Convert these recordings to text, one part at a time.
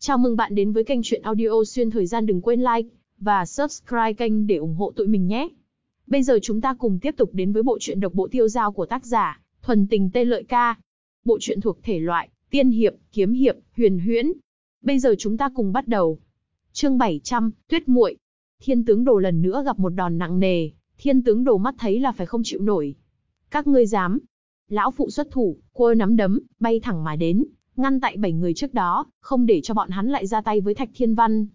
Chào mừng bạn đến với kênh truyện audio xuyên thời gian đừng quên like và subscribe kênh để ủng hộ tụi mình nhé. Bây giờ chúng ta cùng tiếp tục đến với bộ truyện độc bộ tiêu giao của tác giả Thuần Tình Tê Lợi Ca. Bộ truyện thuộc thể loại tiên hiệp, kiếm hiệp, huyền huyễn. Bây giờ chúng ta cùng bắt đầu. Chương 700, Tuyết muội. Thiên tướng Đồ lần nữa gặp một đòn nặng nề, Thiên tướng Đồ mắt thấy là phải không chịu nổi. Các ngươi dám? Lão phụ xuất thủ, cô nắm đấm, bay thẳng mà đến, ngăn tại bảy người trước đó, không để cho bọn hắn lại ra tay với Thạch Thiên Văn.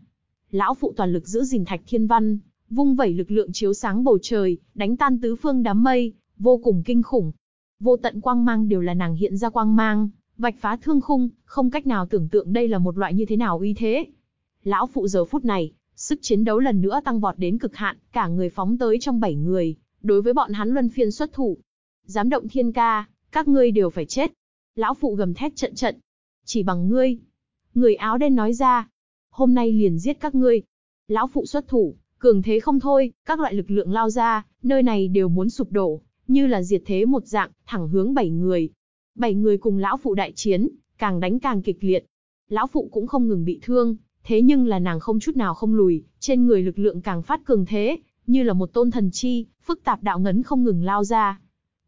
Lão phụ toàn lực giữ gìn Thạch Thiên Văn, vung vẩy lực lượng chiếu sáng bầu trời, đánh tan tứ phương đám mây, vô cùng kinh khủng. Vô tận quang mang đều là nàng hiện ra quang mang, vạch phá thương khung, không cách nào tưởng tượng đây là một loại như thế nào uy thế. Lão phụ giờ phút này, sức chiến đấu lần nữa tăng vọt đến cực hạn, cả người phóng tới trong bảy người, đối với bọn hắn luân phiên xuất thủ. Dám động thiên ca, các ngươi đều phải chết. Lão phụ gầm thét trận trận, chỉ bằng ngươi. Người áo đen nói ra, hôm nay liền giết các ngươi. Lão phụ xuất thủ, cường thế không thôi, các loại lực lượng lao ra, nơi này đều muốn sụp đổ, như là diệt thế một dạng, thẳng hướng bảy người. Bảy người cùng lão phụ đại chiến, càng đánh càng kịch liệt. Lão phụ cũng không ngừng bị thương, thế nhưng là nàng không chút nào không lùi, trên người lực lượng càng phát cường thế, như là một tôn thần chi, phức tạp đạo ngấn không ngừng lao ra.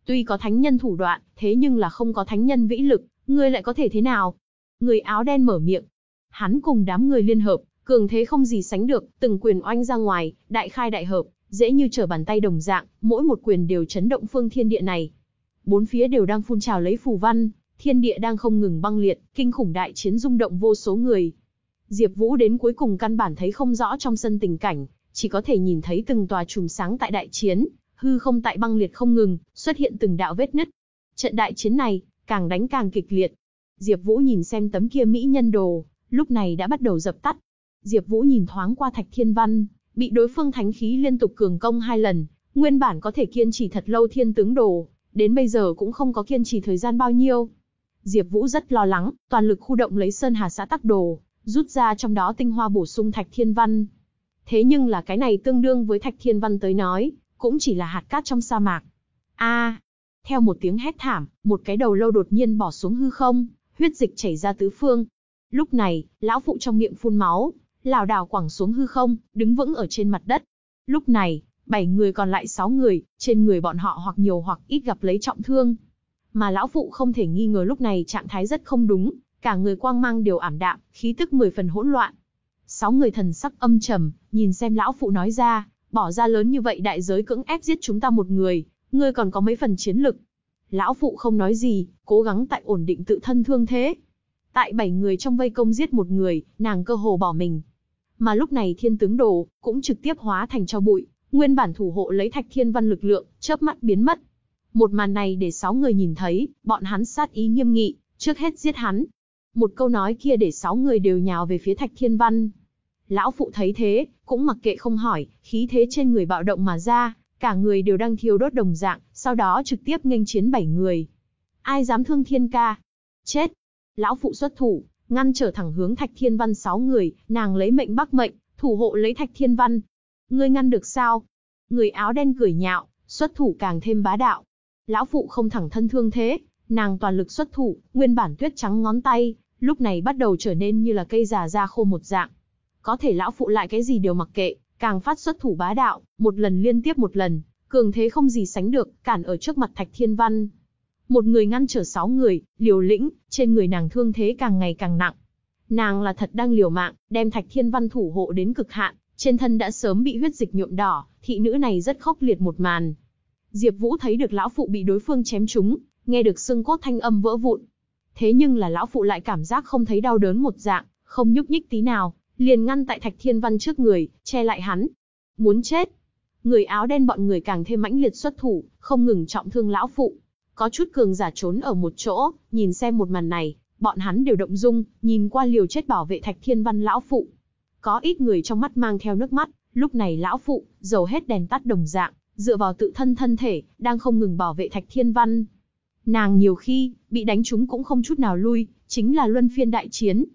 Tuy có thánh nhân thủ đoạn, thế nhưng là không có thánh nhân vĩ lực, ngươi lại có thể thế nào? Người áo đen mở miệng. Hắn cùng đám người liên hợp, cường thế không gì sánh được, từng quyền oanh ra ngoài, đại khai đại hợp, dễ như trở bàn tay đồng dạng, mỗi một quyền đều chấn động phương thiên địa này. Bốn phía đều đang phun trào lấy phù văn, thiên địa đang không ngừng băng liệt, kinh khủng đại chiến rung động vô số người. Diệp Vũ đến cuối cùng căn bản thấy không rõ trong sân tình cảnh, chỉ có thể nhìn thấy từng tòa chùm sáng tại đại chiến, hư không tại băng liệt không ngừng, xuất hiện từng đạo vết nứt. Trận đại chiến này, càng đánh càng kịch liệt, Diệp Vũ nhìn xem tấm kia mỹ nhân đồ, lúc này đã bắt đầu dập tắt. Diệp Vũ nhìn thoáng qua Thạch Thiên Văn, bị đối phương thánh khí liên tục cường công hai lần, nguyên bản có thể kiên trì thật lâu thiên tướng đồ, đến bây giờ cũng không có kiên trì thời gian bao nhiêu. Diệp Vũ rất lo lắng, toàn lực khu động lấy Sơn Hà xã tắc đồ, rút ra trong đó tinh hoa bổ sung Thạch Thiên Văn. Thế nhưng là cái này tương đương với Thạch Thiên Văn tới nói, cũng chỉ là hạt cát trong sa mạc. A! theo một tiếng hét thảm, một cái đầu lâu đột nhiên bỏ xuống hư không, huyết dịch chảy ra tứ phương. Lúc này, lão phụ trong miệng phun máu, lảo đảo quẳng xuống hư không, đứng vững ở trên mặt đất. Lúc này, bảy người còn lại sáu người, trên người bọn họ hoặc nhiều hoặc ít gặp lấy trọng thương. Mà lão phụ không thể nghi ngờ lúc này trạng thái rất không đúng, cả người quang mang đều ảm đạm, khí tức mười phần hỗn loạn. Sáu người thần sắc âm trầm, nhìn xem lão phụ nói ra, bỏ ra lớn như vậy đại giới cưỡng ép giết chúng ta một người, ngươi còn có mấy phần chiến lực, Lão phụ không nói gì, cố gắng tại ổn định tự thân thương thế. Tại bảy người trong vây công giết một người, nàng cơ hồ bỏ mình. Mà lúc này thiên tướng đồ, cũng trực tiếp hóa thành cho bụi, nguyên bản thủ hộ lấy thạch thiên văn lực lượng, chớp mắt biến mất. Một màn này để sáu người nhìn thấy, bọn hắn sát ý nghiêm nghị, trước hết giết hắn. Một câu nói kia để sáu người đều nhào về phía thạch thiên văn. Lão phụ thấy thế, cũng mặc kệ không hỏi, khí thế trên người bạo động mà ra, cả người đều đang thiêu đốt đồng dạng, sau đó trực tiếp nghênh chiến bảy người. Ai dám thương thiên ca? Chết! Lão phụ xuất thủ, ngăn trở thẳng hướng Thạch Thiên Văn sáu người, nàng lấy mệnh bắc mệnh, thủ hộ lấy Thạch Thiên Văn. Ngươi ngăn được sao? Người áo đen cười nhạo, xuất thủ càng thêm bá đạo. Lão phụ không thẳng thân thương thế, nàng toàn lực xuất thủ, nguyên bản tuyết trắng ngón tay, lúc này bắt đầu trở nên như là cây già da khô một dạng. Có thể lão phụ lại cái gì đều mặc kệ, càng phát xuất thủ bá đạo, một lần liên tiếp một lần, cường thế không gì sánh được, cản ở trước mặt Thạch Thiên Văn. Một người ngăn trở sáu người, liều lĩnh, trên người nàng thương thế càng ngày càng nặng. Nàng là thật đang liều mạng, đem Thạch Thiên Văn thủ hộ đến cực hạn, trên thân đã sớm bị huyết dịch nhuộm đỏ, thị nữ này rất khốc liệt một màn. Diệp Vũ thấy được lão phụ bị đối phương chém trúng, nghe được xương cốt thanh âm vỡ vụn. Thế nhưng là lão phụ lại cảm giác không thấy đau đớn một dạng, không nhúc nhích tí nào, liền ngăn tại Thạch Thiên Văn trước người, che lại hắn. Muốn chết. Người áo đen bọn người càng thêm mãnh liệt xuất thủ, không ngừng trọng thương lão phụ. Có chút cường giả trốn ở một chỗ, nhìn xem một màn này, bọn hắn đều động dung, nhìn qua liều chết bảo vệ Thạch Thiên Văn lão phụ. Có ít người trong mắt mang theo nước mắt, lúc này lão phụ, dầu hết đèn tắt đồng dạng, dựa vào tự thân thân thể, đang không ngừng bảo vệ Thạch Thiên Văn. Nàng nhiều khi, bị đánh trúng cũng không chút nào lui, chính là luân phiên đại chiến.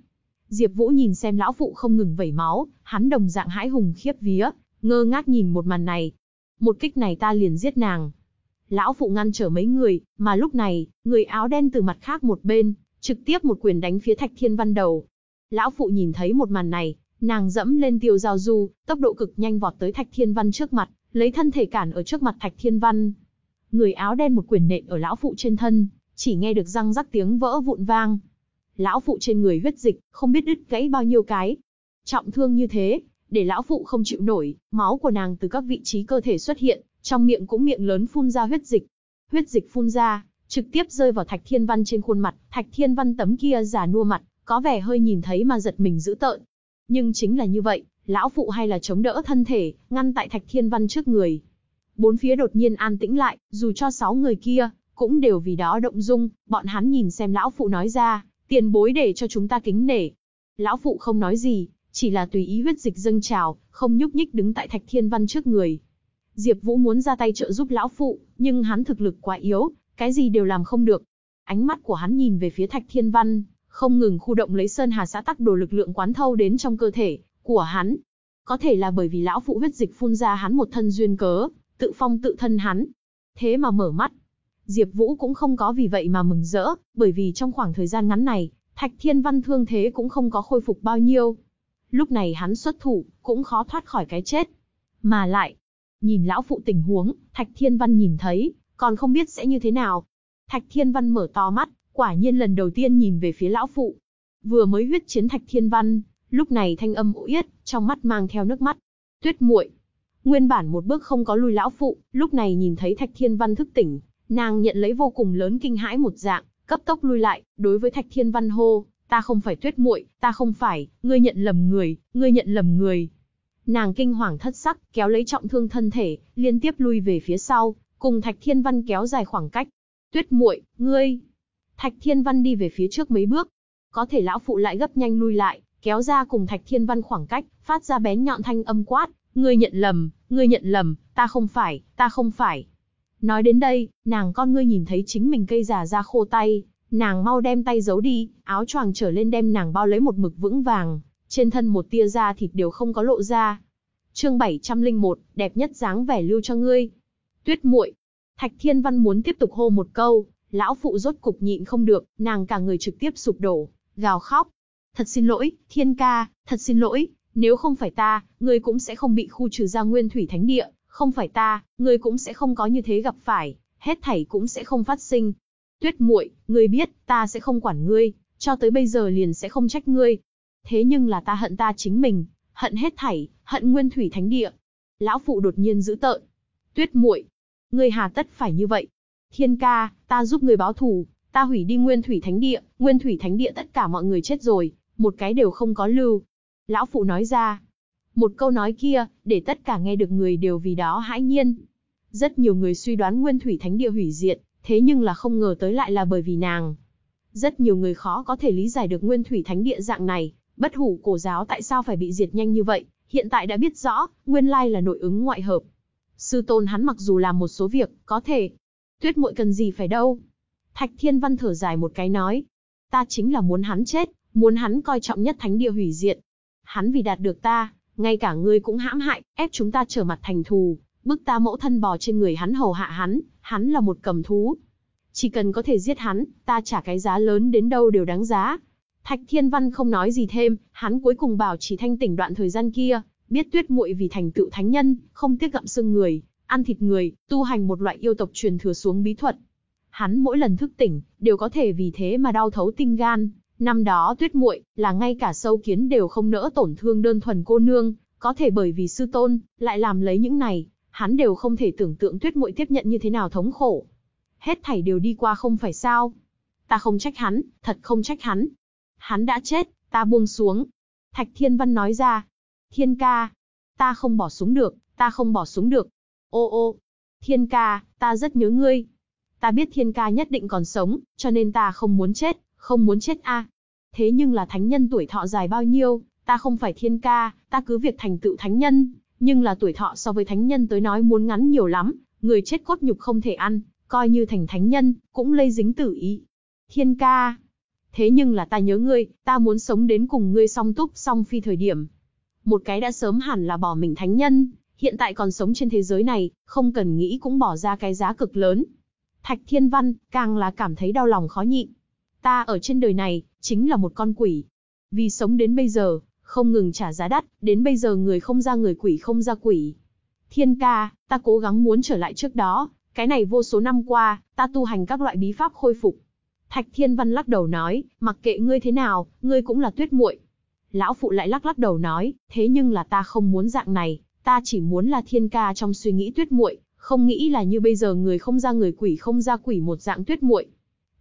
Diệp Vũ nhìn xem lão phụ không ngừng vẩy máu, hắn đồng dạng hãi hùng khiếp vía, ngơ ngác nhìn một màn này. Một kích này ta liền giết nàng. Lão phụ ngăn trở mấy người, mà lúc này, người áo đen từ mặt khác một bên, trực tiếp một quyền đánh phía Thạch Thiên Văn đầu. Lão phụ nhìn thấy một màn này, nàng dẫm lên tiêu giao du, tốc độ cực nhanh vọt tới Thạch Thiên Văn trước mặt, lấy thân thể cản ở trước mặt Thạch Thiên Văn. Người áo đen một quyền nện ở lão phụ trên thân, chỉ nghe được răng rắc tiếng vỡ vụn vang. Lão phụ trên người huyết dịch, không biết đứt gãy bao nhiêu cái. Trọng thương như thế, để lão phụ không chịu nổi, máu của nàng từ các vị trí cơ thể xuất hiện, trong miệng cũng miệng lớn phun ra huyết dịch. Huyết dịch phun ra, trực tiếp rơi vào Thạch Thiên Văn trên khuôn mặt, Thạch Thiên Văn tấm kia già nua mặt, có vẻ hơi nhìn thấy mà giật mình dữ tợn. Nhưng chính là như vậy, lão phụ hay là chống đỡ thân thể, ngăn tại Thạch Thiên Văn trước người. Bốn phía đột nhiên an tĩnh lại, dù cho sáu người kia, cũng đều vì đó động dung, bọn hắn nhìn xem lão phụ nói ra, tiền bối để cho chúng ta kính nể. Lão phụ không nói gì, chỉ là tùy ý huyết dịch dâng trào, không nhúc nhích đứng tại Thạch Thiên Văn trước người. Diệp Vũ muốn ra tay trợ giúp lão phụ, nhưng hắn thực lực quá yếu, cái gì đều làm không được. Ánh mắt của hắn nhìn về phía Thạch Thiên Văn, không ngừng khu động lấy Sơn Hà xã tắc đồ lực lượng quán thâu đến trong cơ thể của hắn. Có thể là bởi vì lão phụ huyết dịch phun ra hắn một thân duyên cớ, tự phong tự thân hắn. Thế mà mở mắt. Diệp Vũ cũng không có vì vậy mà mừng rỡ, bởi vì trong khoảng thời gian ngắn này, Thạch Thiên Văn thương thế cũng không có khôi phục bao nhiêu. Lúc này hắn xuất thủ, cũng khó thoát khỏi cái chết. Mà lại, nhìn lão phụ tình huống, Thạch Thiên Văn nhìn thấy, còn không biết sẽ như thế nào. Thạch Thiên Văn mở to mắt, quả nhiên lần đầu tiên nhìn về phía lão phụ. Vừa mới huyết chiến Thạch Thiên Văn, lúc này thanh âm u yết, trong mắt mang theo nước mắt. Tuyết muội, nguyên bản một bước không có lùi lão phụ, lúc này nhìn thấy Thạch Thiên Văn thức tỉnh, nàng nhận lấy vô cùng lớn kinh hãi một dạng, cấp tốc lui lại, đối với Thạch Thiên Văn hô, ta không phải Tuyết muội, ta không phải, ngươi nhận lầm người, ngươi nhận lầm người. Nàng kinh hoàng thất sắc, kéo lấy trọng thương thân thể, liên tiếp lui về phía sau, cùng Thạch Thiên Văn kéo dài khoảng cách. Tuyết muội, ngươi. Thạch Thiên Văn đi về phía trước mấy bước. Có thể lão phụ lại gấp nhanh lui lại, kéo ra cùng Thạch Thiên Văn khoảng cách, phát ra bén nhọn thanh âm quát, ngươi nhận lầm, ngươi nhận lầm, ta không phải, ta không phải. Nói đến đây, nàng con ngươi nhìn thấy chính mình cây già ra khô tay, nàng mau đem tay giấu đi, áo choàng trở lên đem nàng bao lấy một mực vững vàng, trên thân một tia da thịt đều không có lộ ra. Chương 701, đẹp nhất dáng vẻ lưu cho ngươi. Tuyết muội. Thạch Thiên Văn muốn tiếp tục hô một câu, lão phụ rốt cục nhịn không được, nàng cả người trực tiếp sụp đổ, gào khóc. Thật xin lỗi, Thiên ca, thật xin lỗi, nếu không phải ta, ngươi cũng sẽ không bị khu trừ ra Nguyên Thủy Thánh Địa, không phải ta, ngươi cũng sẽ không có như thế gặp phải, hết thảy cũng sẽ không phát sinh. Tuyết muội, ngươi biết, ta sẽ không quản ngươi, cho tới bây giờ liền sẽ không trách ngươi. Thế nhưng là ta hận ta chính mình, hận hết thảy, hận Nguyên Thủy Thánh Địa. Lão phụ đột nhiên giữ tợn. Tuyết muội, ngươi hà tất phải như vậy? Thiên ca, ta giúp ngươi báo thù, ta hủy đi Nguyên Thủy Thánh Địa, Nguyên Thủy Thánh Địa tất cả mọi người chết rồi, một cái đều không có lưu. Lão phụ nói ra. Một câu nói kia, để tất cả nghe được người đều vì đó hãi nhiên. Rất nhiều người suy đoán Nguyên Thủy Thánh Địa hủy diệt, thế nhưng là không ngờ tới lại là bởi vì nàng. Rất nhiều người khó có thể lý giải được Nguyên Thủy Thánh Địa dạng này, bất hủ cổ giáo tại sao phải bị diệt nhanh như vậy, hiện tại đã biết rõ, nguyên lai là nội ứng ngoại hợp. Sư tôn hắn mặc dù làm một số việc, có thể. Tuyết muội cần gì phải đâu. Thạch Thiên Văn thở dài một cái nói. Ta chính là muốn hắn chết, muốn hắn coi trọng nhất thánh địa hủy diệt. Hắn vì đạt được ta, ngay cả ngươi cũng hãm hại, ép chúng ta trở mặt thành thù, bức ta mẫu thân bò trên người hắn hầu hạ hắn, hắn là một cầm thú. Chỉ cần có thể giết hắn, ta trả cái giá lớn đến đâu đều đáng giá. Thạch Thiên Văn không nói gì thêm, hắn cuối cùng bảo chỉ thanh tỉnh đoạn thời gian kia, biết tuyết muội vì thành tựu thánh nhân, không tiếc gặm xương người, ăn thịt người, tu hành một loại yêu tộc truyền thừa xuống bí thuật. Hắn mỗi lần thức tỉnh, đều có thể vì thế mà đau thấu tinh gan. Năm đó tuyết muội là ngay cả sâu kiến đều không nỡ tổn thương đơn thuần cô nương, có thể bởi vì sư tôn, lại làm lấy những này, hắn đều không thể tưởng tượng tuyết muội tiếp nhận như thế nào thống khổ. Hết thảy đều đi qua không phải sao. Ta không trách hắn, thật không trách hắn. Hắn đã chết, ta buông xuống. Thạch Thiên Văn nói ra. Thiên ca, ta không bỏ xuống được, ta không bỏ xuống được. Ô ô, Thiên ca, ta rất nhớ ngươi. Ta biết Thiên ca nhất định còn sống, cho nên ta không muốn chết, không muốn chết a. Thế nhưng là thánh nhân tuổi thọ dài bao nhiêu, ta không phải Thiên ca, ta cứ việc thành tựu thánh nhân, nhưng là tuổi thọ so với thánh nhân tới nói muốn ngắn nhiều lắm, người chết cốt nhục không thể ăn, coi như thành thánh nhân, cũng lây dính tử ý. Thiên ca. Thế nhưng là ta nhớ ngươi, ta muốn sống đến cùng ngươi song túc song phi thời điểm. Một cái đã sớm hẳn là bỏ mình thánh nhân, hiện tại còn sống trên thế giới này, không cần nghĩ cũng bỏ ra cái giá cực lớn. Thạch Thiên Văn, càng là cảm thấy đau lòng khó nhịn. Ta ở trên đời này, chính là một con quỷ. Vì sống đến bây giờ, không ngừng trả giá đắt, đến bây giờ người không ra người quỷ không ra quỷ. Thiên ca, ta cố gắng muốn trở lại trước đó, cái này vô số năm qua, ta tu hành các loại bí pháp khôi phục. Thạch Thiên Văn lắc đầu nói, mặc kệ ngươi thế nào, ngươi cũng là tuyết muội. Lão phụ lại lắc lắc đầu nói, thế nhưng là ta không muốn dạng này, ta chỉ muốn là thiên ca trong suy nghĩ tuyết muội, không nghĩ là như bây giờ người không ra người quỷ không ra quỷ một dạng tuyết muội.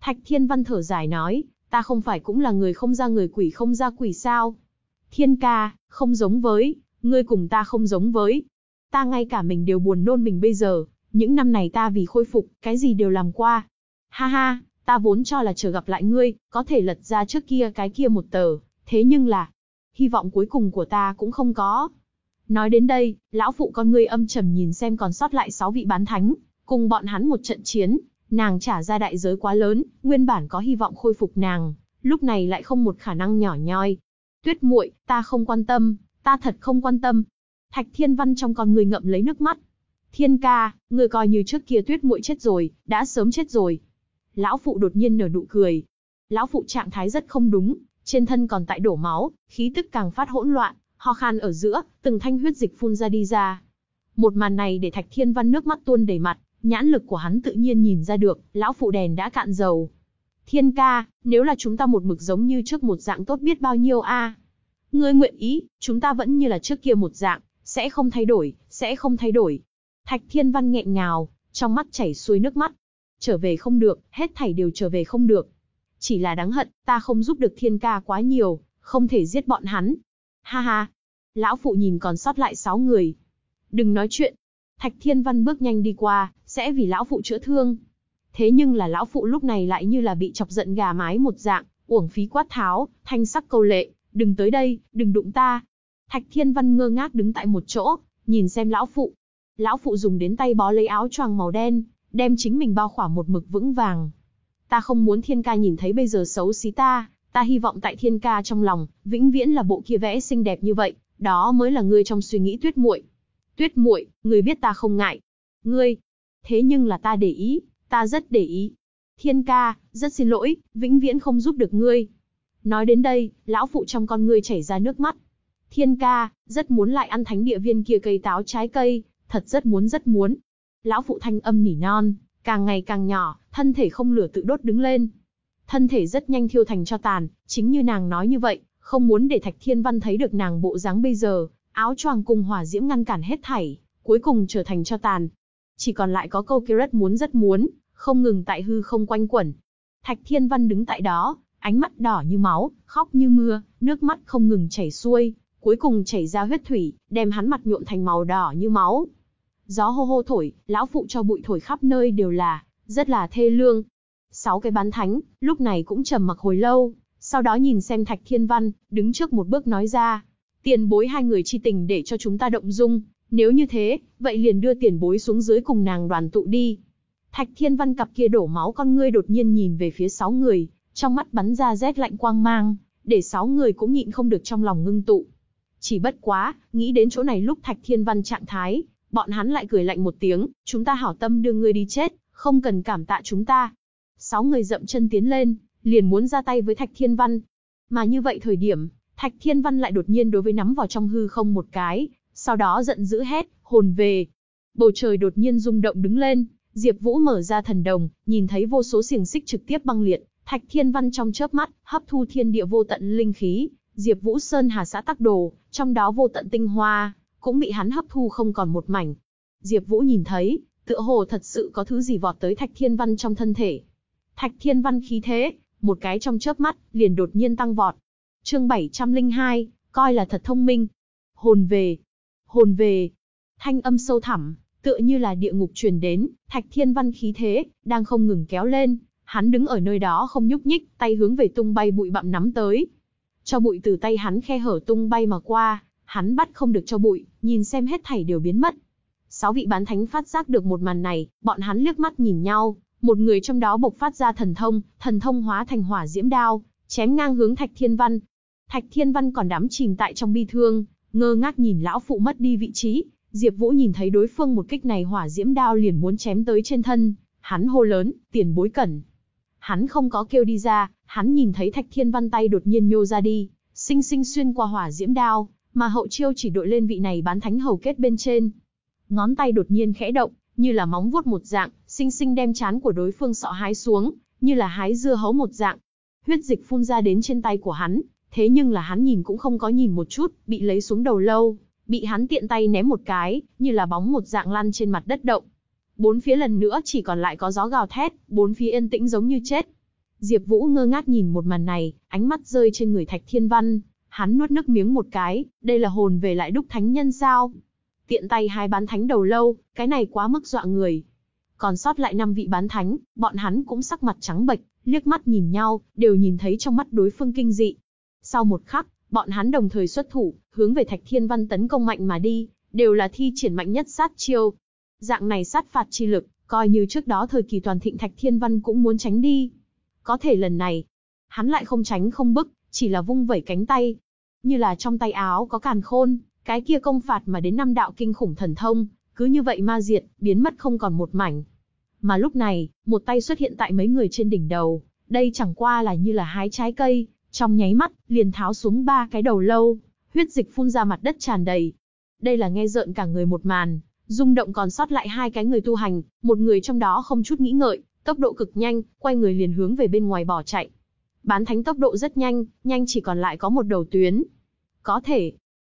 Thạch Thiên Văn thở dài nói, ta không phải cũng là người không ra người quỷ không ra quỷ sao? Thiên ca, không giống với, ngươi cùng ta không giống với. Ta ngay cả mình đều buồn nôn mình bây giờ, những năm này ta vì khôi phục, cái gì đều làm qua. Ha ha, ta vốn cho là chờ gặp lại ngươi, có thể lật ra trước kia cái kia một tờ, thế nhưng là, hy vọng cuối cùng của ta cũng không có. Nói đến đây, lão phụ con ngươi âm trầm nhìn xem còn sót lại sáu vị bán thánh, cùng bọn hắn một trận chiến, nàng trả ra đại giới quá lớn, nguyên bản có hy vọng khôi phục nàng, lúc này lại không một khả năng nhỏ nhoi. Tuyết muội, ta không quan tâm, ta thật không quan tâm. Thạch Thiên Văn trong con người ngậm lấy nước mắt. Thiên ca, người coi như trước kia Tuyết muội chết rồi, đã sớm chết rồi. Lão phụ đột nhiên nở nụ cười. Lão phụ trạng thái rất không đúng, trên thân còn tại đổ máu, khí tức càng phát hỗn loạn, ho khan ở giữa, từng thanh huyết dịch phun ra đi ra. Một màn này để Thạch Thiên Văn nước mắt tuôn đầy mặt, nhãn lực của hắn tự nhiên nhìn ra được, lão phụ đèn đã cạn dầu. Thiên ca, nếu là chúng ta một mực giống như trước một dạng tốt biết bao nhiêu a? Ngươi nguyện ý, chúng ta vẫn như là trước kia một dạng, sẽ không thay đổi, sẽ không thay đổi. Thạch Thiên Văn nghẹn ngào, trong mắt chảy xuôi nước mắt. Trở về không được, hết thảy đều trở về không được. Chỉ là đáng hận, ta không giúp được thiên ca quá nhiều, không thể giết bọn hắn. Ha ha. Lão phụ nhìn còn sót lại sáu người. Đừng nói chuyện. Thạch Thiên Văn bước nhanh đi qua, sẽ vì lão phụ chữa thương. Thế nhưng là lão phụ lúc này lại như là bị chọc giận gà mái một dạng, uổng phí quát tháo, thanh sắc câu lệ, đừng tới đây, đừng đụng ta. Thạch Thiên Văn ngơ ngác đứng tại một chỗ, nhìn xem lão phụ. Lão phụ dùng đến tay bó lấy áo choàng màu đen, đem chính mình bao khỏa một mực vững vàng. Ta không muốn thiên ca nhìn thấy bây giờ xấu xí ta, ta hy vọng tại thiên ca trong lòng, vĩnh viễn là bộ kia vẽ xinh đẹp như vậy, đó mới là ngươi trong suy nghĩ tuyết muội. Tuyết muội, ngươi biết ta không ngại. Ngươi, thế nhưng là ta để ý, ta rất để ý. Thiên ca, rất xin lỗi, vĩnh viễn không giúp được ngươi. Nói đến đây, lão phụ trong con ngươi chảy ra nước mắt. Thiên ca, rất muốn lại ăn thánh địa viên kia cây táo trái cây, thật rất muốn rất muốn. Lão phụ thanh âm nỉ non, càng ngày càng nhỏ, thân thể không lửa tự đốt đứng lên. Thân thể rất nhanh thiêu thành cho tàn, chính như nàng nói như vậy, không muốn để Thạch Thiên Văn thấy được nàng bộ dáng bây giờ, áo choàng cùng hỏa diễm ngăn cản hết thảy, cuối cùng trở thành cho tàn. Chỉ còn lại có câu kia rất muốn rất muốn, không ngừng tại hư không quanh quẩn. Thạch Thiên Văn đứng tại đó, ánh mắt đỏ như máu, khóc như mưa, nước mắt không ngừng chảy xuôi, cuối cùng chảy ra huyết thủy, đem hắn mặt nhuộm thành màu đỏ như máu. Gió hô hô thổi, lão phụ cho bụi thổi khắp nơi đều là, rất là thê lương. Sáu cái bán thánh, lúc này cũng trầm mặc hồi lâu, sau đó nhìn xem Thạch Thiên Văn, đứng trước một bước nói ra. Tiền bối hai người chi tình để cho chúng ta động dung, nếu như thế, vậy liền đưa tiền bối xuống dưới cùng nàng đoàn tụ đi. Thạch Thiên Văn cặp kia đổ máu con ngươi đột nhiên nhìn về phía sáu người, trong mắt bắn ra rét lạnh quang mang, để sáu người cũng nhịn không được trong lòng ngưng tụ. Chỉ bất quá, nghĩ đến chỗ này lúc Thạch Thiên Văn trạng thái, bọn hắn lại cười lạnh một tiếng, chúng ta hảo tâm đưa ngươi đi chết, không cần cảm tạ chúng ta. Sáu người dậm chân tiến lên, liền muốn ra tay với Thạch Thiên Văn. Mà như vậy thời điểm, Thạch Thiên Văn lại đột nhiên đối với nắm vào trong hư không một cái, sau đó giận dữ hét, hồn về. Bầu trời đột nhiên rung động đứng lên, Diệp Vũ mở ra thần đồng, nhìn thấy vô số xiềng xích trực tiếp băng liệt, Thạch Thiên Văn trong chớp mắt, hấp thu thiên địa vô tận linh khí, Diệp Vũ Sơn Hà xã tắc đồ, trong đó vô tận tinh hoa, cũng bị hắn hấp thu không còn một mảnh. Diệp Vũ nhìn thấy, tựa hồ thật sự có thứ gì vọt tới Thạch Thiên Văn trong thân thể. Thạch Thiên Văn khí thế, một cái trong chớp mắt, liền đột nhiên tăng vọt. Chương 702, coi là thật thông minh. Hồn về, hồn về. Thanh âm sâu thẳm, tựa như là địa ngục truyền đến, Thạch Thiên Văn khí thế đang không ngừng kéo lên, hắn đứng ở nơi đó không nhúc nhích, tay hướng về tung bay bụi bặm nắm tới. Cho bụi từ tay hắn khe hở tung bay mà qua, hắn bắt không được cho bụi, nhìn xem hết thảy đều biến mất. Sáu vị bán thánh phát giác được một màn này, bọn hắn liếc mắt nhìn nhau, một người trong đó bộc phát ra thần thông, thần thông hóa thành hỏa diễm đao, chém ngang hướng Thạch Thiên Văn. Thạch Thiên Văn còn đắm chìm tại trong bi thương, ngơ ngác nhìn lão phụ mất đi vị trí, Diệp Vũ nhìn thấy đối phương một kích này hỏa diễm đao liền muốn chém tới trên thân, hắn hô lớn, "Tiền bối cẩn." Hắn không có kêu đi ra, hắn nhìn thấy Thạch Thiên Văn tay đột nhiên nhô ra đi, sinh sinh xuyên qua hỏa diễm đao, mà hậu chiêu chỉ đội lên vị này bán thánh hầu kết bên trên. Ngón tay đột nhiên khẽ động, như là móng vuốt một dạng, sinh sinh đem chán của đối phương sọ hái xuống, như là hái dưa hấu một dạng. Huyết dịch phun ra đến trên tay của hắn, thế nhưng là hắn nhìn cũng không có nhìn một chút, bị lấy xuống đầu lâu, bị hắn tiện tay ném một cái, như là bóng một dạng lăn trên mặt đất động. Bốn phía lần nữa chỉ còn lại có gió gào thét, bốn phía yên tĩnh giống như chết. Diệp Vũ ngơ ngác nhìn một màn này, ánh mắt rơi trên người Thạch Thiên Văn, hắn nuốt nước miếng một cái, đây là hồn về lại đúc thánh nhân sao? Tiện tay hai bán thánh đầu lâu, cái này quá mức dọa người. Còn sót lại năm vị bán thánh, bọn hắn cũng sắc mặt trắng bệch, liếc mắt nhìn nhau, đều nhìn thấy trong mắt đối phương kinh dị. Sau một khắc, bọn hắn đồng thời xuất thủ, hướng về Thạch Thiên Văn tấn công mạnh mà đi, đều là thi triển mạnh nhất sát chiêu. Dạng này sát phạt chi lực, coi như trước đó thời kỳ toàn thịnh Thạch Thiên Văn cũng muốn tránh đi. Có thể lần này, hắn lại không tránh không bức, chỉ là vung vẩy cánh tay. Như là trong tay áo có càn khôn, cái kia công phạt mà đến năm đạo kinh khủng thần thông, cứ như vậy ma diệt, biến mất không còn một mảnh. Mà lúc này, một tay xuất hiện tại mấy người trên đỉnh đầu, đây chẳng qua là như là hái trái cây, trong nháy mắt, liền tháo xuống ba cái đầu lâu, huyết dịch phun ra mặt đất tràn đầy. Đây là nghe rợn cả người một màn, rung động còn sót lại hai cái người tu hành, một người trong đó không chút nghĩ ngợi, tốc độ cực nhanh, quay người liền hướng về bên ngoài bỏ chạy. Bán thánh tốc độ rất nhanh, nhanh chỉ còn lại có một đầu tuyến. Có thể,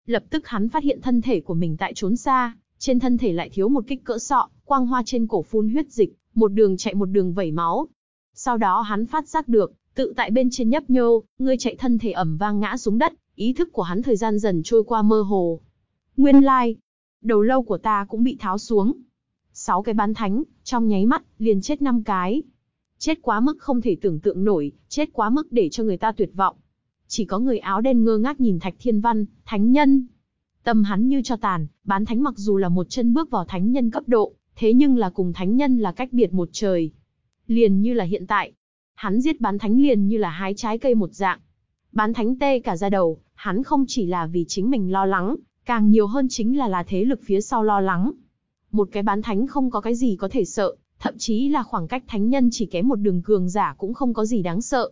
lập tức hắn phát hiện thân thể của mình tại trốn xa, trên thân thể lại thiếu một kích cỡ sọ, quang hoa trên cổ phun huyết dịch, một đường chạy một đường vẩy máu. Sau đó hắn phát giác được, tự tại bên trên nhấp nhô, người chạy thân thể ẩm vang ngã xuống đất, ý thức của hắn thời gian dần trôi qua mơ hồ. Nguyên lai, like, đầu lâu của ta cũng bị tháo xuống. Sáu cái bán thánh, trong nháy mắt, liền chết năm cái. Chết quá mức không thể tưởng tượng nổi, chết quá mức để cho người ta tuyệt vọng. Chỉ có người áo đen ngơ ngác nhìn Thạch Thiên Văn, thánh nhân. Tâm hắn như cho tàn, bán thánh mặc dù là một chân bước vào thánh nhân cấp độ, thế nhưng là cùng thánh nhân là cách biệt một trời. Liền như là hiện tại, hắn giết bán thánh liền như là hái trái cây một dạng. Bán thánh tê cả ra đầu, hắn không chỉ là vì chính mình lo lắng, càng nhiều hơn chính là là thế lực phía sau lo lắng. Một cái bán thánh không có cái gì có thể sợ, thậm chí là khoảng cách thánh nhân chỉ kém một đường cường giả cũng không có gì đáng sợ.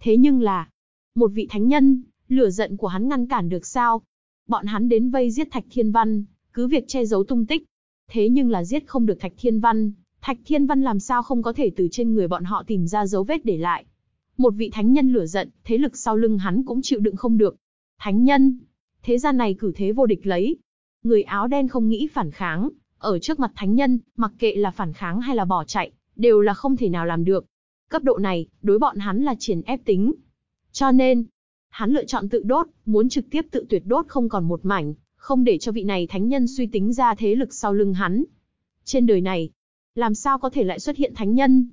Thế nhưng là, một vị thánh nhân, lửa giận của hắn ngăn cản được sao? Bọn hắn đến vây giết Thạch Thiên Văn, cứ việc che giấu tung tích. Thế nhưng là giết không được Thạch Thiên Văn, Thạch Thiên Văn làm sao không có thể từ trên người bọn họ tìm ra dấu vết để lại. Một vị thánh nhân lửa giận, thế lực sau lưng hắn cũng chịu đựng không được. Thánh nhân, thế gian này cử thế vô địch lấy. Người áo đen không nghĩ phản kháng, ở trước mặt thánh nhân, mặc kệ là phản kháng hay là bỏ chạy, đều là không thể nào làm được. Cấp độ này, đối bọn hắn là triển ép tính. Cho nên, hắn lựa chọn tự đốt, muốn trực tiếp tự tuyệt đốt không còn một mảnh, không để cho vị này thánh nhân suy tính ra thế lực sau lưng hắn. Trên đời này, làm sao có thể lại xuất hiện thánh nhân?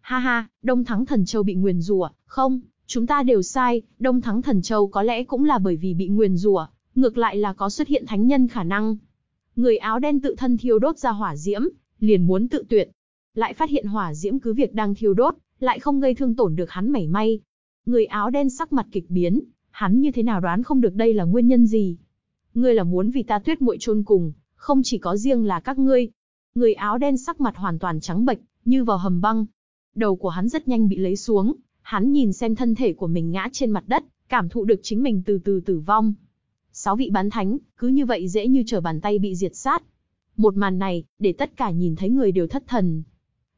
Ha ha, Đông Thắng Thần Châu bị nguyền rủa, không, chúng ta đều sai, Đông Thắng Thần Châu có lẽ cũng là bởi vì bị nguyền rủa, ngược lại là có xuất hiện thánh nhân khả năng. Người áo đen tự thân thiêu đốt ra hỏa diễm, liền muốn tự tuyệt. Lại phát hiện hỏa diễm cứ việc đang thiêu đốt, lại không gây thương tổn được hắn mảy may. Người áo đen sắc mặt kịch biến, hắn như thế nào đoán không được đây là nguyên nhân gì. Ngươi là muốn vì ta tuyết muội chôn cùng, không chỉ có riêng là các ngươi. Người áo đen sắc mặt hoàn toàn trắng bệch, như vào hầm băng. Đầu của hắn rất nhanh bị lấy xuống, hắn nhìn xem thân thể của mình ngã trên mặt đất, cảm thụ được chính mình từ từ tử vong. Sáu vị bán thánh, cứ như vậy dễ như trở bàn tay bị diệt sát. Một màn này, để tất cả nhìn thấy người đều thất thần.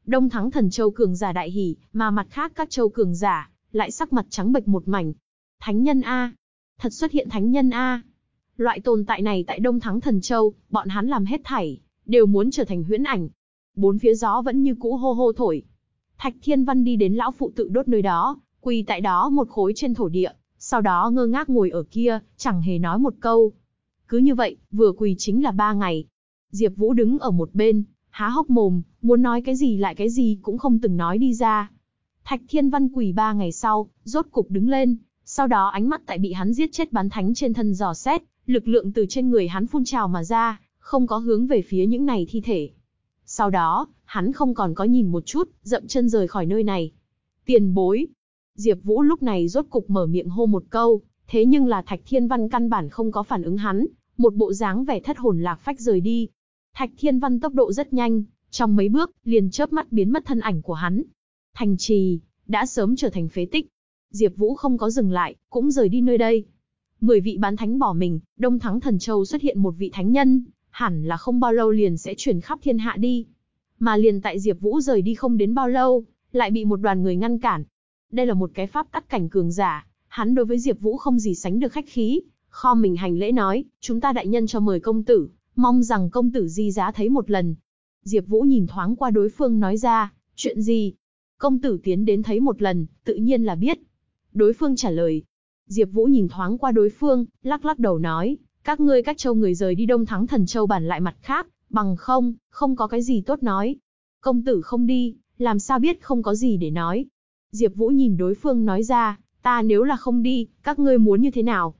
Đông thắng thần châu cường giả đại hỉ, mà mặt khác các châu cường giả, lại sắc mặt trắng bệch một mảnh. Thánh nhân A. Thật xuất hiện thánh nhân A. Loại tồn tại này tại Đông Thắng Thần Châu, bọn hắn làm hết thảy, đều muốn trở thành huyễn ảnh. Bốn phía gió vẫn như cũ hô hô thổi. Thạch Thiên Văn đi đến lão phụ tự đốt nơi đó, quỳ tại đó một khối trên thổ địa, sau đó ngơ ngác ngồi ở kia, chẳng hề nói một câu. Cứ như vậy, vừa quỳ chính là ba ngày. Diệp Vũ đứng ở một bên, há hốc mồm, muốn nói cái gì lại cái gì cũng không từng nói đi ra. Thạch Thiên Văn quỳ ba ngày sau, rốt cục đứng lên, sau đó ánh mắt tại bị hắn giết chết bán thánh trên thân dò xét, lực lượng từ trên người hắn phun trào mà ra, không có hướng về phía những này thi thể. Sau đó, hắn không còn có nhìn một chút, dậm chân rời khỏi nơi này. Tiền bối, Diệp Vũ lúc này rốt cục mở miệng hô một câu, thế nhưng là Thạch Thiên Văn căn bản không có phản ứng hắn, một bộ dáng vẻ thất hồn lạc phách rời đi. Thạch Thiên Văn tốc độ rất nhanh, trong mấy bước, liền chớp mắt biến mất thân ảnh của hắn. Thành trì, đã sớm trở thành phế tích. Diệp Vũ không có dừng lại, cũng rời đi nơi đây. Mười vị bán thánh bỏ mình, Đông Thắng Thần Châu xuất hiện một vị thánh nhân, hẳn là không bao lâu liền sẽ truyền khắp thiên hạ đi. Mà liền tại Diệp Vũ rời đi không đến bao lâu, lại bị một đoàn người ngăn cản. Đây là một cái pháp tắc cảnh cường giả, hắn đối với Diệp Vũ không gì sánh được khách khí, kho mình hành lễ nói, chúng ta đại nhân cho mời công tử, mong rằng công tử di giá thấy một lần. Diệp Vũ nhìn thoáng qua đối phương nói ra, chuyện gì? Công tử tiến đến thấy một lần, tự nhiên là biết. Đối phương trả lời. Diệp Vũ nhìn thoáng qua đối phương, lắc lắc đầu nói, các ngươi các châu người rời đi Đông Thắng Thần Châu bản lại mặt khác, bằng không, không có cái gì tốt nói. Công tử không đi, làm sao biết không có gì để nói. Diệp Vũ nhìn đối phương nói ra, ta nếu là không đi, các ngươi muốn như thế nào?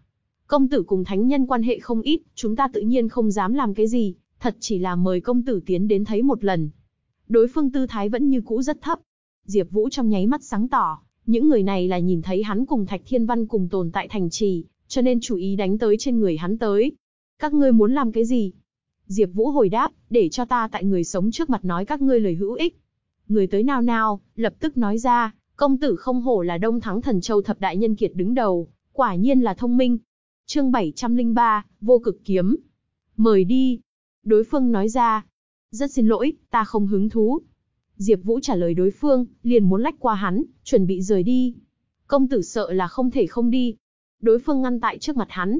Công tử cùng thánh nhân quan hệ không ít, chúng ta tự nhiên không dám làm cái gì, thật chỉ là mời công tử tiến đến thấy một lần. Đối phương tư thái vẫn như cũ rất thấp. Diệp Vũ trong nháy mắt sáng tỏ, những người này là nhìn thấy hắn cùng Thạch Thiên Văn cùng tồn tại thành trì, cho nên chú ý đánh tới trên người hắn tới. Các ngươi muốn làm cái gì? Diệp Vũ hồi đáp, để cho ta tại người sống trước mặt nói các ngươi lời hữu ích. Người tới nào nào, lập tức nói ra, công tử không hổ là Đông Thắng Thần Châu thập đại nhân kiệt đứng đầu, quả nhiên là thông minh. Chương 703, vô cực kiếm. Mời đi. Đối phương nói ra. Rất xin lỗi, ta không hứng thú. Diệp Vũ trả lời đối phương, liền muốn lách qua hắn, chuẩn bị rời đi. Công tử sợ là không thể không đi. Đối phương ngăn tại trước mặt hắn.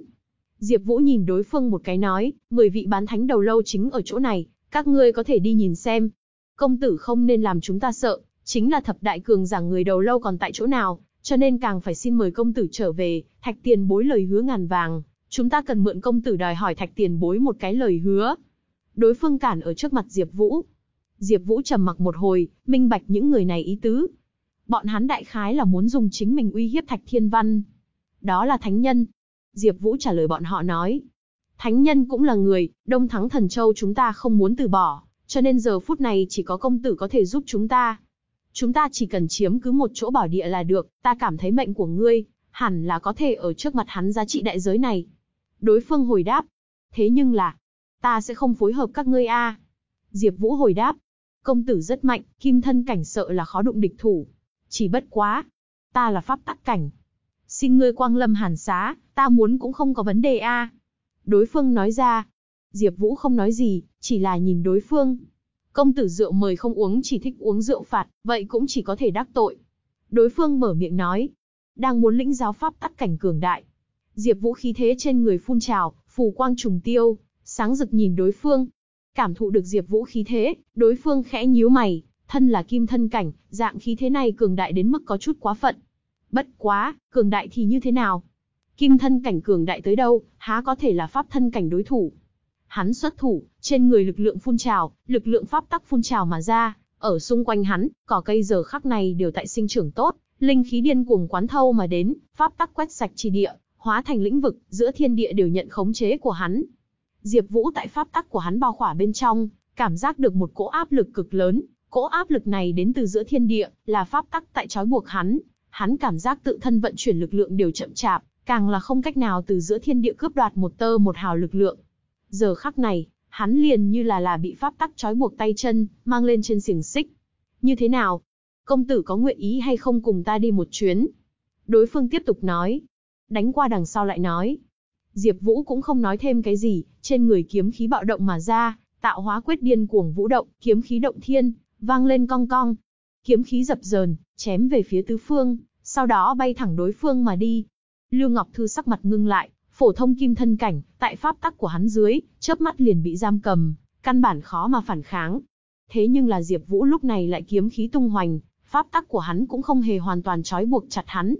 Diệp Vũ nhìn đối phương một cái nói, mười vị bán thánh đầu lâu chính ở chỗ này, các ngươi có thể đi nhìn xem. Công tử không nên làm chúng ta sợ, chính là thập đại cường giả người đầu lâu còn tại chỗ nào, cho nên càng phải xin mời công tử trở về, thạch tiền bối lời hứa ngàn vàng, chúng ta cần mượn công tử đòi hỏi thạch tiền bối một cái lời hứa. Đối phương cản ở trước mặt Diệp Vũ. Diệp Vũ trầm mặc một hồi, minh bạch những người này ý tứ. Bọn hắn đại khái là muốn dùng chính mình uy hiếp Thạch Thiên Văn. Đó là thánh nhân. Diệp Vũ trả lời bọn họ nói. Thánh nhân cũng là người, Đông Thắng Thần Châu chúng ta không muốn từ bỏ, cho nên giờ phút này chỉ có công tử có thể giúp chúng ta. Chúng ta chỉ cần chiếm cứ một chỗ bảo địa là được, ta cảm thấy mệnh của ngươi, hẳn là có thể ở trước mặt hắn giá trị đại giới này. Đối phương hồi đáp. Thế nhưng là, ta sẽ không phối hợp các ngươi a. Diệp Vũ hồi đáp. Công tử rất mạnh, kim thân cảnh sợ là khó đụng địch thủ. Chỉ bất quá. Ta là pháp tắc cảnh. Xin ngươi quang lâm hàn xá, ta muốn cũng không có vấn đề a. Đối phương nói ra. Diệp Vũ không nói gì, chỉ là nhìn đối phương. Công tử rượu mời không uống chỉ thích uống rượu phạt, vậy cũng chỉ có thể đắc tội. Đối phương mở miệng nói, đang muốn lĩnh giáo pháp tắc cảnh cường đại. Diệp Vũ khí thế trên người phun trào, phù quang trùng tiêu, sáng rực nhìn đối phương. Cảm thụ được Diệp Vũ khí thế, đối phương khẽ nhíu mày, thân là kim thân cảnh, dạng khí thế này cường đại đến mức có chút quá phận. Bất quá, cường đại thì như thế nào? Kim thân cảnh cường đại tới đâu, há có thể là pháp thân cảnh đối thủ? Hắn xuất thủ, trên người lực lượng phun trào, lực lượng pháp tắc phun trào mà ra, ở xung quanh hắn, cỏ cây giờ khắc này đều tại sinh trưởng tốt, linh khí điên cuồng quán thâu mà đến, pháp tắc quét sạch chi địa, hóa thành lĩnh vực, giữa thiên địa đều nhận khống chế của hắn. Diệp Vũ tại pháp tắc của hắn bao khỏa bên trong, cảm giác được một cỗ áp lực cực lớn, cỗ áp lực này đến từ giữa thiên địa, là pháp tắc tại trói buộc hắn, hắn cảm giác tự thân vận chuyển lực lượng đều chậm chạp, càng là không cách nào từ giữa thiên địa cướp đoạt một tơ một hào lực lượng. Giờ khắc này, hắn liền như là là bị pháp tắc trói buộc tay chân, mang lên trên xiềng xích. Như thế nào? Công tử có nguyện ý hay không cùng ta đi một chuyến? Đối phương tiếp tục nói. Đánh qua đằng sau lại nói. Diệp Vũ cũng không nói thêm cái gì, trên người kiếm khí bạo động mà ra, tạo hóa quyết điên cuồng vũ động, kiếm khí động thiên, vang lên cong cong. Kiếm khí dập dờn, chém về phía tứ phương, sau đó bay thẳng đối phương mà đi. Lưu Ngọc Thư sắc mặt ngưng lại, phổ thông kim thân cảnh, tại pháp tắc của hắn dưới, chớp mắt liền bị giam cầm, căn bản khó mà phản kháng. Thế nhưng là Diệp Vũ lúc này lại kiếm khí tung hoành, pháp tắc của hắn cũng không hề hoàn toàn trói buộc chặt hắn.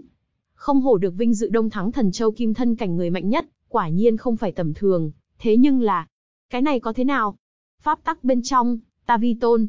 Không hổ được vinh dự Đông Thắng Thần Châu kim thân cảnh người mạnh nhất, quả nhiên không phải tầm thường, thế nhưng là, cái này có thế nào? Pháp tắc bên trong, ta vi tôn.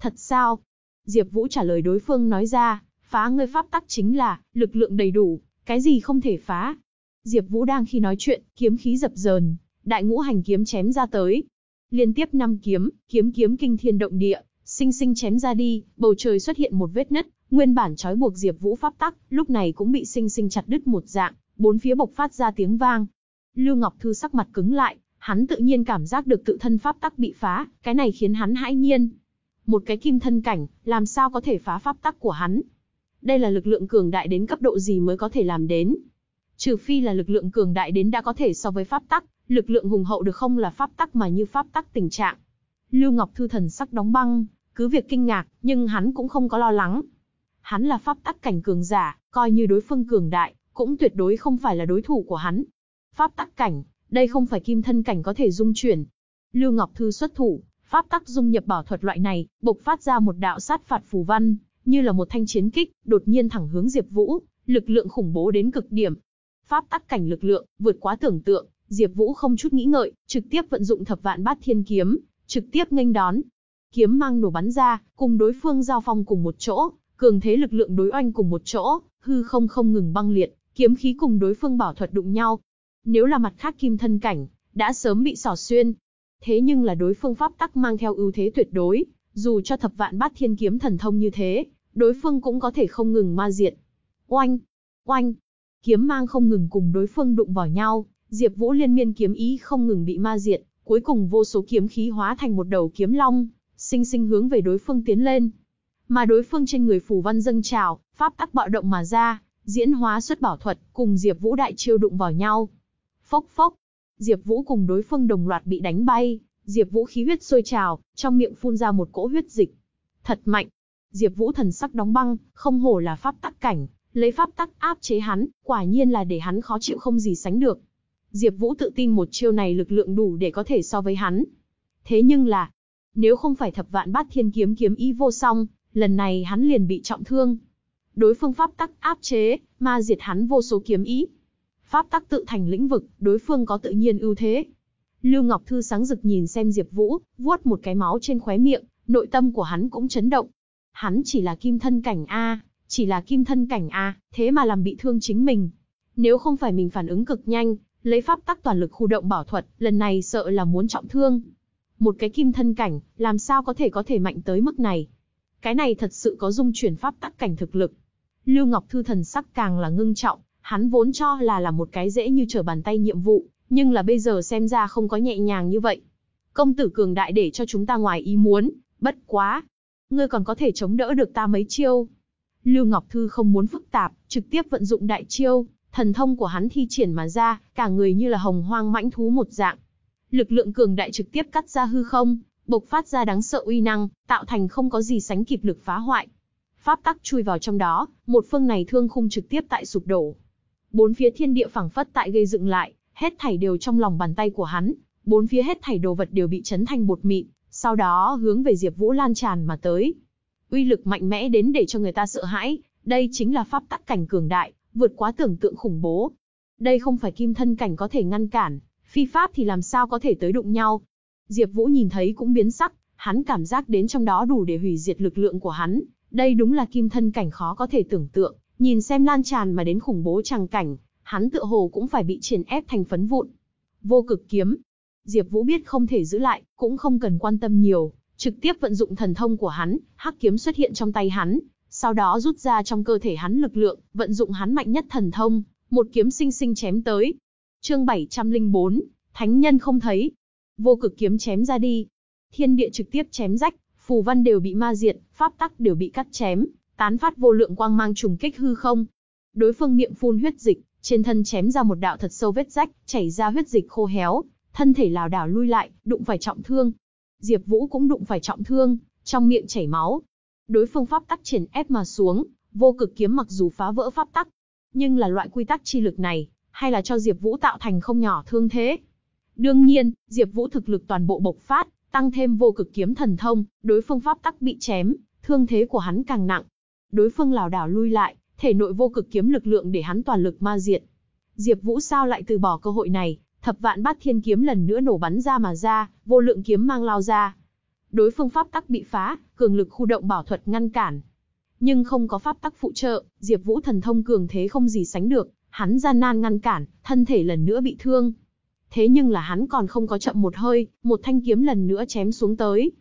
Thật sao? Diệp Vũ trả lời đối phương nói ra, phá ngươi pháp tắc chính là, lực lượng đầy đủ, cái gì không thể phá. Diệp Vũ đang khi nói chuyện, kiếm khí dập dờn, đại ngũ hành kiếm chém ra tới. Liên tiếp năm kiếm, kiếm kiếm kinh thiên động địa, sinh sinh chém ra đi, bầu trời xuất hiện một vết nứt, nguyên bản trói buộc Diệp Vũ pháp tắc, lúc này cũng bị sinh sinh chặt đứt một dạng, bốn phía bộc phát ra tiếng vang. Lưu Ngọc Thư sắc mặt cứng lại, hắn tự nhiên cảm giác được tự thân pháp tắc bị phá, cái này khiến hắn hãi nhiên. Một cái kim thân cảnh, làm sao có thể phá pháp tắc của hắn? Đây là lực lượng cường đại đến cấp độ gì mới có thể làm đến? Trừ phi là lực lượng cường đại đến đã có thể so với pháp tắc, lực lượng hùng hậu được không là pháp tắc mà như pháp tắc tình trạng. Lưu Ngọc Thư thần sắc đóng băng, cứ việc kinh ngạc, nhưng hắn cũng không có lo lắng. Hắn là pháp tắc cảnh cường giả, coi như đối phương cường đại, cũng tuyệt đối không phải là đối thủ của hắn. Pháp tắc cảnh, đây không phải kim thân cảnh có thể dung chuyển. Lưu Ngọc Thư xuất thủ, pháp tắc dung nhập bảo thuật loại này, bộc phát ra một đạo sát phạt phù văn, như là một thanh chiến kích, đột nhiên thẳng hướng Diệp Vũ, lực lượng khủng bố đến cực điểm. Pháp tắc cảnh lực lượng, vượt quá tưởng tượng, Diệp Vũ không chút nghĩ ngợi, trực tiếp vận dụng Thập Vạn Bát Thiên kiếm, trực tiếp nghênh đón. Kiếm mang nổ bắn ra, cùng đối phương giao phong cùng một chỗ, cường thế lực lượng đối oanh cùng một chỗ, hư không không ngừng băng liệt, kiếm khí cùng đối phương bảo thuật đụng nhau. Nếu là mặt khác kim thân cảnh, đã sớm bị xỏ xuyên. Thế nhưng là đối phương pháp tắc mang theo ưu thế tuyệt đối, dù cho thập vạn bát thiên kiếm thần thông như thế, đối phương cũng có thể không ngừng ma diệt. Oanh, oanh, kiếm mang không ngừng cùng đối phương đụng vào nhau, Diệp Vũ liên miên kiếm ý không ngừng bị ma diệt, cuối cùng vô số kiếm khí hóa thành một đầu kiếm long, sinh sinh hướng về đối phương tiến lên. Mà đối phương trên người phù văn dâng trào, pháp tắc bạo động mà ra, diễn hóa xuất bảo thuật, cùng Diệp Vũ đại chiêu đụng vào nhau. Phốc phốc, Diệp Vũ cùng đối phương đồng loạt bị đánh bay, Diệp Vũ khí huyết sôi trào, trong miệng phun ra một cỗ huyết dịch. Thật mạnh. Diệp Vũ thần sắc đóng băng, không hổ là pháp tắc cảnh, lấy pháp tắc áp chế hắn, quả nhiên là để hắn khó chịu không gì sánh được. Diệp Vũ tự tin một chiêu này lực lượng đủ để có thể so với hắn. Thế nhưng là, nếu không phải thập vạn bát thiên kiếm kiếm ý vô song, lần này hắn liền bị trọng thương. Đối phương pháp tắc áp chế, ma diệt hắn vô số kiếm ý. Pháp tắc tự thành lĩnh vực, đối phương có tự nhiên ưu thế. Lưu Ngọc Thư sáng rực nhìn xem Diệp Vũ, vuốt một cái máu trên khóe miệng, nội tâm của hắn cũng chấn động. Hắn chỉ là kim thân cảnh a, chỉ là kim thân cảnh a, thế mà làm bị thương chính mình. Nếu không phải mình phản ứng cực nhanh, lấy pháp tắc toàn lực khu động bảo thuật, lần này sợ là muốn trọng thương. Một cái kim thân cảnh, làm sao có thể có thể mạnh tới mức này? Cái này thật sự có dung chuyển pháp tắc cảnh thực lực. Lưu Ngọc Thư thần sắc càng là ngưng trọng, hắn vốn cho là là một cái dễ như trở bàn tay nhiệm vụ, nhưng là bây giờ xem ra không có nhẹ nhàng như vậy. Công tử cường đại để cho chúng ta ngoài ý muốn, bất quá. Ngươi còn có thể chống đỡ được ta mấy chiêu. Lưu Ngọc Thư không muốn phức tạp, trực tiếp vận dụng đại chiêu, thần thông của hắn thi triển mà ra, cả người như là hồng hoang mãnh thú một dạng. Lực lượng cường đại trực tiếp cắt ra hư không, bộc phát ra đáng sợ uy năng, tạo thành không có gì sánh kịp lực phá hoại. Pháp tắc chui vào trong đó, một phương này thương khung trực tiếp tại sụp đổ. Bốn phía thiên địa phẳng phất tại gây dựng lại, hết thảy đều trong lòng bàn tay của hắn, bốn phía hết thảy đồ vật đều bị chấn thành bột mịn, sau đó hướng về Diệp Vũ lan tràn mà tới. Uy lực mạnh mẽ đến để cho người ta sợ hãi, đây chính là pháp tắc cảnh cường đại, vượt quá tưởng tượng khủng bố. Đây không phải kim thân cảnh có thể ngăn cản, phi pháp thì làm sao có thể tới đụng nhau. Diệp Vũ nhìn thấy cũng biến sắc, hắn cảm giác đến trong đó đủ để hủy diệt lực lượng của hắn, đây đúng là kim thân cảnh khó có thể tưởng tượng, nhìn xem lan tràn mà đến khủng bố tràng cảnh, hắn tựa hồ cũng phải bị triển ép thành phấn vụn. Vô cực kiếm. Diệp Vũ biết không thể giữ lại, cũng không cần quan tâm nhiều, trực tiếp vận dụng thần thông của hắn, hắc kiếm xuất hiện trong tay hắn, sau đó rút ra trong cơ thể hắn lực lượng, vận dụng hắn mạnh nhất thần thông, một kiếm sinh sinh chém tới. Chương 704, Thánh nhân không thấy. Vô cực kiếm chém ra đi. Thiên địa trực tiếp chém rách, phù văn đều bị ma diệt, pháp tắc đều bị cắt chém, tán phát vô lượng quang mang trùng kích hư không. Đối phương miệng phun huyết dịch, trên thân chém ra một đạo thật sâu vết rách, chảy ra huyết dịch khô héo, thân thể lảo đảo lui lại, đụng phải trọng thương. Diệp Vũ cũng đụng phải trọng thương, trong miệng chảy máu. Đối phương pháp tắc triển ép mà xuống, vô cực kiếm mặc dù phá vỡ pháp tắc, nhưng là loại quy tắc chi lực này, hay là cho Diệp Vũ tạo thành không nhỏ thương thế. Đương nhiên, Diệp Vũ thực lực toàn bộ bộc phát, tăng thêm vô cực kiếm thần thông, đối phương pháp tắc bị chém, thương thế của hắn càng nặng. Đối phương lảo đảo lui lại, thể nội vô cực kiếm lực lượng để hắn toàn lực ma diệt. Diệp Vũ sao lại từ bỏ cơ hội này, thập vạn bát thiên kiếm lần nữa nổ bắn ra mà ra, vô lượng kiếm mang lao ra. Đối phương pháp tắc bị phá, cường lực khu động bảo thuật ngăn cản. Nhưng không có pháp tắc phụ trợ, Diệp Vũ thần thông cường thế không gì sánh được, hắn gian nan ngăn cản, thân thể lần nữa bị thương. Thế nhưng là hắn còn không có chậm một hơi, một thanh kiếm lần nữa chém xuống tới.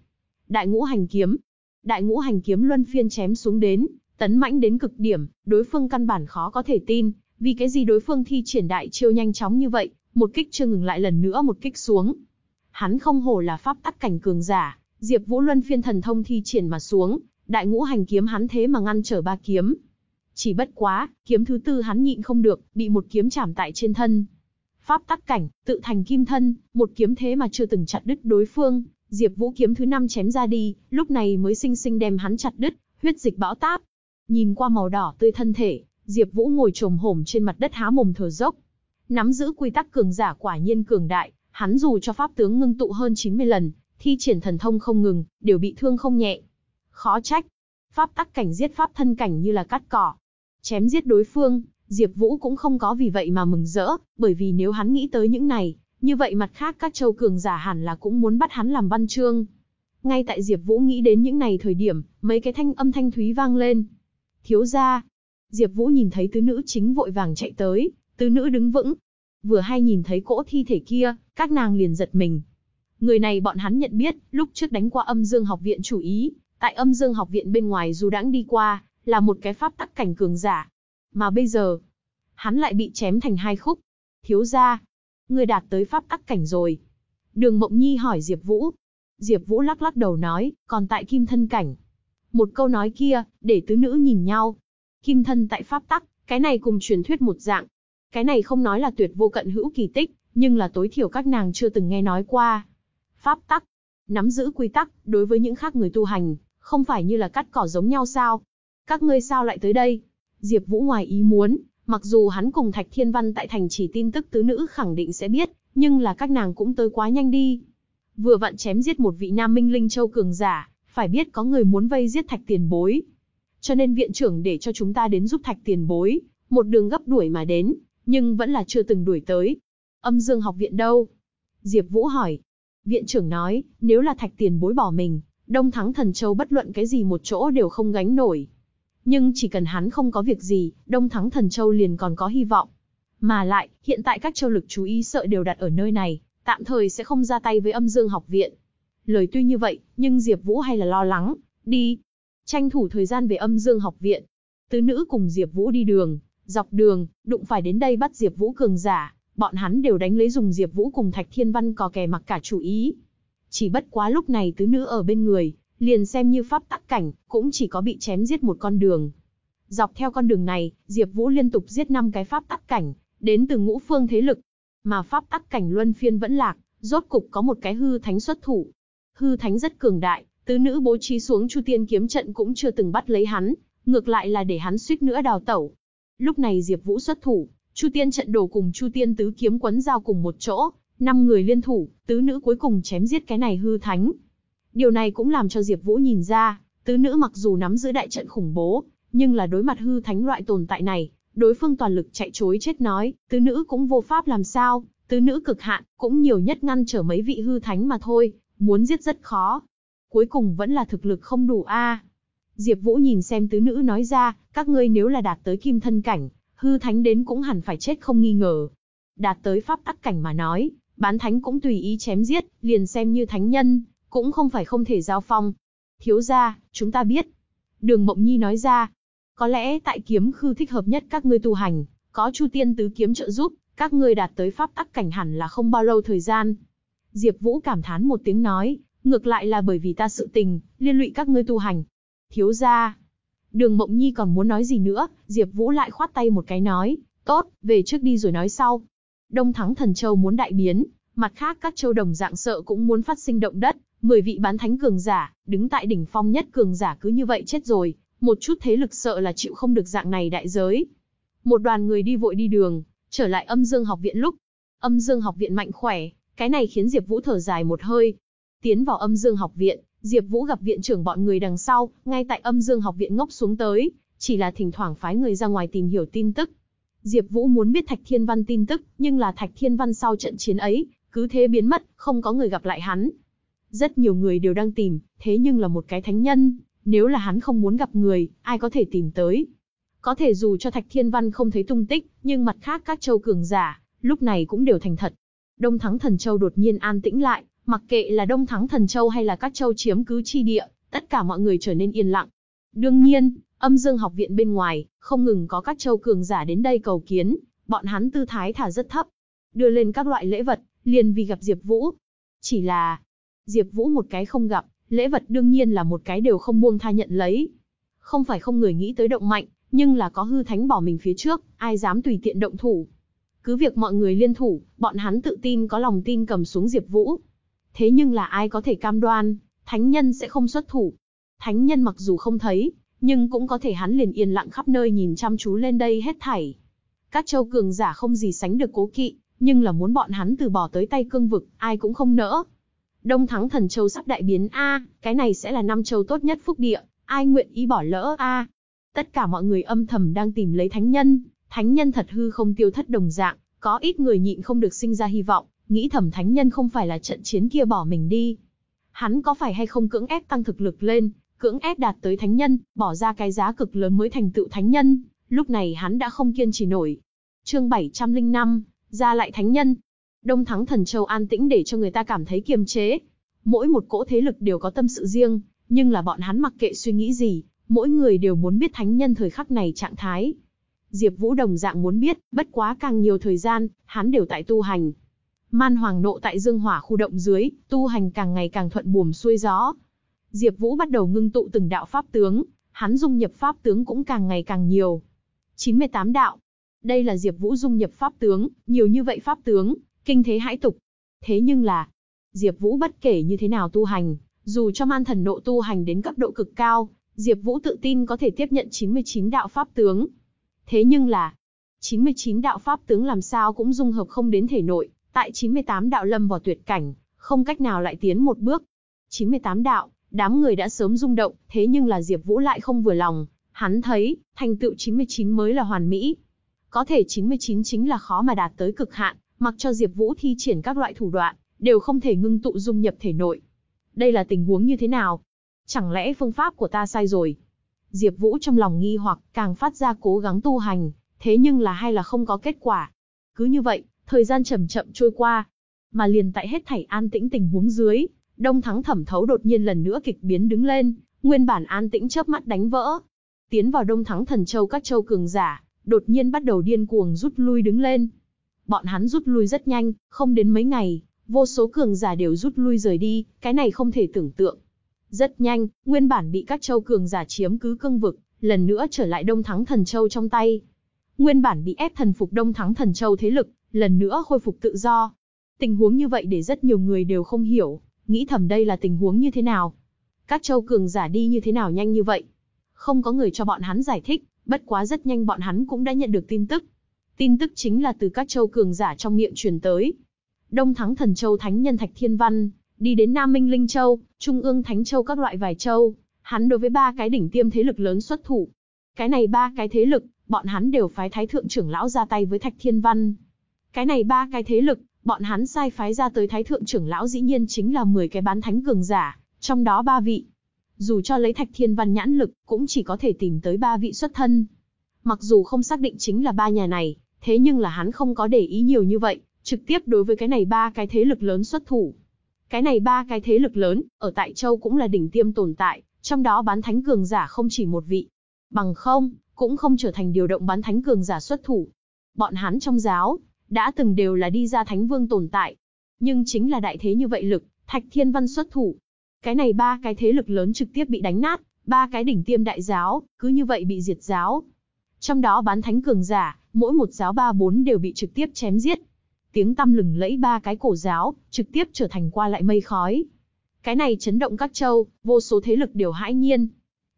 Đại ngũ hành kiếm. Đại ngũ hành kiếm luân phiên chém xuống đến, tấn mãnh đến cực điểm, đối phương căn bản khó có thể tin, vì cái gì đối phương thi triển đại chiêu nhanh chóng như vậy, một kích chưa ngừng lại lần nữa một kích xuống. Hắn không hổ là pháp tắc cảnh cường giả, Diệp Vũ luân phiên thần thông thi triển mà xuống, đại ngũ hành kiếm hắn thế mà ngăn trở ba kiếm. Chỉ bất quá, kiếm thứ tư hắn nhịn không được, bị một kiếm chạm tại trên thân. Pháp tắc cảnh, tự thành kim thân, một kiếm thế mà chưa từng chặt đứt đối phương, Diệp Vũ kiếm thứ năm chém ra đi, lúc này mới sinh sinh đem hắn chặt đứt, huyết dịch bão táp. Nhìn qua màu đỏ tươi thân thể, Diệp Vũ ngồi trồm hổm trên mặt đất há mồm thở dốc. Nắm giữ quy tắc cường giả quả nhiên cường đại, hắn dù cho pháp tướng ngưng tụ hơn 90 lần, thi triển thần thông không ngừng, đều bị thương không nhẹ. Khó trách, pháp tắc cảnh giết pháp thân cảnh như là cắt cỏ. Chém giết đối phương, Diệp Vũ cũng không có vì vậy mà mừng rỡ, bởi vì nếu hắn nghĩ tới những này, như vậy mặt khác các châu cường giả hẳn là cũng muốn bắt hắn làm văn chương. Ngay tại Diệp Vũ nghĩ đến những này thời điểm, mấy cái thanh âm thanh thúy vang lên. Thiếu gia. Diệp Vũ nhìn thấy tứ nữ chính vội vàng chạy tới, tứ nữ đứng vững. Vừa hay nhìn thấy cỗ thi thể kia, các nàng liền giật mình. Người này bọn hắn nhận biết, lúc trước đánh qua Âm Dương học viện chủ ý, tại Âm Dương học viện bên ngoài dù đãng đi qua, là một cái pháp tắc cảnh cường giả. Mà bây giờ, hắn lại bị chém thành hai khúc. Thiếu gia, ngươi đạt tới pháp tắc cảnh rồi. Đường Mộng Nhi hỏi Diệp Vũ. Diệp Vũ lắc lắc đầu nói, còn tại kim thân cảnh. Một câu nói kia, để tứ nữ nhìn nhau. Kim thân tại pháp tắc, cái này cùng truyền thuyết một dạng. Cái này không nói là tuyệt vô cận hữu kỳ tích, nhưng là tối thiểu các nàng chưa từng nghe nói qua. Pháp tắc, nắm giữ quy tắc, đối với những khác người tu hành, không phải như là cắt cỏ giống nhau sao? Các ngươi sao lại tới đây? Diệp Vũ ngoài ý muốn, mặc dù hắn cùng Thạch Thiên Văn tại thành chỉ tin tức tứ nữ khẳng định sẽ biết, nhưng là các nàng cũng tới quá nhanh đi. Vừa vặn chém giết một vị Nam Minh Linh Châu cường giả, phải biết có người muốn vây giết Thạch Tiền Bối. Cho nên viện trưởng để cho chúng ta đến giúp Thạch Tiền Bối, một đường gấp đuổi mà đến, nhưng vẫn là chưa từng đuổi tới. Âm Dương học viện đâu? Diệp Vũ hỏi. Viện trưởng nói, nếu là Thạch Tiền Bối bỏ mình, Đông Thắng Thần Châu bất luận cái gì một chỗ đều không gánh nổi. Nhưng chỉ cần hắn không có việc gì, Đông Thắng Thần Châu liền còn có hy vọng. Mà lại, hiện tại các châu lực chú ý sợ đều đặt ở nơi này, tạm thời sẽ không ra tay với âm dương học viện. Lời tuy như vậy, nhưng Diệp Vũ hay là lo lắng, đi. Tranh thủ thời gian về âm dương học viện. Tứ nữ cùng Diệp Vũ đi đường, dọc đường, đụng phải đến đây bắt Diệp Vũ cường giả, bọn hắn đều đánh lấy dùng Diệp Vũ cùng Thạch Thiên Văn cò kè mặc cả chủ ý. Chỉ bất quá lúc này tứ nữ ở bên người, liền xem như pháp tắc cảnh, cũng chỉ có bị chém giết một con đường. Dọc theo con đường này, Diệp Vũ liên tục giết năm cái pháp tắc cảnh, đến từ ngũ phương thế lực. Mà pháp tắc cảnh luân phiên vẫn lạc, rốt cục có một cái hư thánh xuất thủ. Hư thánh rất cường đại, tứ nữ bố trí xuống Chu Tiên kiếm trận cũng chưa từng bắt lấy hắn, ngược lại là để hắn suýt nữa đào tẩu. Lúc này Diệp Vũ xuất thủ, Chu Tiên trận đồ cùng Chu Tiên tứ kiếm quấn giao cùng một chỗ, năm người liên thủ, tứ nữ cuối cùng chém giết cái này hư thánh. Điều này cũng làm cho Diệp Vũ nhìn ra, tứ nữ mặc dù nắm giữ đại trận khủng bố, nhưng là đối mặt hư thánh loại tồn tại này, đối phương toàn lực chạy trối chết nói, tứ nữ cũng vô pháp làm sao, tứ nữ cực hạn, cũng nhiều nhất ngăn trở mấy vị hư thánh mà thôi, muốn giết rất khó. Cuối cùng vẫn là thực lực không đủ a. Diệp Vũ nhìn xem tứ nữ nói ra, các ngươi nếu là đạt tới kim thân cảnh, hư thánh đến cũng hẳn phải chết không nghi ngờ. Đạt tới pháp tắc cảnh mà nói, bán thánh cũng tùy ý chém giết, liền xem như thánh nhân, cũng không phải không thể giao phong. Thiếu gia, chúng ta biết. Đường Mộng Nhi nói ra, có lẽ tại kiếm khư thích hợp nhất các ngươi tu hành, có Chu Tiên tứ kiếm trợ giúp, các ngươi đạt tới pháp tắc cảnh hẳn là không bao lâu thời gian. Diệp Vũ cảm thán một tiếng nói, ngược lại là bởi vì ta sự tình, liên lụy các ngươi tu hành. Thiếu gia. Đường Mộng Nhi còn muốn nói gì nữa, Diệp Vũ lại khoát tay một cái nói, tốt, về trước đi rồi nói sau. Đông Thắng Thần Châu muốn đại biến, mặt khác các châu đồng dạng sợ cũng muốn phát sinh động đất, 10 vị bán thánh cường giả, đứng tại đỉnh phong nhất cường giả cứ như vậy chết rồi, một chút thế lực sợ là chịu không được dạng này đại giới. Một đoàn người đi vội đi đường, trở lại âm dương học viện lúc. Âm dương học viện mạnh khỏe, cái này khiến Diệp Vũ thở dài một hơi. Tiến vào âm dương học viện, Diệp Vũ gặp viện trưởng bọn người đằng sau, ngay tại âm dương học viện ngốc xuống tới, chỉ là thỉnh thoảng phái người ra ngoài tìm hiểu tin tức. Diệp Vũ muốn biết Thạch Thiên Văn tin tức, nhưng là Thạch Thiên Văn sau trận chiến ấy, cứ thế biến mất, không có người gặp lại hắn. Rất nhiều người đều đang tìm, thế nhưng là một cái thánh nhân, nếu là hắn không muốn gặp người, ai có thể tìm tới. Có thể dù cho Thạch Thiên Văn không thấy tung tích, nhưng mặt khác các châu cường giả, lúc này cũng đều thành thật. Đông Thắng Thần Châu đột nhiên an tĩnh lại, mặc kệ là Đông Thắng Thần Châu hay là các châu chiếm cứ chi địa, tất cả mọi người trở nên yên lặng. Đương nhiên, âm dương học viện bên ngoài, không ngừng có các châu cường giả đến đây cầu kiến, bọn hắn tư thái thả rất thấp. Đưa lên các loại lễ vật, liền vì gặp Diệp Vũ. Chỉ là, Diệp Vũ một cái không gặp, lễ vật đương nhiên là một cái đều không buông tha nhận lấy. Không phải không người nghĩ tới động mạnh, Nhưng là có hư thánh bỏ mình phía trước, ai dám tùy tiện động thủ. Cứ việc mọi người liên thủ, bọn hắn tự tin có lòng tin cầm xuống Diệp Vũ. Thế nhưng là ai có thể cam đoan, thánh nhân sẽ không xuất thủ. Thánh nhân mặc dù không thấy, nhưng cũng có thể hắn liền yên lặng khắp nơi nhìn chăm chú lên đây hết thảy. Các châu cường giả không gì sánh được cố kỵ, nhưng là muốn bọn hắn từ bỏ tới tay cương vực, ai cũng không nỡ. Đông Thắng Thần Châu sắp đại biến a, cái này sẽ là năm châu tốt nhất phúc địa, ai nguyện ý bỏ lỡ a? Tất cả mọi người âm thầm đang tìm lấy thánh nhân, thánh nhân thật hư không tiêu thất đồng dạng, có ít người nhịn không được sinh ra hy vọng, nghĩ thầm thánh nhân không phải là trận chiến kia bỏ mình đi. Hắn có phải hay không cưỡng ép tăng thực lực lên, cưỡng ép đạt tới thánh nhân, bỏ ra cái giá cực lớn mới thành tựu thánh nhân, lúc này hắn đã không kiên trì nổi. Chương 705, ra lại thánh nhân. Đông Thắng Thần Châu an tĩnh để cho người ta cảm thấy kiềm chế. Mỗi một cỗ thế lực đều có tâm sự riêng, nhưng là bọn hắn mặc kệ suy nghĩ gì, mỗi người đều muốn biết thánh nhân thời khắc này trạng thái. Diệp Vũ đồng dạng muốn biết, bất quá càng nhiều thời gian, hắn đều tại tu hành. Man Hoàng nộ tại Dương Hỏa khu động dưới, tu hành càng ngày càng thuận buồm xuôi gió. Diệp Vũ bắt đầu ngưng tụ từng đạo pháp tướng, hắn dung nhập pháp tướng cũng càng ngày càng nhiều. 98 đạo. Đây là Diệp Vũ dung nhập pháp tướng, nhiều như vậy pháp tướng, kinh thế hãi tục. Thế nhưng là, Diệp Vũ bất kể như thế nào tu hành, dù cho man thần nộ tu hành đến cấp độ cực cao, Diệp Vũ tự tin có thể tiếp nhận 99 đạo pháp tướng. Thế nhưng là, 99 đạo pháp tướng làm sao cũng dung hợp không đến thể nội, tại 98 đạo lâm vào tuyệt cảnh, không cách nào lại tiến một bước. 98 đạo, đám người đã sớm rung động, thế nhưng là Diệp Vũ lại không vừa lòng, hắn thấy, thành tựu 99 mới là hoàn mỹ. Có thể 99 chính là khó mà đạt tới cực hạn, mặc cho Diệp Vũ thi triển các loại thủ đoạn, đều không thể ngưng tụ dung nhập thể nội. Đây là tình huống như thế nào? Chẳng lẽ phương pháp của ta sai rồi? Diệp Vũ trong lòng nghi hoặc, càng phát ra cố gắng tu hành, thế nhưng là hay là không có kết quả. Cứ như vậy, thời gian chậm chậm trôi qua, mà liền tại hết thảy an tĩnh tình huống dưới, Đông Thắng Thẩm Thấu đột nhiên lần nữa kịch biến đứng lên, nguyên bản an tĩnh chớp mắt đánh vỡ. Tiến vào Đông Thắng Thần Châu các châu cường giả, đột nhiên bắt đầu điên cuồng rút lui đứng lên. Bọn hắn rút lui rất nhanh, không đến mấy ngày, vô số cường giả đều rút lui rời đi, cái này không thể tưởng tượng. Rất nhanh, nguyên bản bị các châu cường giả chiếm cứ cương vực, lần nữa trở lại Đông Thắng Thần Châu trong tay. Nguyên bản bị ép thần phục Đông Thắng Thần Châu thế lực, lần nữa khôi phục tự do. Tình huống như vậy để rất nhiều người đều không hiểu, nghĩ thầm đây là tình huống như thế nào. Các châu cường giả đi như thế nào nhanh như vậy? Không có người cho bọn hắn giải thích, bất quá rất nhanh bọn hắn cũng đã nhận được tin tức. Tin tức chính là từ các châu cường giả trong miệng truyền tới. Đông Thắng Thần Châu Thánh Nhân Thạch Thiên Văn, đi đến Nam Minh Linh Châu, Trung ương Thánh Châu các loại vài châu, hắn đối với ba cái đỉnh tiêm thế lực lớn xuất thủ. Cái này ba cái thế lực, bọn hắn đều phái thái thượng trưởng lão ra tay với Thạch Thiên Văn. Cái này ba cái thế lực, bọn hắn sai phái ra tới thái thượng trưởng lão dĩ nhiên chính là 10 cái bán thánh cường giả, trong đó ba vị. Dù cho lấy Thạch Thiên Văn nhãn lực, cũng chỉ có thể tìm tới ba vị xuất thân. Mặc dù không xác định chính là ba nhà này, thế nhưng là hắn không có để ý nhiều như vậy, trực tiếp đối với cái này ba cái thế lực lớn xuất thủ. Cái này ba cái thế lực lớn, ở tại châu cũng là đỉnh tiêm tồn tại, trong đó bán thánh cường giả không chỉ một vị. Bằng không, cũng không trở thành điều động bán thánh cường giả xuất thủ. Bọn hắn trong giáo, đã từng đều là đi ra thánh vương tồn tại. Nhưng chính là đại thế như vậy lực, Thạch Thiên Văn xuất thủ. Cái này ba cái thế lực lớn trực tiếp bị đánh nát, ba cái đỉnh tiêm đại giáo, cứ như vậy bị diệt giáo. Trong đó bán thánh cường giả, mỗi một giáo ba bốn đều bị trực tiếp chém giết. Tiếng tăm lừng lẫy ba cái cổ giáo, trực tiếp trở thành qua lại mây khói. Cái này chấn động các châu, vô số thế lực đều hãi nhiên.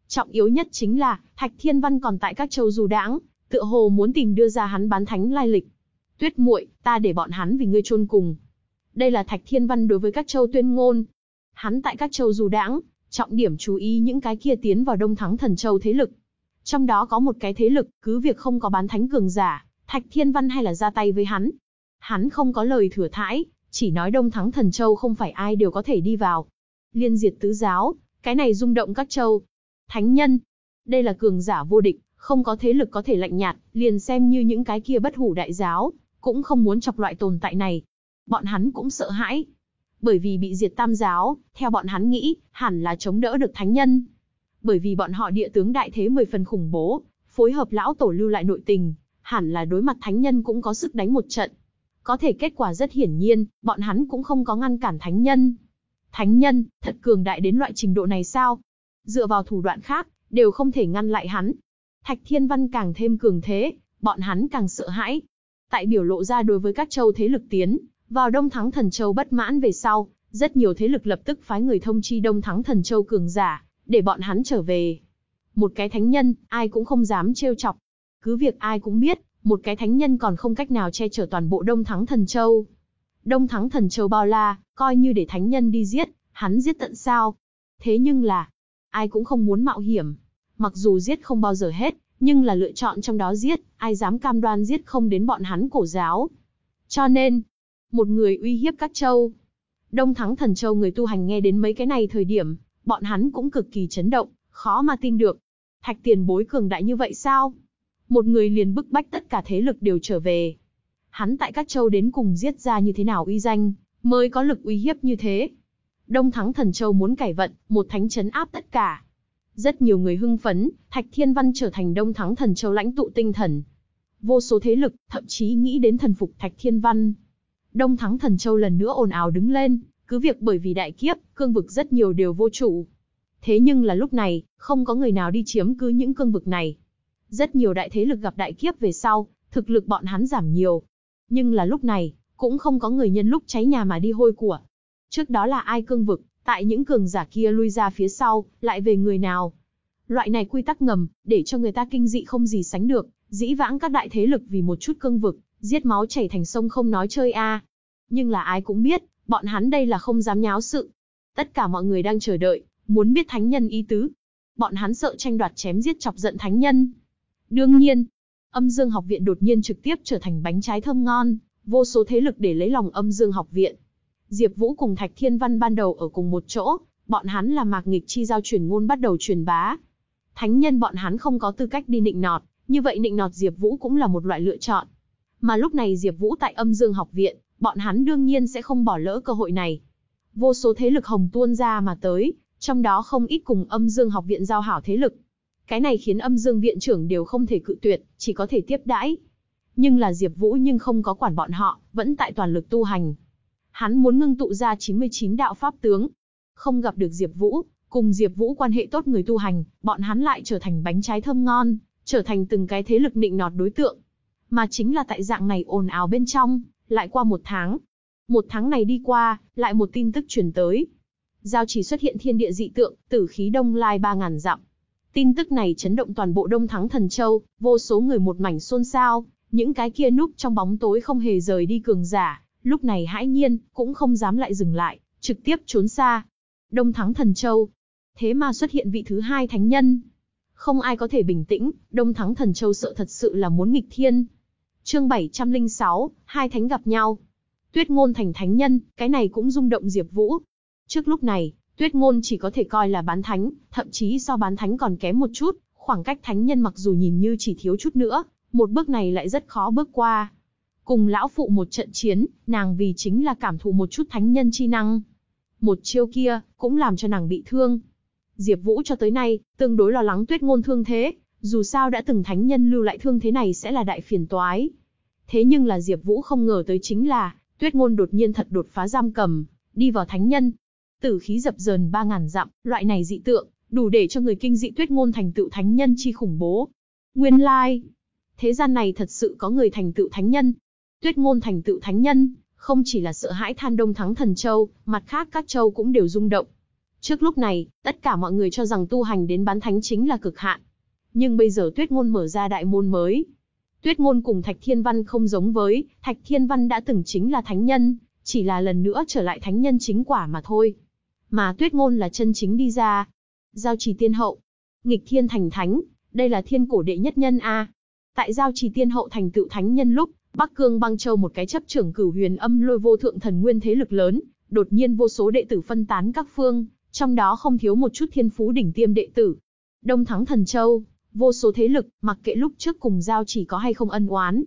Trọng yếu nhất chính là, Thạch Thiên Văn còn tại các châu du đãng, tựa hồ muốn tìm đưa ra hắn bán thánh lai lịch. Tuyết muội, ta để bọn hắn vì ngươi chôn cùng. Đây là Thạch Thiên Văn đối với các châu tuyên ngôn. Hắn tại các châu du đãng, trọng điểm chú ý những cái kia tiến vào Đông Thắng Thần Châu thế lực. Trong đó có một cái thế lực, cứ việc không có bán thánh cường giả, Thạch Thiên Văn hay là ra tay với hắn. Hắn không có lời thừa thãi, chỉ nói Đông Thắng Thần Châu không phải ai đều có thể đi vào. Liên diệt tứ giáo, cái này rung động các châu. Thánh nhân, đây là cường giả vô địch, không có thế lực có thể lạnh nhạt, liền xem như những cái kia bất hủ đại giáo, cũng không muốn chọc loại tồn tại này. Bọn hắn cũng sợ hãi. Bởi vì bị diệt tam giáo, theo bọn hắn nghĩ, hẳn là chống đỡ được thánh nhân. Bởi vì bọn họ địa tướng đại thế 10 phần khủng bố, phối hợp lão tổ lưu lại nội tình, hẳn là đối mặt thánh nhân cũng có sức đánh một trận. Có thể kết quả rất hiển nhiên, bọn hắn cũng không có ngăn cản thánh nhân. Thánh nhân, thật cường đại đến loại trình độ này sao? Dựa vào thủ đoạn khác, đều không thể ngăn lại hắn. Thạch Thiên Văn càng thêm cường thế, bọn hắn càng sợ hãi. Tại biểu lộ ra đối với các châu thế lực tiến, vào Đông Thắng Thần Châu bất mãn về sau, rất nhiều thế lực lập tức phái người thông chi Đông Thắng Thần Châu cường giả, để bọn hắn trở về. Một cái thánh nhân, ai cũng không dám trêu chọc. Cứ việc ai cũng biết, một cái thánh nhân còn không cách nào che chở toàn bộ Đông Thắng Thần Châu. Đông Thắng Thần Châu bao la, coi như để thánh nhân đi giết, hắn giết tận sao. Thế nhưng là, ai cũng không muốn mạo hiểm. Mặc dù giết không bao giờ hết, nhưng là lựa chọn trong đó giết, ai dám cam đoan giết không đến bọn hắn cổ giáo. Cho nên, một người uy hiếp các châu. Đông Thắng Thần Châu người tu hành nghe đến mấy cái này thời điểm, bọn hắn cũng cực kỳ chấn động, khó mà tin được. Thạch tiền bối cường đại như vậy sao? Một người liền bức bách tất cả thế lực đều trở về. Hắn tại các châu đến cùng giết ra như thế nào uy danh, mới có lực uy hiếp như thế. Đông Thắng Thần Châu muốn cải vận, một thánh chấn áp tất cả. Rất nhiều người hưng phấn, Thạch Thiên Văn trở thành Đông Thắng Thần Châu lãnh tụ tinh thần. Vô số thế lực, thậm chí nghĩ đến thần phục Thạch Thiên Văn. Đông Thắng Thần Châu lần nữa ồn ào đứng lên, cứ việc bởi vì đại kiếp, cương vực rất nhiều đều vô chủ. Thế nhưng là lúc này, không có người nào đi chiếm cứ những cương vực này. Rất nhiều đại thế lực gặp đại kiếp về sau, thực lực bọn hắn giảm nhiều. Nhưng là lúc này, cũng không có người nhân lúc cháy nhà mà đi hôi của. Trước đó là ai cương vực, tại những cường giả kia lui ra phía sau, lại về người nào. Loại này quy tắc ngầm, để cho người ta kinh dị không gì sánh được, dĩ vãng các đại thế lực vì một chút cương vực, giết máu chảy thành sông không nói chơi a. Nhưng là ai cũng biết, bọn hắn đây là không dám nháo sự. Tất cả mọi người đang chờ đợi, muốn biết thánh nhân ý tứ. Bọn hắn sợ tranh đoạt chém giết chọc giận thánh nhân. Đương nhiên, âm dương học viện đột nhiên trực tiếp trở thành bánh trái thơm ngon, vô số thế lực để lấy lòng âm dương học viện. Diệp Vũ cùng Thạch Thiên Văn ban đầu ở cùng một chỗ, bọn hắn là mạc nghịch chi giao truyền ngôn bắt đầu truyền bá. Thánh nhân bọn hắn không có tư cách đi nịnh nọt, như vậy nịnh nọt Diệp Vũ cũng là một loại lựa chọn. Mà lúc này Diệp Vũ tại Âm Dương học viện, bọn hắn đương nhiên sẽ không bỏ lỡ cơ hội này. Vô số thế lực hồng tuôn ra mà tới, trong đó không ít cùng Âm Dương học viện giao hảo thế lực. Cái này khiến Âm Dương viện trưởng đều không thể cự tuyệt, chỉ có thể tiếp đãi. Nhưng là Diệp Vũ nhưng không có quản bọn họ, vẫn tại toàn lực tu hành. Hắn muốn ngưng tụ ra 99 đạo pháp tướng. Không gặp được Diệp Vũ, cùng Diệp Vũ quan hệ tốt người tu hành, bọn hắn lại trở thành bánh trái thơm ngon, trở thành từng cái thế lực nịnh nọt đối tượng. Mà chính là tại dạng này ồn ào bên trong, lại qua một tháng. Một tháng này đi qua, lại một tin tức truyền tới. Giao chỉ xuất hiện thiên địa dị tượng, tử khí đông lai 3000 dặm. Tin tức này chấn động toàn bộ Đông Thắng Thần Châu, vô số người một mảnh xôn xao, những cái kia núp trong bóng tối không hề rời đi cường giả, lúc này hãi nhiên, cũng không dám lại dừng lại, trực tiếp trốn xa. Đông Thắng Thần Châu. Thế mà xuất hiện vị thứ hai thánh nhân. Không ai có thể bình tĩnh, Đông Thắng Thần Châu sợ thật sự là muốn nghịch thiên. Chương 706, hai thánh gặp nhau. Tuyết ngôn thành thánh nhân, cái này cũng rung động Diệp Vũ. Trước lúc này, Tuyết ngôn chỉ có thể coi là bán thánh, thậm chí so bán thánh còn kém một chút, khoảng cách thánh nhân mặc dù nhìn như chỉ thiếu chút nữa, một bước này lại rất khó bước qua. Cùng lão phụ một trận chiến, nàng vì chính là cảm thụ một chút thánh nhân chi năng. Một chiêu kia, cũng làm cho nàng bị thương. Diệp Vũ cho tới nay, tương đối lo lắng tuyết ngôn thương thế, dù sao đã từng thánh nhân lưu lại thương thế này sẽ là đại phiền toái. Thế nhưng là Diệp Vũ không ngờ tới chính là, tuyết ngôn đột nhiên thật đột phá giam cầm, đi vào thánh nhân. Tử khí dập dờn 3000 dặm, loại này dị tượng, đủ để cho người kinh dị tuyết ngôn thành tựu thánh nhân chi khủng bố. Nguyên lai, thế gian này thật sự có người thành tựu thánh nhân. Tuyết ngôn thành tựu thánh nhân, không chỉ là sợ hãi than đông thắng thần châu, mặt khác các châu cũng đều rung động. Trước lúc này, tất cả mọi người cho rằng tu hành đến bán thánh chính là cực hạn. Nhưng bây giờ Tuyết ngôn mở ra đại môn mới. Tuyết ngôn cùng Thạch Thiên Văn không giống với, Thạch Thiên Văn đã từng chính là thánh nhân, chỉ là lần nữa trở lại thánh nhân chính quả mà thôi. Mà Tuyết ngôn là chân chính đi ra. Giao trì tiên hậu. Nghịch thiên thành thánh, đây là thiên cổ đệ nhất nhân A. Tại giao trì tiên hậu thành tựu thánh nhân lúc, Bắc Cương băng châu một cái chấp trưởng cửu huyền âm lôi vô thượng thần nguyên thế lực lớn, đột nhiên vô số đệ tử phân tán các phương, trong đó không thiếu một chút thiên phú đỉnh tiêm đệ tử. Đông thắng thần châu, vô số thế lực, mặc kệ lúc trước cùng giao chỉ có hay không ân oán.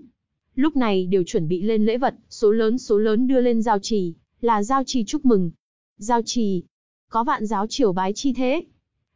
Lúc này đều chuẩn bị lên lễ vật, số lớn số lớn đưa lên giao trì, là giao trì chúc mừng. Giao trì, có vạn giáo triều bái chi thế.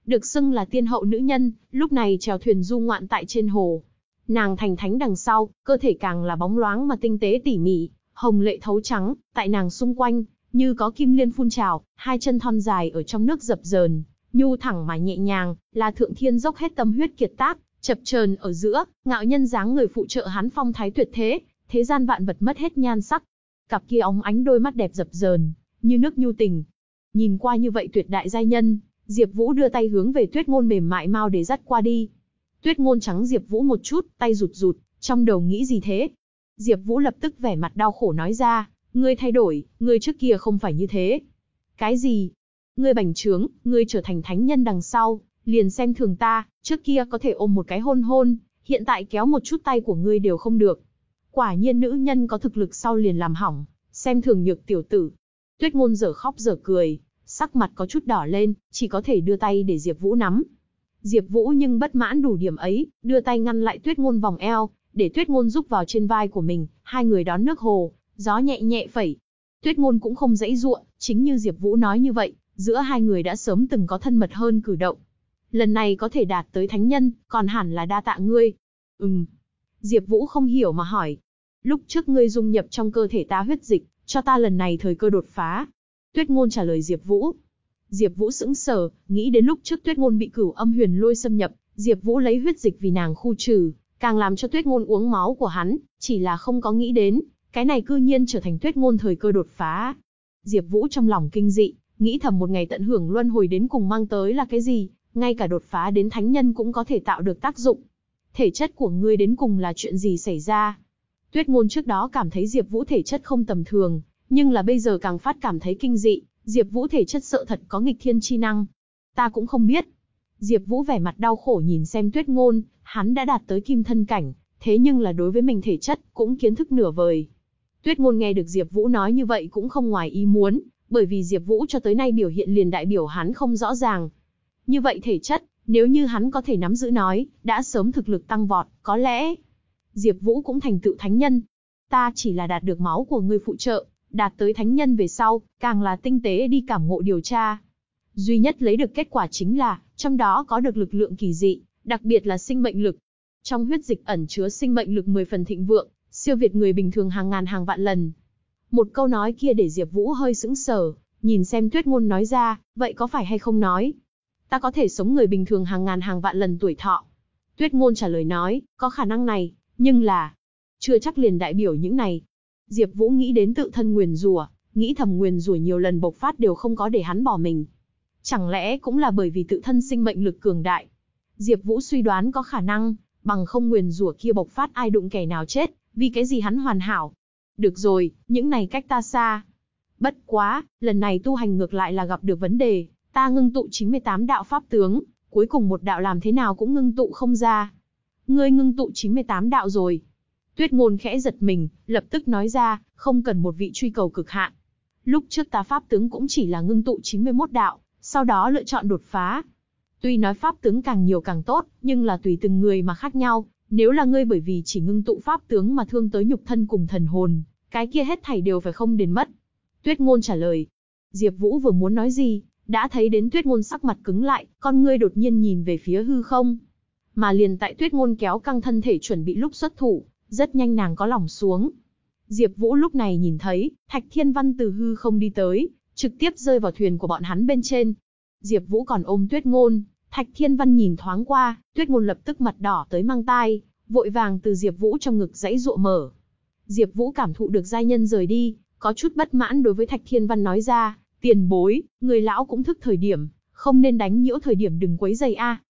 Được xưng là tiên hậu nữ nhân, lúc này chèo thuyền du ngoạn tại trên hồ, Nàng thành thánh đằng sau, cơ thể càng là bóng loáng mà tinh tế tỉ mỉ, hồng lệ thấu trắng, tại nàng xung quanh, như có kim liên phun trào, hai chân thon dài ở trong nước dập dờn, nhu thẳng mà nhẹ nhàng, là thượng thiên dốc hết tâm huyết kiệt tác, Chập chờn ở giữa, ngạo nhân dáng người phụ trợ hắn phong thái tuyệt thế, thế gian vạn vật mất hết nhan sắc. Cặp kia óng ánh đôi mắt đẹp dập dờn, như nước nhu tình. Nhìn qua như vậy tuyệt đại giai nhân, Diệp Vũ đưa tay hướng về Tuyết Ngôn mềm mại mau để dắt qua đi. Tuyết Ngôn trắng Diệp Vũ một chút, tay rụt rụt, trong đầu nghĩ gì thế? Diệp Vũ lập tức vẻ mặt đau khổ nói ra, ngươi thay đổi, ngươi trước kia không phải như thế. Cái gì? Ngươi bành trướng, ngươi trở thành thánh nhân đằng sau, liền xem thường ta, trước kia có thể ôm một cái hôn hôn, hiện tại kéo một chút tay của ngươi đều không được. Quả nhiên nữ nhân có thực lực sau liền làm hỏng, xem thường nhược tiểu tử. Tuyết ngôn dở khóc dở cười, sắc mặt có chút đỏ lên, chỉ có thể đưa tay để Diệp Vũ nắm. Diệp Vũ nhưng bất mãn đủ điểm ấy, đưa tay ngăn lại Tuyết ngôn vòng eo, để Tuyết ngôn giúp vào trên vai của mình, hai người đón nước hồ, gió nhẹ nhẹ phẩy. Tuyết ngôn cũng không dãy dụa, chính như Diệp Vũ nói như vậy, giữa hai người đã sớm từng có thân mật hơn cử động. Lần này có thể đạt tới thánh nhân, còn hẳn là đa tạ ngươi. Ừm. Diệp Vũ không hiểu mà hỏi. Lúc trước ngươi dung nhập trong cơ thể ta huyết dịch, cho ta lần này thời cơ đột phá. Tuyết Ngôn trả lời Diệp Vũ. Diệp Vũ sững sờ, nghĩ đến lúc trước Tuyết Ngôn bị Cửu Âm Huyền Lôi xâm nhập, Diệp Vũ lấy huyết dịch vì nàng khu trừ, càng làm cho Tuyết Ngôn uống máu của hắn, chỉ là không có nghĩ đến, cái này cư nhiên trở thành Tuyết Ngôn thời cơ đột phá. Diệp Vũ trong lòng kinh dị, nghĩ thầm một ngày tận hưởng luân hồi đến cùng mang tới là cái gì, ngay cả đột phá đến thánh nhân cũng có thể tạo được tác dụng. Thể chất của ngươi đến cùng là chuyện gì xảy ra? Tuyết ngôn trước đó cảm thấy Diệp Vũ thể chất không tầm thường, nhưng là bây giờ càng phát cảm thấy kinh dị, Diệp Vũ thể chất sợ thật có nghịch thiên chi năng. Ta cũng không biết. Diệp Vũ vẻ mặt đau khổ nhìn xem Tuyết ngôn, hắn đã đạt tới kim thân cảnh, thế nhưng là đối với mình thể chất cũng kiến thức nửa vời. Tuyết ngôn nghe được Diệp Vũ nói như vậy cũng không ngoài ý muốn, bởi vì Diệp Vũ cho tới nay biểu hiện liền đại biểu hắn không rõ ràng, như vậy thể chất, nếu như hắn có thể nắm giữ nói, đã sớm thực lực tăng vọt, có lẽ Diệp Vũ cũng thành tựu thánh nhân. Ta chỉ là đạt được máu của ngươi phụ trợ, đạt tới thánh nhân về sau, càng là tinh tế đi cảm ngộ điều tra. Duy nhất lấy được kết quả chính là, trong đó có được lực lượng kỳ dị, đặc biệt là sinh mệnh lực. Trong huyết dịch ẩn chứa sinh mệnh lực 10 phần thịnh vượng, siêu việt người bình thường hàng ngàn hàng vạn lần. Một câu nói kia để Diệp Vũ hơi sững sờ, nhìn xem Tuyết Ngôn nói ra, vậy có phải hay không nói, ta có thể sống người bình thường hàng ngàn hàng vạn lần tuổi thọ. Tuyết ngôn trả lời nói, có khả năng này, nhưng là, chưa chắc liền đại biểu những này. Diệp Vũ nghĩ đến tự thân nguyền rủa, nghĩ thầm nguyền rủa nhiều lần bộc phát đều không có để hắn bỏ mình. Chẳng lẽ cũng là bởi vì tự thân sinh mệnh lực cường đại? Diệp Vũ suy đoán có khả năng, bằng không nguyền rủa kia bộc phát ai đụng kẻ nào chết, vì cái gì hắn hoàn hảo. Được rồi, những này cách ta xa. Bất quá, lần này tu hành ngược lại là gặp được vấn đề, Ta ngưng tụ 98 đạo pháp tướng, cuối cùng một đạo làm thế nào cũng ngưng tụ không ra. Ngươi ngưng tụ 98 đạo rồi. Tuyết ngôn khẽ giật mình, lập tức nói ra, không cần một vị truy cầu cực hạn. Lúc trước ta pháp tướng cũng chỉ là ngưng tụ 91 đạo, sau đó lựa chọn đột phá. Tuy nói pháp tướng càng nhiều càng tốt, nhưng là tùy từng người mà khác nhau. Nếu là ngươi bởi vì chỉ ngưng tụ pháp tướng mà thương tới nhục thân cùng thần hồn, cái kia hết thảy đều phải không đến mất. Tuyết ngôn trả lời. Diệp Vũ vừa muốn nói gì, đã thấy đến tuyết ngôn sắc mặt cứng lại, con ngươi đột nhiên nhìn về phía hư không. Mà liền tại tuyết ngôn kéo căng thân thể chuẩn bị lúc xuất thủ, rất nhanh nàng có lòng xuống. Diệp Vũ lúc này nhìn thấy, Thạch Thiên Văn từ hư không đi tới, trực tiếp rơi vào thuyền của bọn hắn bên trên. Diệp Vũ còn ôm Tuyết Ngôn, Thạch Thiên Văn nhìn thoáng qua, Tuyết Ngôn lập tức mặt đỏ tới mang tai, vội vàng từ Diệp Vũ trong ngực giãy giụa mở. Diệp Vũ cảm thụ được giai nhân rời đi, có chút bất mãn đối với Thạch Thiên Văn nói ra, Tiền bối, người lão cũng thức thời điểm, không nên đánh nhiễu thời điểm đừng quấy giày a.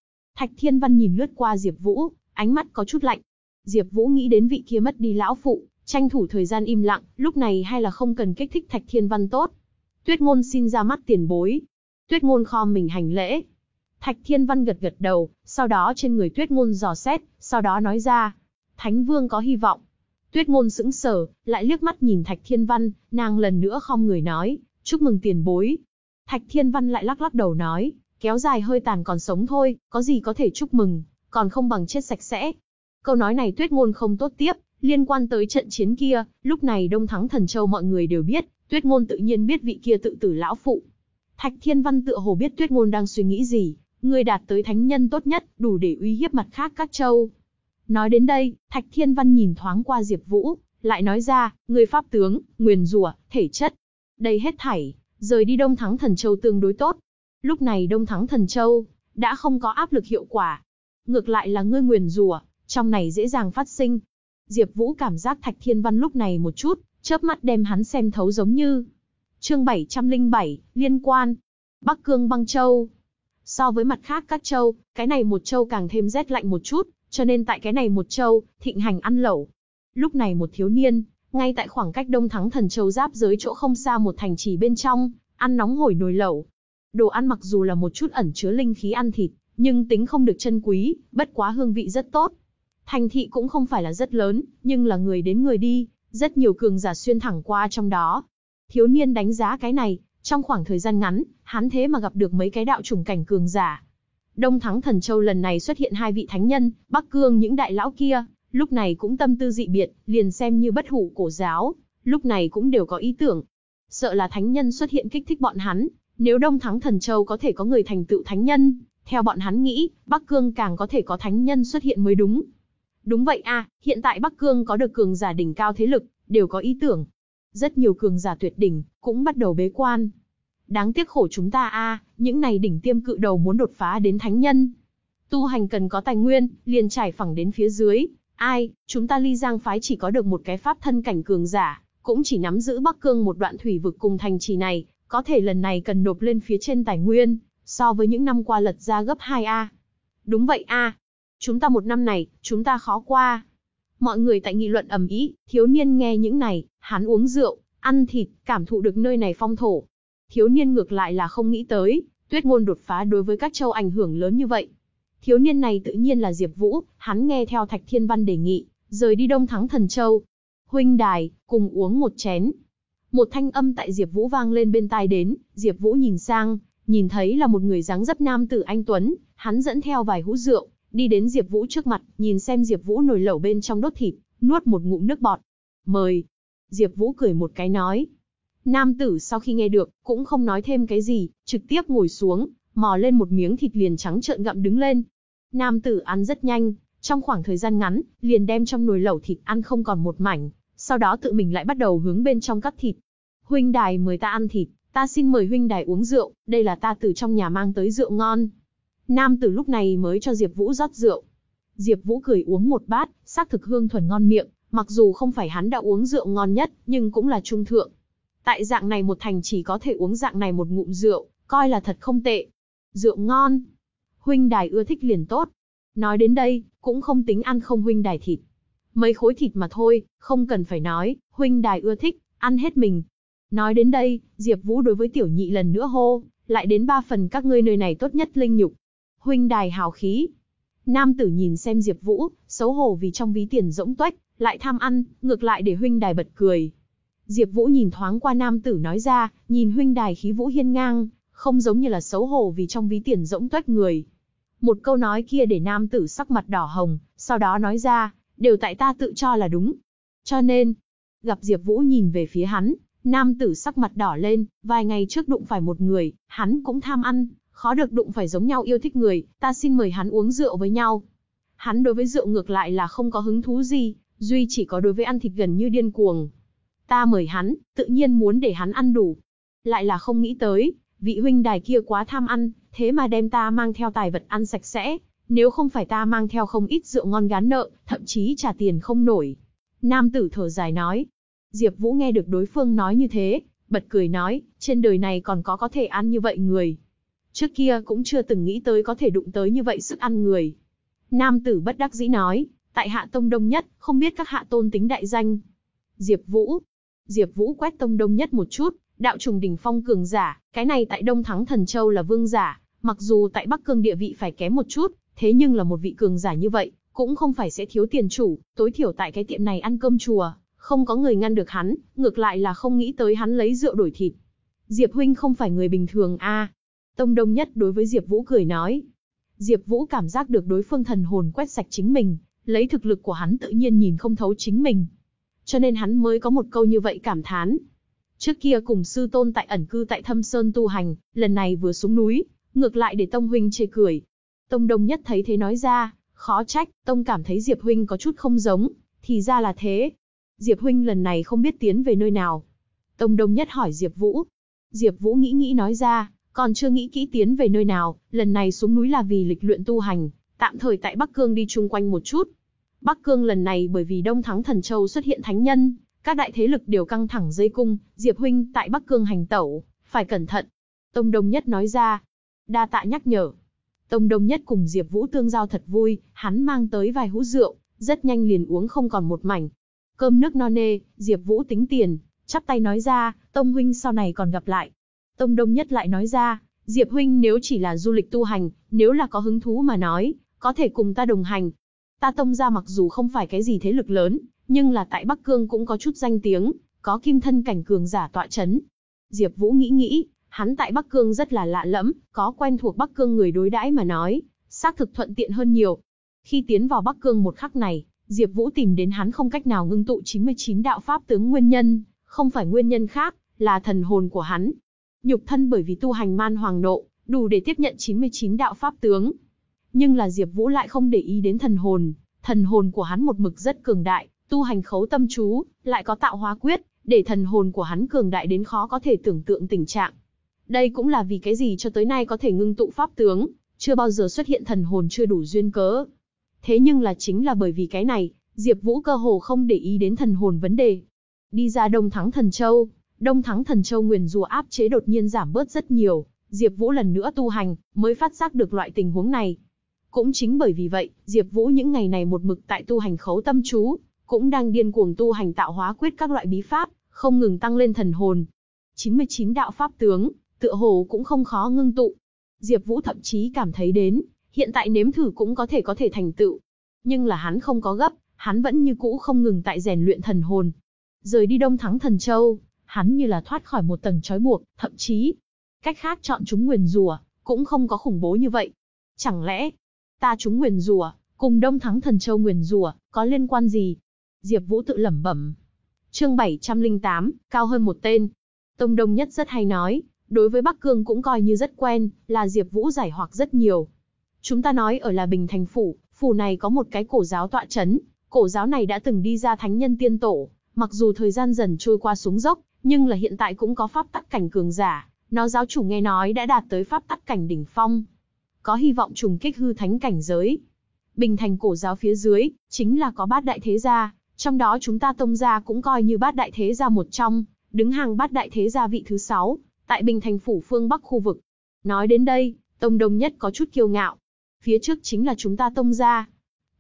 Thạch Thiên Văn nhìn lướt qua Diệp Vũ, ánh mắt có chút lạnh. Diệp Vũ nghĩ đến vị kia mất đi lão phụ, tranh thủ thời gian im lặng, lúc này hay là không cần kích thích Thạch Thiên Văn tốt. Tuyết Ngôn xin ra mắt tiền bối. Tuyết Ngôn khom mình hành lễ. Thạch Thiên Văn gật gật đầu, sau đó trên người Tuyết Ngôn dò xét, sau đó nói ra, Thánh Vương có hy vọng. Tuyết Ngôn sững sờ, lại liếc mắt nhìn Thạch Thiên Văn, nàng lần nữa khom người nói, Chúc mừng tiền bối. Thạch Thiên Văn lại lắc lắc đầu nói, kéo dài hơi tàn còn sống thôi, có gì có thể chúc mừng, còn không bằng chết sạch sẽ. Câu nói này tuyết ngôn không tốt tiếp, liên quan tới trận chiến kia, lúc này Đông Thắng Thần Châu mọi người đều biết, tuyết ngôn tự nhiên biết vị kia tự tử lão phụ. Thạch Thiên Văn tựa hồ biết tuyết ngôn đang suy nghĩ gì, người đạt tới thánh nhân tốt nhất, đủ để uy hiếp mặt khác các châu. Nói đến đây, Thạch Thiên Văn nhìn thoáng qua Diệp Vũ, lại nói ra, người pháp tướng, nguyền rủa, thể chất, đây hết thảy, rời đi Đông Thắng Thần Châu tương đối tốt. Lúc này Đông Thắng Thần Châu đã không có áp lực hiệu quả. ngược lại là ngươi nguyền rủa, trong này dễ dàng phát sinh. Diệp Vũ cảm giác Thạch Thiên Văn lúc này một chút, chớp mắt đem hắn xem thấu giống như. Chương 707, liên quan. Bắc Cương Băng Châu. So với mặt khác các châu, cái này một châu càng thêm rét lạnh một chút, cho nên tại cái này một châu, thịnh hành ăn lẩu. Lúc này một thiếu niên, ngay tại khoảng cách Đông Thắng Thần Châu giáp giới chỗ không xa một thành trì bên trong, ăn nóng hổi nồi lẩu. Đồ ăn mặc dù là một chút ẩn chứa linh khí ăn thịt, nhưng tính không được chân quý, bất quá hương vị rất tốt. Thành thị cũng không phải là rất lớn, nhưng là người đến người đi, rất nhiều cường giả xuyên thẳng qua trong đó. Thiếu niên đánh giá cái này, trong khoảng thời gian ngắn, hắn thế mà gặp được mấy cái đạo trùng cảnh cường giả. Đông Thắng Thần Châu lần này xuất hiện hai vị thánh nhân, Bắc Cương những đại lão kia, lúc này cũng tâm tư dị biệt, liền xem như bất hủ cổ giáo, lúc này cũng đều có ý tưởng. Sợ là thánh nhân xuất hiện kích thích bọn hắn, nếu Đông Thắng Thần Châu có thể có người thành tựu thánh nhân, theo bọn hắn nghĩ, Bắc Cương càng có thể có thánh nhân xuất hiện mới đúng. Đúng vậy a, hiện tại Bắc Cương có được cường giả đỉnh cao thế lực, đều có ý tưởng. Rất nhiều cường giả tuyệt đỉnh, cũng bắt đầu bế quan. Đáng tiếc khổ chúng ta a, những này đỉnh tiêm cự đầu muốn đột phá đến thánh nhân. Tu hành cần có tài nguyên, liền trải phẳng đến phía dưới. Ai, chúng ta ly giang phái chỉ có được một cái pháp thân cảnh cường giả, cũng chỉ nắm giữ Bắc Cương một đoạn thủy vực cùng thành trì này, có thể lần này cần nộp lên phía trên tài nguyên, so với những năm qua lật ra gấp 2A. Đúng vậy a, Chúng ta một năm này, chúng ta khó qua. Mọi người tại nghị luận ầm ĩ, thiếu niên nghe những này, hắn uống rượu, ăn thịt, cảm thụ được nơi này phong thổ. Thiếu niên ngược lại là không nghĩ tới, tuyết ngôn đột phá đối với các châu ảnh hưởng lớn như vậy. Thiếu niên này tự nhiên là Diệp Vũ, hắn nghe theo Thạch Thiên Văn đề nghị, rời đi Đông Thắng Thần Châu. Huynh đài, cùng uống một chén. Một thanh âm tại Diệp Vũ vang lên bên tai đến, Diệp Vũ nhìn sang, nhìn thấy là một người dáng dấp nam tử anh tuấn, hắn dẫn theo vài hũ rượu, đi đến Diệp Vũ trước mặt, nhìn xem Diệp Vũ nồi lẩu bên trong đốt thịt, nuốt một ngụm nước bọt. "Mời." Diệp Vũ cười một cái nói. Nam tử sau khi nghe được, cũng không nói thêm cái gì, trực tiếp ngồi xuống, mò lên một miếng thịt liền trắng trợn gặm đứng lên. Nam tử ăn rất nhanh, trong khoảng thời gian ngắn, liền đem trong nồi lẩu thịt ăn không còn một mảnh, sau đó tự mình lại bắt đầu hướng bên trong cắt thịt. "Huynh đài mời ta ăn thịt." Ta xin mời huynh đài uống rượu, đây là ta từ trong nhà mang tới rượu ngon. Nam tử lúc này mới cho Diệp Vũ rót rượu. Diệp Vũ cười uống một bát, xác thực hương thuần ngon miệng, mặc dù không phải hắn đã uống rượu ngon nhất, nhưng cũng là trung thượng. Tại dạng này một thành chỉ có thể uống dạng này một ngụm rượu, coi là thật không tệ. Rượu ngon. Huynh đài ưa thích liền tốt. Nói đến đây, cũng không tính ăn không huynh đài thịt. Mấy khối thịt mà thôi, không cần phải nói, huynh đài ưa thích, ăn hết mình, Nói đến đây, Diệp Vũ đối với tiểu nhị lần nữa hô, lại đến ba phần các ngươi nơi này tốt nhất linh nhục. Huynh đài hào khí. Nam tử nhìn xem Diệp Vũ, xấu hổ vì trong ví tiền rỗng tuếch, lại tham ăn, ngược lại để huynh đài bật cười. Diệp Vũ nhìn thoáng qua nam tử nói ra, nhìn huynh đài khí vũ hiên ngang, không giống như là xấu hổ vì trong ví tiền rỗng tuếch người. Một câu nói kia để nam tử sắc mặt đỏ hồng, sau đó nói ra, đều tại ta tự cho là đúng. Cho nên, gặp Diệp Vũ nhìn về phía hắn, Nam tử sắc mặt đỏ lên, vài ngày trước đụng phải một người, hắn cũng tham ăn, khó được đụng phải giống nhau yêu thích người, ta xin mời hắn uống rượu với nhau. Hắn đối với rượu ngược lại là không có hứng thú gì, duy chỉ có đối với ăn thịt gần như điên cuồng. Ta mời hắn, tự nhiên muốn để hắn ăn đủ. Lại là không nghĩ tới, vị huynh đài kia quá tham ăn, thế mà đem ta mang theo tài vật ăn sạch sẽ, nếu không phải ta mang theo không ít rượu ngon gán nợ, thậm chí trả tiền không nổi. Nam tử thở dài nói, Diệp Vũ nghe được đối phương nói như thế, bật cười nói, trên đời này còn có có thể ăn như vậy người. Trước kia cũng chưa từng nghĩ tới có thể đụng tới như vậy sức ăn người. Nam tử bất đắc dĩ nói, tại hạ tông đông nhất, không biết các hạ tôn tính đại danh. Diệp Vũ. Diệp Vũ quét tông đông nhất một chút, đạo trùng đỉnh phong cường giả, cái này tại Đông Thắng Thần Châu là vương giả, mặc dù tại Bắc Cương địa vị phải kém một chút, thế nhưng là một vị cường giả như vậy, cũng không phải sẽ thiếu tiền chủ, tối thiểu tại cái tiệm này ăn cơm chùa, không có người ngăn được hắn, ngược lại là không nghĩ tới hắn lấy rượu đổi thịt. Diệp huynh không phải người bình thường a. Tông Đông Nhất đối với Diệp Vũ cười nói. Diệp Vũ cảm giác được đối phương thần hồn quét sạch chính mình, lấy thực lực của hắn tự nhiên nhìn không thấu chính mình. Cho nên hắn mới có một câu như vậy cảm thán. Trước kia cùng sư tôn tại ẩn cư tại Thâm Sơn tu hành, lần này vừa xuống núi, ngược lại để Tông huynh chê cười. Tông Đông Nhất thấy thế nói ra, khó trách, Tông cảm thấy Diệp huynh có chút không giống, thì ra là thế, Diệp huynh lần này không biết tiến về nơi nào. Tông Đông Nhất hỏi Diệp Vũ. Diệp Vũ nghĩ nghĩ nói ra, còn chưa nghĩ kỹ tiến về nơi nào, lần này xuống núi là vì lịch luyện tu hành, tạm thời tại Bắc Cương đi chung quanh một chút. Bắc Cương lần này bởi vì Đông Thắng Thần Châu xuất hiện thánh nhân, các đại thế lực đều căng thẳng dây cung, Diệp huynh tại Bắc Cương hành tẩu, phải cẩn thận. Tông Đông Nhất nói ra. Đa tạ nhắc nhở. Tông Đông Nhất cùng Diệp Vũ tương giao thật vui, hắn mang tới vài hũ rượu, rất nhanh liền uống không còn một mảnh. Cơm nước no nê, Diệp Vũ tính tiền, chắp tay nói ra, Tông huynh sau này còn gặp lại. Tông Đông Nhất lại nói ra, Diệp huynh nếu chỉ là du lịch tu hành, nếu là có hứng thú mà nói, có thể cùng ta đồng hành. Ta Tông gia mặc dù không phải cái gì thế lực lớn, nhưng là tại Bắc Cương cũng có chút danh tiếng, có kim thân cảnh cường giả tọa chấn. Diệp Vũ nghĩ nghĩ, hắn tại Bắc Cương rất là lạ lẫm, có quen thuộc Bắc Cương người đối đãi mà nói, xác thực thuận tiện hơn nhiều. Khi tiến vào Bắc Cương một khắc này, Diệp Vũ tìm đến hắn không cách nào ngưng tụ 99 đạo pháp tướng nguyên nhân, không phải nguyên nhân khác, là thần hồn của hắn. Nhục thân bởi vì tu hành man hoàng độ, đủ để tiếp nhận 99 đạo pháp tướng. Nhưng là Diệp Vũ lại không để ý đến thần hồn, thần hồn của hắn một mực rất cường đại, tu hành khấu tâm chú, lại có tạo hóa quyết, để thần hồn của hắn cường đại đến khó có thể tưởng tượng tình trạng. Đây cũng là vì cái gì cho tới nay có thể ngưng tụ pháp tướng, chưa bao giờ xuất hiện thần hồn chưa đủ duyên cớ. Thế nhưng là chính là bởi vì cái này, Diệp Vũ cơ hồ không để ý đến thần hồn vấn đề. Đi ra Đông Thắng Thần Châu, Đông Thắng Thần Châu nguyền rủa áp chế đột nhiên giảm bớt rất nhiều, Diệp Vũ lần nữa tu hành, mới phát giác được loại tình huống này. Cũng chính bởi vì vậy, Diệp Vũ những ngày này một mực tại tu hành khấu tâm chú, cũng đang điên cuồng tu hành tạo hóa quyết các loại bí pháp, không ngừng tăng lên thần hồn. 99 đạo pháp tướng, tựa hồ cũng không khó ngưng tụ. Diệp Vũ thậm chí cảm thấy đến, hiện tại nếm thử cũng có thể có thể thành tựu. Nhưng là hắn không có gấp, hắn vẫn như cũ không ngừng tại rèn luyện thần hồn. Rời đi Đông Thắng Thần Châu, hắn như là thoát khỏi một tầng trói buộc, thậm chí, cách khác chọn chúng nguyền rủa, cũng không có khủng bố như vậy. Chẳng lẽ, ta chúng nguyền rủa, cùng Đông Thắng Thần Châu nguyền rủa, có liên quan gì? Diệp Vũ tự lẩm bẩm. Chương 708, cao hơn một tên. Tông Đông Nhất rất hay nói, đối với Bắc Cương cũng coi như rất quen, là Diệp Vũ giải hoặc rất nhiều. Chúng ta nói ở là Bình Thành phủ, phủ này có một cái cổ giáo tọa chấn, cổ giáo này đã từng đi ra thánh nhân tiên tổ, mặc dù thời gian dần trôi qua xuống dốc, nhưng là hiện tại cũng có pháp tắc cảnh cường giả, nó giáo chủ nghe nói đã đạt tới pháp tắc cảnh đỉnh phong, có hy vọng trùng kích hư thánh cảnh giới. Bình thành cổ giáo phía dưới, chính là có bát đại thế gia, trong đó chúng ta tông gia cũng coi như bát đại thế gia một trong, đứng hàng bát đại thế gia vị thứ sáu, tại Bình thành phủ phương Bắc khu vực. Nói đến đây, tông đông nhất có chút kiêu ngạo. Phía trước chính là chúng ta tông gia.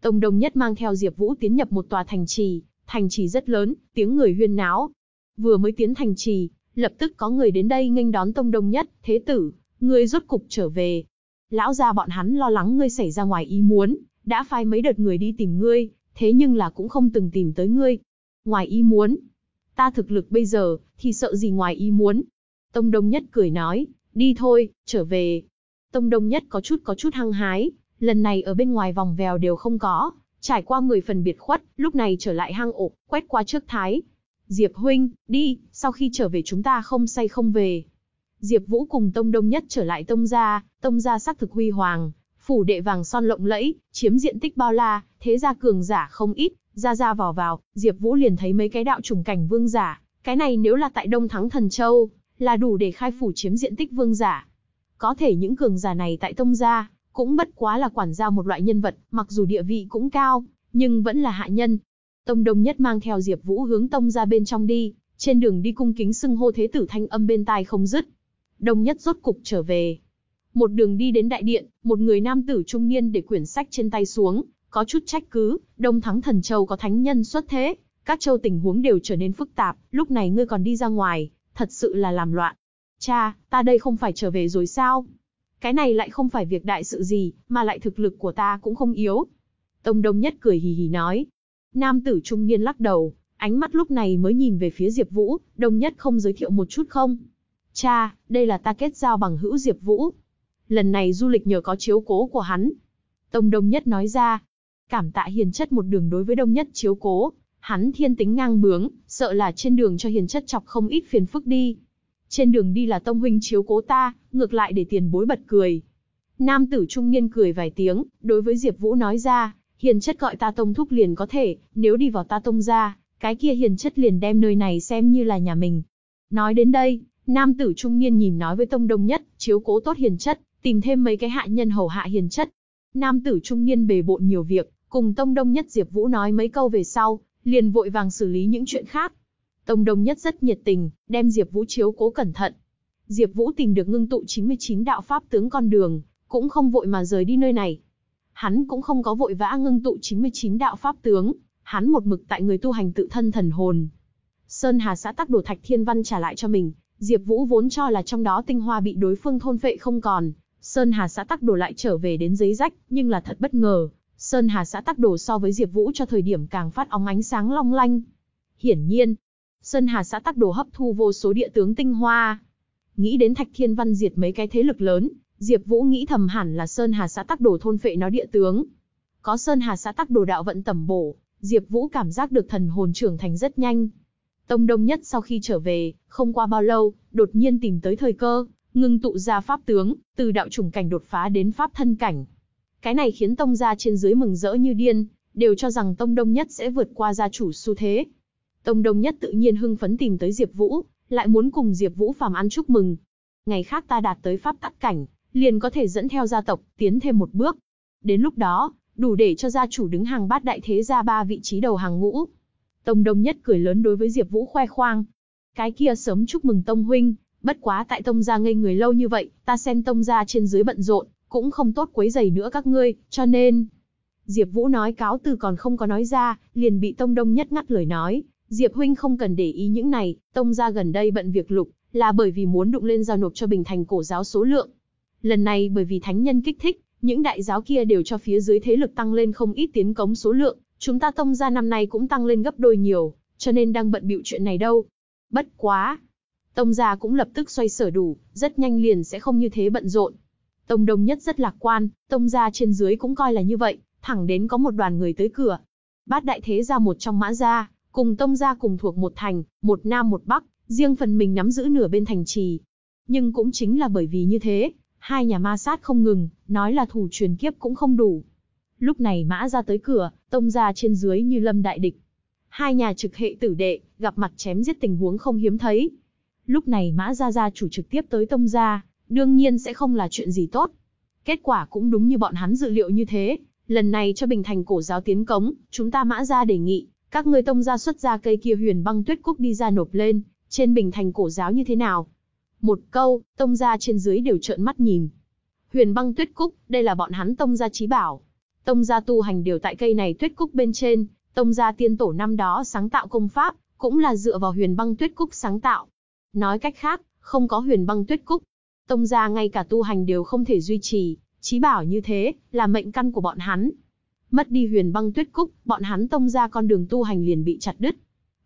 Tông đông nhất mang theo Diệp Vũ tiến nhập một tòa thành trì, thành trì rất lớn, tiếng người huyên náo. Vừa mới tiến thành trì, lập tức có người đến đây nghênh đón tông đông nhất, thế tử, ngươi rốt cục trở về. Lão gia bọn hắn lo lắng ngươi xảy ra ngoài ý muốn, đã phái mấy đợt người đi tìm ngươi, thế nhưng là cũng không từng tìm tới ngươi. Ngoài ý muốn, ta thực lực bây giờ, thì sợ gì ngoài ý muốn. Tông Đông Nhất cười nói, đi thôi, trở về. Tông Đông Nhất có chút có chút hăng hái, lần này ở bên ngoài vòng vèo đều không có, trải qua 10 phần biệt khuất, lúc này trở lại hang ổ, quét qua trước thái. Diệp huynh, đi, sau khi trở về chúng ta không say không về. Diệp Vũ cùng Tông Đông Nhất trở lại Tông gia, Tông gia sắc thực huy hoàng, phủ đệ vàng son lộng lẫy, chiếm diện tích bao la, thế gia cường giả không ít, ra ra vào vào, Diệp Vũ liền thấy mấy cái đạo trùng cảnh vương giả, cái này nếu là tại Đông Thắng Thần Châu, là đủ để khai phủ chiếm diện tích vương giả. Có thể những cường giả này tại tông gia, cũng bất quá là quản gia một loại nhân vật, mặc dù địa vị cũng cao, nhưng vẫn là hạ nhân. Tông Đông Nhất mang theo Diệp Vũ hướng tông gia bên trong đi, trên đường đi cung kính xưng hô thế tử thanh âm bên tai không dứt. Đông Nhất rốt cục trở về, một đường đi đến đại điện, một người nam tử trung niên để quyển sách trên tay xuống, có chút trách cứ, Đông Thắng Thần Châu có thánh nhân xuất thế, các châu tình huống đều trở nên phức tạp, lúc này ngươi còn đi ra ngoài, thật sự là làm loạn. Cha, ta đây không phải trở về rồi sao? Cái này lại không phải việc đại sự gì, mà lại thực lực của ta cũng không yếu. Tông Đông Nhất cười hì hì nói. Nam tử trung niên lắc đầu, ánh mắt lúc này mới nhìn về phía Diệp Vũ, Đông Nhất không giới thiệu một chút không? Cha, đây là ta kết giao bằng hữu Diệp Vũ, lần này du lịch nhờ có chiếu cố của hắn. Tông Đông Nhất nói ra, cảm tạ hiền chất một đường đối với Đông Nhất chiếu cố, hắn thiên tính ngang bướng, sợ là trên đường cho hiền chất chọc không ít phiền phức đi. Trên đường đi là Tông Huynh chiếu cố ta, ngược lại để tiền bối bật cười. Nam tử trung niên cười vài tiếng, đối với Diệp Vũ nói ra, hiền chất gọi ta Tông Thúc liền có thể, nếu đi vào ta Tông ra, cái kia hiền chất liền đem nơi này xem như là nhà mình. Nói đến đây, nam tử trung niên nhìn nói với Tông Đông Nhất, chiếu cố tốt hiền chất, tìm thêm mấy cái hạ nhân hầu hạ hiền chất. Nam tử trung niên bề bộn nhiều việc, cùng Tông Đông Nhất Diệp Vũ nói mấy câu về sau, liền vội vàng xử lý những chuyện khác. Tông Đông Nhất rất nhiệt tình, đem Diệp Vũ chiếu cố cẩn thận. Diệp Vũ tìm được ngưng tụ 99 đạo pháp tướng con đường, cũng không vội mà rời đi nơi này. Hắn cũng không có vội vã ngưng tụ 99 đạo pháp tướng, hắn một mực tại người tu hành tự thân thần hồn. Sơn Hà xã tắc đồ Thạch Thiên Văn trả lại cho mình, Diệp Vũ vốn cho là trong đó tinh hoa bị đối phương thôn phệ không còn, Sơn Hà xã tắc đồ lại trở về đến giấy rách, nhưng là thật bất ngờ, Sơn Hà xã tắc đồ so với Diệp Vũ cho thời điểm càng phát óng ánh sáng long lanh. Hiển nhiên, Sơn Hà xã tắc đồ hấp thu vô số địa tướng tinh hoa. Nghĩ đến Thạch Thiên Văn diệt mấy cái thế lực lớn, Diệp Vũ nghĩ thầm hẳn là Sơn Hà xã tắc đồ thôn phệ nó địa tướng. Có Sơn Hà xã tắc đồ đạo vận tẩm bổ, Diệp Vũ cảm giác được thần hồn trưởng thành rất nhanh. Tông Đông Nhất sau khi trở về, không qua bao lâu, đột nhiên tìm tới thời cơ, ngưng tụ ra pháp tướng, từ đạo chủng cảnh đột phá đến pháp thân cảnh. Cái này khiến tông gia trên dưới mừng rỡ như điên, đều cho rằng tông đông nhất sẽ vượt qua gia chủ xu thế. Tông đông nhất tự nhiên hưng phấn tìm tới Diệp Vũ, lại muốn cùng Diệp Vũ phàm ăn chúc mừng. Ngày khác ta đạt tới pháp tắc cảnh, liền có thể dẫn theo gia tộc tiến thêm một bước. Đến lúc đó, đủ để cho gia chủ đứng hàng bát đại thế gia ba vị trí đầu hàng ngũ. Tông Đông Nhất cười lớn đối với Diệp Vũ khoe khoang. Cái kia sớm chúc mừng Tông huynh, bất quá tại Tông gia ngây người lâu như vậy, ta xem Tông gia trên dưới bận rộn, cũng không tốt quấy rầy nữa các ngươi, cho nên Diệp Vũ nói cáo từ còn không có nói ra, liền bị Tông Đông Nhất ngắt lời nói, Diệp huynh không cần để ý những này, Tông gia gần đây bận việc lục, là bởi vì muốn đụng lên giao nộp cho Bình Thành cổ giáo số lượng. Lần này bởi vì thánh nhân kích thích, những đại giáo kia đều cho phía dưới thế lực tăng lên không ít tiến cống số lượng, chúng ta tông gia năm nay cũng tăng lên gấp đôi nhiều, cho nên đang bận bịu chuyện này đâu. Bất quá, tông gia cũng lập tức xoay sở đủ, rất nhanh liền sẽ không như thế bận rộn. Tông Đông Nhất rất lạc quan, tông gia trên dưới cũng coi là như vậy, thẳng đến có một đoàn người tới cửa. Bát đại thế gia một trong mã gia, cùng tông gia cùng thuộc một thành, một nam một bắc, riêng phần mình nắm giữ nửa bên thành trì. Nhưng cũng chính là bởi vì như thế, hai nhà ma sát không ngừng, nói là thủ truyền kiếp cũng không đủ. Lúc này mã gia tới cửa, tông gia trên dưới như lâm đại địch. Hai nhà trực hệ tử đệ, gặp mặt chém giết tình huống không hiếm thấy. Lúc này mã gia gia chủ trực tiếp tới tông gia, đương nhiên sẽ không là chuyện gì tốt. Kết quả cũng đúng như bọn hắn dự liệu như thế, lần này cho Bình Thành cổ giáo tiến cống, chúng ta mã gia đề nghị, các ngươi tông gia xuất ra cây kia huyền băng tuyết cúc đi ra nộp lên, trên Bình Thành cổ giáo như thế nào? Một câu, tông gia trên dưới đều trợn mắt nhìn. Huyền băng tuyết cúc, đây là bọn hắn tông gia trí bảo. Tông gia tu hành đều tại cây này tuyết cúc bên trên, tông gia tiên tổ năm đó sáng tạo công pháp, cũng là dựa vào huyền băng tuyết cúc sáng tạo. Nói cách khác, không có huyền băng tuyết cúc, tông gia ngay cả tu hành đều không thể duy trì, chí bảo như thế, là mệnh căn của bọn hắn. Mất đi huyền băng tuyết cúc, bọn hắn tông gia con đường tu hành liền bị chặt đứt.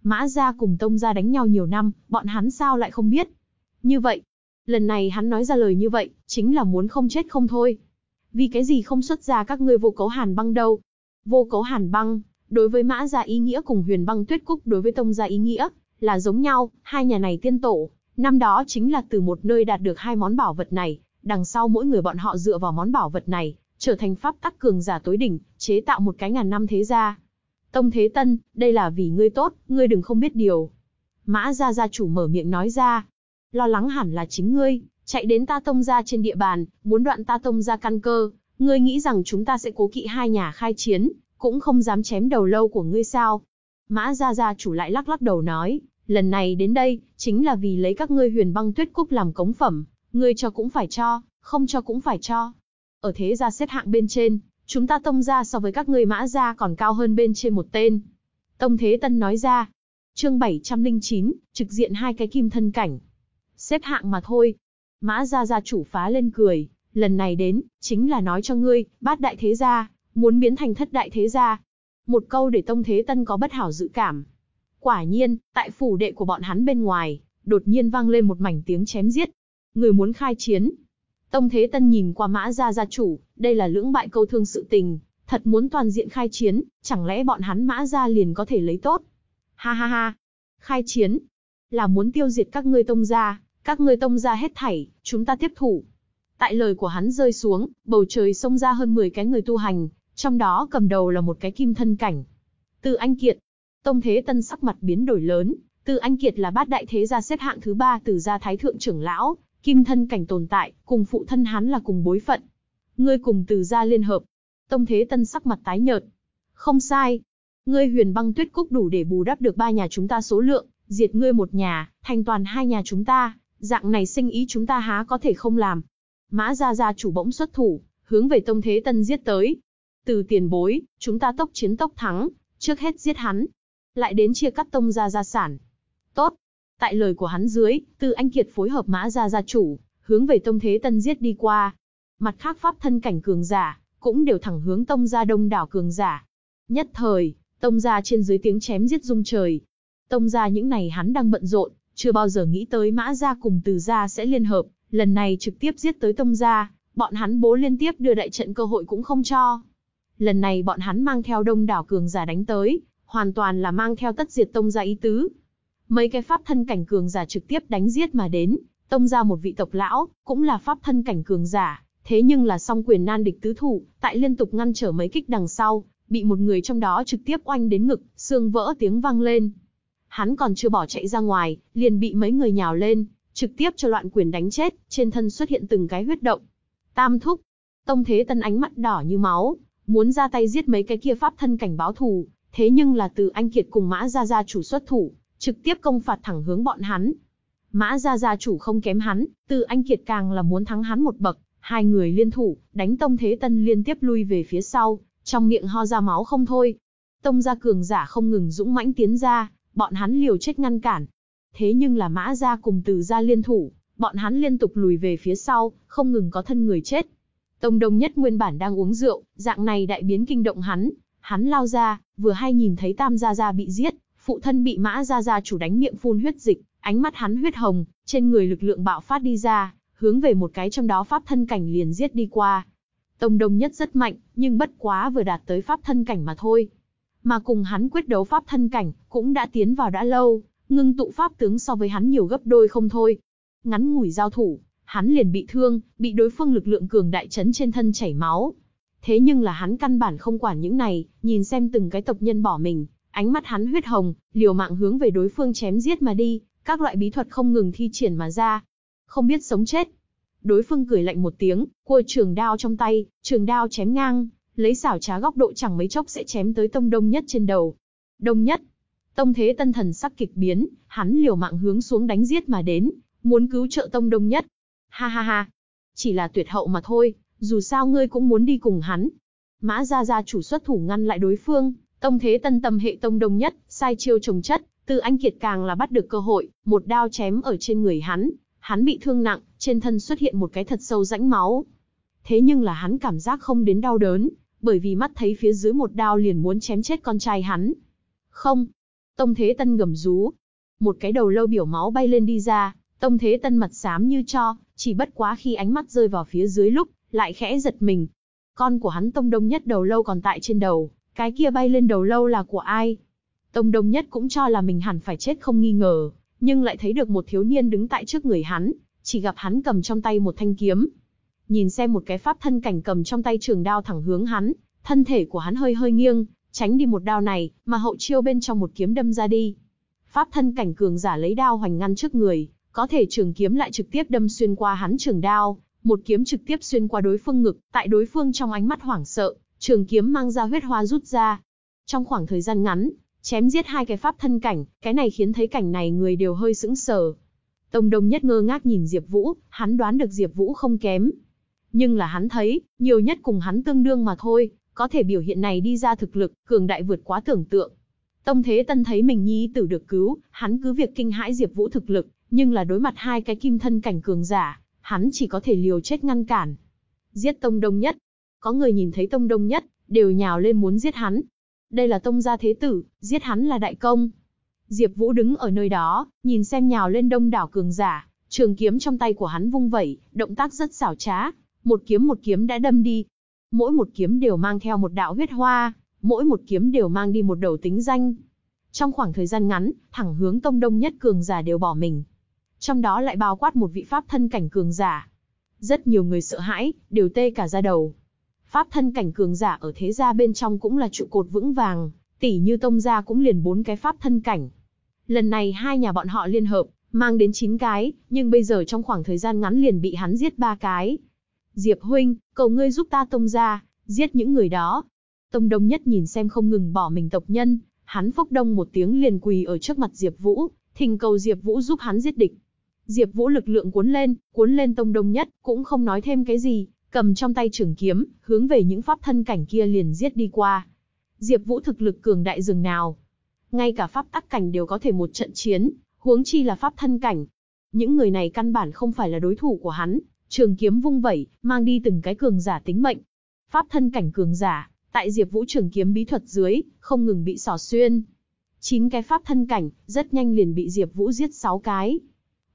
Mã gia cùng tông gia đánh nhau nhiều năm, bọn hắn sao lại không biết. Như vậy, lần này hắn nói ra lời như vậy, chính là muốn không chết không thôi. Vì cái gì không xuất ra các ngươi vô cấu hàn băng đâu? Vô cấu hàn băng, đối với mã gia ý nghĩa cùng huyền băng tuyết cúc đối với tông gia ý nghĩa, là giống nhau, hai nhà này tiên tổ, năm đó chính là từ một nơi đạt được hai món bảo vật này, đằng sau mỗi người bọn họ dựa vào món bảo vật này, trở thành pháp tắc cường giả tối đỉnh, chế tạo một cái ngàn năm thế gia. Tông Thế Tân, đây là vì ngươi tốt, ngươi đừng không biết điều. Mã gia gia chủ mở miệng nói ra, lo lắng hẳn là chính ngươi, chạy đến ta tông gia trên địa bàn, muốn đoạn ta tông gia căn cơ, ngươi nghĩ rằng chúng ta sẽ cố kỵ hai nhà khai chiến, cũng không dám chém đầu lâu của ngươi sao? Mã gia gia chủ lại lắc lắc đầu nói, lần này đến đây, chính là vì lấy các ngươi huyền băng tuyết cúc làm cống phẩm, ngươi cho cũng phải cho, không cho cũng phải cho. Ở thế gia xếp hạng bên trên, chúng ta tông gia so với các ngươi mã gia còn cao hơn bên trên một tên. Tông Thế Tân nói ra, chương 709, trực diện hai cái kim thân cảnh xếp hạng mà thôi. Mã gia gia chủ phá lên cười, lần này đến, chính là nói cho ngươi, bát đại thế gia, muốn biến thành thất đại thế gia. Một câu để Tông Thế Tân có bất hảo dự cảm. Quả nhiên, tại phủ đệ của bọn hắn bên ngoài, đột nhiên vang lên một mảnh tiếng chém giết. Người muốn khai chiến. Tông Thế Tân nhìn qua mã gia gia chủ, đây là lưỡng bại câu thương sự tình, thật muốn toàn diện khai chiến, chẳng lẽ bọn hắn mã gia liền có thể lấy tốt. Ha ha ha, khai chiến, là muốn tiêu diệt các ngươi tông gia. Các ngươi tông gia hết thảy, chúng ta tiếp thủ. Tại lời của hắn rơi xuống, bầu trời xông ra hơn 10 cái người tu hành, trong đó cầm đầu là một cái kim thân cảnh. Từ Anh Kiệt. Tông Thế Tân sắc mặt biến đổi lớn, Từ Anh Kiệt là bát đại thế gia xếp hạng thứ ba từ gia thái thượng trưởng lão, kim thân cảnh tồn tại, cùng phụ thân hắn là cùng bối phận. Ngươi cùng từ gia liên hợp, Tông Thế Tân sắc mặt tái nhợt. Không sai. Ngươi huyền băng tuyết cúc đủ để bù đắp được ba nhà chúng ta số lượng, diệt ngươi một nhà, thành toàn hai nhà chúng ta, dạng này sinh ý chúng ta há có thể không làm. Mã Gia Gia chủ bỗng xuất thủ, hướng về Tông Thế Tân giết tới. Từ tiền bối, chúng ta tốc chiến tốc thắng, trước hết giết hắn. Lại đến chia cắt Tông Gia gia sản. Tốt. Tại lời của hắn dưới, Từ Anh Kiệt phối hợp Mã Gia gia chủ, hướng về Tông Thế Tân giết đi qua. Mặt khác pháp thân cảnh cường giả, cũng đều thẳng hướng Tông Gia đông đảo cường giả. Nhất thời, Tông Gia trên dưới tiếng chém giết rung trời. Tông Gia những này hắn đang bận rộn, chưa bao giờ nghĩ tới Mã Gia cùng Từ Gia sẽ liên hợp, lần này trực tiếp giết tới Tông Gia, bọn hắn bố liên tiếp đưa đại trận cơ hội cũng không cho. Lần này bọn hắn mang theo đông đảo cường giả đánh tới, hoàn toàn là mang theo tất diệt Tông Gia ý tứ. Mấy cái pháp thân cảnh cường giả trực tiếp đánh giết mà đến, Tông Gia một vị tộc lão, cũng là pháp thân cảnh cường giả, thế nhưng là song quyền nan địch tứ thủ, tại liên tục ngăn trở mấy kích đằng sau, bị một người trong đó trực tiếp oanh đến ngực, xương vỡ tiếng vang lên. Hắn còn chưa bỏ chạy ra ngoài, liền bị mấy người nhào lên, trực tiếp cho loạn quyền đánh chết, trên thân xuất hiện từng cái huyết động. Tam thúc, Tông Thế Tân ánh mắt đỏ như máu, muốn ra tay giết mấy cái kia pháp thân cảnh báo thù, thế nhưng là từ anh Kiệt cùng Mã Gia Gia chủ xuất thủ, trực tiếp công phạt thẳng hướng bọn hắn. Mã Gia Gia chủ không kém hắn, từ anh Kiệt càng là muốn thắng hắn một bậc, hai người liên thủ, đánh Tông Thế Tân liên tiếp lui về phía sau, trong miệng ho ra máu không thôi. Tông gia cường giả không ngừng dũng mãnh tiến ra, bọn hắn liều chết ngăn cản. Thế nhưng là mã gia cùng từ gia liên thủ, bọn hắn liên tục lùi về phía sau, không ngừng có thân người chết. Tông Đông Nhất nguyên bản đang uống rượu, dạng này đại biến kinh động hắn, hắn lao ra, vừa hay nhìn thấy Tam gia gia bị giết, phụ thân bị Mã gia gia chủ đánh miệng phun huyết dịch, ánh mắt hắn huyết hồng, trên người lực lượng bạo phát đi ra, hướng về một cái trong đó pháp thân cảnh liền giết đi qua. Tông đồng Nhất rất mạnh, nhưng bất quá vừa đạt tới pháp thân cảnh mà thôi. Mà cùng hắn quyết đấu pháp thân cảnh, cũng đã tiến vào đã lâu, ngưng tụ pháp tướng so với hắn nhiều gấp đôi không thôi. Ngắn ngủi giao thủ, hắn liền bị thương, bị đối phương lực lượng cường đại chấn trên thân chảy máu. Thế nhưng là hắn căn bản không quản những này, nhìn xem từng cái tộc nhân bỏ mình, ánh mắt hắn huyết hồng, liều mạng hướng về đối phương chém giết mà đi, các loại bí thuật không ngừng thi triển mà ra. Không biết sống chết, Đối phương cười lạnh một tiếng, cua trường đao trong tay, trường đao chém ngang, lấy xảo trá góc độ chẳng mấy chốc sẽ chém tới tông đông nhất trên đầu. Đông nhất, tông thế tân thần sắc kịch biến, hắn liều mạng hướng xuống đánh giết mà đến, muốn cứu trợ tông đông nhất. Ha ha ha, chỉ là tuyệt hậu mà thôi, dù sao ngươi cũng muốn đi cùng hắn. Mã gia gia chủ xuất thủ ngăn lại đối phương, tông thế tân tầm hệ tông đông nhất, sai chiêu trồng chất, từ anh kiệt càng là bắt được cơ hội, một đao chém ở trên người hắn, Hắn bị thương nặng, trên thân xuất hiện một cái thật sâu rãnh máu. Thế nhưng là hắn cảm giác không đến đau đớn, bởi vì mắt thấy phía dưới một đao liền muốn chém chết con trai hắn. Không. Tông Thế Tân gầm rú. Một cái đầu lâu biểu máu bay lên đi ra, Tông Thế Tân mặt xám như cho, chỉ bất quá khi ánh mắt rơi vào phía dưới lúc, lại khẽ giật mình. Con của hắn Tông Đông Nhất đầu lâu còn tại trên đầu, cái kia bay lên đầu lâu là của ai? Tông Đông Nhất cũng cho là mình hẳn phải chết không nghi ngờ, nhưng lại thấy được một thiếu niên đứng tại trước người hắn, chỉ gặp hắn cầm trong tay một thanh kiếm. Nhìn xem một cái pháp thân cảnh cầm trong tay trường đao thẳng hướng hắn, thân thể của hắn hơi hơi nghiêng, tránh đi một đao này, mà hậu chiêu bên trong một kiếm đâm ra đi. Pháp thân cảnh cường giả lấy đao hoành ngăn trước người, có thể trường kiếm lại trực tiếp đâm xuyên qua hắn trường đao, một kiếm trực tiếp xuyên qua đối phương ngực, tại đối phương trong ánh mắt hoảng sợ, trường kiếm mang ra huyết hoa rút ra. Trong khoảng thời gian ngắn, chém giết hai cái pháp thân cảnh, cái này khiến thấy cảnh này người đều hơi sững sờ. Tông Đông Nhất ngơ ngác nhìn Diệp Vũ, hắn đoán được Diệp Vũ không kém. Nhưng là hắn thấy, nhiều nhất cùng hắn tương đương mà thôi, có thể biểu hiện này đi ra thực lực, cường đại vượt quá tưởng tượng. Tông Thế Tân thấy mình nhi tử được cứu, hắn cứ việc kinh hãi Diệp Vũ thực lực, nhưng là đối mặt hai cái kim thân cảnh cường giả, hắn chỉ có thể liều chết ngăn cản. Giết Tông Đông Nhất. Có người nhìn thấy Tông Đông Nhất, đều nhào lên muốn giết hắn, đây là tông gia thế tử, giết hắn là đại công. Diệp Vũ đứng ở nơi đó, nhìn xem nhào lên đông đảo cường giả, trường kiếm trong tay của hắn vung vẩy, động tác rất xảo trá, một kiếm một kiếm đã đâm đi. Mỗi một kiếm đều mang theo một đạo huyết hoa, mỗi một kiếm đều mang đi một đầu tính danh. Trong khoảng thời gian ngắn, thẳng hướng tông đông nhất cường giả đều bỏ mình. Trong đó lại bao quát một vị pháp thân cảnh cường giả. Rất nhiều người sợ hãi, đều tê cả da đầu. Pháp thân cảnh cường giả ở thế gia bên trong cũng là trụ cột vững vàng, tỷ như tông gia cũng liền bốn cái pháp thân cảnh. Lần này hai nhà bọn họ liên hợp, mang đến chín cái, nhưng bây giờ trong khoảng thời gian ngắn liền bị hắn giết ba cái. Diệp huynh, cầu ngươi giúp ta tông gia, Giết những người đó. Tông Đông Nhất nhìn xem không ngừng bỏ mình tộc nhân, hắn phốc đông một tiếng liền quỳ ở trước mặt Diệp Vũ, thỉnh cầu Diệp Vũ giúp hắn giết địch. Diệp Vũ lực lượng cuốn lên, cuốn lên Tông Đông Nhất, cũng không nói thêm cái gì, cầm trong tay trường kiếm, hướng về những pháp thân cảnh kia liền giết đi qua. Diệp Vũ thực lực cường đại dường nào, ngay cả pháp tắc cảnh đều có thể một trận chiến, huống chi là pháp thân cảnh. Những người này căn bản không phải là đối thủ của hắn, trường kiếm vung vẩy, mang đi từng cái cường giả tính mệnh. Pháp thân cảnh cường giả, tại Diệp Vũ trường kiếm bí thuật dưới, không ngừng bị xỏ xuyên. Chín cái pháp thân cảnh, rất nhanh liền bị Diệp Vũ giết sáu cái.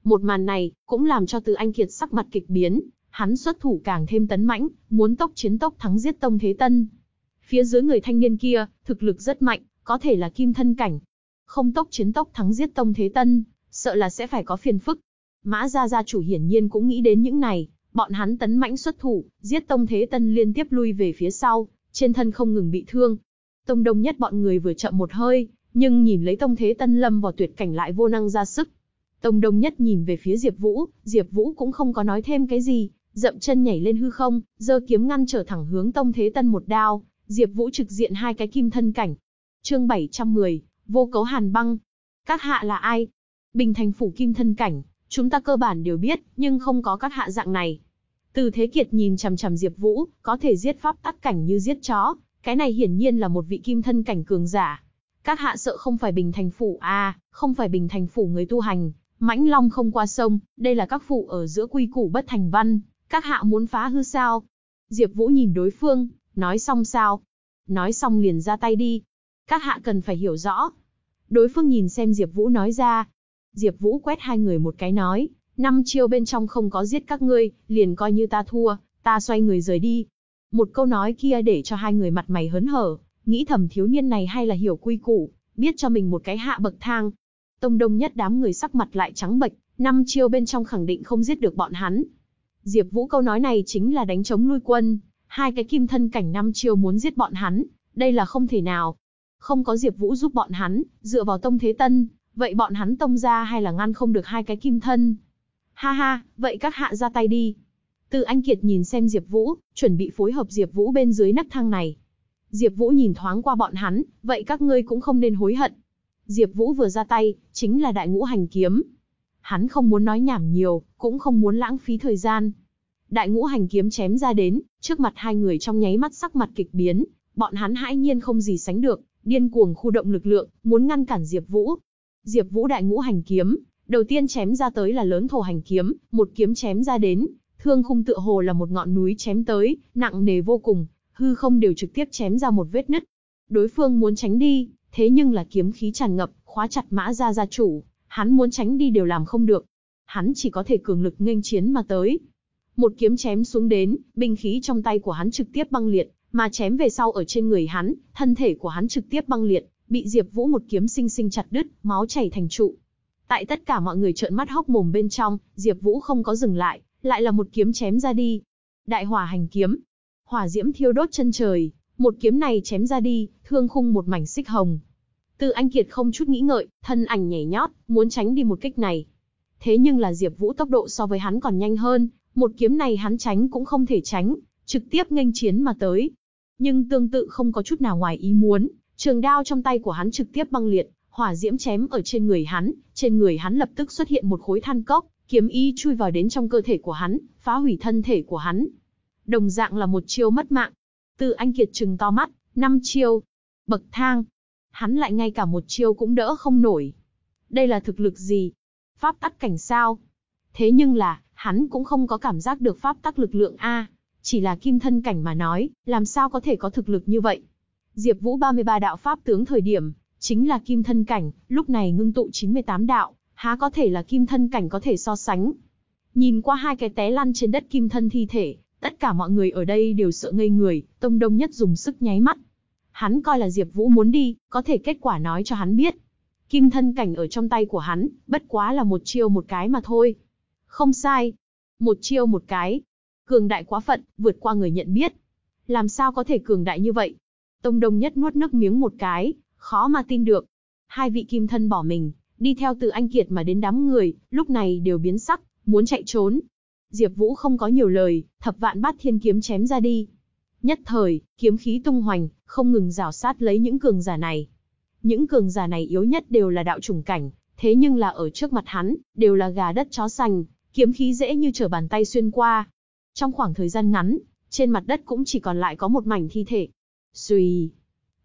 Một màn này, cũng làm cho Từ Anh Kiệt sắc mặt kịch biến, hắn xuất thủ càng thêm tấn mãnh, muốn tốc chiến tốc thắng giết Tông Thế Tân. Phía dưới người thanh niên kia, thực lực rất mạnh, có thể là kim thân cảnh. Không tốc chiến tốc thắng giết Tông Thế Tân, sợ là sẽ phải có phiền phức. Mã gia gia chủ hiển nhiên cũng nghĩ đến những này, bọn hắn tấn mãnh xuất thủ, giết Tông Thế Tân liên tiếp lui về phía sau, trên thân không ngừng bị thương. Tông Đông nhất bọn người vừa chậm một hơi, nhưng nhìn lấy Tông Thế Tân lâm vào tuyệt cảnh lại vô năng ra sức. Tông Đông nhất nhìn về phía Diệp Vũ, Diệp Vũ cũng không có nói thêm cái gì, dậm chân nhảy lên hư không, giơ kiếm ngăn trở thẳng hướng Tông Thế Tân một đao, Diệp Vũ trực diện hai cái kim thân cảnh. Chương 710, Vô Cấu Hàn Băng. Các hạ là ai? Bình thành phủ kim thân cảnh, chúng ta cơ bản đều biết, nhưng không có các hạ dạng này. Từ Thế Kiệt nhìn chằm chằm Diệp Vũ, có thể giết pháp tắc cảnh như giết chó, cái này hiển nhiên là một vị kim thân cảnh cường giả. Các hạ sợ không phải Bình Thành phủ à, không phải Bình Thành phủ người tu hành, Mãnh Long không qua sông, đây là các phụ ở giữa quy củ bất thành văn, các hạ muốn phá hư sao? Diệp Vũ nhìn đối phương, nói xong sao? Nói xong liền ra tay đi. Các hạ cần phải hiểu rõ. Đối phương nhìn xem Diệp Vũ nói ra. Diệp Vũ quét hai người một cái nói, năm chiêu bên trong không có giết các ngươi, liền coi như ta thua, ta xoay người rời đi. Một câu nói kia để cho hai người mặt mày hớn hở, nghĩ thầm thiếu niên này hay là hiểu quy củ, biết cho mình một cái hạ bậc thang. Tông đông nhất đám người sắc mặt lại trắng bệch, năm chiêu bên trong khẳng định không giết được bọn hắn. Diệp Vũ câu nói này chính là đánh chống lui quân, hai cái kim thân cảnh năm chiêu muốn giết bọn hắn, đây là không thể nào. Không có Diệp Vũ giúp bọn hắn, dựa vào Tông Thế Tân, vậy bọn hắn tông ra hay là ngăn không được hai cái kim thân. Ha ha, vậy các hạ ra tay đi. Từ Anh Kiệt nhìn xem Diệp Vũ, chuẩn bị phối hợp Diệp Vũ bên dưới nấc thang này. Diệp Vũ nhìn thoáng qua bọn hắn, vậy các ngươi cũng không nên hối hận. Diệp Vũ vừa ra tay, chính là Đại Ngũ Hành Kiếm. Hắn không muốn nói nhảm nhiều, cũng không muốn lãng phí thời gian. Đại Ngũ Hành Kiếm chém ra đến, trước mặt hai người trong nháy mắt sắc mặt kịch biến, bọn hắn hãi nhiên không gì sánh được, điên cuồng khu động lực lượng, muốn ngăn cản Diệp Vũ. Diệp Vũ Đại Ngũ Hành Kiếm, đầu tiên chém ra tới là lớn thổ hành kiếm, một kiếm chém ra đến, thương khung tựa hồ là một ngọn núi chém tới, nặng nề vô cùng, hư không đều trực tiếp chém ra một vết nứt. Đối phương muốn tránh đi, thế nhưng là kiếm khí tràn ngập, khóa chặt Mã gia gia chủ, hắn muốn tránh đi đều làm không được. Hắn chỉ có thể cường lực nghênh chiến mà tới. Một kiếm chém xuống đến, binh khí trong tay của hắn trực tiếp băng liệt, mà chém về sau ở trên người hắn, thân thể của hắn trực tiếp băng liệt, bị Diệp Vũ một kiếm sinh sinh chặt đứt, máu chảy thành trụ. Tại tất cả mọi người trợn mắt hốc mồm bên trong, Diệp Vũ không có dừng lại, lại là một kiếm chém ra đi. Đại hỏa hành kiếm, hỏa diễm thiêu đốt chân trời, một kiếm này chém ra đi, thương khung một mảnh xích hồng. Từ Anh Kiệt không chút nghĩ ngợi, thân ảnh nhảy nhót, muốn tránh đi một kích này. Thế nhưng là Diệp Vũ tốc độ so với hắn còn nhanh hơn, một kiếm này hắn tránh cũng không thể tránh, trực tiếp nghênh chiến mà tới. Nhưng tương tự không có chút nào ngoài ý muốn, trường đao trong tay của hắn trực tiếp băng liệt, hỏa diễm chém ở trên người hắn, trên người hắn lập tức xuất hiện một khối than cốc, kiếm ý chui vào đến trong cơ thể của hắn, phá hủy thân thể của hắn. Đồng dạng là một chiêu mất mạng. Từ Anh Kiệt trừng to mắt, năm chiêu, bậc thang. Hắn lại ngay cả một chiêu cũng đỡ không nổi. Đây là thực lực gì? Pháp tắc cảnh sao? Thế nhưng là, hắn cũng không có cảm giác được pháp tắc lực lượng A. Chỉ là kim thân cảnh mà nói, làm sao có thể có thực lực như vậy? Diệp Vũ 33 đạo pháp tướng thời điểm, chính là kim thân cảnh, lúc này ngưng tụ 98 đạo, há có thể là kim thân cảnh có thể so sánh. Nhìn qua hai cái té lăn trên đất kim thân thi thể, tất cả mọi người ở đây đều sợ ngây người, Tông Đông Nhất dùng sức nháy mắt. Hắn coi là Diệp Vũ muốn đi, có thể kết quả nói cho hắn biết. Kim thân cảnh ở trong tay của hắn, bất quá là một chiêu một cái mà thôi. Không sai. Một chiêu một cái. Cường đại quá phận, vượt qua người nhận biết. Làm sao có thể cường đại như vậy? Tông Đông Nhất nuốt nước miếng một cái, khó mà tin được. Hai vị kim thân bỏ mình, đi theo từ anh Kiệt mà đến đám người, lúc này đều biến sắc, muốn chạy trốn. Diệp Vũ không có nhiều lời, thập vạn bát thiên kiếm chém ra đi. Nhất thời, kiếm khí tung hoành, không ngừng rào sát lấy những cường giả này. Những cường giả này yếu nhất đều là đạo trùng cảnh, thế nhưng là ở trước mặt hắn, đều là gà đất chó sành, kiếm khí dễ như trở bàn tay xuyên qua. Trong khoảng thời gian ngắn, trên mặt đất cũng chỉ còn lại có một mảnh thi thể. Xùy.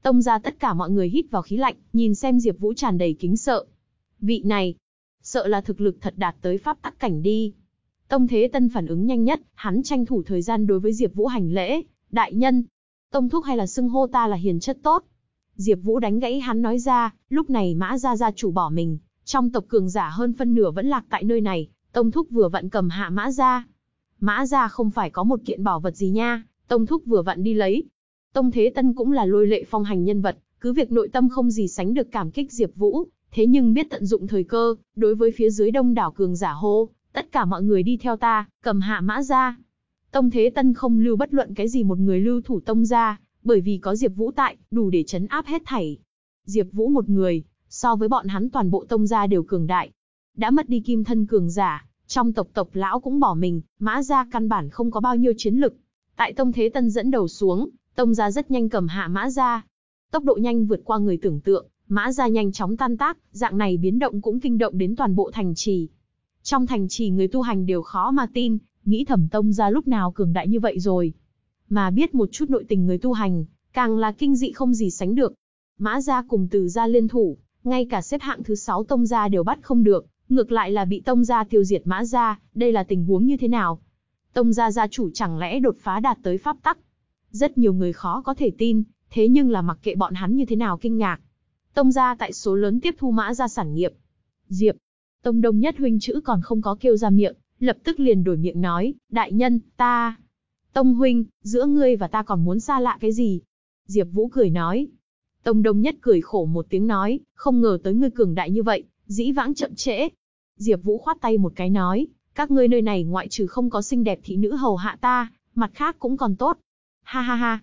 Tông ra tất cả mọi người hít vào khí lạnh, nhìn xem Diệp Vũ tràn đầy kính sợ. Vị này, sợ là thực lực thật đạt tới pháp tắc cảnh đi. Tông Thế Tân phản ứng nhanh nhất, hắn tranh thủ thời gian đối với Diệp Vũ hành lễ, "Đại nhân, tông thúc hay là xưng hô ta là hiền chất tốt." Diệp Vũ đánh gãy hắn nói ra, lúc này Mã gia gia chủ bỏ mình, trong tộc cường giả hơn phân nửa vẫn lạc tại nơi này, tông thúc vừa vặn cầm hạ Mã gia. Mã gia không phải có một kiện bảo vật gì nha, tông thúc vừa vặn đi lấy. Tông Thế Tân cũng là lôi lệ phong hành nhân vật, cứ việc nội tâm không gì sánh được cảm kích Diệp Vũ, thế nhưng biết tận dụng thời cơ, đối với phía dưới đông đảo cường giả hô, tất cả mọi người đi theo ta, cầm hạ mã Gia. Tông Thế Tân không lưu bất luận cái gì một người lưu thủ tông ra, bởi vì có Diệp Vũ tại, đủ để chấn áp hết thảy. Diệp Vũ một người, so với bọn hắn toàn bộ tông gia đều cường đại. Đã mất đi kim thân cường giả, trong tộc tộc lão cũng bỏ mình, mã gia căn bản không có bao nhiêu chiến lực. Tại Tông Thế Tân dẫn đầu xuống, tông gia rất nhanh cầm hạ mã gia. Tốc độ nhanh vượt qua người tưởng tượng, mã gia nhanh chóng tan tác, dạng này biến động cũng kinh động đến toàn bộ thành trì. Trong thành trì người tu hành đều khó mà tin, nghĩ thẩm tông gia lúc nào cường đại như vậy rồi. Mà biết một chút nội tình người tu hành, càng là kinh dị không gì sánh được. Mã gia cùng từ gia liên thủ, ngay cả xếp hạng thứ 6 tông gia đều bắt không được, ngược lại là bị tông gia tiêu diệt mã gia, đây là tình huống như thế nào? Tông gia gia chủ chẳng lẽ đột phá đạt tới pháp tắc? Rất nhiều người khó có thể tin, thế nhưng là mặc kệ bọn hắn như thế nào kinh ngạc. Tông gia tại số lớn tiếp thu mã gia sản nghiệp. Diệp, Tông Đông Nhất huynh chữ còn không có kêu ra miệng, lập tức liền đổi miệng nói, đại nhân, ta. Tông huynh, giữa ngươi và ta còn muốn xa lạ cái gì? Diệp Vũ cười nói. Tông Đông Nhất cười khổ một tiếng nói, không ngờ tới ngươi cường đại như vậy, dĩ vãng chậm trễ. Diệp Vũ khoát tay một cái nói, các ngươi nơi này ngoại trừ không có xinh đẹp thị nữ hầu hạ ta, mặt khác cũng còn tốt. Ha ha ha,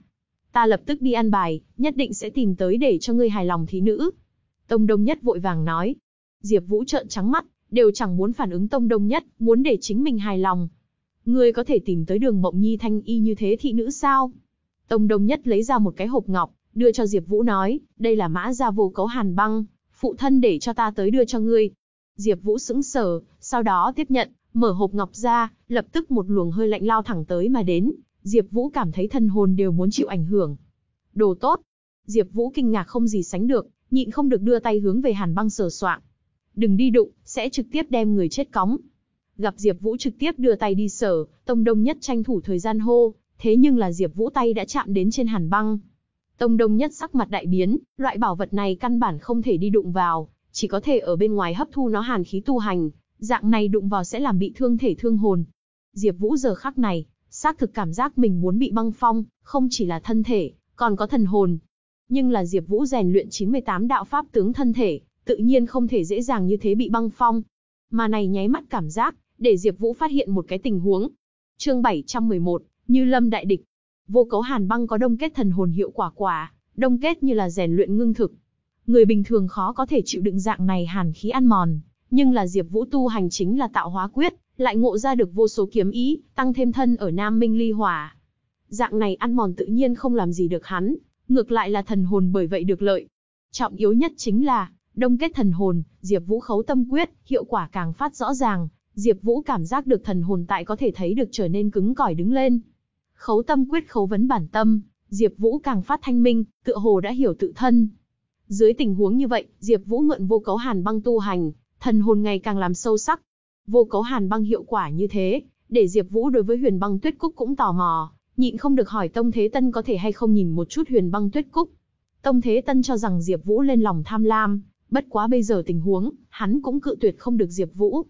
ta lập tức đi ăn bài, nhất định sẽ tìm tới để cho ngươi hài lòng thị nữ. Tông Đông Nhất vội vàng nói. Diệp Vũ trợn trắng mắt, đều chẳng muốn phản ứng Tông Đông Nhất, muốn để chính mình hài lòng. Ngươi có thể tìm tới đường Mộng Nhi thanh y như thế thị nữ sao? Tông Đông Nhất lấy ra một cái hộp ngọc, đưa cho Diệp Vũ nói, đây là mã gia vô cấu hàn băng, phụ thân để cho ta tới đưa cho ngươi. Diệp Vũ sững sờ, sau đó tiếp nhận, mở hộp ngọc ra, lập tức một luồng hơi lạnh lao thẳng tới mà đến, Diệp Vũ cảm thấy thân hồn đều muốn chịu ảnh hưởng. Đồ tốt. Diệp Vũ kinh ngạc không gì sánh được, nhịn không được đưa tay hướng về Hàn Băng sờ soạng. Đừng đi đụng, sẽ trực tiếp đem người chết cóng. Gặp Diệp Vũ trực tiếp đưa tay đi sờ, Tông Đông Nhất tranh thủ thời gian hô, thế nhưng là Diệp Vũ tay đã chạm đến trên Hàn Băng. Tông Đông Nhất sắc mặt đại biến, loại bảo vật này căn bản không thể đi đụng vào, chỉ có thể ở bên ngoài hấp thu nó hàn khí tu hành, dạng này đụng vào sẽ làm bị thương thể thương hồn. Diệp Vũ giờ khắc này, xác thực cảm giác mình muốn bị băng phong, không chỉ là thân thể, còn có thần hồn. Nhưng là Diệp Vũ rèn luyện 98 đạo pháp tướng thân thể, tự nhiên không thể dễ dàng như thế bị băng phong. Mà này nháy mắt cảm giác, để Diệp Vũ phát hiện một cái tình huống. Chương 711, Như Lâm đại địch. Vô cấu hàn băng có đông kết thần hồn hiệu quả quả, đông kết như là rèn luyện ngưng thực. Người bình thường khó có thể chịu đựng dạng này hàn khí ăn mòn, nhưng là Diệp Vũ tu hành chính là tạo hóa quyết, lại ngộ ra được vô số kiếm ý, tăng thêm thân ở Nam Minh Ly Hỏa. Dạng này ăn mòn tự nhiên không làm gì được hắn, ngược lại là thần hồn bởi vậy được lợi. Trọng yếu nhất chính là, đông kết thần hồn, Diệp Vũ khấu tâm quyết, hiệu quả càng phát rõ ràng, Diệp Vũ cảm giác được thần hồn tại có thể thấy được trở nên cứng cỏi đứng lên. Khấu tâm quyết khấu vấn bản tâm, Diệp Vũ càng phát thanh minh, tựa hồ đã hiểu tự thân. Dưới tình huống như vậy, Diệp Vũ mượn vô cấu hàn băng tu hành, thần hồn ngày càng làm sâu sắc, Vô cấu hàn băng hiệu quả như thế, để Diệp Vũ đối với huyền băng tuyết cúc cũng tò mò, nhịn không được hỏi Tông Thế Tân có thể hay không nhìn một chút huyền băng tuyết cúc. Tông Thế Tân cho rằng Diệp Vũ lên lòng tham lam, bất quá bây giờ tình huống, hắn cũng cự tuyệt không được Diệp Vũ.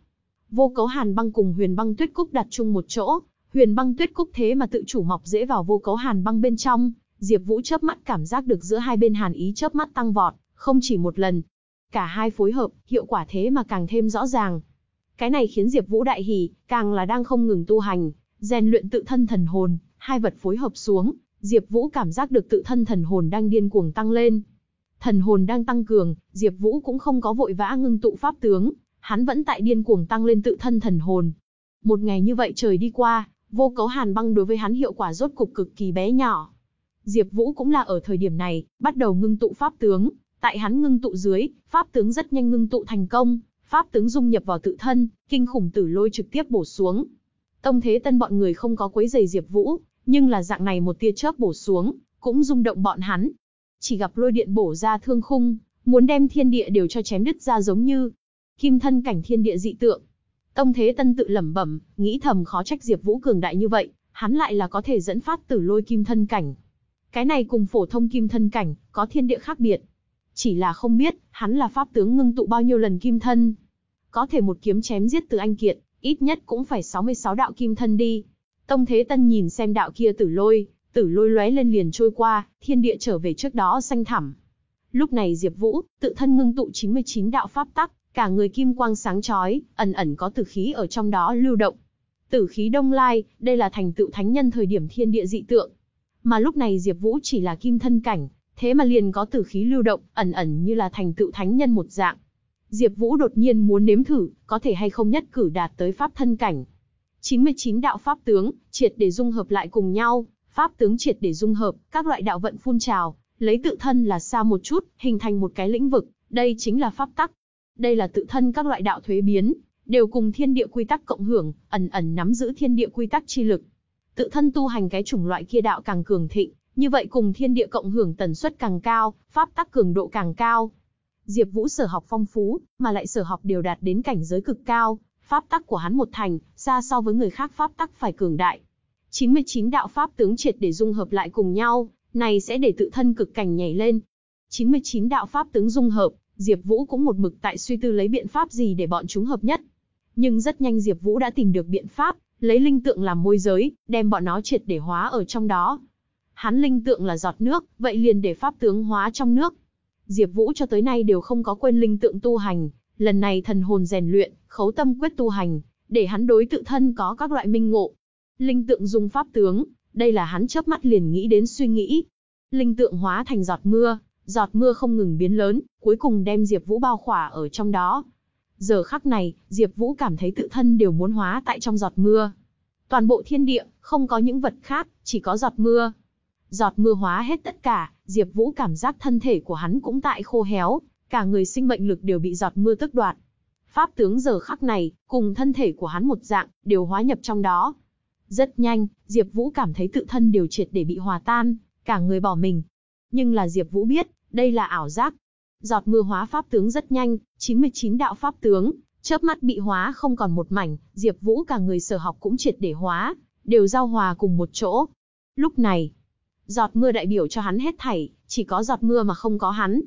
Vô cấu hàn băng cùng huyền băng tuyết cúc đặt chung một chỗ, huyền băng tuyết cúc thế mà tự chủ mọc dễ vào vô cấu hàn băng bên trong, Diệp Vũ chớp mắt cảm giác được giữa hai bên hàn ý chớp mắt tăng vọt, không chỉ một lần. Cả hai phối hợp, hiệu quả thế mà càng thêm rõ ràng, cái này khiến Diệp Vũ đại hỉ, càng là đang không ngừng tu hành, rèn luyện tự thân thần hồn, hai vật phối hợp xuống, Diệp Vũ cảm giác được tự thân thần hồn đang điên cuồng tăng lên. Thần hồn đang tăng cường, Diệp Vũ cũng không có vội vã ngưng tụ pháp tướng, hắn vẫn tại điên cuồng tăng lên tự thân thần hồn. Một ngày như vậy trời đi qua, vô cấu hàn băng đối với hắn hiệu quả rốt cục cực kỳ bé nhỏ. Diệp Vũ cũng là ở thời điểm này, bắt đầu ngưng tụ pháp tướng, tại hắn ngưng tụ dưới, pháp tướng rất nhanh ngưng tụ thành công, pháp tướng dung nhập vào tự thân, kinh khủng tử lôi trực tiếp bổ xuống. Tông Thế Tân bọn người không có quấy rầy Diệp Vũ, nhưng là dạng này một tia chớp bổ xuống, cũng rung động bọn hắn. Chỉ gặp lôi điện bổ ra thương khung, muốn đem thiên địa đều cho chém đứt ra giống như kim thân cảnh thiên địa dị tượng. Tông Thế Tân tự lẩm bẩm, nghĩ thầm khó trách Diệp Vũ cường đại như vậy, hắn lại là có thể dẫn phát tử lôi kim thân cảnh. Cái này cùng phổ thông kim thân cảnh, có thiên địa khác biệt. Chỉ là không biết, hắn là pháp tướng ngưng tụ bao nhiêu lần kim thân. Có thể một kiếm chém giết từ anh kiệt, ít nhất cũng phải 66 đạo kim thân đi. Tông Thế Tân nhìn xem đạo kia tử lôi, tử lôi lóe lên liền trôi qua, thiên địa trở về trước đó xanh thẳm. Lúc này Diệp Vũ, tự thân ngưng tụ 99 đạo pháp tắc, cả người kim quang sáng chói, ẩn ẩn có tử khí ở trong đó lưu động. Tử khí đông lai, đây là thành tựu thánh nhân thời điểm thiên địa dị tượng. Mà lúc này Diệp Vũ chỉ là kim thân cảnh, thế mà liền có tử khí lưu động, ẩn ẩn như là thành tựu thánh nhân một dạng. Diệp Vũ đột nhiên muốn nếm thử, có thể hay không nhất cử đạt tới pháp thân cảnh. 99 đạo pháp tướng, triệt để dung hợp lại cùng nhau, pháp tướng triệt để dung hợp, các loại đạo vận phun trào, lấy tự thân là xa một chút, hình thành một cái lĩnh vực, đây chính là pháp tắc. Đây là tự thân các loại đạo thuế biến, đều cùng thiên địa quy tắc cộng hưởng, ẩn ẩn nắm giữ thiên địa quy tắc chi lực. Tự thân tu hành cái chủng loại kia đạo càng cường thịnh, như vậy cùng thiên địa cộng hưởng tần suất càng cao, pháp tắc cường độ càng cao. Diệp Vũ sở học phong phú, mà lại sở học đều đạt đến cảnh giới cực cao, pháp tắc của hắn một thành, xa so với người khác pháp tắc phải cường đại. 99 đạo pháp tướng triệt để dung hợp lại cùng nhau, này sẽ để tự thân cực cảnh nhảy lên. 99 đạo pháp tướng dung hợp, Diệp Vũ cũng một mực tại suy tư lấy biện pháp gì để bọn chúng hợp nhất. Nhưng rất nhanh Diệp Vũ đã tìm được biện pháp, lấy linh tượng làm môi giới, đem bọn nó triệt để hóa ở trong đó. Hắn linh tượng là giọt nước, vậy liền để pháp tướng hóa trong nước. Diệp Vũ cho tới nay đều không có quên linh tượng tu hành, lần này thần hồn rèn luyện, khấu tâm quyết tu hành, để hắn đối tự thân có các loại minh ngộ. Linh tượng dung pháp tướng, đây là hắn chớp mắt liền nghĩ đến suy nghĩ. Linh tượng hóa thành giọt mưa, giọt mưa không ngừng biến lớn, cuối cùng đem Diệp Vũ bao khỏa ở trong đó. Giờ khắc này, Diệp Vũ cảm thấy tự thân đều muốn hóa tại trong giọt mưa. Toàn bộ thiên địa, không có những vật khác, chỉ có giọt mưa. Giọt mưa hóa hết tất cả, Diệp Vũ cảm giác thân thể của hắn cũng tại khô héo, cả người sinh mệnh lực đều bị giọt mưa tức đoạt. Pháp tướng giờ khắc này, cùng thân thể của hắn một dạng, đều hóa nhập trong đó. Rất nhanh, Diệp Vũ cảm thấy tự thân đều triệt để bị hòa tan, cả người bỏ mình. Nhưng là Diệp Vũ biết, đây là ảo giác. Giọt mưa hóa pháp tướng rất nhanh, 99 đạo pháp tướng, chớp mắt bị hóa không còn một mảnh, Diệp Vũ cả người sở học cũng triệt để hóa, đều giao hòa cùng một chỗ. Lúc này, giọt mưa đại biểu cho hắn hết thảy, chỉ có giọt mưa mà không có hắn.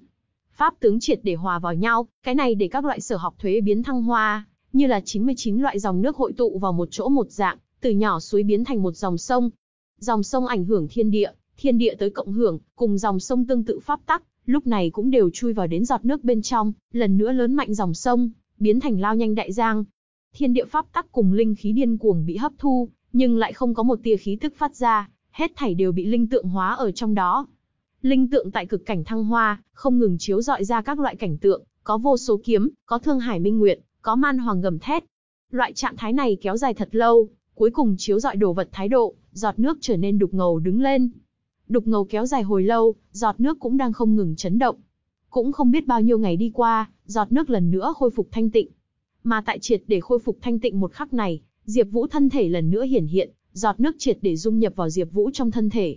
Pháp tướng triệt để hòa vào nhau, cái này để các loại sở học thuế biến thăng hoa, như là 99 loại dòng nước hội tụ vào một chỗ một dạng, từ nhỏ suối biến thành một dòng sông. Dòng sông ảnh hưởng thiên địa, thiên địa tới cộng hưởng, cùng dòng sông tương tự pháp tắc, lúc này cũng đều chui vào đến giọt nước bên trong, lần nữa lớn mạnh dòng sông, biến thành lao nhanh đại giang. Thiên địa pháp tắc cùng linh khí điên cuồng bị hấp thu, nhưng lại không có một tia khí tức phát ra, hết thảy đều bị linh tượng hóa ở trong đó. Linh tượng tại cực cảnh thăng hoa, không ngừng chiếu dọi ra các loại cảnh tượng, có vô số kiếm, có thương hải minh nguyệt, có man hoàng gầm thét. Loại trạng thái này kéo dài thật lâu, cuối cùng chiếu dọi đồ vật thái độ, giọt nước trở nên đục ngầu đứng lên. Đục ngầu kéo dài hồi lâu, giọt nước cũng đang không ngừng chấn động. Cũng không biết bao nhiêu ngày đi qua, giọt nước lần nữa khôi phục thanh tịnh. Mà tại triệt để khôi phục thanh tịnh một khắc này, Diệp Vũ thân thể lần nữa hiển hiện, giọt nước triệt để dung nhập vào Diệp Vũ trong thân thể.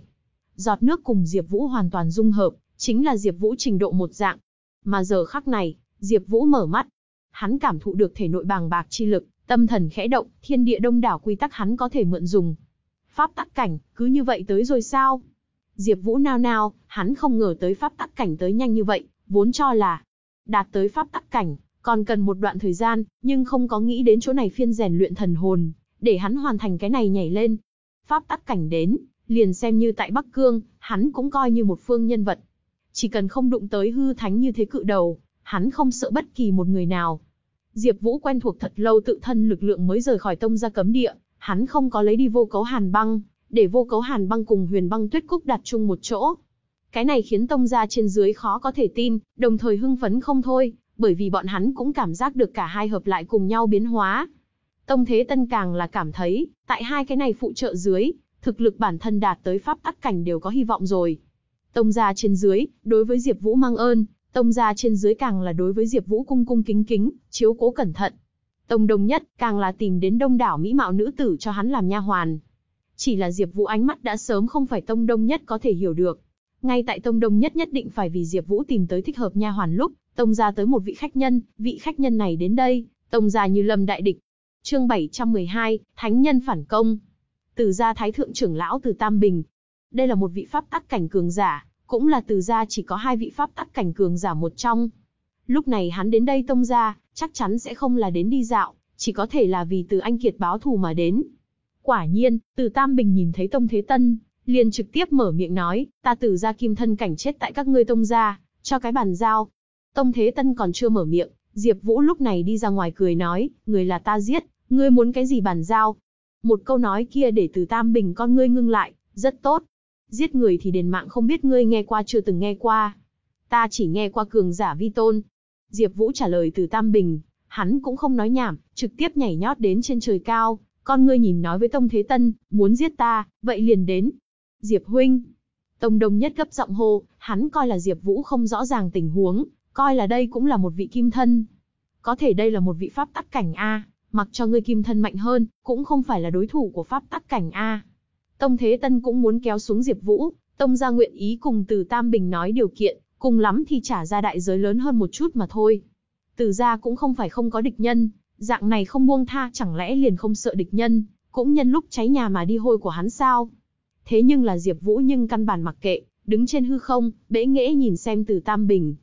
Giọt nước cùng Diệp Vũ hoàn toàn dung hợp, chính là Diệp Vũ trình độ một dạng. Mà giờ khắc này, Diệp Vũ mở mắt, hắn cảm thụ được thể nội bàng bạc chi lực, tâm thần khẽ động, thiên địa đông đảo quy tắc hắn có thể mượn dùng. Pháp tắc cảnh, cứ như vậy tới rồi sao? Diệp Vũ nao nao, hắn không ngờ tới pháp tắc cảnh tới nhanh như vậy, vốn cho là đạt tới pháp tắc cảnh, còn cần một đoạn thời gian, nhưng không có nghĩ đến chỗ này phiên rèn luyện thần hồn, để hắn hoàn thành cái này nhảy lên. Pháp tắc cảnh đến, liền xem như tại Bắc Cương, hắn cũng coi như một phương nhân vật. Chỉ cần không đụng tới hư thánh như thế cự đầu, hắn không sợ bất kỳ một người nào. Diệp Vũ quen thuộc thật lâu tự thân lực lượng mới rời khỏi tông gia cấm địa, hắn không có lấy đi vô cấu hàn băng, để vô cấu hàn băng cùng huyền băng tuyết cúc đặt chung một chỗ. Cái này khiến tông gia trên dưới khó có thể tin, đồng thời hưng phấn không thôi, bởi vì bọn hắn cũng cảm giác được cả hai hợp lại cùng nhau biến hóa. Tông Thế Tân càng là cảm thấy, tại hai cái này phụ trợ dưới, thực lực bản thân đạt tới pháp tắc cảnh đều có hy vọng rồi. Tông gia trên dưới, đối với Diệp Vũ mang ơn, tông gia trên dưới càng là đối với Diệp Vũ cung cung kính kính, chiếu cố cẩn thận. Tông Đông Nhất càng là tìm đến đông đảo mỹ mạo nữ tử cho hắn làm nha hoàn. Chỉ là Diệp Vũ ánh mắt đã sớm không phải Tông Đông Nhất có thể hiểu được. Ngay tại Tông Đông Nhất nhất định phải vì Diệp Vũ tìm tới thích hợp nha hoàn lúc, tông gia tới một vị khách nhân, vị khách nhân này đến đây, tông gia như lâm đại địch. Chương 712, Thánh nhân phản công. Từ gia Thái thượng trưởng lão từ Tam Bình. Đây là một vị pháp tắc cảnh cường giả, cũng là từ gia chỉ có hai vị pháp tắc cảnh cường giả một trong. Lúc này hắn đến đây tông gia, chắc chắn sẽ không là đến đi dạo, chỉ có thể là vì từ anh kiệt báo thù mà đến. Quả nhiên, từ Tam Bình nhìn thấy Tông Thế Tân, liền trực tiếp mở miệng nói, ta từ gia kim thân cảnh chết tại các ngươi tông gia, cho cái bàn giao. Tông Thế Tân còn chưa mở miệng, Diệp Vũ lúc này đi ra ngoài cười nói, người là ta giết, ngươi muốn cái gì bàn giao? Một câu nói kia để từ Tam Bình con ngươi ngưng lại, rất tốt. Giết người thì đền mạng không biết ngươi nghe qua chưa từng nghe qua. Ta chỉ nghe qua cường giả vi tôn. Diệp Vũ trả lời từ Tam Bình, hắn cũng không nói nhảm, trực tiếp nhảy nhót đến trên trời cao, con ngươi nhìn nói với Tông Thế Tân, muốn giết ta, vậy liền đến. Diệp huynh. Tông Đông Nhất cấp giọng hô, hắn coi là Diệp Vũ không rõ ràng tình huống, coi là đây cũng là một vị kim thân. Có thể đây là một vị pháp tắc cảnh a, mặc cho ngươi kim thân mạnh hơn, cũng không phải là đối thủ của pháp tắc cảnh a. Tông Thế Tân cũng muốn kéo xuống Diệp Vũ, tông gia nguyện ý cùng Từ Tam Bình nói điều kiện, cùng lắm thì trả ra đại giới lớn hơn một chút mà thôi. Từ gia cũng không phải không có địch nhân, dạng này không buông tha chẳng lẽ liền không sợ địch nhân, cũng nhân lúc cháy nhà mà đi hôi của hắn sao? Thế nhưng là Diệp Vũ nhưng căn bản mặc kệ, đứng trên hư không, bẽ ngẽ nhìn xem Từ Tam Bình,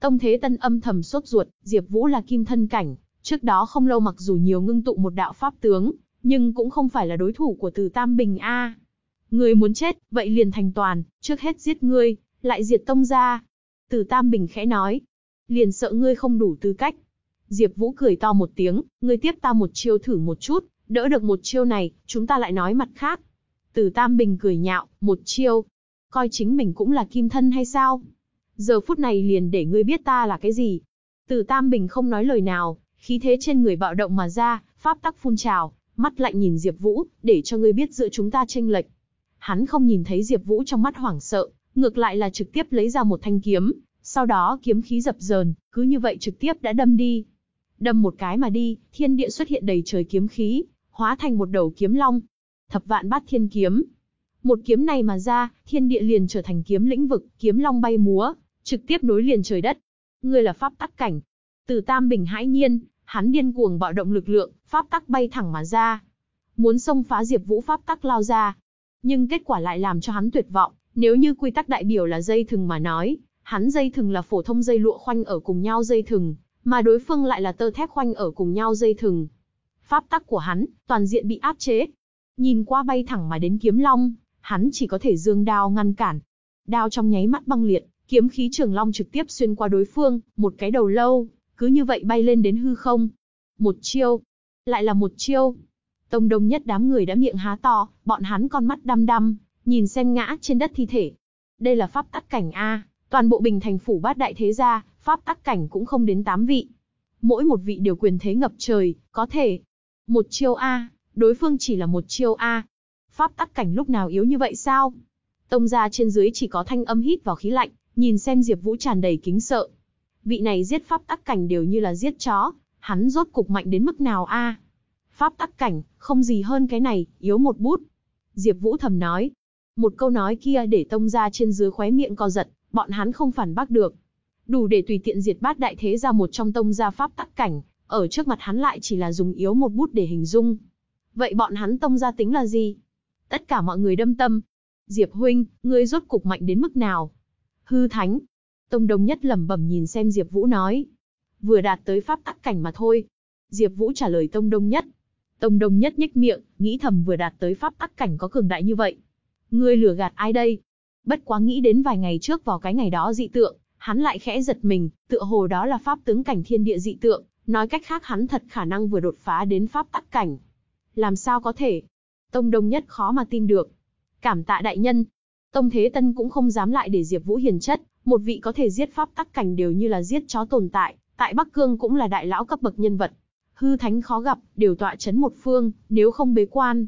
Tông Thế Tân âm thầm sốt ruột, Diệp Vũ là kim thân cảnh, trước đó không lâu mặc dù nhiều ngưng tụ một đạo pháp tướng, nhưng cũng không phải là đối thủ của Từ Tam Bình a. Ngươi muốn chết, vậy liền thành toàn, trước hết giết ngươi, lại diệt tông gia. Từ Tam Bình khẽ nói, liền sợ ngươi không đủ tư cách. Diệp Vũ cười to một tiếng, ngươi tiếp ta một chiêu thử một chút, đỡ được một chiêu này, chúng ta lại nói mặt khác. Từ Tam Bình cười nhạo, một chiêu, coi chính mình cũng là kim thân hay sao? giờ phút này liền để ngươi biết ta là cái gì. Từ Tam Bình không nói lời nào, khí thế trên người bạo động mà ra, pháp tắc phun trào, mắt lạnh nhìn Diệp Vũ, để cho ngươi biết giữa chúng ta chênh lệch. Hắn không nhìn thấy Diệp Vũ trong mắt hoảng sợ, ngược lại là trực tiếp lấy ra một thanh kiếm, sau đó kiếm khí dập dờn, cứ như vậy trực tiếp đã đâm đi. Đâm một cái mà đi, thiên địa xuất hiện đầy trời kiếm khí, hóa thành một đầu kiếm long. Thập vạn bát thiên kiếm. Một kiếm này mà ra, thiên địa liền trở thành kiếm lĩnh vực, kiếm long bay múa, trực tiếp nối liền trời đất. Ngươi là pháp tắc cảnh. Từ Tam Bình hãi nhiên, hắn điên cuồng bạo động lực lượng, pháp tắc bay thẳng mà ra. Muốn xông phá Diệp Vũ pháp tắc lao ra. Nhưng kết quả lại làm cho hắn tuyệt vọng, nếu như quy tắc đại biểu là dây thừng mà nói, hắn dây thừng là phổ thông dây lụa khoanh ở cùng nhau dây thừng, mà đối phương lại là tơ thép khoanh ở cùng nhau dây thừng. Pháp tắc của hắn, toàn diện bị áp chế. Nhìn qua bay thẳng mà đến kiếm long, hắn chỉ có thể dương đao ngăn cản. Đao trong nháy mắt băng liệt, Kiếm khí trường long trực tiếp xuyên qua đối phương, một cái đầu lâu, cứ như vậy bay lên đến hư không. Một chiêu, lại là một chiêu. Tông đông nhất đám người đã miệng há to, bọn hắn con mắt đăm đăm, nhìn xem ngã trên đất thi thể. Đây là pháp tắc cảnh A, toàn bộ bình thành phủ bát đại thế gia, pháp tắc cảnh cũng không đến 8 vị. Mỗi một vị đều quyền thế ngập trời, có thể. Một chiêu A, đối phương chỉ là một chiêu A. Pháp tắc cảnh lúc nào yếu như vậy sao? Tông gia trên dưới chỉ có thanh âm hít vào khí lạnh, Nhìn xem Diệp Vũ tràn đầy kính sợ. Vị này giết pháp tắc cảnh đều như là giết chó, hắn rốt cục mạnh đến mức nào a? Pháp tắc cảnh, không gì hơn cái này, yếu một bút. Diệp Vũ thầm nói. Một câu nói kia để tông ra trên dưới khóe miệng co giật, bọn hắn không phản bác được. Đủ để tùy tiện diệt bát đại thế ra một trong tông gia pháp tắc cảnh, ở trước mặt hắn lại chỉ là dùng yếu một bút để hình dung. Vậy bọn hắn tông gia tính là gì? Tất cả mọi người đâm tâm. Diệp huynh, ngươi rốt cục mạnh đến mức nào? Hư thánh. Tông Đông Nhất lẩm bẩm nhìn xem Diệp Vũ nói. Vừa đạt tới pháp tắc cảnh mà thôi. Diệp Vũ trả lời Tông Đông Nhất. Tông Đông Nhất nhếch miệng, nghĩ thầm vừa đạt tới pháp tắc cảnh có cường đại như vậy. Ngươi lừa gạt ai đây? Bất quá nghĩ đến vài ngày trước vào cái ngày đó dị tượng, hắn lại khẽ giật mình, tựa hồ đó là pháp tướng cảnh thiên địa dị tượng, nói cách khác hắn thật khả năng vừa đột phá đến pháp tắc cảnh. Làm sao có thể? Tông Đông Nhất khó mà tin được. Cảm tạ đại nhân, Tông Thế Tân cũng không dám lại để Diệp Vũ hiền chất, một vị có thể giết pháp tắc cảnh đều như là giết chó tồn tại, tại Bắc Cương cũng là đại lão cấp bậc nhân vật. Hư thánh khó gặp, đều tọa chấn một phương, nếu không bế quan.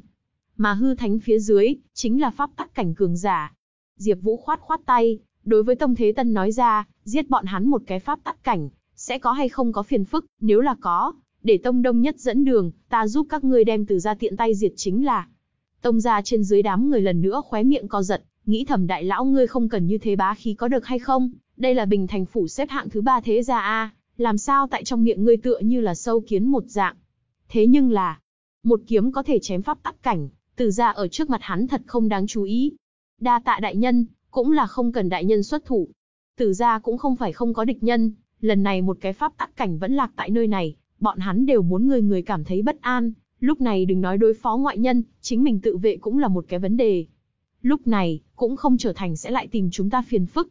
mà hư thánh phía dưới, chính là pháp tắc cảnh cường giả. Diệp Vũ khoát khoát tay, đối với Tông Thế Tân nói ra, giết bọn hắn một cái pháp tắc cảnh, sẽ có hay không có phiền phức, nếu là có, để Tông Đông Nhất dẫn đường, ta giúp các ngươi đem từ gia tiện tay diệt chính là. Tông gia trên dưới đám người lần nữa khóe miệng co giật, nghĩ thầm đại lão ngươi không cần như thế bá khí có được hay không, đây là bình thành phủ xếp hạng thứ ba thế gia a, làm sao tại trong miệng ngươi tựa như là sâu kiến một dạng. Thế nhưng là, một kiếm có thể chém pháp tắc cảnh, từ gia ở trước mặt hắn thật không đáng chú ý. Đa tạ đại nhân, cũng là không cần đại nhân xuất thủ. Từ gia cũng không phải không có địch nhân, lần này một cái pháp tắc cảnh vẫn lạc tại nơi này, bọn hắn đều muốn người người cảm thấy bất an, lúc này đừng nói đối phó ngoại nhân, chính mình tự vệ cũng là một cái vấn đề. Lúc này, cũng không trở thành sẽ lại tìm chúng ta phiền phức.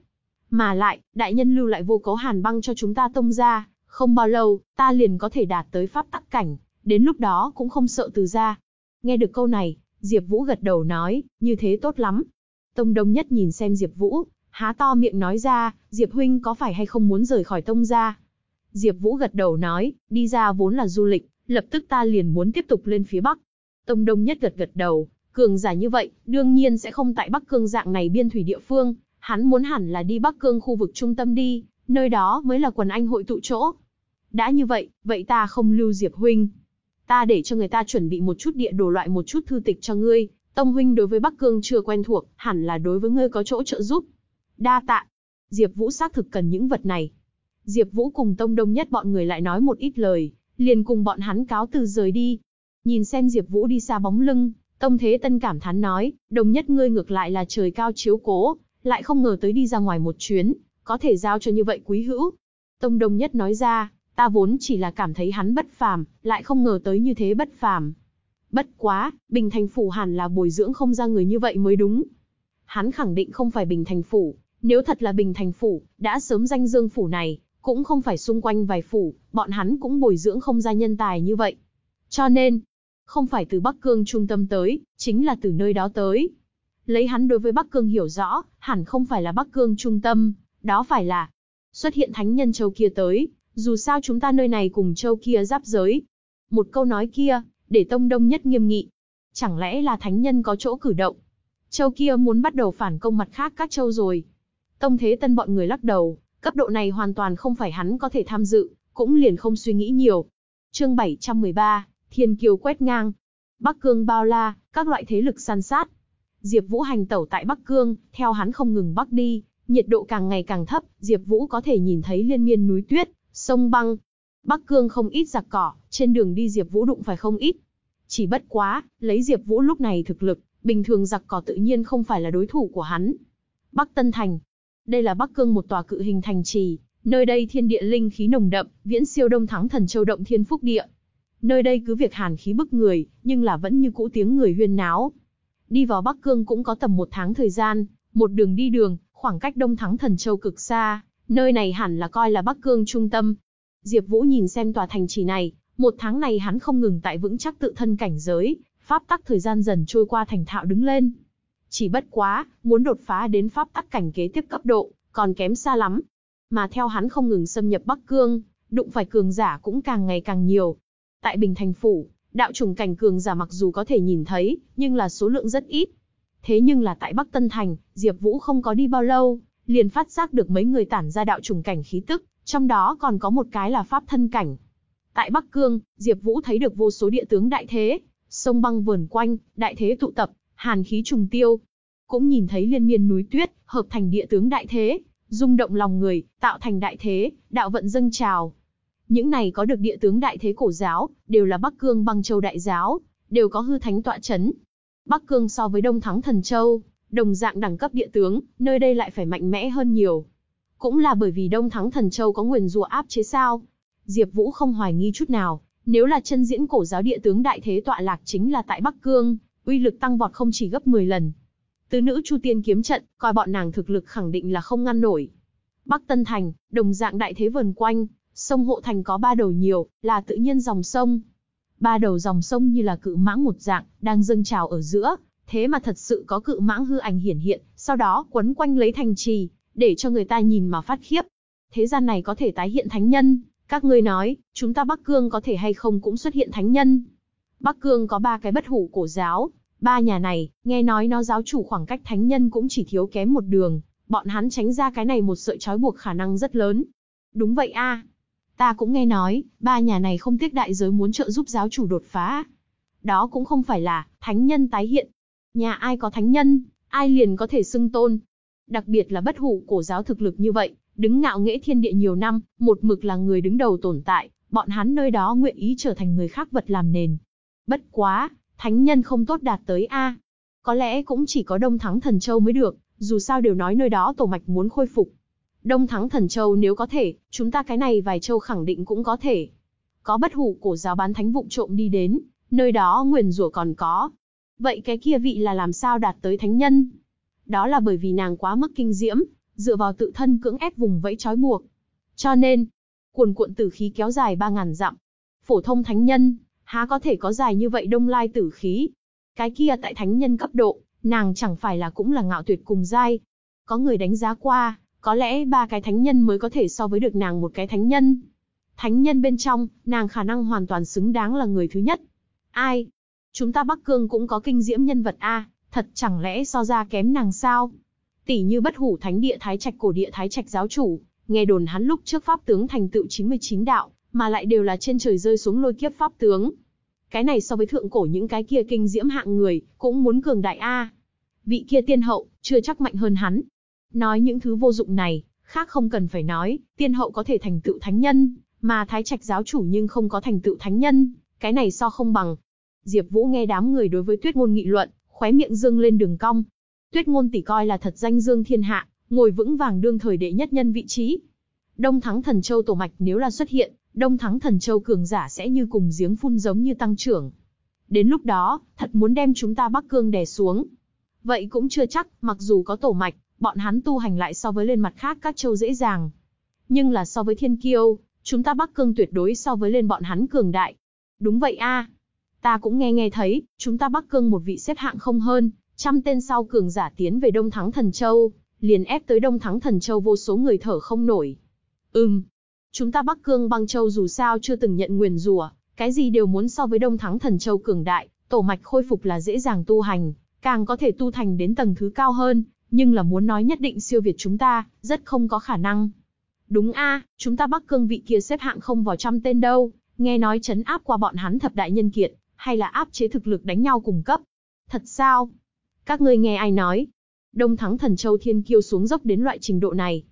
Mà lại, đại nhân lưu lại vô cấu hàn băng cho chúng ta tông ra, không bao lâu, ta liền có thể đạt tới pháp tắc cảnh, đến lúc đó cũng không sợ từ ra. Nghe được câu này, Diệp Vũ gật đầu nói, như thế tốt lắm. Tông Đông Nhất nhìn xem Diệp Vũ, há to miệng nói ra, Diệp huynh có phải hay không muốn rời khỏi tông gia? Diệp Vũ gật đầu nói, đi ra vốn là du lịch, lập tức ta liền muốn tiếp tục lên phía Bắc. Tông Đông Nhất gật gật đầu, cường giả như vậy, đương nhiên sẽ không tại Bắc Cương dạng này biên thủy địa phương, hắn muốn hẳn là đi Bắc Cương khu vực trung tâm đi, nơi đó mới là quần anh hội tụ chỗ. Đã như vậy, vậy ta không lưu Diệp huynh. Ta để cho người ta chuẩn bị một chút địa đồ loại một chút thư tịch cho ngươi, Tông huynh đối với Bắc Cương chưa quen thuộc, hẳn là đối với ngươi có chỗ trợ giúp. Đa tạ. Diệp Vũ xác thực cần những vật này. Diệp Vũ cùng Tông Đông Nhất bọn người lại nói một ít lời, liền cùng bọn hắn cáo từ rời đi. Nhìn xem Diệp Vũ đi xa bóng lưng, Tông Thế Tân cảm thán nói, đồng Nhất ngươi ngược lại là trời cao chiếu cố, lại không ngờ tới đi ra ngoài một chuyến, có thể giao cho như vậy quý hữu. Tông đồng Nhất nói ra, ta vốn chỉ là cảm thấy hắn bất phàm, lại không ngờ tới như thế bất phàm. Bất quá, Bình Thành Phủ hẳn là bồi dưỡng không ra người như vậy mới đúng. Hắn khẳng định không phải Bình Thành Phủ, nếu thật là Bình Thành Phủ, đã sớm danh dương phủ này, cũng không phải xung quanh vài phủ, bọn hắn cũng bồi dưỡng không ra nhân tài như vậy. Cho nên, không phải từ Bắc Cương trung tâm tới, chính là từ nơi đó tới. Lấy hắn đối với Bắc Cương hiểu rõ, hẳn không phải là Bắc Cương trung tâm, đó phải là xuất hiện thánh nhân châu kia tới, dù sao chúng ta nơi này cùng châu kia giáp giới. Một câu nói kia, để Tông Đông nhất nghiêm nghị. Chẳng lẽ là thánh nhân có chỗ cử động? Châu kia muốn bắt đầu phản công mặt khác các châu rồi. Tông Thế Tân bọn người lắc đầu, cấp độ này hoàn toàn không phải hắn có thể tham dự, cũng liền không suy nghĩ nhiều. Chương 713, Thiên Kiều quét ngang. Bắc Cương bao la, các loại thế lực săn sát. Diệp Vũ hành tẩu tại Bắc Cương, theo hắn không ngừng bắc đi, nhiệt độ càng ngày càng thấp, Diệp Vũ có thể nhìn thấy liên miên núi tuyết, sông băng. Bắc Cương không ít giặc cỏ, trên đường đi Diệp Vũ đụng phải không ít. Chỉ bất quá, lấy Diệp Vũ lúc này thực lực, bình thường giặc cỏ tự nhiên không phải là đối thủ của hắn. Bắc Tân Thành. Đây là Bắc Cương một tòa cự hình thành trì, nơi đây thiên địa linh khí nồng đậm, viễn siêu Đông Thắng Thần Châu động thiên phúc địa. Nơi đây cứ việc hàn khí bức người, nhưng là vẫn như cũ tiếng người huyên náo. Đi vào Bắc Cương cũng có tầm một tháng thời gian, một đường đi đường, khoảng cách Đông Thắng Thần Châu cực xa, nơi này hẳn là coi là Bắc Cương trung tâm. Diệp Vũ nhìn xem tòa thành trì này, một tháng này hắn không ngừng tại vững chắc tự thân cảnh giới, pháp tắc thời gian dần trôi qua thành thạo đứng lên. Chỉ bất quá, muốn đột phá đến pháp tắc cảnh kế tiếp cấp độ, còn kém xa lắm. Mà theo hắn không ngừng xâm nhập Bắc Cương, đụng phải cường giả cũng càng ngày càng nhiều. Tại Bình Thành Phủ, đạo trùng cảnh cường giả mặc dù có thể nhìn thấy, nhưng là số lượng rất ít. Thế nhưng là tại Bắc Tân Thành, Diệp Vũ không có đi bao lâu, liền phát giác được mấy người tản ra đạo trùng cảnh khí tức, trong đó còn có một cái là pháp thân cảnh. Tại Bắc Cương, Diệp Vũ thấy được vô số địa tướng đại thế, sông băng vờn quanh, đại thế tụ tập, hàn khí trùng tiêu. Cũng nhìn thấy liên miên núi tuyết, hợp thành địa tướng đại thế, rung động lòng người, tạo thành đại thế, đạo vận dâng trào. Những này có được địa tướng đại thế cổ giáo, đều là Bắc Cương băng châu đại giáo, đều có hư thánh tọa chấn. Bắc Cương so với Đông Thắng Thần Châu, đồng dạng đẳng cấp địa tướng, nơi đây lại phải mạnh mẽ hơn nhiều. Cũng là bởi vì Đông Thắng Thần Châu có nguyền rủa áp chế sao? Diệp Vũ không hoài nghi chút nào, nếu là chân diễn cổ giáo địa tướng đại thế tọa lạc chính là tại Bắc Cương, uy lực tăng vọt không chỉ gấp 10 lần. tứ nữ Chu Tiên kiếm trận, coi bọn nàng thực lực khẳng định là không ngăn nổi. Bắc Tân Thành, đồng dạng đại thế vần quanh, sông hộ thành có ba đầu nhiều, là tự nhiên dòng sông. Ba đầu dòng sông như là cự mãng một dạng, đang dâng trào ở giữa, thế mà thật sự có cự mãng hư ảnh hiển hiện, sau đó quấn quanh lấy thành trì, để cho người ta nhìn mà phát khiếp. Thế gian này có thể tái hiện thánh nhân, các ngươi nói, chúng ta Bắc Cương có thể hay không cũng xuất hiện thánh nhân. Bắc Cương có ba cái bất hủ cổ giáo, Ba nhà này, nghe nói nó giáo chủ khoảng cách thánh nhân cũng chỉ thiếu kém một đường, bọn hắn tránh ra cái này một sợi trói buộc khả năng rất lớn. Đúng vậy a, Ta cũng nghe nói, ba nhà này không tiếc đại giới muốn trợ giúp giáo chủ đột phá. Đó cũng không phải là, thánh nhân tái hiện. Nhà ai có thánh nhân, ai liền có thể xưng tôn. Đặc biệt là bất hủ cổ giáo thực lực như vậy, đứng ngạo nghễ thiên địa nhiều năm, một mực là người đứng đầu tồn tại, bọn hắn nơi đó nguyện ý trở thành người khác vật làm nền. Bất quá, thánh nhân không tốt đạt tới A. Có lẽ cũng chỉ có Đông Thắng Thần Châu mới được, dù sao đều nói nơi đó tổ mạch muốn khôi phục. Đông Thắng Thần Châu nếu có thể, chúng ta cái này vài châu khẳng định cũng có thể. Có bất hủ cổ giáo bán thánh vụng trộm đi đến, nơi đó nguyền rủa còn có. Vậy cái kia vị là làm sao đạt tới thánh nhân? Đó là bởi vì nàng quá mức kinh diễm, dựa vào tự thân cưỡng ép vùng vẫy trói buộc. Cho nên, cuồn cuộn tử khí kéo dài ba ngàn dặm. Phổ thông thánh nhân, há có thể có dài như vậy đông lai tử khí. Cái kia tại thánh nhân cấp độ, nàng chẳng phải là cũng là ngạo tuyệt cùng giai. Có người đánh giá qua, có lẽ ba cái thánh nhân mới có thể so với được nàng một cái thánh nhân. Thánh nhân bên trong, nàng khả năng hoàn toàn xứng đáng là người thứ nhất. Ai? Chúng ta Bắc Cương cũng có kinh diễm nhân vật A, thật chẳng lẽ so ra kém nàng sao? Tỷ như bất hủ thánh địa thái trạch cổ địa thái trạch giáo chủ, nghe đồn hắn lúc trước pháp tướng thành tựu 99 đạo, mà lại đều là trên trời rơi xuống lôi kiếp pháp tướng. Cái này so với thượng cổ những cái kia kinh diễm hạng người, cũng muốn cường đại A. Vị kia tiên hậu, chưa chắc mạnh hơn hắn. Nói những thứ vô dụng này, khác không cần phải nói, tiên hậu có thể thành tựu thánh nhân, mà thái trạch giáo chủ nhưng không có thành tựu thánh nhân, cái này so không bằng. Diệp Vũ nghe đám người đối với tuyết ngôn nghị luận, khóe miệng dương lên đường cong. Tuyết ngôn tỷ coi là thật danh dương thiên hạ, ngồi vững vàng đương thời đệ nhất nhân vị trí. Đông Thắng Thần Châu tổ mạch nếu là xuất hiện, Đông Thắng Thần Châu cường giả sẽ như cùng giếng phun giống như tăng trưởng. Đến lúc đó, thật muốn đem chúng ta Bắc Cương đè xuống. Vậy cũng chưa chắc, mặc dù có tổ mạch, bọn hắn tu hành lại so với lên mặt khác các châu dễ dàng. Nhưng là so với thiên kiêu, chúng ta Bắc Cương tuyệt đối so với lên bọn hắn cường đại. Đúng vậy a, Ta cũng nghe nghe thấy, chúng ta Bắc Cương một vị xếp hạng không hơn, trăm tên sau cường giả tiến về Đông Thắng Thần Châu, liền ép tới Đông Thắng Thần Châu vô số người thở không nổi. Ừm, chúng ta Bắc Cương băng châu dù sao chưa từng nhận nguyền rủa, cái gì đều muốn so với Đông Thắng Thần Châu cường đại, tổ mạch khôi phục là dễ dàng tu hành, càng có thể tu thành đến tầng thứ cao hơn, nhưng là muốn nói nhất định siêu việt chúng ta, rất không có khả năng. Đúng a, chúng ta Bắc Cương vị kia xếp hạng không vào trăm tên đâu, nghe nói chấn áp qua bọn hắn thập đại nhân kiệt, hay là áp chế thực lực đánh nhau cùng cấp. Thật sao? Các ngươi nghe ai nói? Đông thắng thần châu thiên kiêu xuống dốc đến loại trình độ này.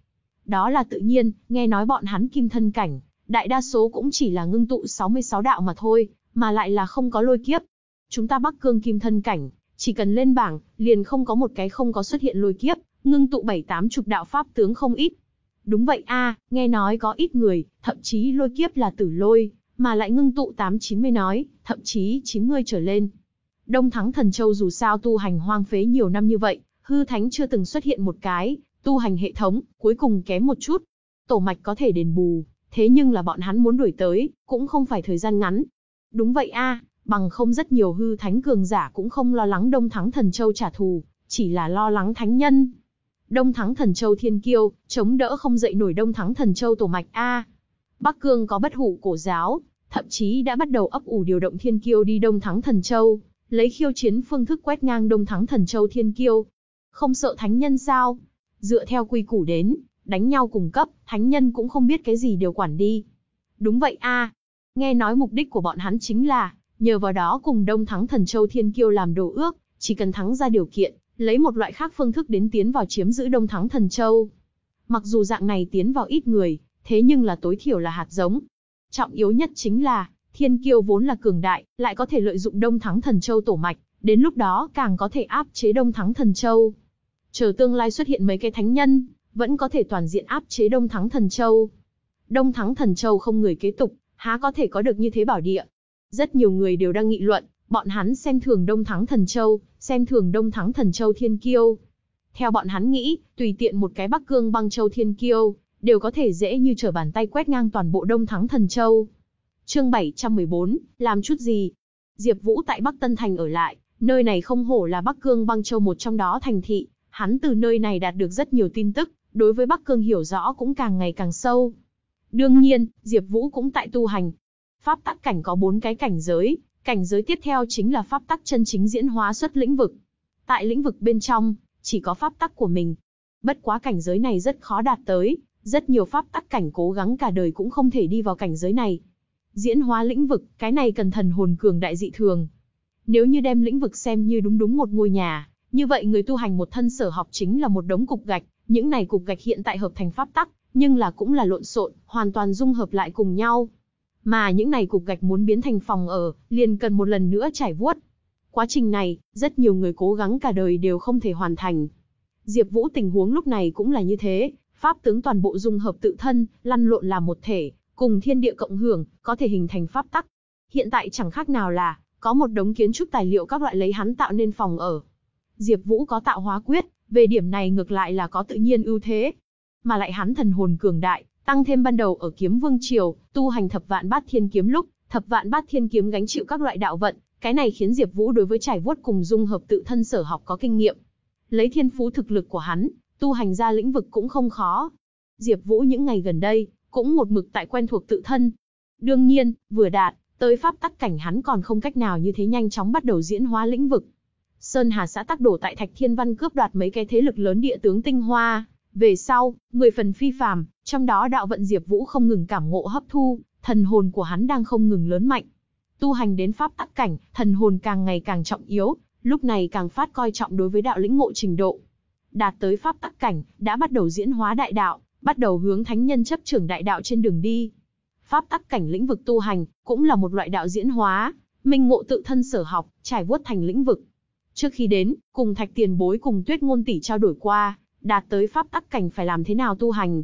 Đó là tự nhiên, nghe nói bọn hắn kim thân cảnh, đại đa số cũng chỉ là ngưng tụ 66 đạo mà thôi, mà lại là không có lôi kiếp. Chúng ta Bắc Cương kim thân cảnh, chỉ cần lên bảng, liền không có một cái không có xuất hiện lôi kiếp, ngưng tụ bảy tám chục đạo pháp tướng không ít. Đúng vậy a, nghe nói có ít người, thậm chí lôi kiếp là tử lôi, mà lại ngưng tụ 8-90 nói, thậm chí 90 trở lên. Đông Thắng Thần Châu dù sao tu hành hoang phế nhiều năm như vậy, hư thánh chưa từng xuất hiện một cái, tu hành hệ thống, cuối cùng kém một chút. Tổ mạch có thể đền bù, thế nhưng là bọn hắn muốn đuổi tới, cũng không phải thời gian ngắn. Đúng vậy a, bằng không rất nhiều hư thánh cường giả cũng không lo lắng Đông Thắng Thần Châu trả thù, chỉ là lo lắng thánh nhân. Đông Thắng Thần Châu Thiên Kiêu, chống đỡ không dậy nổi Đông Thắng Thần Châu tổ mạch a. Bắc Cương có bất hủ cổ giáo, thậm chí đã bắt đầu ấp ủ điều động Thiên Kiêu đi Đông Thắng Thần Châu, lấy khiêu chiến phương thức quét ngang Đông Thắng Thần Châu Thiên Kiêu. Không sợ thánh nhân sao? Dựa theo quy củ đến, đánh nhau cùng cấp, thánh nhân cũng không biết cái gì đều quản đi. Đúng vậy a. Nghe nói mục đích của bọn hắn chính là, nhờ vào đó cùng Đông Thắng Thần Châu Thiên Kiêu làm đồ ước, chỉ cần thắng ra điều kiện, lấy một loại khác phương thức đến tiến vào chiếm giữ Đông Thắng Thần Châu. Mặc dù dạng này tiến vào ít người, thế nhưng là tối thiểu là hạt giống. Trọng yếu nhất chính là, Thiên Kiêu vốn là cường đại, lại có thể lợi dụng Đông Thắng Thần Châu tổ mạch, đến lúc đó càng có thể áp chế Đông Thắng Thần Châu. Chờ tương lai xuất hiện mấy cái thánh nhân, vẫn có thể toàn diện áp chế Đông Thắng Thần Châu. Đông Thắng Thần Châu không người kế tục, há có thể có được như thế bảo địa. Rất nhiều người đều đang nghị luận, bọn hắn xem thường Đông Thắng Thần Châu, xem thường Đông Thắng Thần Châu Thiên Kiêu. Theo bọn hắn nghĩ, tùy tiện một cái Bắc Cương băng châu Thiên Kiêu, đều có thể dễ như trở bàn tay quét ngang toàn bộ Đông Thắng Thần Châu. Chương 714, làm chút gì? Diệp Vũ tại Bắc Tân Thành ở lại, nơi này không hổ là Bắc Cương băng châu một trong đó thành thị, hắn từ nơi này đạt được rất nhiều tin tức, đối với Bắc Cương hiểu rõ cũng càng ngày càng sâu. Đương nhiên, Diệp Vũ cũng tại tu hành. Pháp tắc cảnh có 4 cái cảnh giới, Cảnh giới tiếp theo chính là pháp tắc chân chính diễn hóa xuất lĩnh vực. Tại lĩnh vực bên trong, chỉ có pháp tắc của mình. Bất quá cảnh giới này rất khó đạt tới, rất nhiều pháp tắc cảnh cố gắng cả đời cũng không thể đi vào cảnh giới này. Diễn hóa lĩnh vực, cái này cần thần hồn cường đại dị thường. Nếu như đem lĩnh vực xem như đúng đúng một ngôi nhà, như vậy người tu hành một thân sở học chính là một đống cục gạch, những này cục gạch hiện tại hợp thành pháp tắc, nhưng là cũng là lộn xộn, hoàn toàn dung hợp lại cùng nhau. Mà những này cục gạch muốn biến thành phòng ở, liền cần một lần nữa trải vuốt. Quá trình này, rất nhiều người cố gắng cả đời đều không thể hoàn thành. Diệp Vũ tình huống lúc này cũng là như thế, pháp tướng toàn bộ dung hợp tự thân, lăn lộn làm một thể, cùng thiên địa cộng hưởng, có thể hình thành pháp tắc. Hiện tại chẳng khác nào là có một đống kiến trúc tài liệu các loại lấy hắn tạo nên phòng ở. Diệp Vũ có tạo hóa quyết, về điểm này ngược lại là có tự nhiên ưu thế. Mà lại hắn thần hồn cường đại, tăng thêm ban đầu ở Kiếm Vương triều, tu hành Thập Vạn Bát Thiên kiếm lúc, Thập Vạn Bát Thiên kiếm gánh chịu các loại đạo vận, cái này khiến Diệp Vũ đối với trải vuốt cùng dung hợp tự thân sở học có kinh nghiệm. Lấy thiên phú thực lực của hắn, tu hành ra lĩnh vực cũng không khó. Diệp Vũ những ngày gần đây, cũng một mực tại quen thuộc tự thân. Đương nhiên, vừa đạt tới pháp tắc cảnh hắn còn không cách nào như thế nhanh chóng bắt đầu diễn hóa lĩnh vực. Sơn Hà xã tác đổ tại Thạch Thiên Văn cướp đoạt mấy cái thế lực lớn địa tướng tinh hoa, về sau, người phần phi phàm, trong đó đạo vận Diệp Vũ không ngừng cảm ngộ hấp thu, thần hồn của hắn đang không ngừng lớn mạnh. Tu hành đến pháp tắc cảnh, thần hồn càng ngày càng trọng yếu, lúc này càng phát coi trọng đối với đạo lĩnh ngộ trình độ. Đạt tới pháp tắc cảnh, đã bắt đầu diễn hóa đại đạo, bắt đầu hướng thánh nhân chấp trưởng đại đạo trên đường đi. Pháp tắc cảnh lĩnh vực tu hành, cũng là một loại đạo diễn hóa, minh ngộ tự thân sở học, trải vuốt thành lĩnh vực. Trước khi đến, cùng Thạch Tiền Bối cùng Tuyết Ngôn tỷ trao đổi qua, đạt tới pháp tắc cảnh phải làm thế nào tu hành.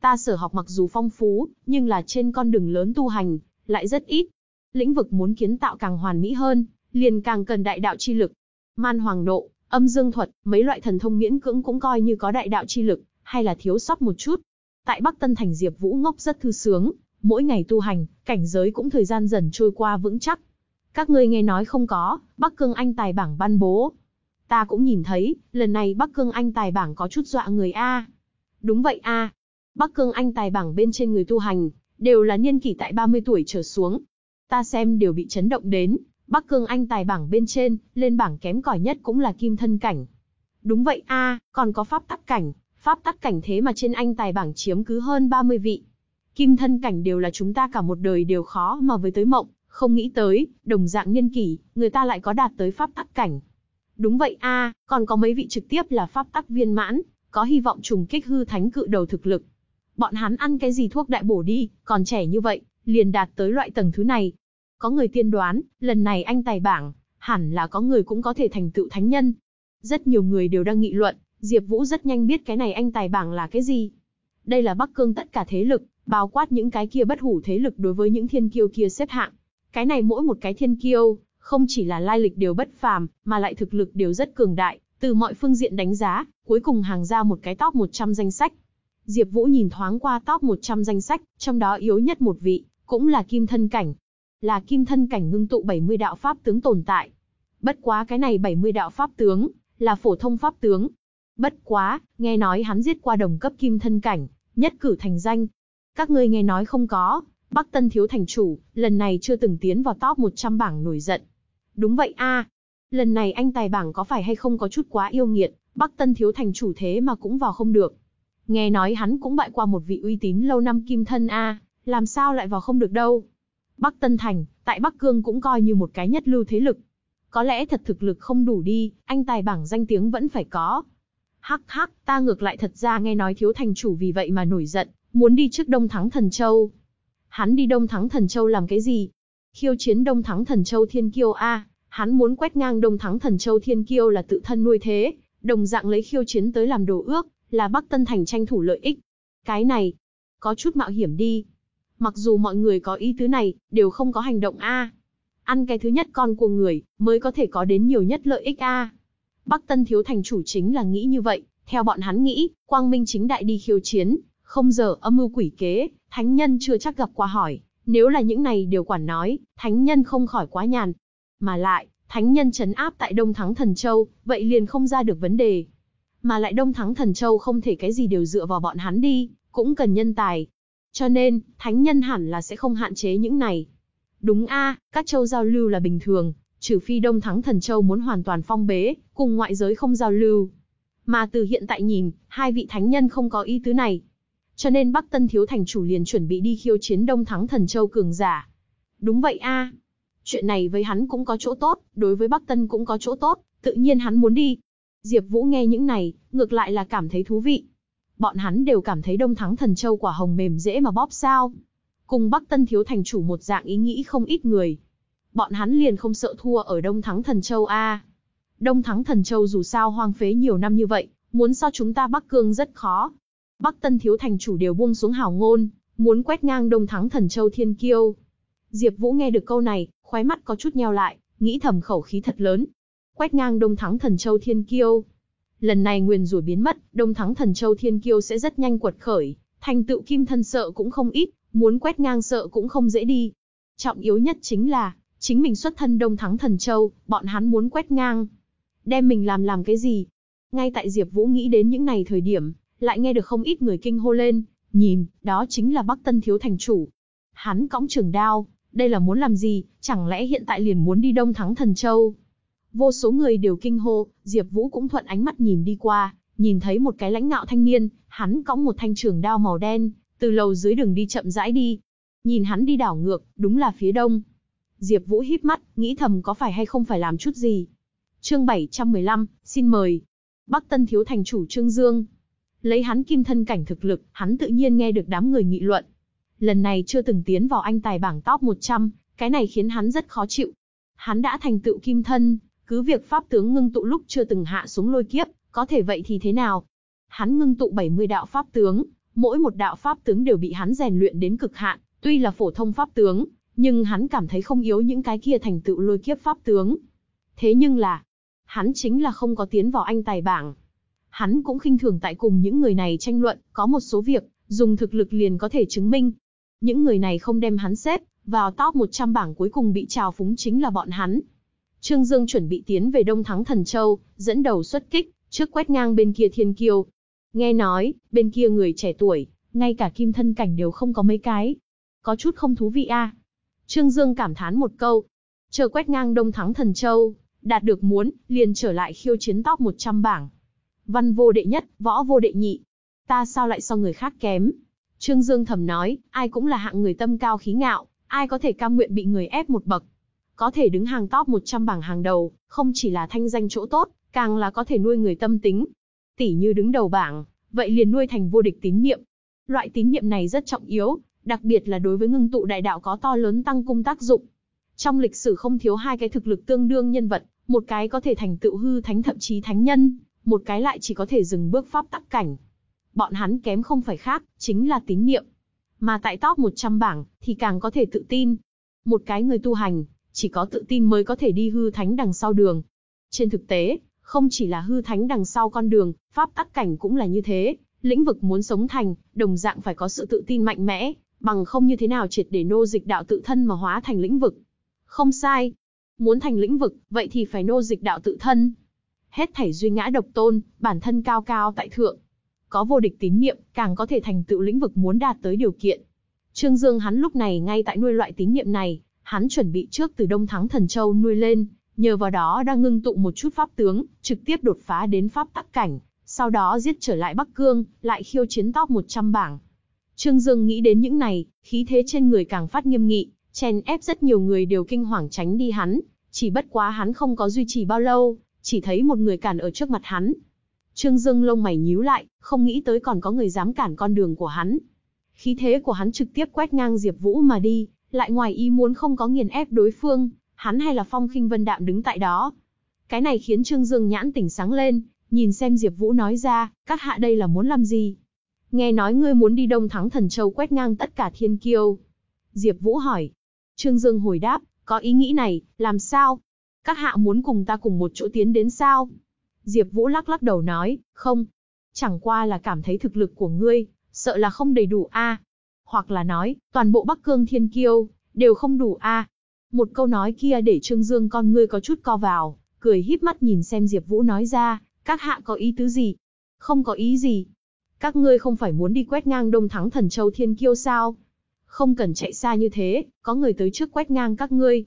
Ta sở học mặc dù phong phú, nhưng là trên con đường lớn tu hành, lại rất ít. Lĩnh vực muốn kiến tạo càng hoàn mỹ hơn, liền càng cần đại đạo chi lực. Man hoàng độ, âm dương thuật, mấy loại thần thông miễn cưỡng cũng coi như có đại đạo chi lực, hay là thiếu sót một chút. Tại Bắc Tân Thành Diệp Vũ ngốc rất thư sướng, mỗi ngày tu hành, cảnh giới cũng thời gian dần trôi qua vững chắc. Các ngươi nghe nói không có, Bắc Cương Anh tài bảng ban bố. Ta cũng nhìn thấy, lần này Bắc Cương Anh tài bảng có chút dọa người a. Đúng vậy a. Bắc Cương Anh tài bảng bên trên người tu hành, đều là niên kỷ tại 30 tuổi trở xuống. Ta xem đều bị chấn động đến, Bắc Cương Anh tài bảng bên trên, lên bảng kém cỏi nhất cũng là kim thân cảnh. Đúng vậy a, còn có pháp tắc cảnh, pháp tắc cảnh thế mà trên anh tài bảng chiếm cứ hơn 30 vị. Kim thân cảnh đều là chúng ta cả một đời đều khó mà với tới mộng, không nghĩ tới, đồng dạng niên kỷ, người ta lại có đạt tới pháp tắc cảnh. Đúng vậy a, còn có mấy vị trực tiếp là pháp tắc viên mãn, có hy vọng trùng kích hư thánh cự đầu thực lực. Bọn hắn ăn cái gì thuốc đại bổ đi, còn trẻ như vậy, liền đạt tới loại tầng thứ này. Có người tiên đoán, lần này anh tài bảng, hẳn là có người cũng có thể thành tựu thánh nhân. Rất nhiều người đều đang nghị luận, Diệp Vũ rất nhanh biết cái này anh tài bảng là cái gì. Đây là Bắc Cương tất cả thế lực, bao quát những cái kia bất hủ thế lực đối với những thiên kiêu kia xếp hạng. Cái này mỗi một cái thiên kiêu, không chỉ là lai lịch đều bất phàm, mà lại thực lực đều rất cường đại, từ mọi phương diện đánh giá, cuối cùng hàng ra một cái top 100 danh sách. Diệp Vũ nhìn thoáng qua top 100 danh sách, trong đó yếu nhất một vị, cũng là kim thân cảnh. Là kim thân cảnh ngưng tụ 70 đạo pháp tướng tồn tại. Bất quá cái này 70 đạo pháp tướng, là phổ thông pháp tướng. Bất quá, nghe nói hắn giết qua đồng cấp kim thân cảnh, nhất cử thành danh. Các ngươi nghe nói không có, Bắc Tân thiếu thành chủ, lần này chưa từng tiến vào top 100 bảng nổi giận. Đúng vậy a, lần này anh tài bảng có phải hay không có chút quá yêu nghiệt, Bắc Tân thiếu thành chủ thế mà cũng vào không được. Nghe nói hắn cũng bại qua một vị uy tín lâu năm kim thân a, làm sao lại vào không được đâu. Bắc Tân Thành, tại Bắc Cương cũng coi như một cái nhất lưu thế lực. Có lẽ thật thực lực không đủ đi, anh tài bảng danh tiếng vẫn phải có. Hắc hắc, ta ngược lại thật ra nghe nói thiếu thành chủ vì vậy mà nổi giận, muốn đi trước Đông Thắng Thần Châu. Hắn đi Đông Thắng Thần Châu làm cái gì? Khiêu chiến Đông Thắng Thần Châu Thiên Kiêu A, hắn muốn quét ngang Đông Thắng Thần Châu Thiên Kiêu là tự thân nuôi thế, đồng dạng lấy khiêu chiến tới làm đồ ước, là Bắc Tân Thành tranh thủ lợi ích. Cái này, có chút mạo hiểm đi. Mặc dù mọi người có ý tứ này, đều không có hành động A. Ăn cái thứ nhất con của người, mới có thể có đến nhiều nhất lợi ích A. Bắc Tân Thiếu Thành chủ chính là nghĩ như vậy, theo bọn hắn nghĩ, Quang Minh chính đại đi khiêu chiến, không giờ âm mưu quỷ kế, thánh nhân chưa chắc gặp qua hỏi, nếu là những này đều quản nói, thánh nhân không khỏi quá nhàn. Mà lại, thánh nhân chấn áp tại Đông Thắng Thần Châu, vậy liền không ra được vấn đề. Mà lại Đông Thắng Thần Châu không thể cái gì đều dựa vào bọn hắn đi, cũng cần nhân tài. Cho nên, thánh nhân hẳn là sẽ không hạn chế những này. Đúng a, các châu giao lưu là bình thường, trừ phi Đông Thắng Thần Châu muốn hoàn toàn phong bế, cùng ngoại giới không giao lưu. Mà từ hiện tại nhìn, hai vị thánh nhân không có ý tứ này. Cho nên Bắc Tân Thiếu Thành Chủ liền chuẩn bị đi khiêu chiến Đông Thắng Thần Châu cường giả. Đúng vậy a. Chuyện này với hắn cũng có chỗ tốt, đối với Bắc Tân cũng có chỗ tốt, tự nhiên hắn muốn đi. Diệp Vũ nghe những này, ngược lại là cảm thấy thú vị. Bọn hắn đều cảm thấy Đông Thắng Thần Châu quả hồng mềm dễ mà bóp sao. Cùng Bắc Tân Thiếu Thành Chủ một dạng ý nghĩ không ít người. Bọn hắn liền không sợ thua ở Đông Thắng Thần Châu a. Đông Thắng Thần Châu dù sao hoang phế nhiều năm như vậy, muốn so chúng ta Bắc Cương rất khó. Bắc Tân Thiếu Thành Chủ đều buông xuống hào ngôn, muốn quét ngang Đông Thắng Thần Châu Thiên Kiêu. Diệp Vũ nghe được câu này, khóe mắt có chút nheo lại, nghĩ thầm khẩu khí thật lớn. Quét ngang Đông Thắng Thần Châu Thiên Kiêu. Lần này nguyên rủa biến mất, Đông Thắng Thần Châu Thiên Kiêu sẽ rất nhanh quật khởi, thành tựu kim thân sợ cũng không ít, muốn quét ngang sợ cũng không dễ đi. Trọng yếu nhất chính là, chính mình xuất thân Đông Thắng Thần Châu, bọn hắn muốn quét ngang. Đem mình làm làm cái gì? Ngay tại Diệp Vũ nghĩ đến những này thời điểm, lại nghe được không ít người kinh hô lên, nhìn, đó chính là Bắc Tân thiếu thành chủ. Hắn cõng trường đao, đây là muốn làm gì, chẳng lẽ hiện tại liền muốn đi Đông Thắng Thần Châu? Vô số người đều kinh hô, Diệp Vũ cũng thuận ánh mắt nhìn đi qua, nhìn thấy một cái lãnh ngạo thanh niên, hắn cõng một thanh trường đao màu đen, từ lầu dưới đường đi chậm rãi đi. Nhìn hắn đi đảo ngược, đúng là phía đông. Diệp Vũ híp mắt, nghĩ thầm có phải hay không phải làm chút gì. Chương 715, xin mời. Bắc Tân thiếu thành chủ Trương Dương. Lấy hắn kim thân cảnh thực lực, hắn tự nhiên nghe được đám người nghị luận. Lần này chưa từng tiến vào anh tài bảng top 100, cái này khiến hắn rất khó chịu. Hắn đã thành tựu kim thân, cứ việc pháp tướng ngưng tụ lúc chưa từng hạ xuống lôi kiếp, có thể vậy thì thế nào? Hắn ngưng tụ 70 đạo pháp tướng, mỗi một đạo pháp tướng đều bị hắn rèn luyện đến cực hạn, tuy là phổ thông pháp tướng, nhưng hắn cảm thấy không yếu những cái kia thành tựu lôi kiếp pháp tướng. Thế nhưng là, hắn chính là không có tiến vào anh tài bảng. Hắn cũng khinh thường tại cùng những người này tranh luận, có một số việc, dùng thực lực liền có thể chứng minh. Những người này không đem hắn xếp, vào top 100 bảng cuối cùng bị trào phúng chính là bọn hắn. Trương Dương chuẩn bị tiến về Đông Thắng Thần Châu, dẫn đầu xuất kích, trước quét ngang bên kia thiên kiêu. Nghe nói, bên kia người trẻ tuổi, ngay cả kim thân cảnh đều không có mấy cái. Có chút không thú vị a. Trương Dương cảm thán một câu. Chờ quét ngang Đông Thắng Thần Châu, đạt được muốn, liền trở lại khiêu chiến top 100 bảng. Văn vô đệ nhất, võ vô đệ nhị. Ta sao lại so người khác kém? Trương Dương thầm nói, ai cũng là hạng người tâm cao khí ngạo, ai có thể cam nguyện bị người ép một bậc. Có thể đứng hàng top 100 bảng hàng đầu, không chỉ là thanh danh chỗ tốt, càng là có thể nuôi người tâm tính. Tỷ như đứng đầu bảng, vậy liền nuôi thành vô địch tín niệm. Loại tín niệm này rất trọng yếu, đặc biệt là đối với ngưng tụ đại đạo có to lớn tăng cung tác dụng. Trong lịch sử không thiếu hai cái thực lực tương đương nhân vật, một cái có thể thành tựu hư thánh thậm chí thánh nhân, một cái lại chỉ có thể dừng bước pháp tắc cảnh. Bọn hắn kém không phải khác, chính là tín niệm. Mà tại top 100 bảng, thì càng có thể tự tin. Một cái người tu hành, chỉ có tự tin mới có thể đi hư thánh đằng sau đường. Trên thực tế, không chỉ là hư thánh đằng sau con đường, pháp tắc cảnh cũng là như thế. Lĩnh vực muốn sống thành, đồng dạng phải có sự tự tin mạnh mẽ, bằng không như thế nào triệt để nô dịch đạo tự thân mà hóa thành lĩnh vực. Không sai. Muốn thành lĩnh vực, vậy thì phải nô dịch đạo tự thân. Hết thảy duy ngã độc tôn, bản thân cao cao tại thượng. Có vô địch tín niệm, càng có thể thành tựu lĩnh vực muốn đạt tới điều kiện. Trương Dương hắn lúc này ngay tại nuôi loại tín niệm này, hắn chuẩn bị trước từ Đông Thắng Thần Châu nuôi lên, nhờ vào đó đang ngưng tụ một chút pháp tướng, trực tiếp đột phá đến pháp tắc cảnh, sau đó giết trở lại Bắc Cương, lại khiêu chiến top 100 bảng. Trương Dương nghĩ đến những này, khí thế trên người càng phát nghiêm nghị, chen ép rất nhiều người đều kinh hoàng tránh đi hắn, chỉ bất quá hắn không có duy trì bao lâu, chỉ thấy một người cản ở trước mặt hắn. Trương Dương lông mày nhíu lại, không nghĩ tới còn có người dám cản con đường của hắn. Khí thế của hắn trực tiếp quét ngang Diệp Vũ mà đi, lại ngoài ý muốn không có nghiền ép đối phương, hắn hay là Phong Khinh Vân Đạm đứng tại đó. Cái này khiến Trương Dương nhãn tỉnh sáng lên, nhìn xem Diệp Vũ nói ra, các hạ đây là muốn làm gì? Nghe nói ngươi muốn đi Đông Thắng Thần Châu quét ngang tất cả thiên kiêu. Diệp Vũ hỏi. Trương Dương hồi đáp, có ý nghĩ này, làm sao? Các hạ muốn cùng ta cùng một chỗ tiến đến sao? Diệp Vũ lắc lắc đầu nói, không. Chẳng qua là cảm thấy thực lực của ngươi, sợ là không đầy đủ a. Hoặc là nói, toàn bộ Bắc Cương Thiên Kiêu, đều không đủ a. Một câu nói kia để Trương Dương con ngươi có chút co vào, cười híp mắt nhìn xem Diệp Vũ nói ra, các hạ có ý tứ gì? Không có ý gì. Các ngươi không phải muốn đi quét ngang Đông Thắng Thần Châu Thiên Kiêu sao? không cần chạy xa như thế, có người tới trước quét ngang các ngươi.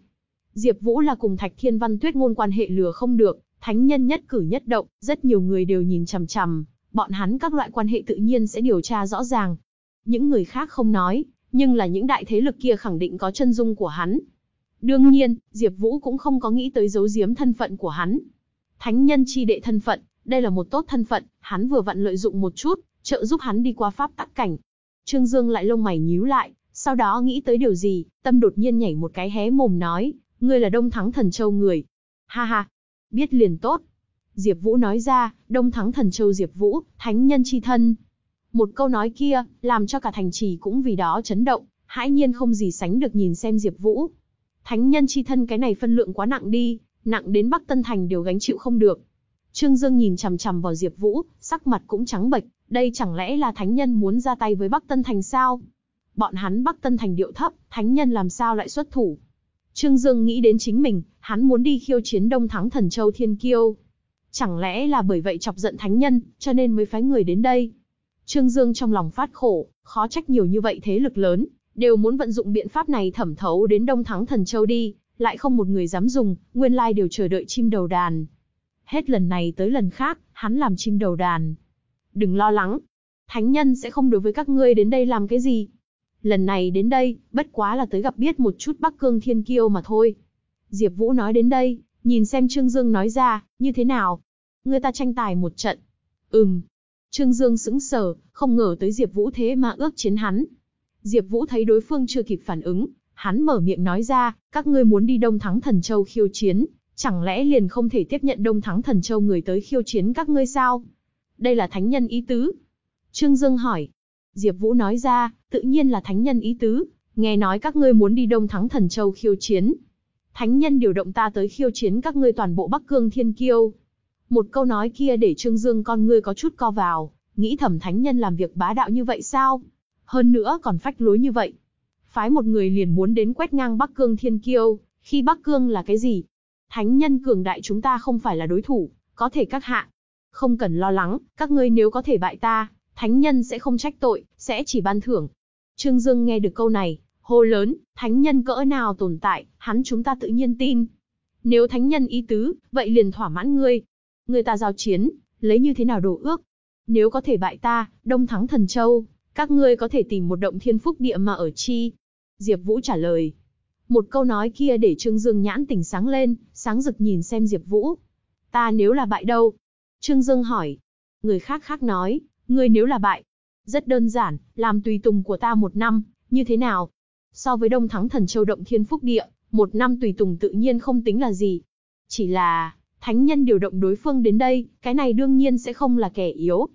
Diệp Vũ là cùng Thạch Thiên Văn Tuyết ngôn quan hệ lừa không được, thánh nhân nhất cử nhất động, rất nhiều người đều nhìn chằm chằm, bọn hắn các loại quan hệ tự nhiên sẽ điều tra rõ ràng. Những người khác không nói, nhưng là những đại thế lực kia khẳng định có chân dung của hắn. Đương nhiên, Diệp Vũ cũng không có nghĩ tới giấu giếm thân phận của hắn. Thánh nhân chi đệ thân phận, đây là một tốt thân phận, hắn vừa vặn lợi dụng một chút, trợ giúp hắn đi qua pháp tắc cảnh. Trương Dương lại lông mày nhíu lại, sau đó nghĩ tới điều gì, tâm đột nhiên nhảy một cái hé mồm nói, ngươi là Đông Thắng Thần Châu người. Ha ha, biết liền tốt. Diệp Vũ nói ra, Đông Thắng Thần Châu Diệp Vũ, thánh nhân chi thân. Một câu nói kia, làm cho cả thành trì cũng vì đó chấn động, hãi nhiên không gì sánh được nhìn xem Diệp Vũ. Thánh nhân chi thân cái này phân lượng quá nặng đi, nặng đến Bắc Tân Thành đều gánh chịu không được. Trương Dương nhìn chằm chằm vào Diệp Vũ, sắc mặt cũng trắng bệch, đây chẳng lẽ là thánh nhân muốn ra tay với Bắc Tân Thành sao? Bọn hắn Bắc Tân Thành điệu thấp, thánh nhân làm sao lại xuất thủ? Trương Dương nghĩ đến chính mình, hắn muốn đi khiêu chiến Đông Thắng Thần Châu Thiên Kiêu. Chẳng lẽ là bởi vậy chọc giận thánh nhân, cho nên mới phái người đến đây? Trương Dương trong lòng phát khổ, khó trách nhiều như vậy thế lực lớn, đều muốn vận dụng biện pháp này thẩm thấu đến Đông Thắng Thần Châu đi, lại không một người dám dùng, nguyên lai đều chờ đợi chim đầu đàn. Hết lần này tới lần khác, hắn làm chim đầu đàn. Đừng lo lắng, thánh nhân sẽ không đối với các ngươi đến đây làm cái gì. Lần này đến đây, bất quá là tới gặp biết một chút Bắc Cương Thiên Kiêu mà thôi. Diệp Vũ nói đến đây, nhìn xem Trương Dương nói ra, như thế nào? Người ta tranh tài một trận. Ừm. Trương Dương sững sờ, không ngờ tới Diệp Vũ thế mà ước chiến hắn. Diệp Vũ thấy đối phương chưa kịp phản ứng, hắn mở miệng nói ra, các ngươi muốn đi Đông Thắng Thần Châu khiêu chiến, chẳng lẽ liền không thể tiếp nhận Đông Thắng Thần Châu người tới khiêu chiến các ngươi sao? Đây là thánh nhân ý tứ. Trương Dương hỏi. Diệp Vũ nói ra, tự nhiên là thánh nhân ý tứ, nghe nói các ngươi muốn đi Đông Thắng Thần Châu khiêu chiến. Thánh nhân điều động ta tới khiêu chiến các ngươi toàn bộ Bắc Cương Thiên Kiêu. Một câu nói kia để Trương Dương con ngươi có chút co vào, nghĩ thẩm thánh nhân làm việc bá đạo như vậy sao? Hơn nữa còn phách lối như vậy. Phái một người liền muốn đến quét ngang Bắc Cương Thiên Kiêu, khi Bắc Cương là cái gì? Thánh nhân cường đại chúng ta không phải là đối thủ, có thể các hạ. Không cần lo lắng, các ngươi nếu có thể bại ta, thánh nhân sẽ không trách tội, sẽ chỉ ban thưởng. Trương Dương nghe được câu này, hô lớn, thánh nhân cỡ nào tồn tại, hắn chúng ta tự nhiên tin. Nếu thánh nhân ý tứ, vậy liền thỏa mãn ngươi. Người ta giao chiến, lấy như thế nào đồ ước. Nếu có thể bại ta, đông thắng thần châu, các ngươi có thể tìm một động thiên phúc địa mà ở chi. Diệp Vũ trả lời. Một câu nói kia để Trương Dương nhãn tỉnh sáng lên, sáng rực nhìn xem Diệp Vũ. Ta nếu là bại đâu? Trương Dương hỏi. Người khác khác nói, ngươi nếu là bại. Rất đơn giản, làm tùy tùng của ta một năm, như thế nào? So với Đông Thắng Thần Châu Động Thiên Phúc Địa, một năm tùy tùng tự nhiên không tính là gì. Chỉ là, thánh nhân điều động đối phương đến đây, cái này đương nhiên sẽ không là kẻ yếu.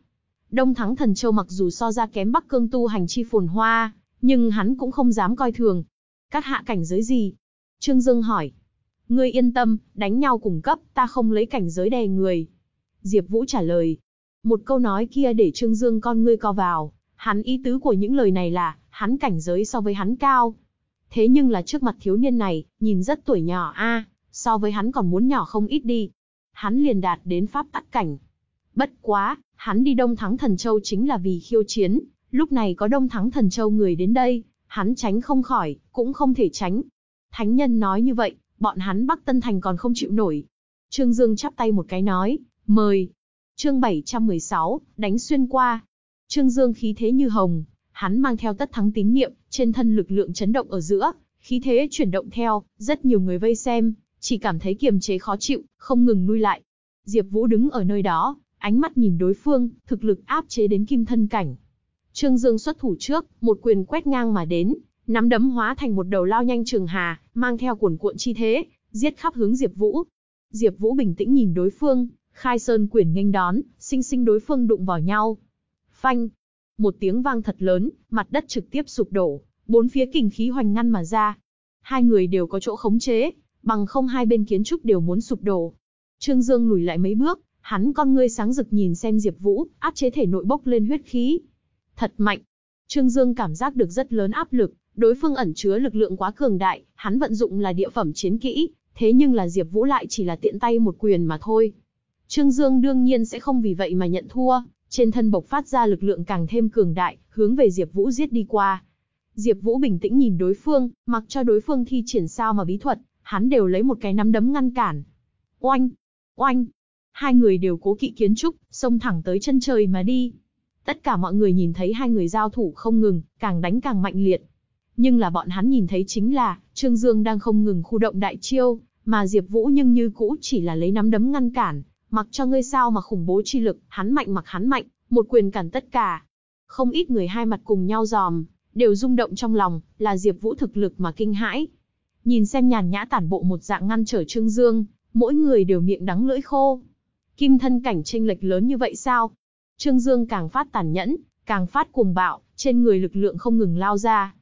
Đông Thắng Thần Châu mặc dù so ra kém Bắc Cương tu hành chi phồn hoa, nhưng hắn cũng không dám coi thường. Các hạ cảnh giới gì? Trương Dương hỏi. Ngươi yên tâm, đánh nhau cùng cấp, ta không lấy cảnh giới đè người. Diệp Vũ trả lời. Một câu nói kia để Trương Dương con ngươi co vào, hắn ý tứ của những lời này là, hắn cảnh giới so với hắn cao. Thế nhưng là trước mặt thiếu niên này, nhìn rất tuổi nhỏ a, so với hắn còn muốn nhỏ không ít đi. Hắn liền đạt đến pháp tắc cảnh. Bất quá, hắn đi Đông Thắng Thần Châu chính là vì khiêu chiến, lúc này có Đông Thắng Thần Châu người đến đây, hắn tránh không khỏi, cũng không thể tránh. Thánh nhân nói như vậy, bọn hắn Bắc Tân Thành còn không chịu nổi. Trương Dương chắp tay một cái nói, mời. Chương 716, đánh xuyên qua. Trương Dương khí thế như hồng, hắn mang theo tất thắng tín niệm, trên thân lực lượng chấn động ở giữa, khí thế chuyển động theo, rất nhiều người vây xem, chỉ cảm thấy kiềm chế khó chịu, không ngừng nuôi lại. Diệp Vũ đứng ở nơi đó, ánh mắt nhìn đối phương, thực lực áp chế đến kim thân cảnh. Trương Dương xuất thủ trước, một quyền quét ngang mà đến, nắm đấm hóa thành một đầu lao nhanh trường hà, mang theo cuồn cuộn chi thế, giết khắp hướng Diệp Vũ. Diệp Vũ bình tĩnh nhìn đối phương, khai sơn quyền nghênh đón, sinh sinh đối phương đụng vào nhau. Phanh! Một tiếng vang thật lớn, mặt đất trực tiếp sụp đổ, bốn phía kình khí hoành ngăn mà ra. Hai người đều có chỗ khống chế, bằng không hai bên kiến trúc đều muốn sụp đổ. Trương Dương lùi lại mấy bước, hắn con ngươi sáng rực nhìn xem Diệp Vũ, áp chế thể nội bốc lên huyết khí. Thật mạnh. Trương Dương cảm giác được rất lớn áp lực, đối phương ẩn chứa lực lượng quá cường đại, hắn vận dụng là địa phẩm chiến kỹ, thế nhưng là Diệp Vũ lại chỉ là tiện tay một quyền mà thôi. Trương Dương đương nhiên sẽ không vì vậy mà nhận thua, trên thân bộc phát ra lực lượng càng thêm cường đại, hướng về Diệp Vũ giết đi qua. Diệp Vũ bình tĩnh nhìn đối phương, mặc cho đối phương thi triển sao mà bí thuật, hắn đều lấy một cái nắm đấm ngăn cản. Oanh! Oanh! Hai người đều cố kỵ kiến trúc, xông thẳng tới chân trời mà đi. Tất cả mọi người nhìn thấy hai người giao thủ không ngừng, càng đánh càng mạnh liệt. Nhưng là bọn hắn nhìn thấy chính là, Trương Dương đang không ngừng khu động đại chiêu, mà Diệp Vũ nhưng như cũ chỉ là lấy nắm đấm ngăn cản, mặc cho ngươi sao mà khủng bố chi lực, hắn mạnh mặc hắn mạnh, một quyền cản tất cả. Không ít người hai mặt cùng nhau giòm, đều rung động trong lòng, là Diệp Vũ thực lực mà kinh hãi. Nhìn xem nhàn nhã tản bộ một dạng ngăn trở Trương Dương, mỗi người đều miệng đắng lưỡi khô. Kim thân cảnh chênh lệch lớn như vậy sao? Trương Dương càng phát tàn nhẫn, càng phát cuồng bạo, trên người lực lượng không ngừng lao ra.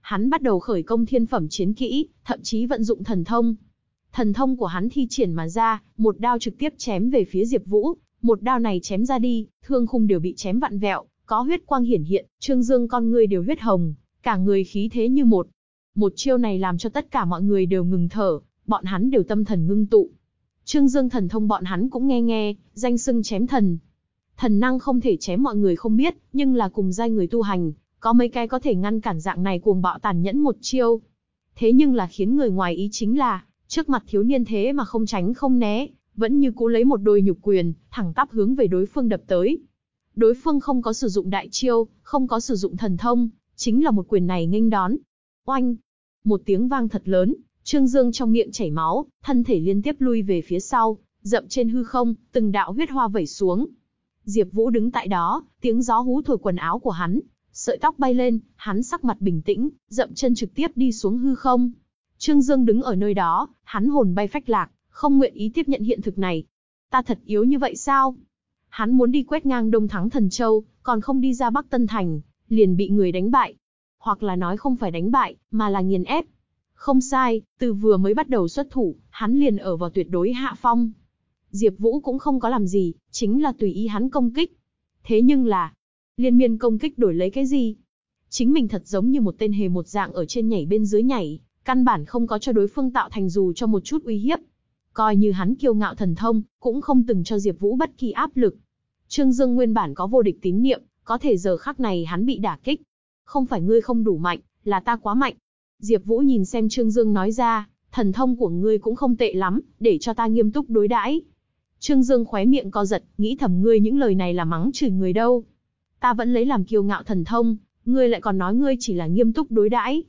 Hắn bắt đầu khởi công thiên phẩm chiến kỹ, thậm chí vận dụng thần thông. Thần thông của hắn thi triển mà ra, một đao trực tiếp chém về phía Diệp Vũ, một đao này chém ra đi, thương khung đều bị chém vặn vẹo, có huyết quang hiển hiện, Trương Dương con người đều huyết hồng, cả người khí thế như một. Một chiêu này làm cho tất cả mọi người đều ngừng thở, bọn hắn đều tâm thần ngưng tụ. Trương Dương thần thông bọn hắn cũng nghe nghe, danh xưng chém thần. Thần năng không thể chém mọi người không biết, nhưng là cùng giai người tu hành, có mấy cái có thể ngăn cản dạng này cuồng bạo tàn nhẫn một chiêu. Thế nhưng là khiến người ngoài ý chính là, trước mặt thiếu niên thế mà không tránh không né, vẫn như cố lấy một đôi nhục quyền, thẳng tắp hướng về đối phương đập tới. Đối phương không có sử dụng đại chiêu, không có sử dụng thần thông, chính là một quyền này nghênh đón. Oanh! Một tiếng vang thật lớn, Trương Dương trong miệng chảy máu, thân thể liên tiếp lui về phía sau, dậm trên hư không, từng đạo huyết hoa vẩy xuống. Diệp Vũ đứng tại đó, tiếng gió hú thổi quần áo của hắn, sợi tóc bay lên, hắn sắc mặt bình tĩnh, dậm chân trực tiếp đi xuống hư không. Trương Dương đứng ở nơi đó, hắn hồn bay phách lạc, không nguyện ý tiếp nhận hiện thực này. Ta thật yếu như vậy sao? Hắn muốn đi quét ngang Đông Thắng Thần Châu, còn không đi ra Bắc Tân Thành, liền bị người đánh bại. Hoặc là nói không phải đánh bại, mà là nghiền ép. Không sai, từ vừa mới bắt đầu xuất thủ, hắn liền ở vào tuyệt đối hạ phong. Diệp Vũ cũng không có làm gì, chính là tùy ý hắn công kích. Thế nhưng là, liên miên công kích đổi lấy cái gì? Chính mình thật giống như một tên hề một dạng ở trên nhảy bên dưới nhảy, căn bản không có cho đối phương tạo thành dù cho một chút uy hiếp. Coi như hắn kiêu ngạo thần thông, cũng không từng cho Diệp Vũ bất kỳ áp lực. Trương Dương nguyên bản có vô địch tín niệm, có thể giờ khắc này hắn bị đả kích. Không phải ngươi không đủ mạnh, là ta quá mạnh. Diệp Vũ nhìn xem Trương Dương nói ra, thần thông của ngươi cũng không tệ lắm, để cho ta nghiêm túc đối đãi. Trương Dương khóe miệng co giật, nghĩ thầm ngươi những lời này là mắng chửi người đâu. Ta vẫn lấy làm kiêu ngạo thần thông, ngươi lại còn nói ngươi chỉ là nghiêm túc đối đãi.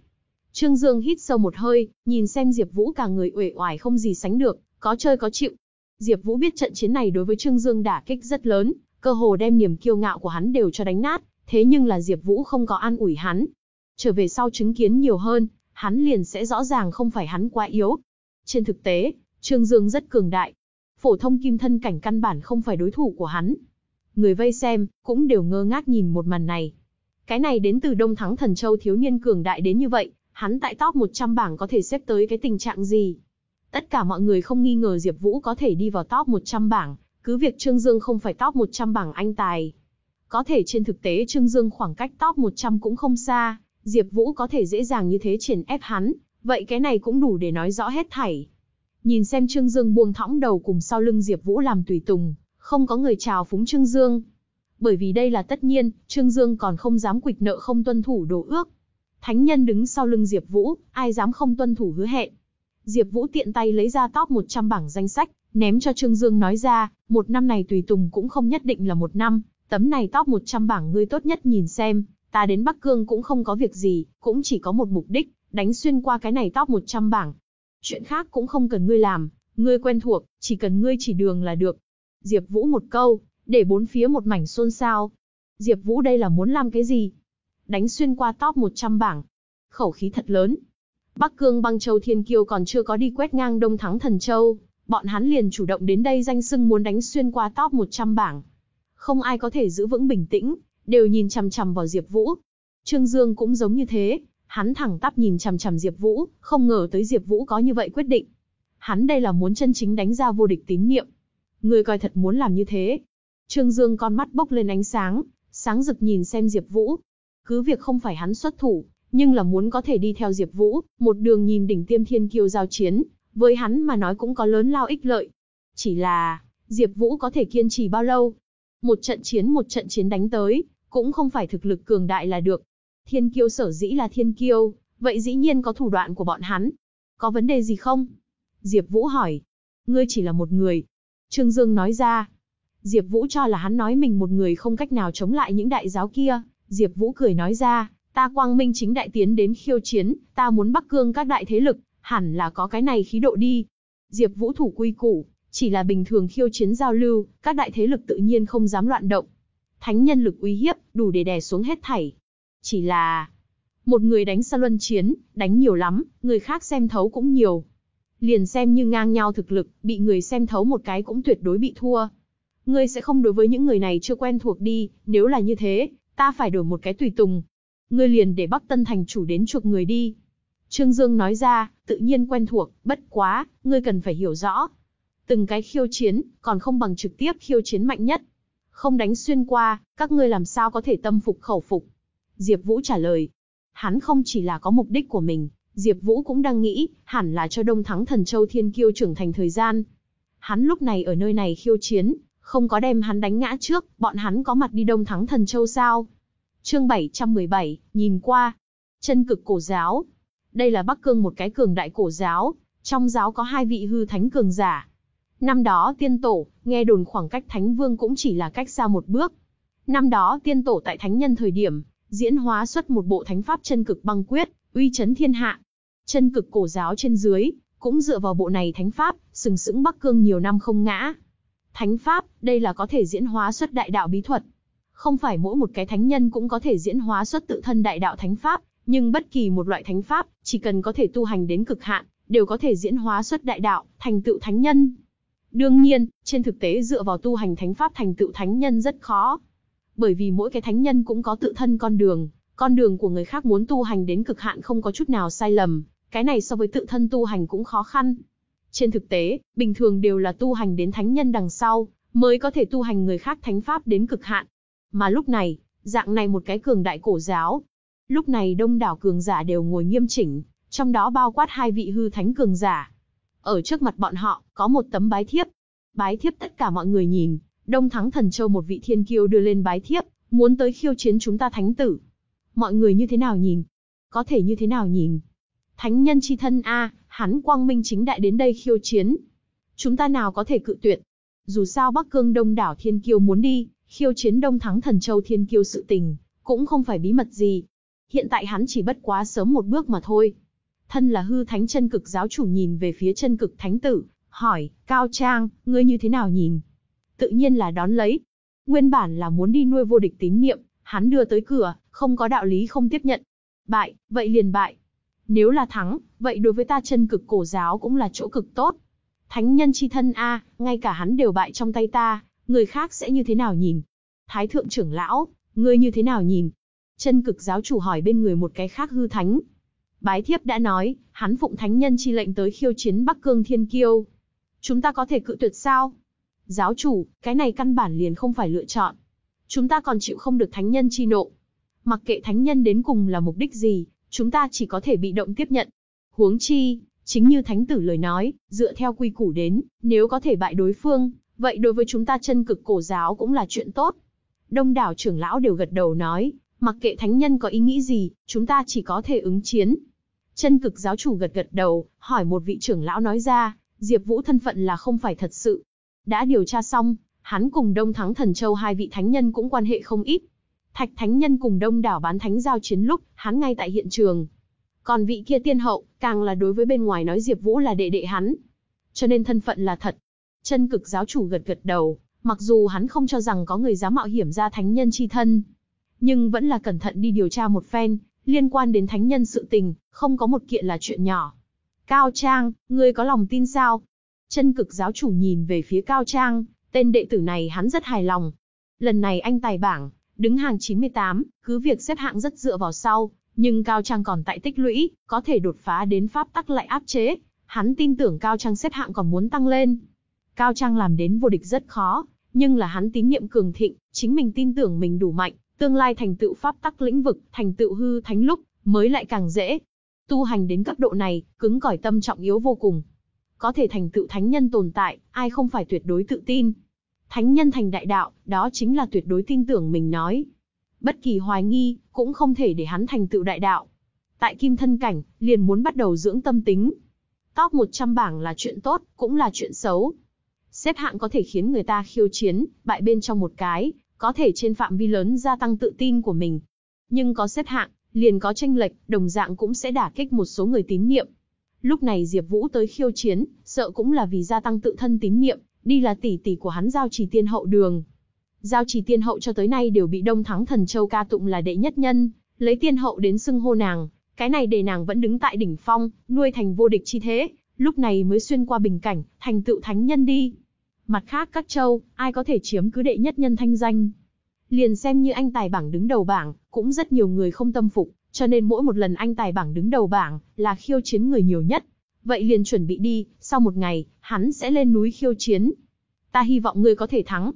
Trương Dương hít sâu một hơi, nhìn xem Diệp Vũ cả người uể oải không gì sánh được, có chơi có chịu. Diệp Vũ biết trận chiến này đối với Trương Dương đả kích rất lớn, cơ hồ đem niềm kiêu ngạo của hắn đều cho đánh nát, thế nhưng là Diệp Vũ không có an ủi hắn. Trở về sau chứng kiến nhiều hơn, hắn liền sẽ rõ ràng không phải hắn quá yếu. Trên thực tế, Trương Dương rất cường đại. Phổ thông kim thân cảnh căn bản không phải đối thủ của hắn. Người vây xem, cũng đều ngơ ngác nhìn một màn này. Cái này đến từ Đông Thắng Thần Châu thiếu niên cường đại đến như vậy, hắn tại top 100 bảng có thể xếp tới cái tình trạng gì? Tất cả mọi người không nghi ngờ Diệp Vũ có thể đi vào top 100 bảng, cứ việc Trương Dương không phải top 100 bảng anh tài. Có thể trên thực tế Trương Dương khoảng cách top 100 cũng không xa, Diệp Vũ có thể dễ dàng như thế triển ép hắn, vậy cái này cũng đủ để nói rõ hết thảy. Nhìn xem Trương Dương buông thõng đầu cùng sau lưng Diệp Vũ làm tùy tùng, không có người chào phúng Trương Dương. Bởi vì đây là tất nhiên, Trương Dương còn không dám quỵt nợ không tuân thủ đồ ước. Thánh nhân đứng sau lưng Diệp Vũ, ai dám không tuân thủ hứa hẹn. Diệp Vũ tiện tay lấy ra top 100 bảng danh sách, ném cho Trương Dương nói ra, một năm này tùy tùng cũng không nhất định là một năm, tấm này top 100 bảng ngươi tốt nhất nhìn xem, ta đến Bắc Cương cũng không có việc gì, cũng chỉ có một mục đích, đánh xuyên qua cái này top 100 bảng. Chuyện khác cũng không cần ngươi làm, ngươi quen thuộc, chỉ cần ngươi chỉ đường là được. Diệp Vũ một câu, để bốn phía một mảnh xôn xao. Diệp Vũ đây là muốn làm cái gì? Đánh xuyên qua top 100 bảng. Khẩu khí thật lớn. Bắc Cương Băng Châu Thiên Kiêu còn chưa có đi quét ngang Đông Thắng Thần Châu, bọn hắn liền chủ động đến đây danh xưng muốn đánh xuyên qua top 100 bảng. Không ai có thể giữ vững bình tĩnh, đều nhìn chằm chằm vào Diệp Vũ. Trương Dương cũng giống như thế, hắn thẳng tắp nhìn chằm chằm Diệp Vũ, không ngờ tới Diệp Vũ có như vậy quyết định. Hắn đây là muốn chân chính đánh ra vô địch tín niệm. Người coi thật muốn làm như thế. Trương Dương con mắt bốc lên ánh sáng, sáng rực nhìn xem Diệp Vũ. Cứ việc không phải hắn xuất thủ, nhưng là muốn có thể đi theo Diệp Vũ, một đường nhìn đỉnh tiêm thiên kiêu giao chiến, với hắn mà nói cũng có lớn lao ích lợi. Chỉ là, Diệp Vũ có thể kiên trì bao lâu? Một trận chiến một trận chiến đánh tới, cũng không phải thực lực cường đại là được. Thiên kiêu sở dĩ là thiên kiêu, vậy dĩ nhiên có thủ đoạn của bọn hắn. Có vấn đề gì không? Diệp Vũ hỏi. Ngươi chỉ là một người. Trương Dương nói ra. Diệp Vũ cho là hắn nói mình một người không cách nào chống lại những đại giáo kia. Diệp Vũ cười nói ra, ta quang minh chính đại tiến đến khiêu chiến, ta muốn bắc cương các đại thế lực, hẳn là có cái này khí độ đi. Diệp Vũ thủ quy củ, chỉ là bình thường khiêu chiến giao lưu, các đại thế lực tự nhiên không dám loạn động. Thánh nhân lực uy hiếp, đủ để đè xuống hết thảy. Chỉ là một người đánh xa luân chiến, đánh nhiều lắm, người khác xem thấu cũng nhiều. Liền xem như ngang nhau thực lực, bị người xem thấu một cái cũng tuyệt đối bị thua. Ngươi sẽ không đối với những người này chưa quen thuộc đi, nếu là như thế, ta phải đổi một cái tùy tùng. Ngươi liền để Bắc Tân thành chủ đến chuộc người đi. Trương Dương nói ra, tự nhiên quen thuộc, bất quá, ngươi cần phải hiểu rõ. Từng cái khiêu chiến, còn không bằng trực tiếp khiêu chiến mạnh nhất. Không đánh xuyên qua, các ngươi làm sao có thể tâm phục khẩu phục. Diệp Vũ trả lời. Hắn không chỉ là có mục đích của mình, Diệp Vũ cũng đang nghĩ, hẳn là cho Đông Thắng Thần Châu Thiên Kiêu trưởng thành thời gian. Hắn lúc này ở nơi này khiêu chiến, không có đem hắn đánh ngã trước, bọn hắn có mặt đi Đông Thắng Thần Châu sao? Chương 717, nhìn qua. Chân cực cổ giáo. Đây là Bắc Cương một cái cường đại cổ giáo, trong giáo có hai vị hư thánh cường giả. Năm đó tiên tổ, nghe đồn khoảng cách thánh vương cũng chỉ là cách xa một bước. Năm đó tiên tổ tại thánh nhân thời điểm, diễn hóa xuất một bộ thánh pháp chân cực băng quyết, uy chấn thiên hạ. Chân cực cổ giáo trên dưới, cũng dựa vào bộ này thánh pháp, sừng sững Bắc Cương nhiều năm không ngã. Thánh pháp, đây là có thể diễn hóa xuất đại đạo bí thuật. Không phải mỗi một cái thánh nhân cũng có thể diễn hóa xuất tự thân đại đạo thánh pháp, nhưng bất kỳ một loại thánh pháp, chỉ cần có thể tu hành đến cực hạn, đều có thể diễn hóa xuất đại đạo, thành tựu thánh nhân. Đương nhiên, trên thực tế dựa vào tu hành thánh pháp thành tựu thánh nhân rất khó. Bởi vì mỗi cái thánh nhân cũng có tự thân con đường, con đường của người khác muốn tu hành đến cực hạn không có chút nào sai lầm, cái này so với tự thân tu hành cũng khó khăn. Trên thực tế, bình thường đều là tu hành đến thánh nhân đằng sau, mới có thể tu hành người khác thánh pháp đến cực hạn. Mà lúc này, dạng này một cái cường đại cổ giáo. Lúc này đông đảo cường giả đều ngồi nghiêm chỉnh, trong đó bao quát hai vị hư thánh cường giả. Ở trước mặt bọn họ, có một tấm bái thiếp. Bái thiếp tất cả mọi người nhìn, Đông Thắng Thần Châu một vị thiên kiêu đưa lên bái thiếp, muốn tới khiêu chiến chúng ta thánh tử. Mọi người như thế nào nhìn? Có thể như thế nào nhìn? Thánh nhân chi thân a, hắn quang minh chính đại đến đây khiêu chiến. Chúng ta nào có thể cự tuyệt? Dù sao Bắc Cương Đông đảo thiên kiêu muốn đi, khiêu chiến Đông Thắng Thần Châu thiên kiêu sự tình, cũng không phải bí mật gì. Hiện tại hắn chỉ bất quá sớm một bước mà thôi. Thân là hư thánh chân cực giáo chủ nhìn về phía chân cực thánh tử, hỏi, Cao Trang, ngươi như thế nào nhìn? Tự nhiên là đón lấy. Nguyên bản là muốn đi nuôi vô địch tín niệm, hắn đưa tới cửa, không có đạo lý không tiếp nhận. Bại, vậy liền bại. Nếu là thắng, vậy đối với ta chân cực cổ giáo cũng là chỗ cực tốt. Thánh nhân chi thân a, ngay cả hắn đều bại trong tay ta, người khác sẽ như thế nào nhìn? Thái thượng trưởng lão, ngươi như thế nào nhìn? Chân cực giáo chủ hỏi bên người một cái khác hư thánh, Bái thiếp đã nói, hắn phụng thánh nhân chi lệnh tới khiêu chiến Bắc Cương Thiên Kiêu. Chúng ta có thể cự tuyệt sao? Giáo chủ, cái này căn bản liền không phải lựa chọn. Chúng ta còn chịu không được thánh nhân chi nộ. Mặc kệ thánh nhân đến cùng là mục đích gì, chúng ta chỉ có thể bị động tiếp nhận. Huống chi, chính như thánh tử lời nói, dựa theo quy củ đến, nếu có thể bại đối phương, vậy đối với chúng ta chân cực cổ giáo cũng là chuyện tốt. Đông đảo trưởng lão đều gật đầu nói, mặc kệ thánh nhân có ý nghĩ gì, chúng ta chỉ có thể ứng chiến. Chân cực giáo chủ gật gật đầu, hỏi một vị trưởng lão nói ra, Diệp Vũ thân phận là không phải thật sự. Đã điều tra xong, hắn cùng Đông Thắng Thần Châu hai vị thánh nhân cũng quan hệ không ít. Thạch thánh nhân cùng Đông đảo bán thánh giao chiến lúc, hắn ngay tại hiện trường. Còn vị kia tiên hậu, càng là đối với bên ngoài nói Diệp Vũ là đệ đệ hắn. Cho nên thân phận là thật. Chân cực giáo chủ gật gật đầu, mặc dù hắn không cho rằng có người dám mạo hiểm ra thánh nhân chi thân, nhưng vẫn là cẩn thận đi điều tra một phen, liên quan đến thánh nhân sự tình, không có một kiện là chuyện nhỏ. Cao Trang, ngươi có lòng tin sao? Chân cực giáo chủ nhìn về phía Cao Trang, tên đệ tử này hắn rất hài lòng. Lần này anh tài bảng, đứng hàng 98, cứ việc xếp hạng rất dựa vào sau, nhưng Cao Trang còn tại tích lũy, có thể đột phá đến pháp tắc lại áp chế. Hắn tin tưởng Cao Trang xếp hạng còn muốn tăng lên. Cao Trang làm đến vô địch rất khó, nhưng là hắn tín nhiệm cường thịnh, chính mình tin tưởng mình đủ mạnh, tương lai thành tựu pháp tắc lĩnh vực, thành tựu hư thánh lúc, mới lại càng dễ. Tu hành đến cấp độ này, cứng cỏi tâm trọng yếu vô cùng. Có thể thành tựu thánh nhân tồn tại, ai không phải tuyệt đối tự tin. Thánh nhân thành đại đạo, đó chính là tuyệt đối tin tưởng mình nói. Bất kỳ hoài nghi, cũng không thể để hắn thành tựu đại đạo. Tại kim thân cảnh, liền muốn bắt đầu dưỡng tâm tính. Top 100 bảng là chuyện tốt, cũng là chuyện xấu. Xếp hạng có thể khiến người ta khiêu chiến, bại bên trong một cái, có thể trên phạm vi lớn gia tăng tự tin của mình. Nhưng có xếp hạng, liền có tranh lệch, đồng dạng cũng sẽ đả kích một số người tín niệm. Lúc này Diệp Vũ tới khiêu chiến, sợ cũng là vì gia tăng tự thân tín niệm, đi là tỷ tỷ của hắn giao trì tiên hậu đường. Giao trì tiên hậu cho tới nay đều bị Đông Thắng Thần Châu ca tụng là đệ nhất nhân, lấy tiên hậu đến xưng hô nàng, cái này để nàng vẫn đứng tại đỉnh phong, nuôi thành vô địch chi thế, lúc này mới xuyên qua bình cảnh, thành tựu thánh nhân đi. Mặt khác các châu, ai có thể chiếm cứ đệ nhất nhân thanh danh. Liền xem như anh tài bảng đứng đầu bảng, cũng rất nhiều người không tâm phục, cho nên mỗi một lần anh tài bảng đứng đầu bảng, là khiêu chiến người nhiều nhất. Vậy liền chuẩn bị đi, sau một ngày, hắn sẽ lên núi khiêu chiến. Ta hy vọng ngươi có thể thắng.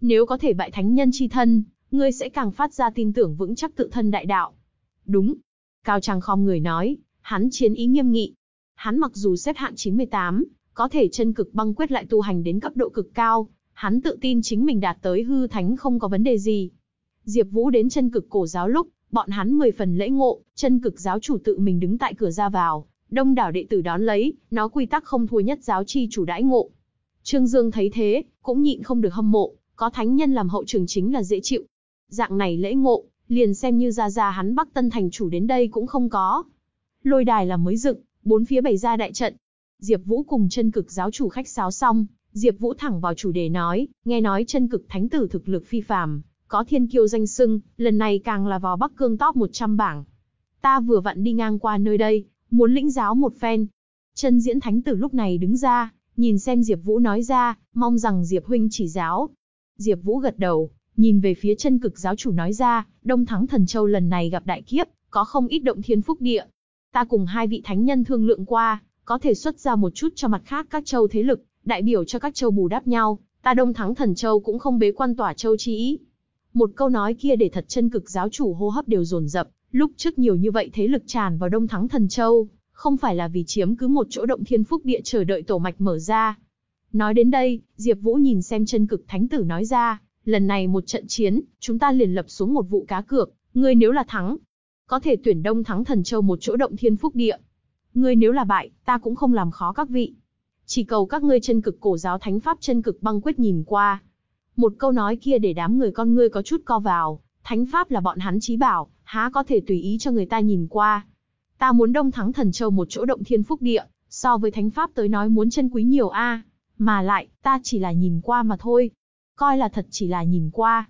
Nếu có thể bại thánh nhân chi thân, ngươi sẽ càng phát ra tin tưởng vững chắc tự thân đại đạo. Đúng. Cao Trang khom người nói, hắn chiến ý nghiêm nghị. Hắn mặc dù xếp hạng 98, có thể chân cực băng quyết lại tu hành đến cấp độ cực cao, hắn tự tin chính mình đạt tới hư thánh không có vấn đề gì. Diệp Vũ đến chân cực cổ giáo lúc, bọn hắn mười phần lễ ngộ, chân cực giáo chủ tự mình đứng tại cửa ra vào, đông đảo đệ tử đón lấy, nó quy tắc không thua nhất giáo chi chủ đãi ngộ. Trương Dương thấy thế, cũng nhịn không được hâm mộ, có thánh nhân làm hậu trường chính là dễ chịu. Dạng này lễ ngộ, liền xem như ra ra hắn Bắc Tân thành chủ đến đây cũng không có. Lôi đài là mới dựng, bốn phía bày ra đại trận, Diệp Vũ cùng chân cực giáo chủ khách sáo xong, Diệp Vũ thẳng vào chủ đề nói, nghe nói chân cực thánh tử thực lực phi phàm, có thiên kiêu danh xưng, lần này càng là vào Bắc Cương top 100 bảng. Ta vừa vặn đi ngang qua nơi đây, muốn lĩnh giáo một phen. Chân diễn thánh tử lúc này đứng ra, nhìn xem Diệp Vũ nói ra, mong rằng Diệp huynh chỉ giáo. Diệp Vũ gật đầu, nhìn về phía chân cực giáo chủ nói ra, Đông Thắng Thần Châu lần này gặp đại kiếp, có không ít động thiên phúc địa. Ta cùng hai vị thánh nhân thương lượng qua, có thể xuất ra một chút cho mặt khác các châu thế lực, đại biểu cho các châu bù đắp nhau, ta đông thắng thần châu cũng không bế quan tỏa châu chi ý. Một câu nói kia để thật chân cực giáo chủ hô hấp đều dồn dập, lúc trước nhiều như vậy thế lực tràn vào đông thắng thần châu, không phải là vì chiếm cứ một chỗ động thiên phúc địa chờ đợi tổ mạch mở ra. Nói đến đây, Diệp Vũ nhìn xem chân cực thánh tử nói ra, lần này một trận chiến, chúng ta liền lập xuống một vụ cá cược, ngươi nếu là thắng, có thể tuyển đông thắng thần châu một chỗ động thiên phúc địa, Ngươi nếu là bại, ta cũng không làm khó các vị. Chỉ cầu các ngươi chân cực cổ giáo thánh pháp chân cực băng quyết nhìn qua. Một câu nói kia để đám người con ngươi có chút co vào, thánh pháp là bọn hắn chí bảo, há có thể tùy ý cho người ta nhìn qua. Ta muốn đông thắng thần châu một chỗ động thiên phúc địa, so với thánh pháp tới nói muốn chân quý nhiều a, mà lại, ta chỉ là nhìn qua mà thôi. Coi là thật chỉ là nhìn qua.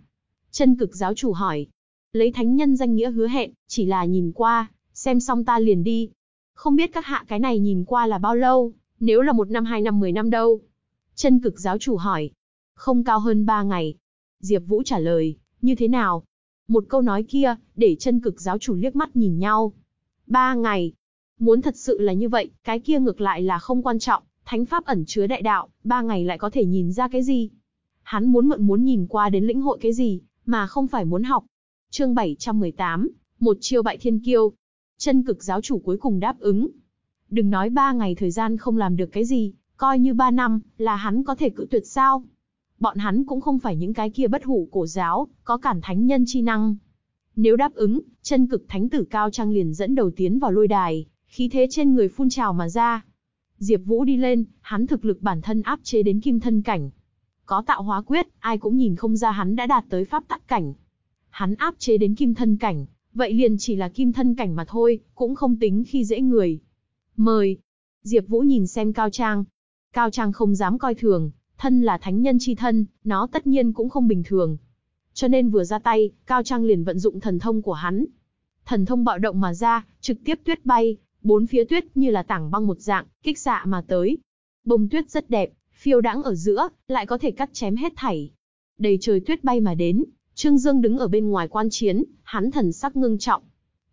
Chân cực giáo chủ hỏi. Lấy thánh nhân danh nghĩa hứa hẹn, chỉ là nhìn qua, xem xong ta liền đi, không biết các hạ cái này nhìn qua là bao lâu, nếu là một năm hai năm mười năm đâu? Chân cực giáo chủ hỏi. Không cao hơn ba ngày. Diệp Vũ trả lời, như thế nào? Một câu nói kia, để chân cực giáo chủ liếc mắt nhìn nhau. Ba ngày. Muốn thật sự là như vậy, cái kia ngược lại là không quan trọng, thánh pháp ẩn chứa đại đạo, ba ngày lại có thể nhìn ra cái gì? Hắn muốn mượn muốn nhìn qua đến lĩnh hội cái gì, mà không phải muốn học. Chương 718, một chiêu bại thiên kiêu, Chân cực giáo chủ cuối cùng đáp ứng. Đừng nói ba ngày thời gian không làm được cái gì, coi như ba năm, là hắn có thể cự tuyệt sao. Bọn hắn cũng không phải những cái kia bất hủ cổ giáo, có cản thánh nhân chi năng. Nếu đáp ứng, chân cực thánh tử cao trang liền dẫn đầu tiến vào lôi đài, khí thế trên người phun trào mà ra. Diệp Vũ đi lên, hắn thực lực bản thân áp chế đến kim thân cảnh. Có tạo hóa quyết, ai cũng nhìn không ra hắn đã đạt tới pháp tắc cảnh. Hắn áp chế đến kim thân cảnh, Vậy liền chỉ là kim thân cảnh mà thôi, cũng không tính khi dễ người. Mời. Diệp Vũ nhìn xem Cao Trang. Cao Trang không dám coi thường, thân là thánh nhân chi thân, nó tất nhiên cũng không bình thường. Cho nên vừa ra tay, Cao Trang liền vận dụng thần thông của hắn. Thần thông bạo động mà ra, trực tiếp tuyết bay, bốn phía tuyết như là tảng băng một dạng, kích xạ mà tới. Bông tuyết rất đẹp, phiêu đãng ở giữa, lại có thể cắt chém hết thảy. Đầy trời tuyết bay mà đến, Trương Dương đứng ở bên ngoài quan chiến, hắn thần sắc ngưng trọng.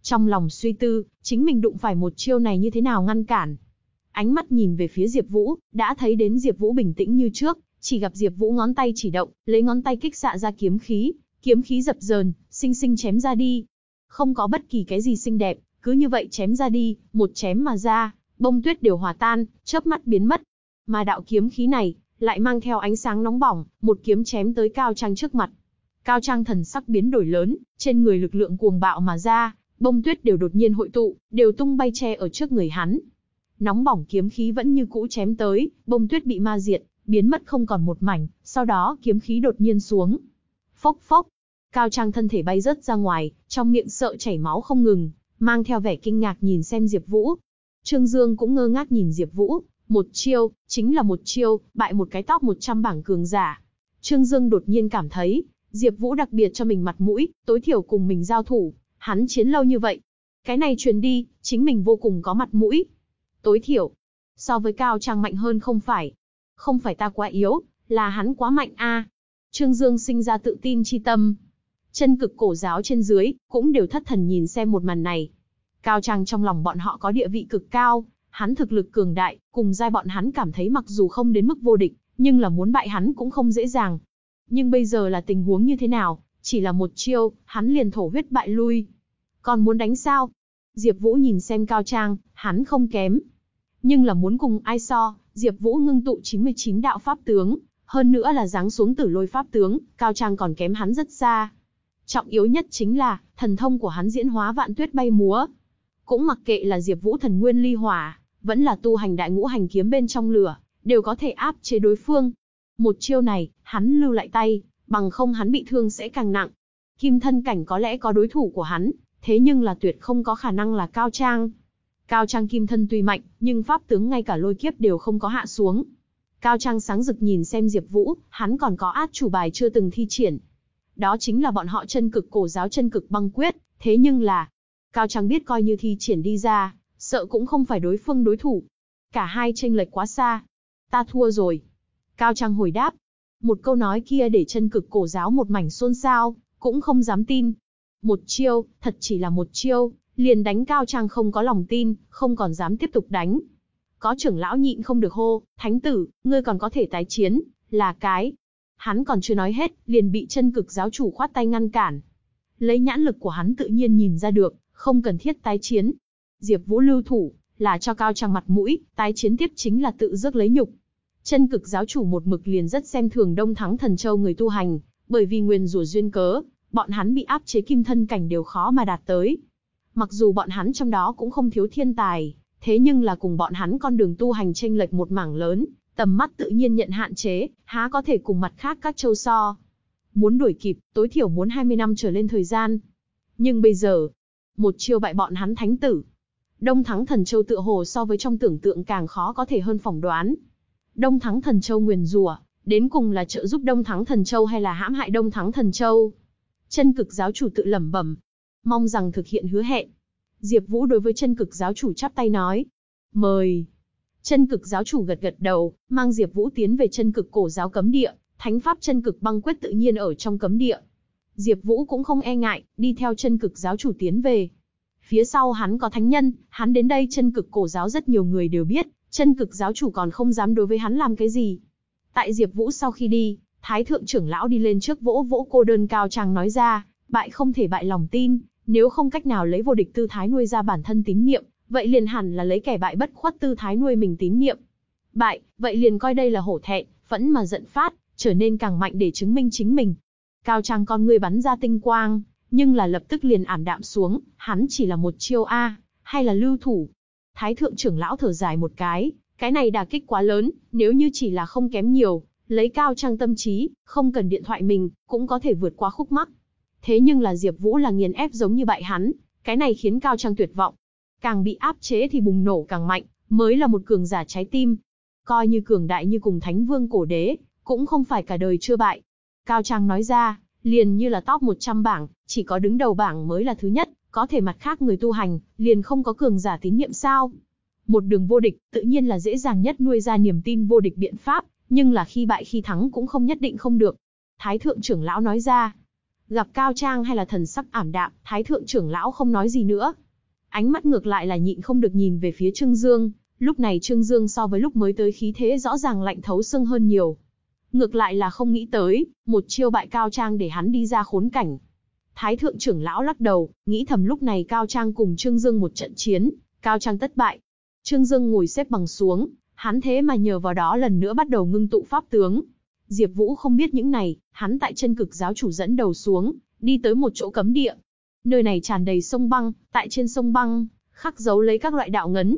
Trong lòng suy tư, chính mình đụng phải một chiêu này như thế nào ngăn cản. Ánh mắt nhìn về phía Diệp Vũ, đã thấy đến Diệp Vũ bình tĩnh như trước, chỉ gặp Diệp Vũ ngón tay chỉ động, lấy ngón tay kích xạ ra kiếm khí, kiếm khí dập dờn, sinh sinh chém ra đi. Không có bất kỳ cái gì xinh đẹp, cứ như vậy chém ra đi, một chém mà ra, bông tuyết đều hòa tan, chớp mắt biến mất. Mà đạo kiếm khí này, lại mang theo ánh sáng nóng bỏng, một kiếm chém tới cao trang trước mặt. Cao Trang thần sắc biến đổi lớn, trên người lực lượng cuồng bạo mà ra, bông tuyết đều đột nhiên hội tụ, đều tung bay che ở trước người hắn. Nóng bỏng kiếm khí vẫn như cũ chém tới, bông tuyết bị ma diệt, biến mất không còn một mảnh, sau đó kiếm khí đột nhiên xuống. Phốc phốc, Cao Trang thân thể bay rớt ra ngoài, trong miệng sợ chảy máu không ngừng, mang theo vẻ kinh ngạc nhìn xem Diệp Vũ. Trương Dương cũng ngơ ngác nhìn Diệp Vũ, một chiêu, chính là một chiêu, bại một cái top 100 bảng cường giả. Trương Dương đột nhiên cảm thấy, Diệp Vũ đặc biệt cho mình mặt mũi, tối thiểu cùng mình giao thủ, hắn chiến lâu như vậy. Cái này truyền đi, chính mình vô cùng có mặt mũi. Tối thiểu, so với Cao Trang mạnh hơn không phải. Không phải ta quá yếu, là hắn quá mạnh a. Trương Dương sinh ra tự tin chi tâm. Chân cực cổ giáo trên dưới, cũng đều thất thần nhìn xem một màn này. Cao Trang trong lòng bọn họ có địa vị cực cao, hắn thực lực cường đại, cùng giai bọn hắn cảm thấy mặc dù không đến mức vô địch, nhưng là muốn bại hắn cũng không dễ dàng. Nhưng bây giờ là tình huống như thế nào, chỉ là một chiêu, hắn liền thổ huyết bại lui. Còn muốn đánh sao? Diệp Vũ nhìn xem Cao Trang, hắn không kém. Nhưng là muốn cùng ai so, Diệp Vũ ngưng tụ 99 đạo pháp tướng, hơn nữa là giáng xuống tử lôi pháp tướng, Cao Trang còn kém hắn rất xa. Trọng yếu nhất chính là, thần thông của hắn diễn hóa vạn tuyết bay múa. Cũng mặc kệ là Diệp Vũ thần nguyên ly hỏa, vẫn là tu hành đại ngũ hành kiếm bên trong lửa, đều có thể áp chế đối phương. Một chiêu này, hắn lưu lại tay, bằng không hắn bị thương sẽ càng nặng. Kim thân cảnh có lẽ có đối thủ của hắn, thế nhưng là tuyệt không có khả năng là Cao Trang. Cao Trang kim thân tuy mạnh, nhưng pháp tướng ngay cả lôi kiếp đều không có hạ xuống. Cao Trang sáng rực nhìn xem Diệp Vũ, hắn còn có át chủ bài chưa từng thi triển, đó chính là bọn họ chân cực cổ giáo chân cực băng quyết, thế nhưng là, Cao Trang biết coi như thi triển đi ra, sợ cũng không phải đối phương đối thủ. Cả hai tranh lệch quá xa. Ta thua rồi. Cao Trang hồi đáp. Một câu nói kia để chân cực cổ giáo một mảnh xôn xao, cũng không dám tin. Một chiêu, thật chỉ là một chiêu, liền đánh Cao Trang không có lòng tin, không còn dám tiếp tục đánh. Có trưởng lão nhịn không được hô, thánh tử, ngươi còn có thể tái chiến, là cái, Hắn còn chưa nói hết, liền bị chân cực giáo chủ khoát tay ngăn cản. Lấy nhãn lực của hắn tự nhiên nhìn ra được, không cần thiết tái chiến. Diệp Vũ lưu thủ, là cho cao trang mặt mũi, tái chiến tiếp chính là tự rước lấy nhục. Chân cực giáo chủ một mực liền rất xem thường Đông Thắng Thần Châu người tu hành, bởi vì nguyên rủa duyên cớ, bọn hắn bị áp chế kim thân cảnh đều khó mà đạt tới. Mặc dù bọn hắn trong đó cũng không thiếu thiên tài, thế nhưng là cùng bọn hắn con đường tu hành chênh lệch một mảng lớn, Tầm mắt tự nhiên nhận hạn chế, há có thể cùng mặt khác các châu so. Muốn đuổi kịp, tối thiểu muốn 20 năm trở lên thời gian. Nhưng bây giờ, một chiêu bại bọn hắn thánh tử. Đông Thắng Thần Châu tựa hồ so với trong tưởng tượng càng khó có thể hơn phỏng đoán. Đông Thắng Thần Châu nguyền rủa, đến cùng là trợ giúp Đông Thắng Thần Châu hay là hãm hại Đông Thắng Thần Châu? Chân cực giáo chủ tự lẩm bẩm, mong rằng thực hiện hứa hẹn. Diệp Vũ đối với chân cực giáo chủ chắp tay nói, mời. Chân cực giáo chủ gật gật đầu, mang Diệp Vũ tiến về chân cực cổ giáo cấm địa, thánh pháp chân cực băng quyết tự nhiên ở trong cấm địa. Diệp Vũ cũng không e ngại, đi theo chân cực giáo chủ tiến về. Phía sau hắn có thánh nhân, hắn đến đây chân cực cổ giáo rất nhiều người đều biết, chân cực giáo chủ còn không dám đối với hắn làm cái gì. Tại Diệp Vũ sau khi đi, Thái thượng trưởng lão đi lên trước vỗ vỗ cô đơn cao chàng nói ra, bại không thể bại lòng tin, nếu không cách nào lấy vô địch tư thái nuôi ra bản thân tín niệm, vậy liền hẳn là lấy kẻ bại bất khuất tư thái nuôi mình tín niệm. Bại, vậy liền coi đây là hổ thẹn, phẫn mà giận phát, trở nên càng mạnh để chứng minh chính mình. Cao Trang con ngươi bắn ra tinh quang, nhưng là lập tức liền ảm đạm xuống, hắn chỉ là một chiêu A, hay là lưu thủ. Thái thượng trưởng lão thở dài một cái, cái này đả kích quá lớn, nếu như chỉ là không kém nhiều, lấy Cao Trang tâm trí, không cần điện thoại mình, cũng có thể vượt qua khúc mắc. Thế nhưng là Diệp Vũ là nghiền ép giống như bại hắn, cái này khiến Cao Trang tuyệt vọng, Càng bị áp chế thì bùng nổ càng mạnh, mới là một cường giả trái tim. Coi như cường đại như cùng Thánh Vương cổ đế, cũng không phải cả đời chưa bại. Cao Trang nói ra, liền như là top 100 bảng, chỉ có đứng đầu bảng mới là thứ nhất, có thể mặt khác người tu hành, liền không có cường giả tín nhiệm sao. Một đường vô địch, tự nhiên là dễ dàng nhất nuôi ra niềm tin vô địch biện pháp, nhưng là khi bại khi thắng cũng không nhất định không được. Thái thượng trưởng lão nói ra, gặp Cao Trang hay là thần sắc ảm đạm, Thái thượng trưởng lão không nói gì nữa, Ánh mắt ngược lại là nhịn không được nhìn về phía Trương Dương, lúc này Trương Dương so với lúc mới tới khí thế rõ ràng lạnh thấu xương hơn nhiều. Ngược lại là không nghĩ tới, một chiêu bại Cao Trang để hắn đi ra khốn cảnh. Thái thượng trưởng lão lắc đầu, nghĩ thầm lúc này Cao Trang cùng Trương Dương một trận chiến, Cao Trang tất bại. Trương Dương ngồi xếp bằng xuống, hắn thế mà nhờ vào đó lần nữa bắt đầu ngưng tụ pháp tướng. Diệp Vũ không biết những này, hắn tại chân cực giáo chủ dẫn đầu xuống, đi tới một chỗ cấm địa. Nơi này tràn đầy sông băng, tại trên sông băng, khắc dấu lấy các loại đạo ngấn.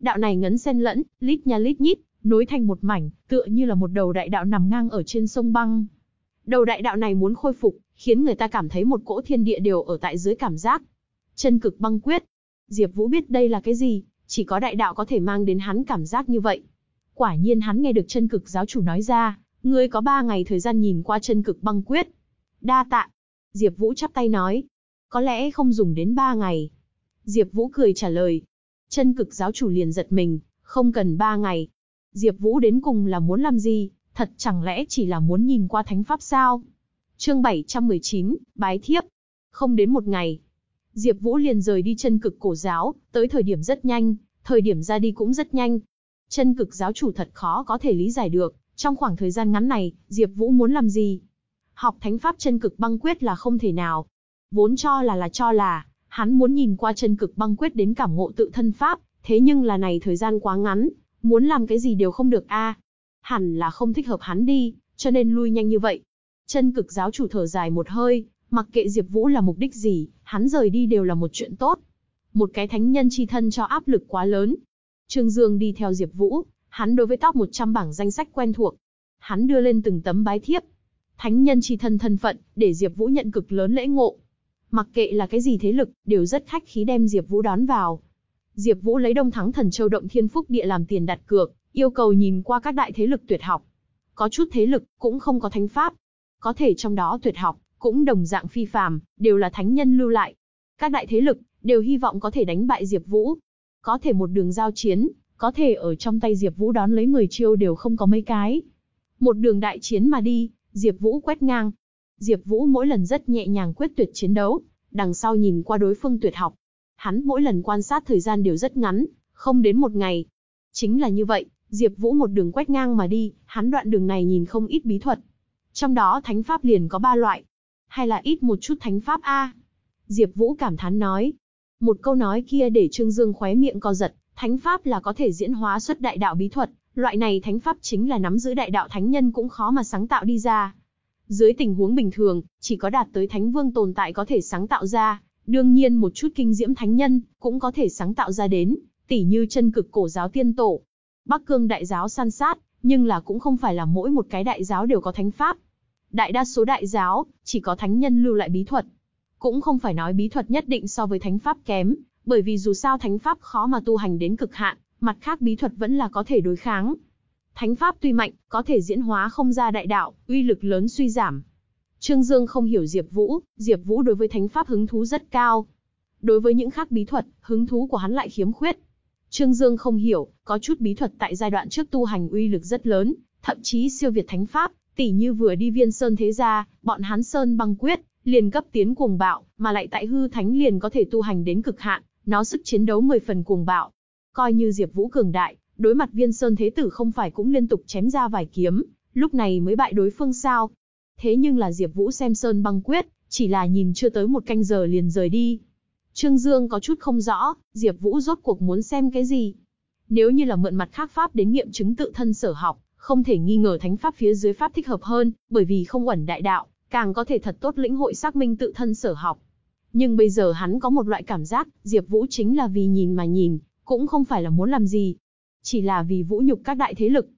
Đạo này ngấn xen lẫn, lít nha lít nhít, nối thành một mảnh, tựa như là một đầu đại đạo nằm ngang ở trên sông băng. Đầu đại đạo này muốn khôi phục, khiến người ta cảm thấy một cỗ thiên địa đều ở tại dưới cảm giác. Chân cực băng quyết. Diệp Vũ biết đây là cái gì, chỉ có đại đạo có thể mang đến hắn cảm giác như vậy. Quả nhiên hắn nghe được chân cực giáo chủ nói ra, ngươi có 3 ngày thời gian nhìn qua chân cực băng quyết. Đa tạ. Diệp Vũ chắp tay nói. Có lẽ không dùng đến 3 ngày. Diệp Vũ cười trả lời. Chân cực giáo chủ liền giật mình, không cần 3 ngày. Diệp Vũ đến cùng là muốn làm gì, thật chẳng lẽ chỉ là muốn nhìn qua thánh pháp sao? Chương 719, bái thiếp. Không đến một ngày, Diệp Vũ liền rời đi chân cực cổ giáo, tới thời điểm rất nhanh, thời điểm ra đi cũng rất nhanh. Chân cực giáo chủ thật khó có thể lý giải được, trong khoảng thời gian ngắn này, Diệp Vũ muốn làm gì? Học thánh pháp chân cực băng quyết là không thể nào. Vốn cho là là cho là, hắn muốn nhìn qua chân cực băng quyết đến cảm ngộ tự thân pháp, thế nhưng là này thời gian quá ngắn, muốn làm cái gì đều không được a. Hẳn là không thích hợp hắn đi, cho nên lui nhanh như vậy. Chân cực giáo chủ thở dài một hơi, mặc kệ Diệp Vũ là mục đích gì, hắn rời đi đều là một chuyện tốt. Một cái thánh nhân chi thân cho áp lực quá lớn. Trương Dương đi theo Diệp Vũ, hắn đối với top 100 bảng danh sách quen thuộc. Hắn đưa lên từng tấm bái thiếp. Thánh nhân chi thân thân phận, để Diệp Vũ nhận cực lớn lễ ngộ. Mặc kệ là cái gì thế lực, đều rất khách khí đem Diệp Vũ đón vào. Diệp Vũ lấy Đông Thắng Thần Châu Động Thiên Phúc Địa làm tiền đặt cược, yêu cầu nhìn qua các đại thế lực tuyệt học. Có chút thế lực cũng không có thánh pháp, có thể trong đó tuyệt học cũng đồng dạng phi phàm, đều là thánh nhân lưu lại. Các đại thế lực đều hy vọng có thể đánh bại Diệp Vũ. Có thể một đường giao chiến, có thể ở trong tay Diệp Vũ đón lấy 10 chiêu đều không có mấy cái. Một đường đại chiến mà đi, Diệp Vũ quét ngang. Diệp Vũ mỗi lần rất nhẹ nhàng quyết tuyệt chiến đấu, đằng sau nhìn qua đối phương tuyệt học. Hắn mỗi lần quan sát thời gian đều rất ngắn, không đến một ngày. Chính là như vậy, Diệp Vũ một đường quét ngang mà đi, hắn đoạn đường này nhìn không ít bí thuật. Trong đó thánh pháp liền có 3 loại, hay là ít một chút thánh pháp a? Diệp Vũ cảm thán nói. Một câu nói kia để Trương Dương khóe miệng co giật, thánh pháp là có thể diễn hóa xuất đại đạo bí thuật, loại này thánh pháp chính là nắm giữ đại đạo thánh nhân cũng khó mà sáng tạo đi ra. Dưới tình huống bình thường, chỉ có đạt tới thánh vương tồn tại có thể sáng tạo ra, đương nhiên một chút kinh diễm thánh nhân cũng có thể sáng tạo ra đến, tỉ như chân cực cổ giáo tiên tổ. Bắc Cương đại giáo san sát, nhưng là cũng không phải là mỗi một cái đại giáo đều có thánh pháp, Đại đa số đại giáo, chỉ có thánh nhân lưu lại bí thuật. Cũng không phải nói bí thuật nhất định so với thánh pháp kém, bởi vì dù sao thánh pháp khó mà tu hành đến cực hạn, mặt khác bí thuật vẫn là có thể đối kháng. Thánh pháp tuy mạnh, có thể diễn hóa không ra đại đạo, uy lực lớn suy giảm. Trương Dương không hiểu Diệp Vũ, Diệp Vũ đối với thánh pháp hứng thú rất cao. Đối với những khác bí thuật, hứng thú của hắn lại khiếm khuyết. Trương Dương không hiểu, có chút bí thuật tại giai đoạn trước tu hành uy lực rất lớn, thậm chí siêu việt thánh pháp, Tỷ như vừa đi viên sơn thế gia, bọn hắn sơn băng quyết, liền cấp tiến cuồng bạo, mà lại tại hư thánh liền có thể tu hành đến cực hạn, nó sức chiến đấu 10 phần cuồng bạo. Coi như Diệp Vũ cường đại, đối mặt viên sơn thế tử không phải cũng liên tục chém ra vài kiếm, lúc này mới bại đối phương sao. Thế nhưng là Diệp Vũ xem sơn băng quyết, chỉ là nhìn chưa tới một canh giờ liền rời đi. Trương Dương có chút không rõ, Diệp Vũ rốt cuộc muốn xem cái gì. Nếu như là mượn mặt khác pháp đến nghiệm chứng tự thân sở học, không thể nghi ngờ thánh pháp phía dưới pháp thích hợp hơn, bởi vì không ẩn đại đạo, càng có thể thật tốt lĩnh hội xác minh tự thân sở học. Nhưng bây giờ hắn có một loại cảm giác, Diệp Vũ chính là vì nhìn mà nhìn, cũng không phải là muốn làm gì, chỉ là vì vũ nhục các đại thế lực.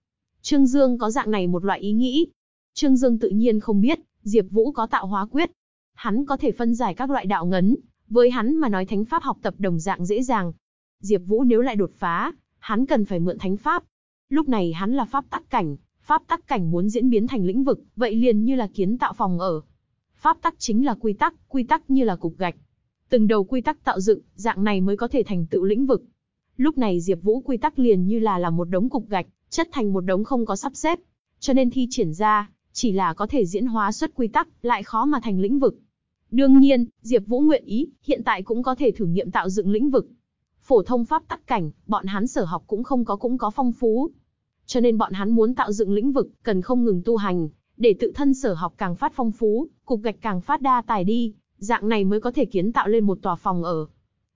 Trương Dương có dạng này một loại ý nghĩ. Trương Dương tự nhiên không biết, Diệp Vũ có tạo hóa quyết. Hắn có thể phân giải các loại đạo ngấn, với hắn mà nói thánh pháp học tập đồng dạng dễ dàng. Diệp Vũ nếu lại đột phá, hắn cần phải mượn thánh pháp, Lúc này hắn là pháp tắc cảnh, pháp tắc cảnh muốn diễn biến thành lĩnh vực, vậy liền như là kiến tạo phòng ở. Pháp tắc chính là quy tắc, quy tắc như là cục gạch. Từng đầu quy tắc tạo dựng, dạng này mới có thể thành tựu lĩnh vực. Lúc này Diệp Vũ quy tắc liền như là là một đống cục gạch, chất thành một đống không có sắp xếp, cho nên thi triển ra, chỉ là có thể diễn hóa xuất quy tắc, lại khó mà thành lĩnh vực. Đương nhiên, Diệp Vũ nguyện ý, hiện tại cũng có thể thử nghiệm tạo dựng lĩnh vực phổ thông pháp tắc cảnh, bọn hắn sở học cũng không có cũng có phong phú. Cho nên bọn hắn muốn tạo dựng lĩnh vực, cần không ngừng tu hành, để tự thân sở học càng phát phong phú, cục gạch càng phát đa tài đi, dạng này mới có thể kiến tạo lên một tòa phòng ở.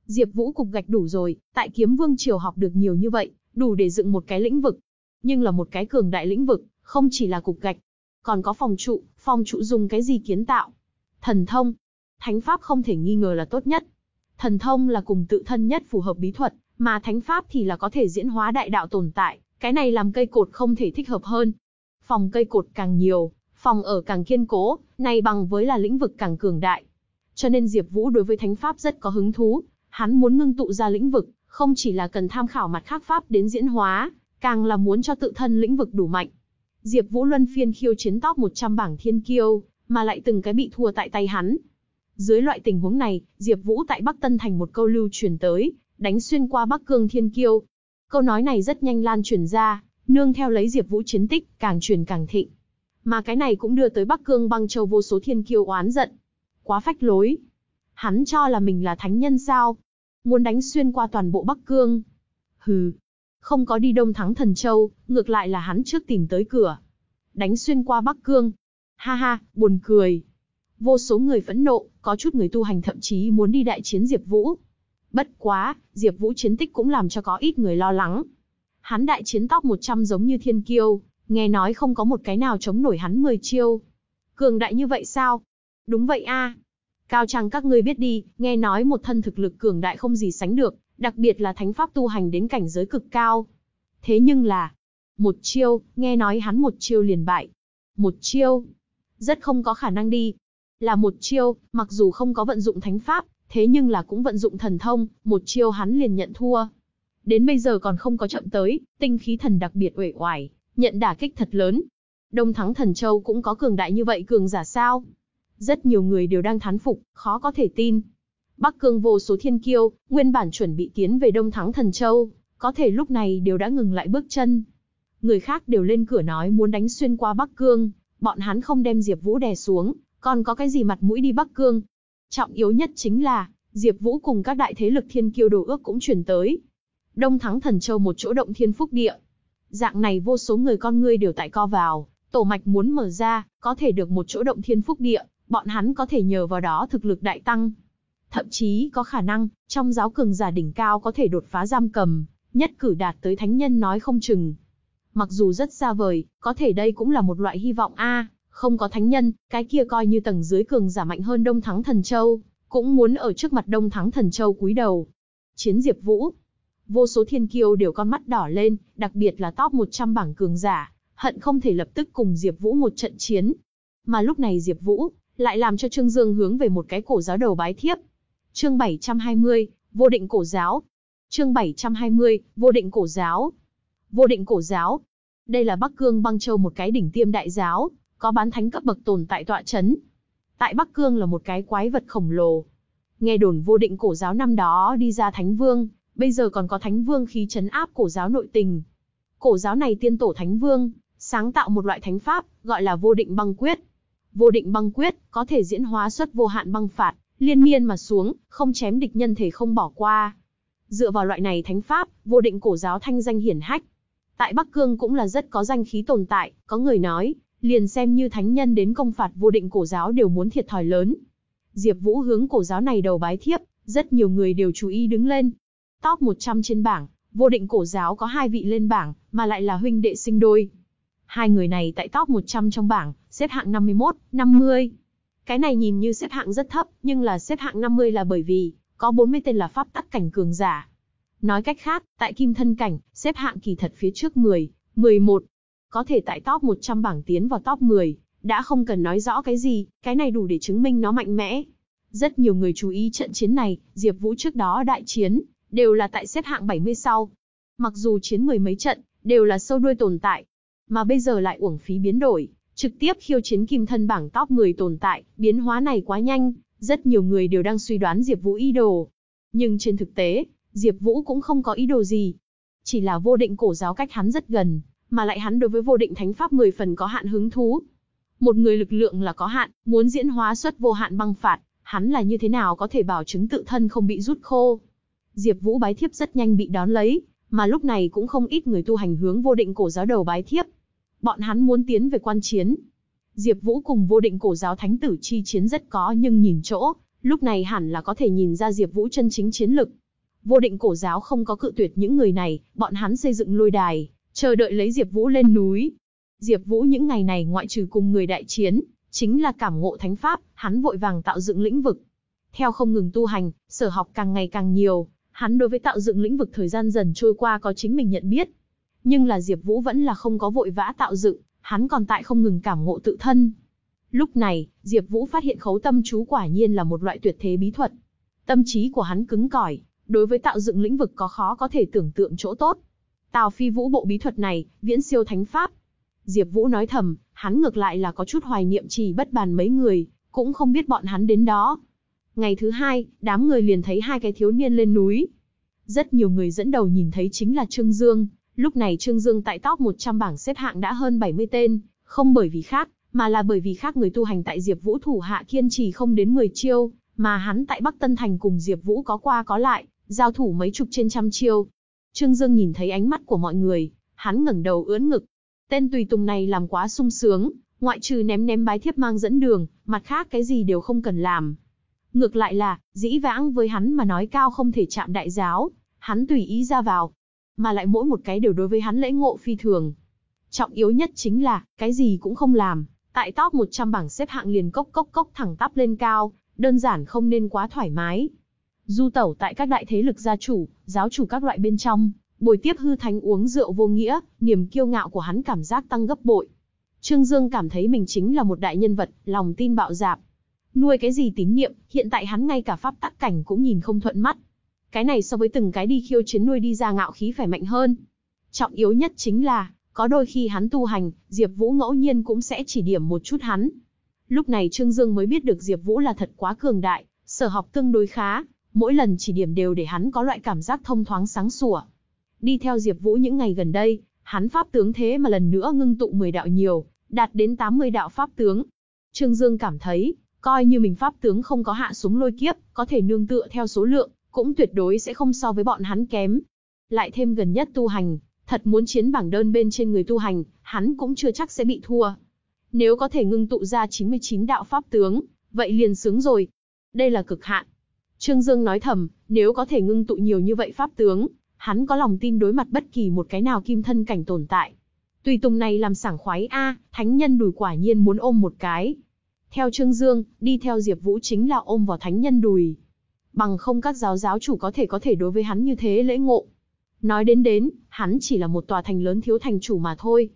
Diệp Vũ cục gạch đủ rồi, tại Kiếm Vương triều học được nhiều như vậy, đủ để dựng một cái lĩnh vực. Nhưng là một cái cường đại lĩnh vực, không chỉ là cục gạch. Còn có phòng trụ, phòng trụ dùng cái gì kiến tạo? Thần thông. Thánh pháp không thể nghi ngờ là tốt nhất. Thần thông là cùng tự thân nhất phù hợp bí thuật, mà thánh pháp thì là có thể diễn hóa đại đạo tồn tại, cái này làm cây cột không thể thích hợp hơn. Phòng cây cột càng nhiều, phòng ở càng kiên cố, này bằng với là lĩnh vực càng cường đại. Cho nên Diệp Vũ đối với thánh pháp rất có hứng thú, hắn muốn ngưng tụ ra lĩnh vực, không chỉ là cần tham khảo mặt khác pháp đến diễn hóa, càng là muốn cho tự thân lĩnh vực đủ mạnh. Diệp Vũ luân phiên khiêu chiến top 100 bảng thiên kiêu, mà lại từng cái bị thua tại tay hắn. Dưới loại tình huống này, Diệp Vũ tại Bắc Tân thành một câu lưu truyền tới, đánh xuyên qua Bắc Cương Thiên Kiêu. Câu nói này rất nhanh lan truyền ra, nương theo lấy Diệp Vũ chiến tích, càng truyền càng thịnh. Mà cái này cũng đưa tới Bắc Cương Băng Châu vô số thiên kiêu oán giận. Quá phách lối. Hắn cho là mình là thánh nhân sao? Muốn đánh xuyên qua toàn bộ Bắc Cương. Hừ, không có đi Đông thắng Thần Châu, ngược lại là hắn trước tìm tới cửa. Đánh xuyên qua Bắc Cương. Ha ha, buồn cười. Vô số người phẫn nộ, có chút người tu hành thậm chí muốn đi đại chiến Diệp Vũ. Bất quá, Diệp Vũ chiến tích cũng làm cho có ít người lo lắng. Hắn đại chiến top 100 giống như thiên kiêu, nghe nói không có một cái nào chống nổi hắn 10 chiêu. Cường đại như vậy sao? Đúng vậy a. Cao Trang các ngươi biết đi, nghe nói một thân thực lực cường đại không gì sánh được, đặc biệt là thánh pháp tu hành đến cảnh giới cực cao. Thế nhưng là, một chiêu, nghe nói hắn một chiêu liền bại. Một chiêu, rất không có khả năng đi. Là một chiêu, mặc dù không có vận dụng thánh pháp, thế nhưng là cũng vận dụng thần thông, một chiêu hắn liền nhận thua. Đến bây giờ còn không có chậm tới, tinh khí thần đặc biệt uể oải, nhận đả kích thật lớn. Đông Thắng Thần Châu cũng có cường đại như vậy cường giả sao? Rất nhiều người đều đang thán phục, khó có thể tin. Bắc Cương vô số thiên kiêu, nguyên bản chuẩn bị tiến về Đông Thắng Thần Châu, có thể lúc này đều đã ngừng lại bước chân. Người khác đều lên cửa nói muốn đánh xuyên qua Bắc Cương, bọn hắn không đem Diệp Vũ đè xuống, còn có cái gì mặt mũi đi Bắc Cương. Trọng yếu nhất chính là, Diệp Vũ cùng các đại thế lực thiên kiêu đồ ước cũng truyền tới. Đông Thắng Thần Châu một chỗ động thiên phúc địa. Dạng này vô số người con ngươi đều tại co vào, tổ mạch muốn mở ra, có thể được một chỗ động thiên phúc địa, bọn hắn có thể nhờ vào đó thực lực đại tăng. Thậm chí có khả năng, trong giáo cường giả đỉnh cao có thể đột phá giam cầm, nhất cử đạt tới thánh nhân nói không chừng. Mặc dù rất xa vời, có thể đây cũng là một loại hy vọng a, không có thánh nhân, cái kia coi như tầng dưới cường giả mạnh hơn Đông Thắng Thần Châu, cũng muốn ở trước mặt Đông Thắng Thần Châu cúi đầu. Chiến Diệp Vũ. Vô số thiên kiêu đều con mắt đỏ lên, đặc biệt là top 100 bảng cường giả, hận không thể lập tức cùng Diệp Vũ một trận chiến. Mà lúc này Diệp Vũ lại làm cho Trương Dương hướng về một cái cổ giáo đầu bái thiếp. Chương 720, Vô Định Cổ Giáo. Chương 720, Vô Định Cổ Giáo. Vô Định Cổ Giáo. Đây là Bắc Cương Băng Châu một cái đỉnh tiêm đại giáo, có bán thánh cấp bậc tồn tại tọa trấn. Tại Bắc Cương là một cái quái vật khổng lồ. Nghe đồn Vô Định Cổ Giáo năm đó đi ra Thánh Vương, bây giờ còn có Thánh Vương khí chấn áp cổ giáo nội tình. Cổ giáo này tiên tổ Thánh Vương, sáng tạo một loại thánh pháp, gọi là Vô Định Băng Quyết. Vô Định Băng Quyết có thể diễn hóa xuất vô hạn băng phạt, liên miên mà xuống, không chém địch nhân thể không bỏ qua. Dựa vào loại này thánh pháp, Vô Định cổ giáo thanh danh hiển hách. Tại Bắc Cương cũng là rất có danh khí tồn tại, có người nói, liền xem như thánh nhân đến công phạt Vô Định cổ giáo đều muốn thiệt thòi lớn. Diệp Vũ hướng cổ giáo này đầu bái thiếp, rất nhiều người đều chú ý đứng lên. Top 100 trên bảng, Vô Định cổ giáo có hai vị lên bảng, mà lại là huynh đệ sinh đôi. Hai người này tại top 100 trong bảng, xếp hạng 51, 50. Cái này nhìn như xếp hạng rất thấp, nhưng là xếp hạng 50 là bởi vì, có 40 tên là pháp tắc cảnh cường giả. Nói cách khác, tại kim thân cảnh, xếp hạng kỳ thật phía trước 10, 11. Có thể tại top 100 bảng tiến vào top 10, đã không cần nói rõ cái gì, cái này đủ để chứng minh nó mạnh mẽ. Rất nhiều người chú ý trận chiến này, Diệp Vũ trước đó đại chiến, đều là tại xếp hạng 70 sau. Mặc dù chiến mười mấy trận, đều là sâu đuôi tồn tại, mà bây giờ lại uổng phí biến đổi, trực tiếp khiêu chiến kim thân bảng top 10 tồn tại, biến hóa này quá nhanh, rất nhiều người đều đang suy đoán Diệp Vũ ý đồ. Nhưng trên thực tế, Diệp Vũ cũng không có ý đồ gì. Chỉ là vô định cổ giáo cách hắn rất gần, mà lại hắn đối với vô định thánh pháp 10 phần có hạn hứng thú. Một người lực lượng là có hạn, muốn diễn hóa xuất vô hạn băng phạt, hắn là như thế nào có thể bảo chứng tự thân không bị rút khô. Diệp Vũ bái thiếp rất nhanh bị đón lấy, mà lúc này cũng không ít người tu hành hướng vô định cổ giáo đầu bái thiếp, Bọn hắn muốn tiến về quan chiến. Diệp Vũ cùng vô định cổ giáo thánh tử chi chiến rất có nhưng nhìn chỗ, lúc này hẳn là có thể nhìn ra Diệp Vũ chân chính chiến lực. Vô định cổ giáo không có cự tuyệt những người này, bọn hắn xây dựng lôi đài, chờ đợi lấy Diệp Vũ lên núi. Diệp Vũ những ngày này ngoại trừ cùng người đại chiến, chính là cảm ngộ thánh pháp, hắn vội vàng tạo dựng lĩnh vực. Theo không ngừng tu hành, sở học càng ngày càng nhiều, hắn đối với tạo dựng lĩnh vực thời gian dần trôi qua có chính mình nhận biết. Nhưng là Diệp Vũ vẫn là không có vội vã tạo dựng, hắn còn tại không ngừng cảm ngộ tự thân. Lúc này, Diệp Vũ phát hiện khấu tâm chú quả nhiên là một loại tuyệt thế bí thuật. Tâm trí của hắn cứng cỏi, đối với tạo dựng lĩnh vực có khó có thể tưởng tượng chỗ tốt. Tào Phi Vũ bộ bí thuật này, viễn siêu thánh pháp. Diệp Vũ nói thầm, hắn ngược lại là có chút hoài niệm chỉ bất bàn mấy người, cũng không biết bọn hắn đến đó. Ngày thứ hai, đám người liền thấy hai cái thiếu niên lên núi. Rất nhiều người dẫn đầu nhìn thấy chính là Trương Dương, lúc này Trương Dương tại top 100 bảng xếp hạng đã hơn 70 tên, không bởi vì khác, mà là bởi vì khác người tu hành tại Diệp Vũ thủ hạ kiên trì không đến 10 chiêu, mà hắn tại Bắc Tân Thành cùng Diệp Vũ có qua có lại, giao thủ mấy chục trên trăm chiêu. Trương Dương nhìn thấy ánh mắt của mọi người, hắn ngẩng đầu ưỡn ngực. Tên tùy tùng này làm quá sung sướng, ngoại trừ ném ném bái thiếp mang dẫn đường, mặt khác cái gì đều không cần làm. Ngược lại là, dĩ vãng với hắn mà nói cao không thể chạm đại giáo, hắn tùy ý ra vào. Mà lại mỗi một cái đều đối với hắn lễ ngộ phi thường. Trọng yếu nhất chính là, cái gì cũng không làm, tại top 100 bảng xếp hạng liền cốc cốc cốc thẳng tắp lên cao, đơn giản không nên quá thoải mái. Du tẩu tại các đại thế lực gia chủ, giáo chủ các loại bên trong, buổi tiếp hư thánh uống rượu vô nghĩa, niềm kiêu ngạo của hắn cảm giác tăng gấp bội. Trương Dương cảm thấy mình chính là một đại nhân vật, lòng tin bạo dạp. Nuôi cái gì tín niệm, hiện tại hắn ngay cả pháp tắc cảnh cũng nhìn không thuận mắt. Cái này so với từng cái đi khiêu chiến nuôi đi ra ngạo khí phải mạnh hơn. Trọng yếu nhất chính là, có đôi khi hắn tu hành, Diệp Vũ ngẫu nhiên cũng sẽ chỉ điểm một chút hắn. Lúc này Trương Dương mới biết được Diệp Vũ là thật quá cường đại, sở học tương đối khá, mỗi lần chỉ điểm đều để hắn có loại cảm giác thông thoáng sáng sủa. Đi theo Diệp Vũ những ngày gần đây, hắn pháp tướng thế mà lần nữa ngưng tụ 10 đạo nhiều, đạt đến 80 đạo pháp tướng. Trương Dương cảm thấy, coi như mình pháp tướng không có hạ xuống lôi kiếp, có thể nương tựa theo số lượng, cũng tuyệt đối sẽ không so với bọn hắn kém. Lại thêm gần nhất tu hành, thật muốn chiến bảng đơn bên trên người tu hành, hắn cũng chưa chắc sẽ bị thua. Nếu có thể ngưng tụ ra 99 đạo pháp tướng, vậy liền sướng rồi. Đây là cực hạn. Trương Dương nói thầm, nếu có thể ngưng tụ nhiều như vậy pháp tướng, hắn có lòng tin đối mặt bất kỳ một cái nào kim thân cảnh tồn tại. Tùy tùng này làm sảng khoái a, thánh nhân đùi quả nhiên muốn ôm một cái. Theo Trương Dương, đi theo Diệp Vũ chính là ôm vào thánh nhân đùi. Bằng không các giáo giáo chủ có thể có thể đối với hắn như thế lễ ngộ. Nói đến đến, hắn chỉ là một tòa thành lớn thiếu thành chủ mà thôi.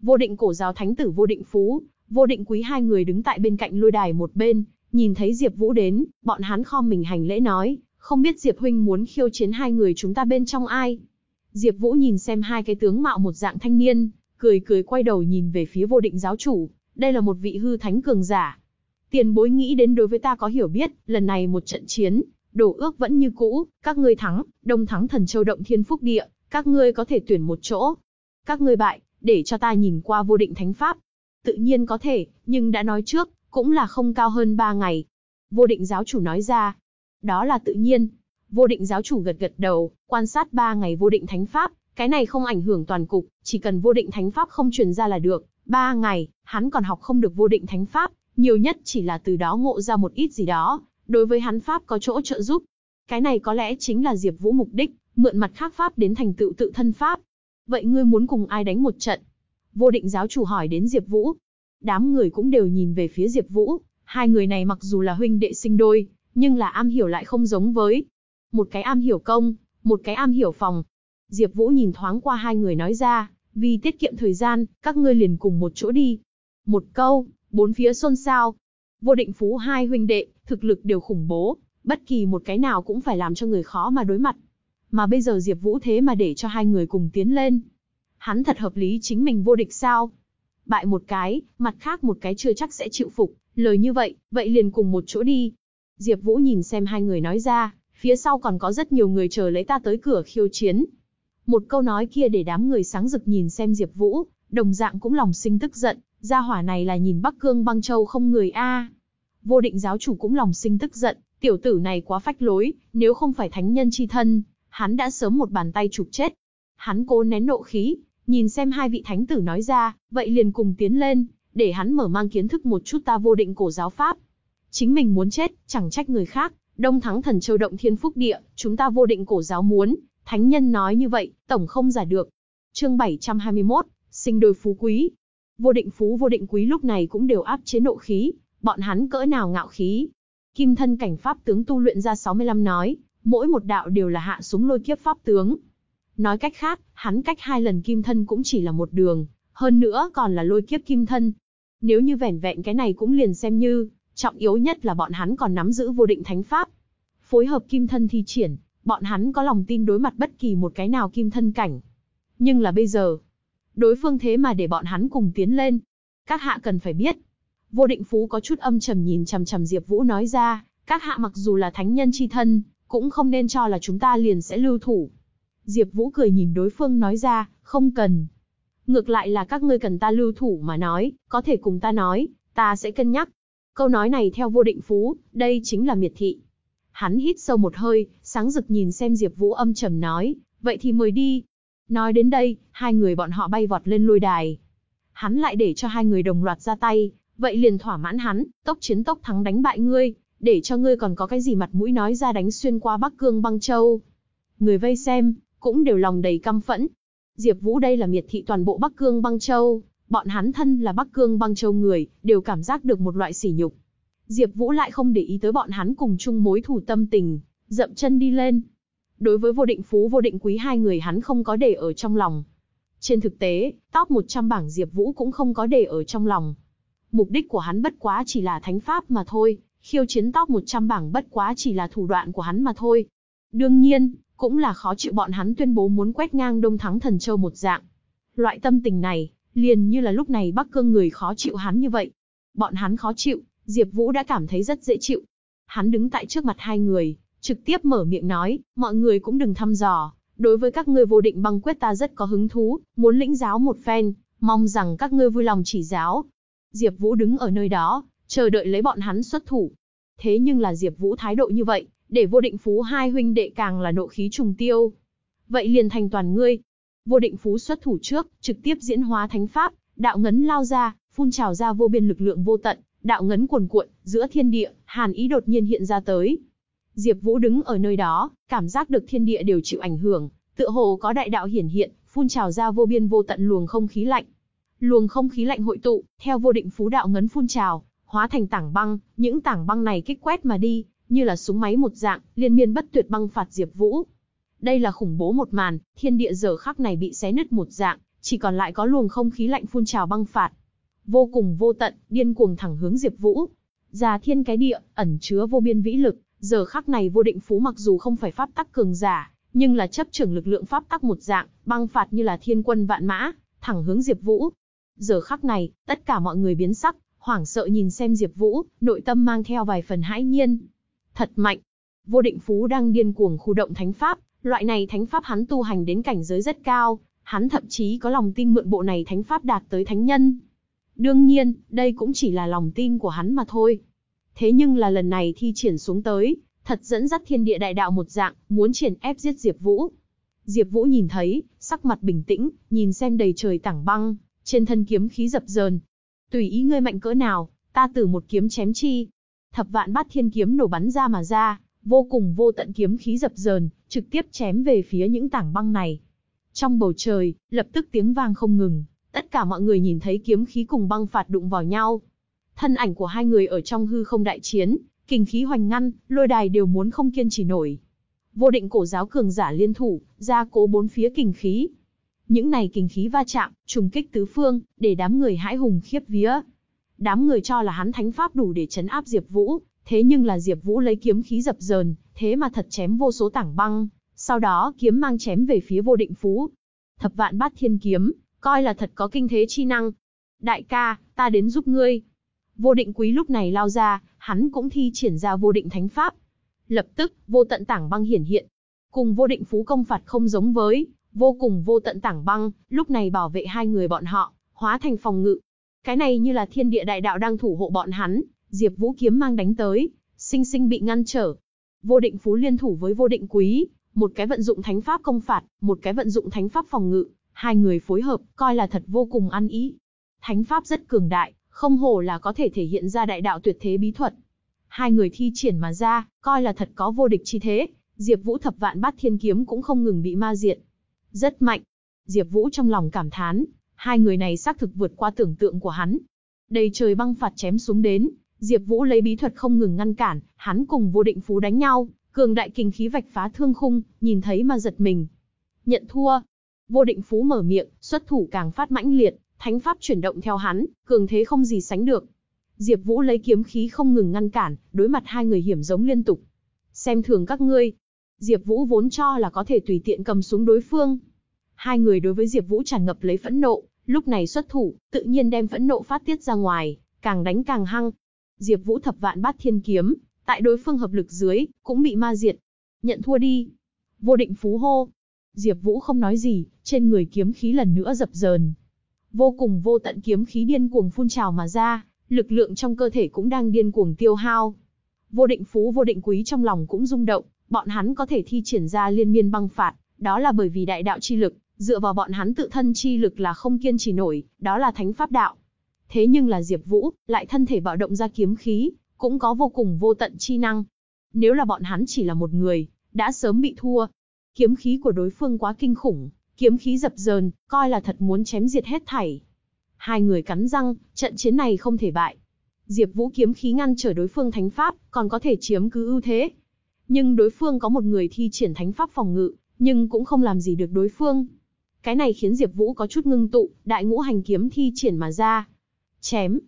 Vô định cổ giáo thánh tử vô định phú, vô định quý hai người đứng tại bên cạnh lôi đài một bên, nhìn thấy Diệp Vũ đến, bọn hắn khom mình hành lễ nói, không biết Diệp huynh muốn khiêu chiến hai người chúng ta bên trong ai. Diệp Vũ nhìn xem hai cái tướng mạo một dạng thanh niên, cười cười quay đầu nhìn về phía vô định giáo chủ, đây là một vị hư thánh cường giả. Tiền bối nghĩ đến đối với ta có hiểu biết, lần này một trận chiến, đổ ước vẫn như cũ, các ngươi thắng, đông thắng thần châu động thiên phúc địa, các ngươi có thể tuyển một chỗ. Các ngươi bại, để cho ta nhìn qua vô định thánh pháp. Tự nhiên có thể, nhưng đã nói trước, cũng là không cao hơn ba ngày. Vô định giáo chủ nói ra. Đó là tự nhiên. Vô định giáo chủ gật gật đầu, quan sát ba ngày vô định thánh pháp, cái này không ảnh hưởng toàn cục, chỉ cần vô định thánh pháp không truyền ra là được. Ba ngày, hắn còn học không được vô định thánh pháp, nhiều nhất chỉ là từ đó ngộ ra một ít gì đó, đối với hắn pháp có chỗ trợ giúp. Cái này có lẽ chính là Diệp Vũ mục đích, mượn mặt khác pháp đến thành tựu tự thân pháp. Vậy ngươi muốn cùng ai đánh một trận? Vô định giáo chủ hỏi đến Diệp Vũ. Đám người cũng đều nhìn về phía Diệp Vũ, hai người này mặc dù là huynh đệ sinh đôi, nhưng là am hiểu lại không giống với. Một cái am hiểu công, một cái am hiểu phòng. Diệp Vũ nhìn thoáng qua hai người nói ra, vì tiết kiệm thời gian, các ngươi liền cùng một chỗ đi. Một câu, bốn phía xôn xao. Vô định phú hai huynh đệ, thực lực đều khủng bố, bất kỳ một cái nào cũng phải làm cho người khó mà đối mặt. Mà bây giờ Diệp Vũ thế mà để cho hai người cùng tiến lên. Hắn thật hợp lý chính mình vô địch sao? Bại một cái, mặt khác một cái chưa chắc sẽ chịu phục, lời như vậy, vậy liền cùng một chỗ đi. Diệp Vũ nhìn xem hai người nói ra, phía sau còn có rất nhiều người chờ lấy ta tới cửa khiêu chiến. Một câu nói kia để đám người sáng rực nhìn xem Diệp Vũ, đồng dạng cũng lòng sinh tức giận, gia hỏa này là nhìn Bắc Cương băng châu không người a. Vô định giáo chủ cũng lòng sinh tức giận, tiểu tử này quá phách lối, nếu không phải thánh nhân chi thân, hắn đã sớm một bàn tay chụp chết. Hắn cố nén nộ khí, nhìn xem hai vị thánh tử nói ra, vậy liền cùng tiến lên, để hắn mở mang kiến thức một chút ta vô định cổ giáo pháp. Chính mình muốn chết, chẳng trách người khác, đông thắng thần châu động thiên phúc địa, chúng ta vô định cổ giáo muốn, thánh nhân nói như vậy, tổng không giả được. Chương 721, sinh đôi phú quý. Vô định phú vô định quý lúc này cũng đều áp chế nộ khí, bọn hắn cỡ nào ngạo khí. Kim thân cảnh pháp tướng tu luyện ra 65 nói, mỗi một đạo đều là hạ xuống lôi kiếp pháp tướng. Nói cách khác, hắn cách hai lần kim thân cũng chỉ là một đường, hơn nữa còn là lôi kiếp kim thân. Nếu như vẻn vẹn cái này cũng liền xem như, trọng yếu nhất là bọn hắn còn nắm giữ vô định thánh pháp. Phối hợp kim thân thi triển, bọn hắn có lòng tin đối mặt bất kỳ một cái nào kim thân cảnh. Nhưng là bây giờ, đối phương thế mà để bọn hắn cùng tiến lên. Các hạ cần phải biết. Vô định phú có chút âm trầm nhìn chằm chằm Diệp Vũ nói ra, các hạ mặc dù là thánh nhân chi thân, cũng không nên cho là chúng ta liền sẽ lưu thủ. Diệp Vũ cười nhìn đối phương nói ra, không cần. Ngược lại là các ngươi cần ta lưu thủ mà nói, có thể cùng ta nói, ta sẽ cân nhắc. Câu nói này theo vô định phú, đây chính là miệt thị. Hắn hít sâu một hơi, sáng rực nhìn xem Diệp Vũ âm trầm nói, vậy thì mời đi. Nói đến đây, hai người bọn họ bay vọt lên lôi đài. Hắn lại để cho hai người đồng loạt ra tay, vậy liền thỏa mãn hắn, tốc chiến tốc thắng đánh bại ngươi, để cho ngươi còn có cái gì mặt mũi nói ra đánh xuyên qua Bắc Cương băng châu. Người vây xem, cũng đều lòng đầy căm phẫn. Diệp Vũ đây là miệt thị toàn bộ Bắc Cương băng châu, bọn hắn thân là Bắc Cương băng châu người, đều cảm giác được một loại sỉ nhục. Diệp Vũ lại không để ý tới bọn hắn cùng chung mối thù tâm tình, dậm chân đi lên. Đối với Vô Định Phú Vô Định Quý hai người hắn không có để ở trong lòng. Trên thực tế, top 100 bảng Diệp Vũ cũng không có để ở trong lòng. Mục đích của hắn bất quá chỉ là thánh pháp mà thôi, khiêu chiến top 100 bảng bất quá chỉ là thủ đoạn của hắn mà thôi. Đương nhiên, cũng là khó chịu bọn hắn tuyên bố muốn quét ngang Đông Thắng Thần Châu một dạng. Loại tâm tình này, liền như là lúc này Bắc Cương người khó chịu hắn như vậy. Bọn hắn khó chịu, Diệp Vũ đã cảm thấy rất dễ chịu. Hắn đứng tại trước mặt hai người, trực tiếp mở miệng nói, mọi người cũng đừng thăm dò, đối với các ngươi vô định băng quyết ta rất có hứng thú, muốn lĩnh giáo một phen, mong rằng các ngươi vui lòng chỉ giáo. Diệp Vũ đứng ở nơi đó, chờ đợi lấy bọn hắn xuất thủ. Thế nhưng là Diệp Vũ thái độ như vậy, để vô định phú hai huynh đệ càng là nộ khí trùng tiêu. Vậy liền thành toàn ngươi. Vô định phú xuất thủ trước, trực tiếp diễn hóa thánh pháp, đạo ngấn lao ra, phun trào ra vô biên lực lượng vô tận, đạo ngấn cuồn cuộn, giữa thiên địa, hàn ý đột nhiên hiện ra tới. Diệp Vũ đứng ở nơi đó, cảm giác được thiên địa đều chịu ảnh hưởng, tựa hồ có đại đạo hiển hiện, phun trào ra vô biên vô tận luồng không khí lạnh. Luồng không khí lạnh hội tụ, theo vô định phú đạo ngấn phun trào, hóa thành tảng băng, những tảng băng này kích quét mà đi, như là súng máy một dạng, liên miên bất tuyệt băng phạt Diệp Vũ. Đây là khủng bố một màn, thiên địa giờ khắc này bị xé nứt một dạng, chỉ còn lại có luồng không khí lạnh phun trào băng phạt. Vô cùng vô tận, điên cuồng thẳng hướng Diệp Vũ. Già thiên cái địa, ẩn chứa vô biên vĩ lực, giờ khắc này vô định phú mặc dù không phải pháp tắc cường giả, nhưng là chấp trưởng lực lượng pháp tắc một dạng, băng phạt như là thiên quân vạn mã, thẳng hướng Diệp Vũ. Giờ khắc này, tất cả mọi người biến sắc, hoảng sợ nhìn xem Diệp Vũ, nội tâm mang theo vài phần hãi nhiên. Thật mạnh. Vô Định Phú đang điên cuồng khu động thánh pháp, loại này thánh pháp hắn tu hành đến cảnh giới rất cao, hắn thậm chí có lòng tin mượn bộ này thánh pháp đạt tới thánh nhân. Đương nhiên, đây cũng chỉ là lòng tin của hắn mà thôi. Thế nhưng là lần này thi triển xuống tới, thật dẫn dắt thiên địa đại đạo một dạng, muốn triển ép giết Diệp Vũ. Diệp Vũ nhìn thấy, sắc mặt bình tĩnh, nhìn xem đầy trời tảng băng, trên thân kiếm khí dập dờn. Tùy ý ngươi mạnh cỡ nào, ta từ một kiếm chém chi thập vạn bát thiên kiếm nổ bắn ra mà ra, vô cùng vô tận kiếm khí dập dờn, trực tiếp chém về phía những tảng băng này. Trong bầu trời, lập tức tiếng vang không ngừng, tất cả mọi người nhìn thấy kiếm khí cùng băng phạt đụng vào nhau. Thân ảnh của hai người ở trong hư không đại chiến, kinh khí hoành ngăn, lôi đài đều muốn không kiên trì nổi. Vô định cổ giáo cường giả liên thủ, ra cố bốn phía kinh khí. Những này kinh khí va chạm, trùng kích tứ phương, để đám người hãi hùng khiếp vía. Đám người cho là hắn thánh pháp đủ để chấn áp Diệp Vũ, thế nhưng là Diệp Vũ lấy kiếm khí dập dờn, thế mà thật chém vô số tảng băng, sau đó kiếm mang chém về phía Vô Định Phú. Thập vạn bát thiên kiếm, coi là thật có kinh thế chi năng. Đại ca, ta đến giúp ngươi. Vô Định Quý lúc này lao ra, hắn cũng thi triển ra Vô Định Thánh Pháp. Lập tức, vô tận tảng băng hiển hiện. Cùng Vô Định Phú công phạt không giống với, vô cùng vô tận tảng băng, lúc này bảo vệ hai người bọn họ, hóa thành phòng ngự, cái này như là thiên địa đại đạo đang thủ hộ bọn hắn, Diệp Vũ kiếm mang đánh tới, sinh sinh bị ngăn trở. Vô Định Phú liên thủ với Vô Định Quý, một cái vận dụng thánh pháp công phạt, một cái vận dụng thánh pháp phòng ngự, hai người phối hợp, coi là thật vô cùng ăn ý. Thánh pháp rất cường đại, không hổ là có thể thể hiện ra đại đạo tuyệt thế bí thuật. Hai người thi triển mà ra, coi là thật có vô địch chi thế, Diệp Vũ thập vạn bát thiên kiếm cũng không ngừng bị ma diệt. Rất mạnh. Diệp Vũ trong lòng cảm thán, Hai người này xác thực vượt qua tưởng tượng của hắn. Đầy trời băng phạt chém xuống đến, Diệp Vũ lấy bí thuật không ngừng ngăn cản, hắn cùng vô định phú đánh nhau, cường đại kinh khí vạch phá thương khung, nhìn thấy mà giật mình. Nhận thua. Vô định phú mở miệng, xuất thủ càng phát mãnh liệt, thánh pháp chuyển động theo hắn, cường thế không gì sánh được. Diệp Vũ lấy kiếm khí không ngừng ngăn cản, đối mặt hai người hiểm giống liên tục. Xem thường các ngươi. Diệp Vũ vốn cho là có thể tùy tiện cầm xuống đối phương. Hai người đối với Diệp Vũ tràn ngập lấy phẫn nộ, lúc này xuất thủ, tự nhiên đem phẫn nộ phát tiết ra ngoài, càng đánh càng hăng. Diệp Vũ thập vạn bát thiên kiếm, tại đối phương hợp lực dưới, cũng bị ma diệt. Nhận thua đi. Vô định phú hô. Diệp Vũ không nói gì, trên người kiếm khí lần nữa dập dờn. Vô cùng vô tận kiếm khí điên cuồng phun trào mà ra, lực lượng trong cơ thể cũng đang điên cuồng tiêu hao. Vô định phú vô định quý trong lòng cũng rung động, bọn hắn có thể thi triển ra liên miên băng phạt, đó là bởi vì đại đạo chi lực, dựa vào bọn hắn tự thân chi lực là không kiên trì nổi, đó là thánh pháp đạo. Thế nhưng là Diệp Vũ, lại thân thể bạo động ra kiếm khí, cũng có vô cùng vô tận chi năng. Nếu là bọn hắn chỉ là một người, đã sớm bị thua. Kiếm khí của đối phương quá kinh khủng, kiếm khí dập dờn, coi là thật muốn chém diệt hết thảy. Hai người cắn răng, trận chiến này không thể bại. Diệp Vũ kiếm khí ngăn trở đối phương thánh pháp, còn có thể chiếm cứ ưu thế. Nhưng đối phương có một người thi triển thánh pháp phòng ngự, nhưng cũng không làm gì được đối phương. Cái này khiến Diệp Vũ có chút ngưng tụ, đại ngũ hành kiếm thi triển mà ra. Chém.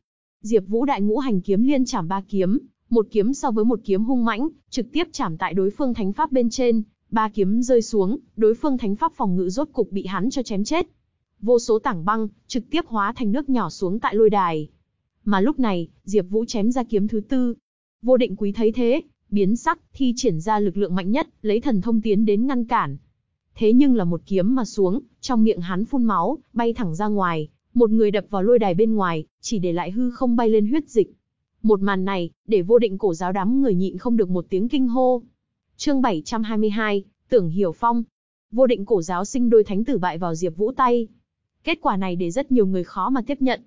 Diệp Vũ đại ngũ hành kiếm liên chạm ba kiếm, một kiếm so với một kiếm hung mãnh, trực tiếp chạm tại đối phương thánh pháp bên trên, ba kiếm rơi xuống, đối phương thánh pháp phòng ngự rốt cục bị hắn cho chém chết. Vô số tảng băng trực tiếp hóa thành nước nhỏ xuống tại lôi đài. Mà lúc này, Diệp Vũ chém ra kiếm thứ tư. Vô Định Quý thấy thế, biến sắc, thi triển ra lực lượng mạnh nhất, lấy thần thông tiến đến ngăn cản. Thế nhưng là một kiếm mà xuống, trong miệng hắn phun máu, bay thẳng ra ngoài, một người đập vào lôi đài bên ngoài, chỉ để lại hư không bay lên huyết dịch. Một màn này, để vô định cổ giáo đám người nhịn không được một tiếng kinh hô. Chương 722, Tưởng Hiểu Phong. Vô định cổ giáo sinh đôi thánh tử bại vào Diệp Vũ tay. Kết quả này để rất nhiều người khó mà tiếp nhận.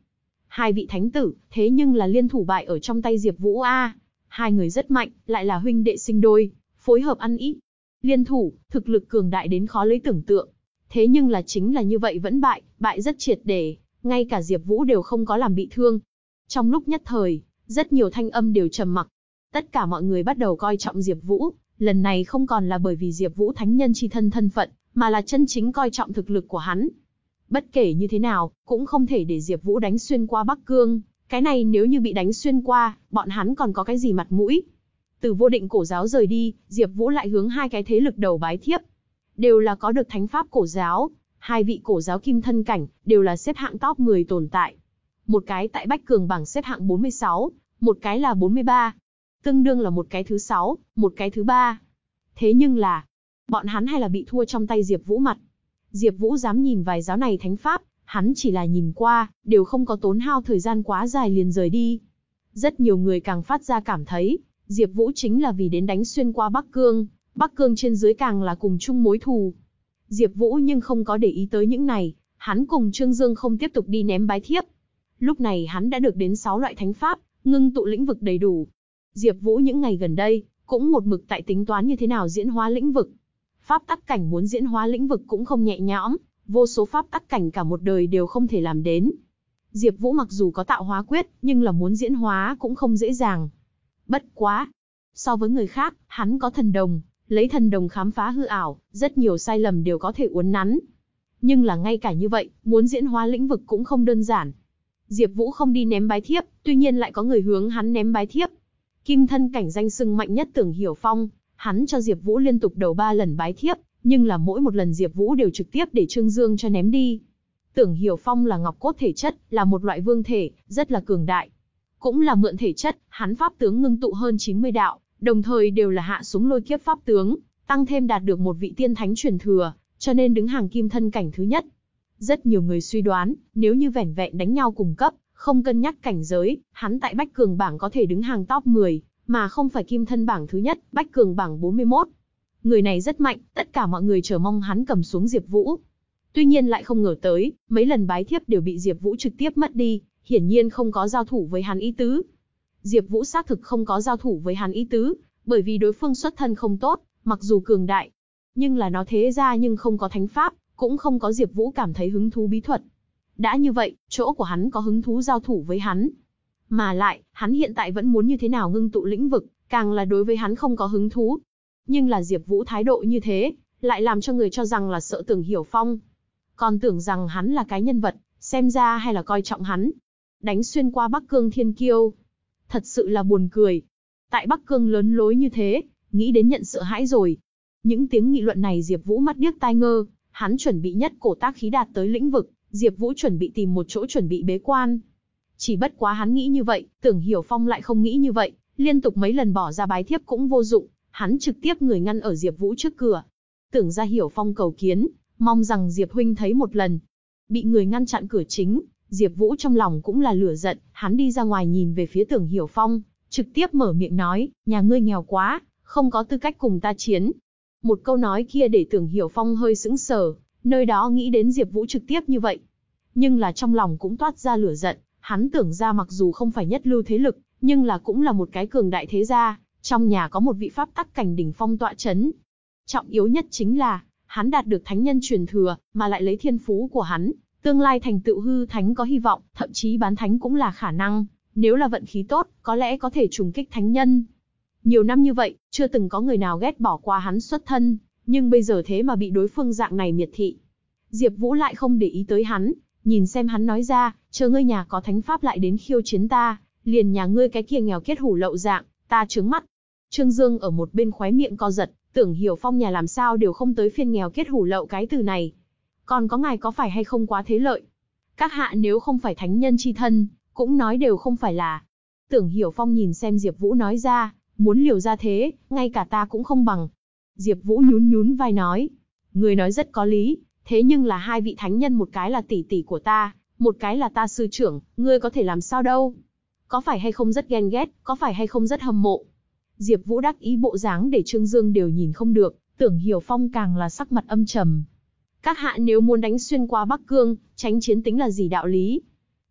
Hai vị thánh tử, thế nhưng là liên thủ bại ở trong tay Diệp Vũ a. Hai người rất mạnh, lại là huynh đệ sinh đôi, phối hợp ăn ý. Liên thủ, thực lực cường đại đến khó lấy tưởng tượng. Thế nhưng là chính là như vậy vẫn bại, bại rất triệt để, ngay cả Diệp Vũ đều không có làm bị thương. Trong lúc nhất thời, rất nhiều thanh âm đều trầm mặc. Tất cả mọi người bắt đầu coi trọng Diệp Vũ, lần này không còn là bởi vì Diệp Vũ thánh nhân chi thân thân phận, mà là chân chính coi trọng thực lực của hắn. Bất kể như thế nào, cũng không thể để Diệp Vũ đánh xuyên qua Bắc Cương, cái này nếu như bị đánh xuyên qua, bọn hắn còn có cái gì mặt mũi? Từ vô định cổ giáo rời đi, Diệp Vũ lại hướng hai cái thế lực đầu bái thiếp. Đều là có được thánh pháp cổ giáo, hai vị cổ giáo kim thân cảnh, đều là xếp hạng top 10 tồn tại. Một cái tại Bách Cường bảng xếp hạng 46, một cái là 43. Tương đương là một cái thứ 6, một cái thứ 3. Thế nhưng là, bọn hắn hay là bị thua trong tay Diệp Vũ mặt. Diệp Vũ dám nhìn vài giáo này thánh pháp, hắn chỉ là nhìn qua, đều không có tốn hao thời gian quá dài liền rời đi. Rất nhiều người càng phát ra cảm thấy, Diệp Vũ chính là vì đến đánh xuyên qua Bắc Cương, Bắc Cương trên dưới càng là cùng chung mối thù. Diệp Vũ nhưng không có để ý tới những này, hắn cùng Trương Dương không tiếp tục đi ném bái thiếp. Lúc này hắn đã được đến 6 loại thánh pháp, ngưng tụ lĩnh vực đầy đủ. Diệp Vũ những ngày gần đây, cũng một mực tại tính toán như thế nào diễn hóa lĩnh vực. Pháp tắc cảnh muốn diễn hóa lĩnh vực cũng không nhẹ nhõm, vô số pháp tắc cảnh cả một đời đều không thể làm đến. Diệp Vũ mặc dù có tạo hóa quyết, nhưng là muốn diễn hóa cũng không dễ dàng. Bất quá, so với người khác, hắn có thần đồng, lấy thần đồng khám phá hư ảo, rất nhiều sai lầm đều có thể uốn nắn. Nhưng là ngay cả như vậy, muốn diễn hóa lĩnh vực cũng không đơn giản. Diệp Vũ không đi ném bái thiếp, tuy nhiên lại có người hướng hắn ném bái thiếp. Kim thân cảnh danh xưng mạnh nhất Tưởng Hiểu Phong, hắn cho Diệp Vũ liên tục đầu ba lần bái thiếp, nhưng là mỗi một lần Diệp Vũ đều trực tiếp để Trương Dương cho ném đi. Tưởng Hiểu Phong là ngọc cốt thể chất, là một loại vương thể, rất là cường đại. Cũng là mượn thể chất, hắn pháp tướng ngưng tụ hơn 90 đạo, đồng thời đều là hạ xuống lôi kiếp pháp tướng, tăng thêm đạt được một vị tiên thánh truyền thừa, cho nên đứng hàng kim thân cảnh thứ nhất. Rất nhiều người suy đoán, nếu như vẻn vẹn đánh nhau cùng cấp, không cân nhắc cảnh giới, hắn tại Bách Cường bảng có thể đứng hàng top 10, mà không phải kim thân bảng thứ nhất, Bách Cường bảng 41. Người này rất mạnh, tất cả mọi người chờ mong hắn cầm xuống Diệp Vũ. Tuy nhiên lại không ngờ tới, mấy lần bái thiếp đều bị Diệp Vũ trực tiếp mất đi, hiển nhiên không có giao thủ với hắn ý tứ. Diệp Vũ xác thực không có giao thủ với hắn ý tứ, bởi vì đối phương xuất thân không tốt, mặc dù cường đại, nhưng là nó thế ra nhưng không có thánh pháp, cũng không có Diệp Vũ cảm thấy hứng thú bí thuật. Đã như vậy, chỗ của hắn có hứng thú giao thủ với hắn. Mà lại, hắn hiện tại vẫn muốn như thế nào ngưng tụ lĩnh vực, càng là đối với hắn không có hứng thú. Nhưng là Diệp Vũ thái độ như thế, lại làm cho người cho rằng là sợ Tưởng Hiểu Phong. Còn tưởng rằng hắn là cái nhân vật, xem ra hay là coi trọng hắn. Đánh xuyên qua Bắc Cương Thiên Kiêu. Thật sự là buồn cười. Tại Bắc Cương lớn lối như thế, nghĩ đến nhận sợ hãi rồi. Những tiếng nghị luận này Diệp Vũ mắt điếc tai ngơ, hắn chuẩn bị nhất cổ tác khí đạt tới lĩnh vực, Diệp Vũ chuẩn bị tìm một chỗ chuẩn bị bế quan. Chỉ bất quá hắn nghĩ như vậy, Tưởng Hiểu Phong lại không nghĩ như vậy, liên tục mấy lần bỏ ra bái thiếp cũng vô dụng, hắn trực tiếp người ngăn ở Diệp Vũ trước cửa. Tưởng ra Hiểu Phong cầu kiến, mong rằng Diệp huynh thấy một lần. Bị người ngăn chặn cửa chính, Diệp Vũ trong lòng cũng là lửa giận, hắn đi ra ngoài nhìn về phía Tưởng Hiểu Phong, trực tiếp mở miệng nói, nhà ngươi nghèo quá, không có tư cách cùng ta chiến. Một câu nói kia để Tưởng Hiểu Phong hơi sững sờ, nơi đó nghĩ đến Diệp Vũ trực tiếp như vậy. Nhưng là trong lòng cũng toát ra lửa giận, hắn tưởng ra mặc dù không phải nhất lưu thế lực, nhưng là cũng là một cái cường đại thế gia, trong nhà có một vị pháp tắc cảnh đỉnh phong tọa chấn. Trọng yếu nhất chính là, hắn đạt được thánh nhân truyền thừa, mà lại lấy thiên phú của hắn, tương lai thành tựu hư thánh có hy vọng, thậm chí bán thánh cũng là khả năng, nếu là vận khí tốt, có lẽ có thể trùng kích thánh nhân. Nhiều năm như vậy, chưa từng có người nào ghét bỏ qua hắn xuất thân, nhưng bây giờ thế mà bị đối phương dạng này miệt thị. Diệp Vũ lại không để ý tới hắn, nhìn xem hắn nói ra, chờ ngươi nhà có thánh pháp lại đến khiêu chiến ta, liền nhà ngươi cái kia nghèo kết hủ lậu dạng, ta trướng mắt. Trương Dương ở một bên khóe miệng co giật, tưởng hiểu phong nhà làm sao đều không tới phiên nghèo kết hủ lậu cái từ này. Còn có ngài có phải hay không quá thế lợi? Các hạ nếu không phải thánh nhân chi thân, cũng nói đều không phải là. Tưởng hiểu phong nhìn xem Diệp Vũ nói ra, muốn liều ra thế, ngay cả ta cũng không bằng. Diệp Vũ nhún nhún vai nói, người nói rất có lý, thế nhưng là hai vị thánh nhân một cái là tỷ tỷ của ta, một cái là ta sư trưởng, ngươi có thể làm sao đâu? Có phải hay không rất ghen ghét, có phải hay không rất hâm mộ? Diệp Vũ đắc ý bộ dáng để Trương Dương đều nhìn không được, Tưởng Hiểu Phong càng là sắc mặt âm trầm. Các hạ nếu muốn đánh xuyên qua Bắc Cương, tránh chiến tính là gì đạo lý?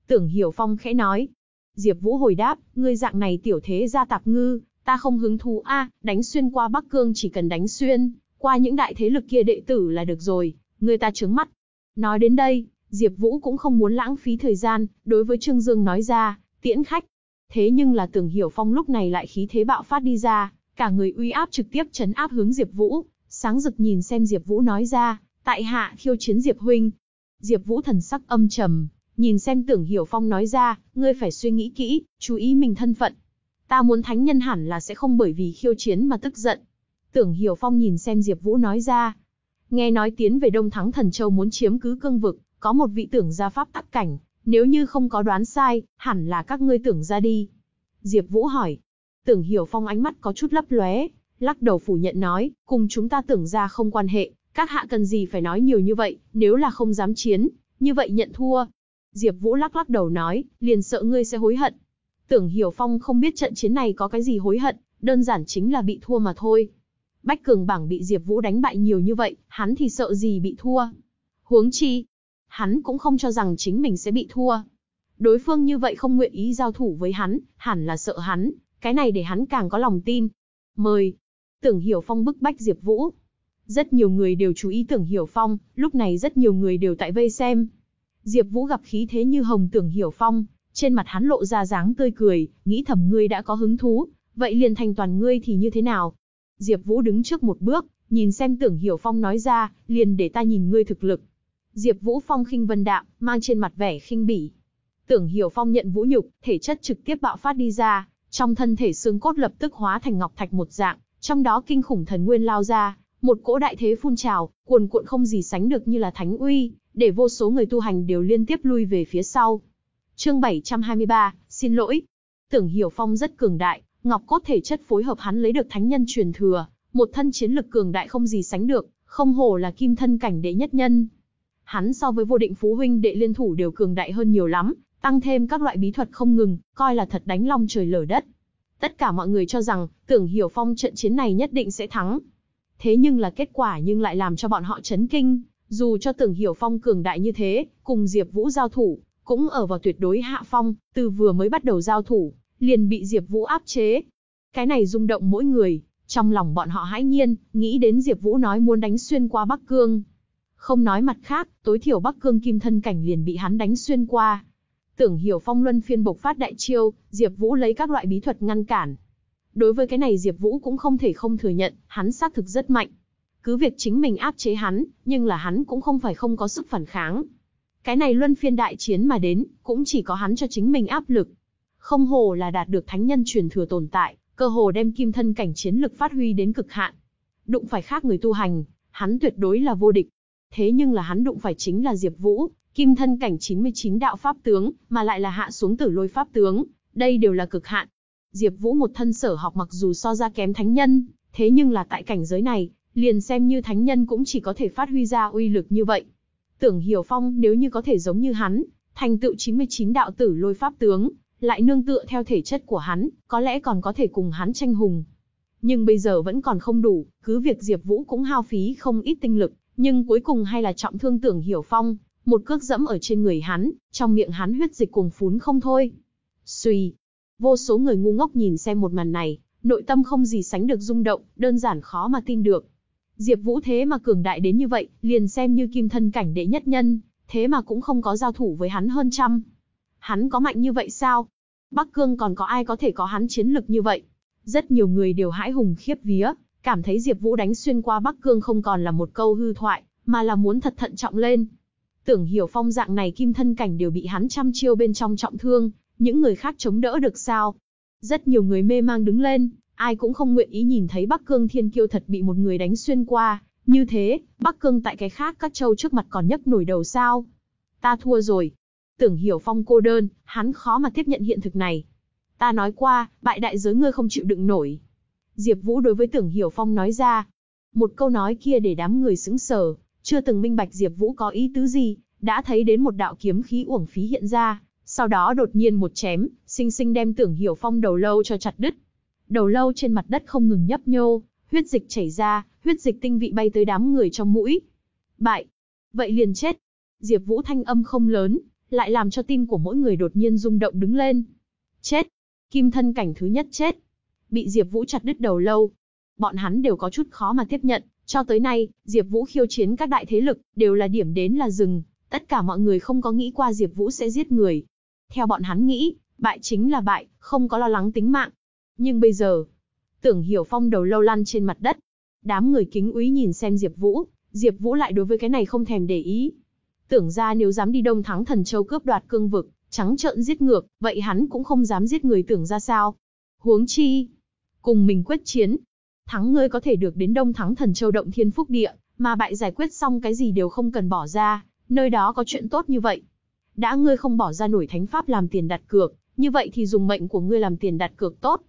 Tưởng Hiểu Phong khẽ nói. Diệp Vũ hồi đáp, ngươi dạng này tiểu thế gia tạp ngư, ta không hứng thú a, đánh xuyên qua Bắc Cương chỉ cần đánh xuyên qua những đại thế lực kia đệ tử là được rồi, người ta trướng mắt. Nói đến đây, Diệp Vũ cũng không muốn lãng phí thời gian, đối với Trương Dương nói ra, tiễn khách. Thế nhưng là Tưởng Hiểu Phong lúc này lại khí thế bạo phát đi ra, cả người uy áp trực tiếp chấn áp hướng Diệp Vũ, sáng rực nhìn xem Diệp Vũ nói ra, tại hạ khiêu chiến Diệp huynh. Diệp Vũ thần sắc âm trầm, nhìn xem Tưởng Hiểu Phong nói ra, ngươi phải suy nghĩ kỹ, chú ý mình thân phận. Ta muốn thánh nhân hẳn là sẽ không bởi vì khiêu chiến mà tức giận. Tưởng Hiểu Phong nhìn xem Diệp Vũ nói ra, nghe nói tiến về Đông Thắng Thần Châu muốn chiếm cứ cương vực, có một vị tưởng gia pháp tắc cảnh, nếu như không có đoán sai, hẳn là các ngươi tưởng ra đi. Diệp Vũ hỏi. Tưởng Hiểu Phong ánh mắt có chút lấp lóe, lắc đầu phủ nhận nói, cùng chúng ta tưởng ra không quan hệ, các hạ cần gì phải nói nhiều như vậy, nếu là không dám chiến, như vậy nhận thua. Diệp Vũ lắc lắc đầu nói, liền sợ ngươi sẽ hối hận. Tưởng Hiểu Phong không biết trận chiến này có cái gì hối hận, đơn giản chính là bị thua mà thôi. Bách Cường bảng bị Diệp Vũ đánh bại nhiều như vậy, hắn thì sợ gì bị thua. Huống chi, hắn cũng không cho rằng chính mình sẽ bị thua. Đối phương như vậy không nguyện ý giao thủ với hắn, hẳn là sợ hắn, cái này để hắn càng có lòng tin. Mời. Tưởng Hiểu Phong bức bách Diệp Vũ. Rất nhiều người đều chú ý Tưởng Hiểu Phong, lúc này rất nhiều người đều tại vây xem. Diệp Vũ gặp khí thế như hồng Tưởng Hiểu Phong, trên mặt hắn lộ ra dáng tươi cười, nghĩ thầm ngươi đã có hứng thú, vậy liền thành toàn ngươi thì như thế nào? Diệp Vũ đứng trước một bước, nhìn xem Tưởng Hiểu Phong nói ra, liền để ta nhìn ngươi thực lực. Diệp Vũ Phong khinh vân đạm, mang trên mặt vẻ khinh bỉ. Tưởng Hiểu Phong nhận vũ nhục, thể chất trực tiếp bạo phát đi ra, trong thân thể xương cốt lập tức hóa thành ngọc thạch một dạng, trong đó kinh khủng thần nguyên lao ra, một cỗ đại thế phun trào, cuồn cuộn không gì sánh được như là thánh uy, để vô số người tu hành đều liên tiếp lui về phía sau. Chương 723, xin lỗi. Tưởng Hiểu Phong rất cường đại, ngọc cốt thể chất phối hợp hắn lấy được thánh nhân truyền thừa, một thân chiến lực cường đại không gì sánh được, không hổ là kim thân cảnh đệ nhất nhân. Hắn so với vô định phú huynh đệ liên thủ đều cường đại hơn nhiều lắm, tăng thêm các loại bí thuật không ngừng, coi là thật đánh long trời lở đất. Tất cả mọi người cho rằng, tưởng hiểu phong trận chiến này nhất định sẽ thắng. Thế nhưng là kết quả nhưng lại làm cho bọn họ chấn kinh, dù cho tưởng hiểu phong cường đại như thế, cùng Diệp Vũ giao thủ, cũng ở vào tuyệt đối hạ phong, từ vừa mới bắt đầu giao thủ, liền bị Diệp Vũ áp chế. Cái này rung động mỗi người, trong lòng bọn họ hãi nhiên, nghĩ đến Diệp Vũ nói muốn đánh xuyên qua Bắc Cương. Không nói mặt khác, tối thiểu Bắc Cương Kim thân cảnh liền bị hắn đánh xuyên qua. Tưởng Hiểu Phong luân phiên bộc phát đại chiêu, Diệp Vũ lấy các loại bí thuật ngăn cản. Đối với cái này Diệp Vũ cũng không thể không thừa nhận, hắn xác thực rất mạnh. Cứ việc chính mình áp chế hắn, nhưng là hắn cũng không phải không có sức phản kháng. Cái này luân phiên đại chiến mà đến, cũng chỉ có hắn cho chính mình áp lực. Không hồ là đạt được thánh nhân truyền thừa tồn tại, cơ hồ đem kim thân cảnh chiến lực phát huy đến cực hạn. Đụng phải khác người tu hành, hắn tuyệt đối là vô địch. Thế nhưng là hắn đụng phải chính là Diệp Vũ, kim thân cảnh 99 đạo pháp tướng, mà lại là hạ xuống tử lôi pháp tướng, đây đều là cực hạn. Diệp Vũ một thân sở học mặc dù so ra kém thánh nhân, thế nhưng là tại cảnh giới này, liền xem như thánh nhân cũng chỉ có thể phát huy ra uy lực như vậy. Tưởng Hiểu Phong nếu như có thể giống như hắn, thành tựu 99 đạo tử lôi pháp tướng, lại nương tựa theo thể chất của hắn, có lẽ còn có thể cùng hắn tranh hùng. Nhưng bây giờ vẫn còn không đủ, cứ việc Diệp Vũ cũng hao phí không ít tinh lực, nhưng cuối cùng hay là trọng thương Tưởng Hiểu Phong, một cước dẫm ở trên người hắn, trong miệng hắn huyết dịch cuồng phún không thôi. Xuy, vô số người ngu ngốc nhìn xem một màn này, nội tâm không gì sánh được rung động, đơn giản khó mà tin được. Diệp Vũ thế mà cường đại đến như vậy, liền xem như kim thân cảnh đệ nhất nhân, thế mà cũng không có giao thủ với hắn hơn trăm. Hắn có mạnh như vậy sao? Bắc Cương còn có ai có thể có hắn chiến lực như vậy? Rất nhiều người đều hãi hùng khiếp vía, cảm thấy Diệp Vũ đánh xuyên qua Bắc Cương không còn là một câu hư thoại, mà là muốn thật thận trọng lên. Tưởng Hiểu Phong dạng này kim thân cảnh đều bị hắn trăm chiêu bên trong trọng thương, những người khác chống đỡ được sao? Rất nhiều người mê mang đứng lên, ai cũng không nguyện ý nhìn thấy Bắc Cương Thiên Kiêu thật bị một người đánh xuyên qua, như thế, Bắc Cương tại cái khác các châu trước mặt còn nhấc nổi đầu sao? Ta thua rồi. Tưởng Hiểu Phong cô đơn, hắn khó mà tiếp nhận hiện thực này. Ta nói qua, bại đại giới ngươi không chịu đựng nổi. Diệp Vũ đối với Tưởng Hiểu Phong nói ra. Một câu nói kia để đám người sững sờ, chưa từng minh bạch Diệp Vũ có ý tứ gì, đã thấy đến một đạo kiếm khí uổng phí hiện ra, sau đó đột nhiên một chém, sinh sinh đem Tưởng Hiểu Phong đầu lâu cho chặt đứt. Đầu lâu trên mặt đất không ngừng nhấp nhô, huyết dịch chảy ra, huyết dịch tinh vị bay tới đám người trong mũi. Bại. Vậy liền chết. Diệp Vũ thanh âm không lớn, lại làm cho tim của mỗi người đột nhiên rung động đứng lên. Chết. Kim thân cảnh thứ nhất chết. Bị Diệp Vũ chặt đứt đầu lâu. Bọn hắn đều có chút khó mà tiếp nhận, cho tới nay, Diệp Vũ khiêu chiến các đại thế lực, đều là điểm đến là dừng, tất cả mọi người không có nghĩ qua Diệp Vũ sẽ giết người. Theo bọn hắn nghĩ, bại chính là bại, không có lo lắng tính mạng. Nhưng bây giờ, Tưởng Hiểu Phong đầu lâu lăn trên mặt đất. Đám người kính úy nhìn xem Diệp Vũ, Diệp Vũ lại đối với cái này không thèm để ý. Tưởng ra nếu dám đi Đông Thắng Thần Châu cướp đoạt cương vực, trắng trợn giết ngược, vậy hắn cũng không dám giết người tưởng ra sao. Huống chi, cùng mình quyết chiến, thắng ngươi có thể được đến Đông Thắng Thần Châu động thiên phúc địa, mà bại giải quyết xong cái gì đều không cần bỏ ra, nơi đó có chuyện tốt như vậy. Đã ngươi không bỏ ra nổi thánh pháp làm tiền đặt cược, như vậy thì dùng mệnh của ngươi làm tiền đặt cược tốt.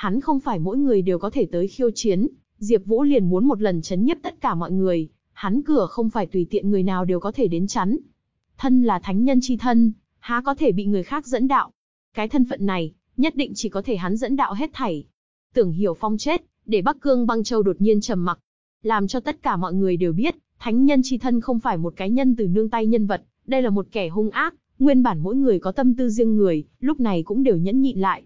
Hắn không phải mỗi người đều có thể tới khiêu chiến, Diệp Vũ liền muốn một lần chấn nhiếp tất cả mọi người, hắn cửa không phải tùy tiện người nào đều có thể đến chắn. Thân là thánh nhân chi thân, há có thể bị người khác dẫn đạo. Cái thân phận này, nhất định chỉ có thể hắn dẫn đạo hết thảy. Tưởng Hiểu Phong chết, để Bắc Cương Băng Châu đột nhiên trầm mặc, làm cho tất cả mọi người đều biết, thánh nhân chi thân không phải một cái nhân từ nương tay nhân vật, đây là một kẻ hung ác, nguyên bản mỗi người có tâm tư riêng người, lúc này cũng đều nhẫn nhịn lại.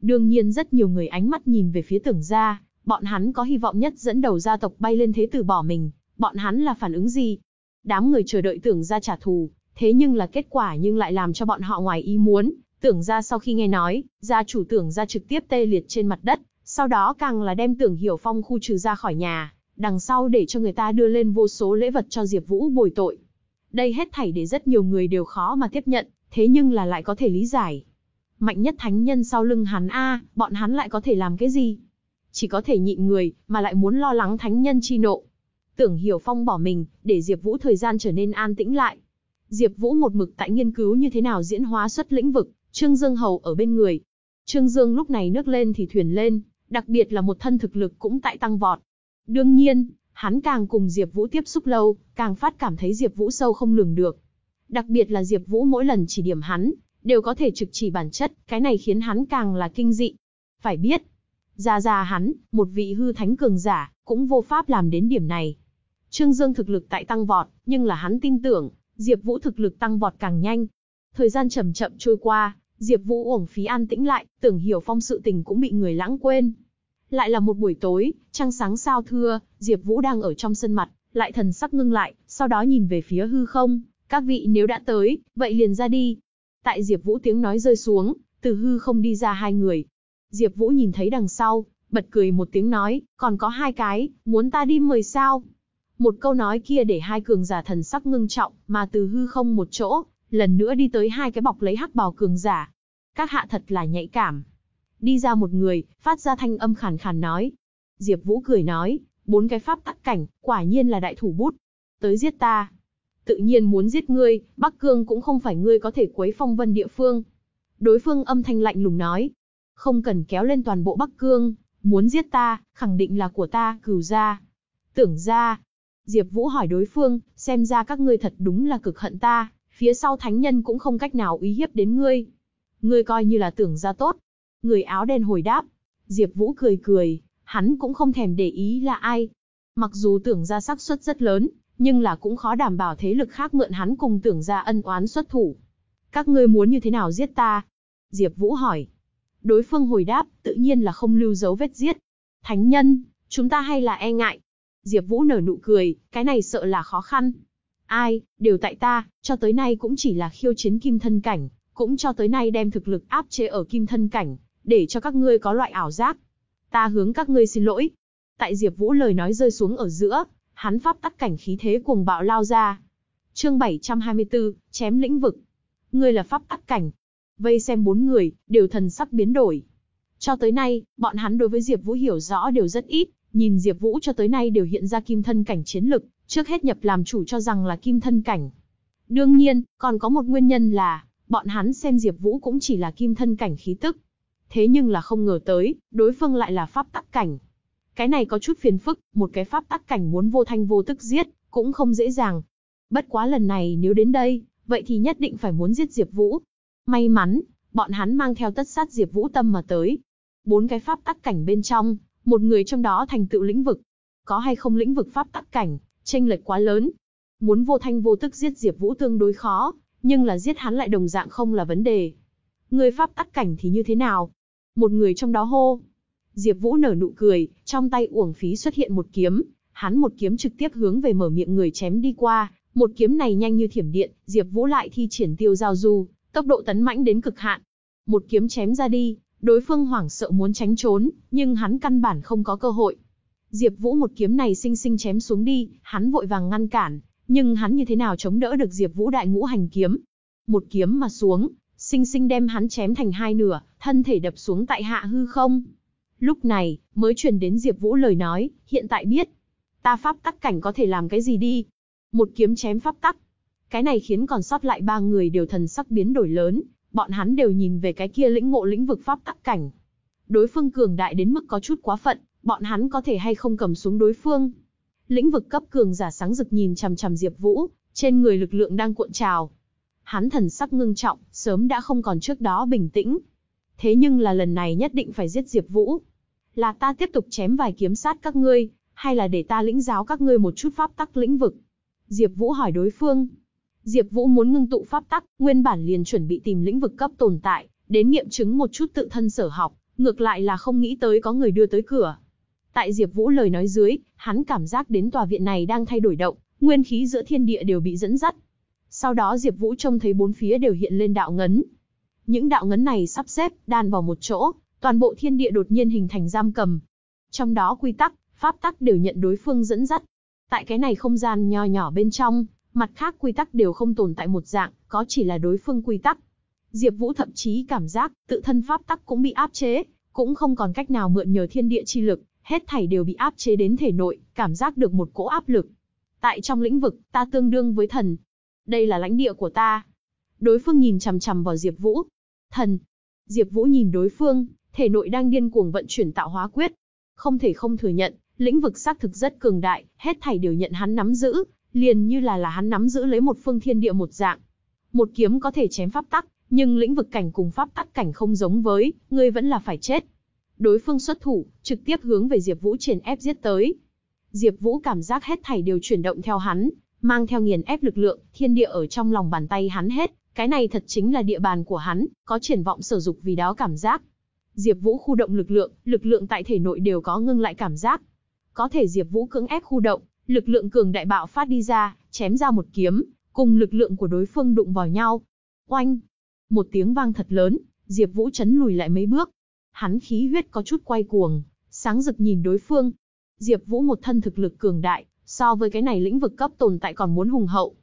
Đương nhiên rất nhiều người ánh mắt nhìn về phía tưởng gia, bọn hắn có hy vọng nhất dẫn đầu gia tộc bay lên thế tử bỏ mình, bọn hắn là phản ứng gì? Đám người chờ đợi tưởng gia trả thù, thế nhưng là kết quả nhưng lại làm cho bọn họ ngoài ý muốn, tưởng gia sau khi nghe nói, gia chủ tưởng gia trực tiếp tê liệt trên mặt đất, sau đó càng là đem tưởng hiểu phong khu trừ ra khỏi nhà, đằng sau để cho người ta đưa lên vô số lễ vật cho Diệp Vũ bồi tội. Đây hết thảy để rất nhiều người đều khó mà tiếp nhận, thế nhưng là lại có thể lý giải. Mạnh nhất thánh nhân sau lưng hắn a, bọn hắn lại có thể làm cái gì? Chỉ có thể nhịn người, mà lại muốn lo lắng thánh nhân chi nộ. Tưởng Hiểu Phong bỏ mình, để Diệp Vũ thời gian trở nên an tĩnh lại. Diệp Vũ một mực tại nghiên cứu như thế nào diễn hóa xuất lĩnh vực, Trương Dương Hầu ở bên người. Trương Dương lúc này nước lên thì thuyền lên, đặc biệt là một thân thực lực cũng tại tăng vọt. Đương nhiên, hắn càng cùng Diệp Vũ tiếp xúc lâu, càng phát cảm thấy Diệp Vũ sâu không lường được. Đặc biệt là Diệp Vũ mỗi lần chỉ điểm hắn, đều có thể trực chỉ bản chất, cái này khiến hắn càng là kinh dị. Phải biết, ra ra hắn, một vị hư thánh cường giả, cũng vô pháp làm đến điểm này. Trương Dương thực lực tại tăng vọt, nhưng là hắn tin tưởng, Diệp Vũ thực lực tăng vọt càng nhanh. Thời gian chậm chậm trôi qua, Diệp Vũ uổng phí an tĩnh lại, tưởng hiểu phong sự tình cũng bị người lãng quên. Lại là một buổi tối, trăng sáng sao thưa, Diệp Vũ đang ở trong sân mặt, lại thần sắc ngưng lại, sau đó nhìn về phía hư không, các vị nếu đã tới, vậy liền ra đi. Tại Diệp Vũ tiếng nói rơi xuống, từ hư không đi ra hai người. Diệp Vũ nhìn thấy đằng sau, bật cười một tiếng nói, còn có hai cái, muốn ta đi mời sao? Một câu nói kia để hai cường giả thần sắc ngưng trọng, mà từ hư không một chỗ, lần nữa đi tới hai cái bọc lấy hắc bào cường giả. Các hạ thật là nhạy cảm. Đi ra một người, phát ra thanh âm khàn khàn nói. Diệp Vũ cười nói, bốn cái pháp tắc cảnh, quả nhiên là đại thủ bút. Tới giết ta. Tự nhiên muốn giết ngươi, Bắc Cương cũng không phải ngươi có thể quấy phong vân địa phương. Đối phương âm thanh lạnh lùng nói. Không cần kéo lên toàn bộ Bắc Cương, muốn giết ta, khẳng định là của ta, cửu gia. Tưởng gia. Diệp Vũ hỏi đối phương, xem ra các ngươi thật đúng là cực hận ta, phía sau thánh nhân cũng không cách nào uy hiếp đến ngươi. Ngươi coi như là tưởng gia tốt. Người áo đen hồi đáp. Diệp Vũ cười cười, hắn cũng không thèm để ý là ai. Mặc dù tưởng gia xác suất rất lớn, nhưng là cũng khó đảm bảo thế lực khác mượn hắn cùng tưởng ra ân oán xuất thủ. Các ngươi muốn như thế nào giết ta? Diệp Vũ hỏi. Đối phương hồi đáp, tự nhiên là không lưu dấu vết giết. Thánh nhân, chúng ta hay là e ngại? Diệp Vũ nở nụ cười, cái này sợ là khó khăn. Ai, đều tại ta, cho tới nay cũng chỉ là khiêu chiến kim thân cảnh, cũng cho tới nay đem thực lực áp chế ở kim thân cảnh, để cho các ngươi có loại ảo giác. Ta hướng các ngươi xin lỗi. Tại Diệp Vũ lời nói rơi xuống ở giữa, hắn pháp tắc cảnh khí thế cuồng bạo lao ra. Chương 724, chém lĩnh vực. Ngươi là pháp tắc cảnh. Vây xem bốn người, đều thần sắc biến đổi. Cho tới nay, bọn hắn đối với Diệp Vũ hiểu rõ đều rất ít, nhìn Diệp Vũ cho tới nay đều hiện ra kim thân cảnh chiến lực, trước hết nhập làm chủ cho rằng là kim thân cảnh. Đương nhiên, còn có một nguyên nhân là, bọn hắn xem Diệp Vũ cũng chỉ là kim thân cảnh khí tức. Thế nhưng là không ngờ tới, đối phương lại là pháp tắc cảnh. Cái này có chút phiền phức, một cái pháp tắc cảnh muốn vô thanh vô tức giết, cũng không dễ dàng. Bất quá lần này nếu đến đây, vậy thì nhất định phải muốn giết Diệp Vũ. May mắn, bọn hắn mang theo tất sát Diệp Vũ tâm mà tới. Bốn cái pháp tắc cảnh bên trong, một người trong đó thành tựu lĩnh vực. Có hay không lĩnh vực pháp tắc cảnh, chênh lệch quá lớn. Muốn vô thanh vô tức giết Diệp Vũ tương đối khó, nhưng là giết hắn lại đồng dạng không là vấn đề. Người pháp tắc cảnh thì như thế nào? Một người trong đó hô. Diệp Vũ nở nụ cười, trong tay uổng phí xuất hiện một kiếm, hắn một kiếm trực tiếp hướng về mở miệng người chém đi qua, một kiếm này nhanh như thiểm điện, Diệp Vũ lại thi triển tiêu giao du, tốc độ tấn mãnh đến cực hạn. Một kiếm chém ra đi, đối phương hoảng sợ muốn tránh trốn, nhưng hắn căn bản không có cơ hội. Diệp Vũ một kiếm này sinh sinh chém xuống đi, hắn vội vàng ngăn cản, nhưng hắn như thế nào chống đỡ được Diệp Vũ đại ngũ hành kiếm? Một kiếm mà xuống, sinh sinh đem hắn chém thành hai nửa, thân thể đập xuống tại hạ hư không. Lúc này, mới truyền đến Diệp Vũ lời nói, hiện tại biết, ta pháp tắc cảnh có thể làm cái gì đi? Một kiếm chém pháp tắc. Cái này khiến còn sót lại ba người đều thần sắc biến đổi lớn, bọn hắn đều nhìn về cái kia lĩnh ngộ lĩnh vực pháp tắc cảnh. Đối phương cường đại đến mức có chút quá phận, bọn hắn có thể hay không cầm xuống đối phương. Lĩnh vực cấp cường giả sáng rực nhìn chằm chằm Diệp Vũ, trên người lực lượng đang cuộn trào. Hắn thần sắc ngưng trọng, sớm đã không còn trước đó bình tĩnh. Thế nhưng là lần này nhất định phải giết Diệp Vũ. Là ta tiếp tục chém vài kiếm sát các ngươi, hay là để ta lĩnh giáo các ngươi một chút pháp tắc lĩnh vực? Diệp Vũ hỏi đối phương. Diệp Vũ muốn ngưng tụ pháp tắc, nguyên bản liền chuẩn bị tìm lĩnh vực cấp tồn tại, đến nghiệm chứng một chút tự thân sở học, ngược lại là không nghĩ tới có người đưa tới cửa. Tại Diệp Vũ lời nói dưới, hắn cảm giác đến tòa viện này đang thay đổi động, nguyên khí giữa thiên địa đều bị dẫn dắt. Sau đó Diệp Vũ trông thấy bốn phía đều hiện lên đạo ngấn. Những đạo ngấn này sắp xếp, đan vào một chỗ, toàn bộ thiên địa đột nhiên hình thành giam cầm. Trong đó quy tắc, pháp tắc đều nhận đối phương dẫn dắt. Tại cái này không gian nho nhỏ bên trong, mặt khác quy tắc đều không tồn tại một dạng, có chỉ là đối phương quy tắc. Diệp Vũ thậm chí cảm giác, tự thân pháp tắc cũng bị áp chế, cũng không còn cách nào mượn nhờ thiên địa chi lực, hết thảy đều bị áp chế đến thể nội, cảm giác được một cỗ áp lực. Tại trong lĩnh vực, ta tương đương với thần. Đây là lãnh địa của ta. Đối phương nhìn chằm chằm vào Diệp Vũ. Thần. Diệp Vũ nhìn đối phương, thể nội đang điên cuồng vận chuyển tạo hóa quyết. Không thể không thừa nhận, lĩnh vực xác thực rất cường đại, hết thảy đều nhận hắn nắm giữ, liền như là là hắn nắm giữ lấy một phương thiên địa một dạng. Một kiếm có thể chém pháp tắc, nhưng lĩnh vực cảnh cùng pháp tắc cảnh không giống với, ngươi vẫn là phải chết. Đối phương xuất thủ, trực tiếp hướng về Diệp Vũ triển ép giết tới. Diệp Vũ cảm giác hết thảy đều chuyển động theo hắn, mang theo nghiền ép lực lượng, thiên địa ở trong lòng bàn tay hắn hết, cái này thật chính là địa bàn của hắn, có triển vọng sử dụng vì đó cảm giác. Diệp Vũ khu động lực lượng, lực lượng tại thể nội đều có ngưng lại cảm giác. Có thể Diệp Vũ cưỡng ép khu động, Lực lượng cường đại bạo phát đi ra, chém ra một kiếm, cùng lực lượng của đối phương đụng vào nhau. Oanh! Một tiếng vang thật lớn, Diệp Vũ chấn lùi lại mấy bước. Hắn khí huyết có chút quay cuồng, sáng rực nhìn đối phương. Diệp Vũ một thân thực lực cường đại, so với cái này lĩnh vực cấp tồn tại còn muốn hùng hậu.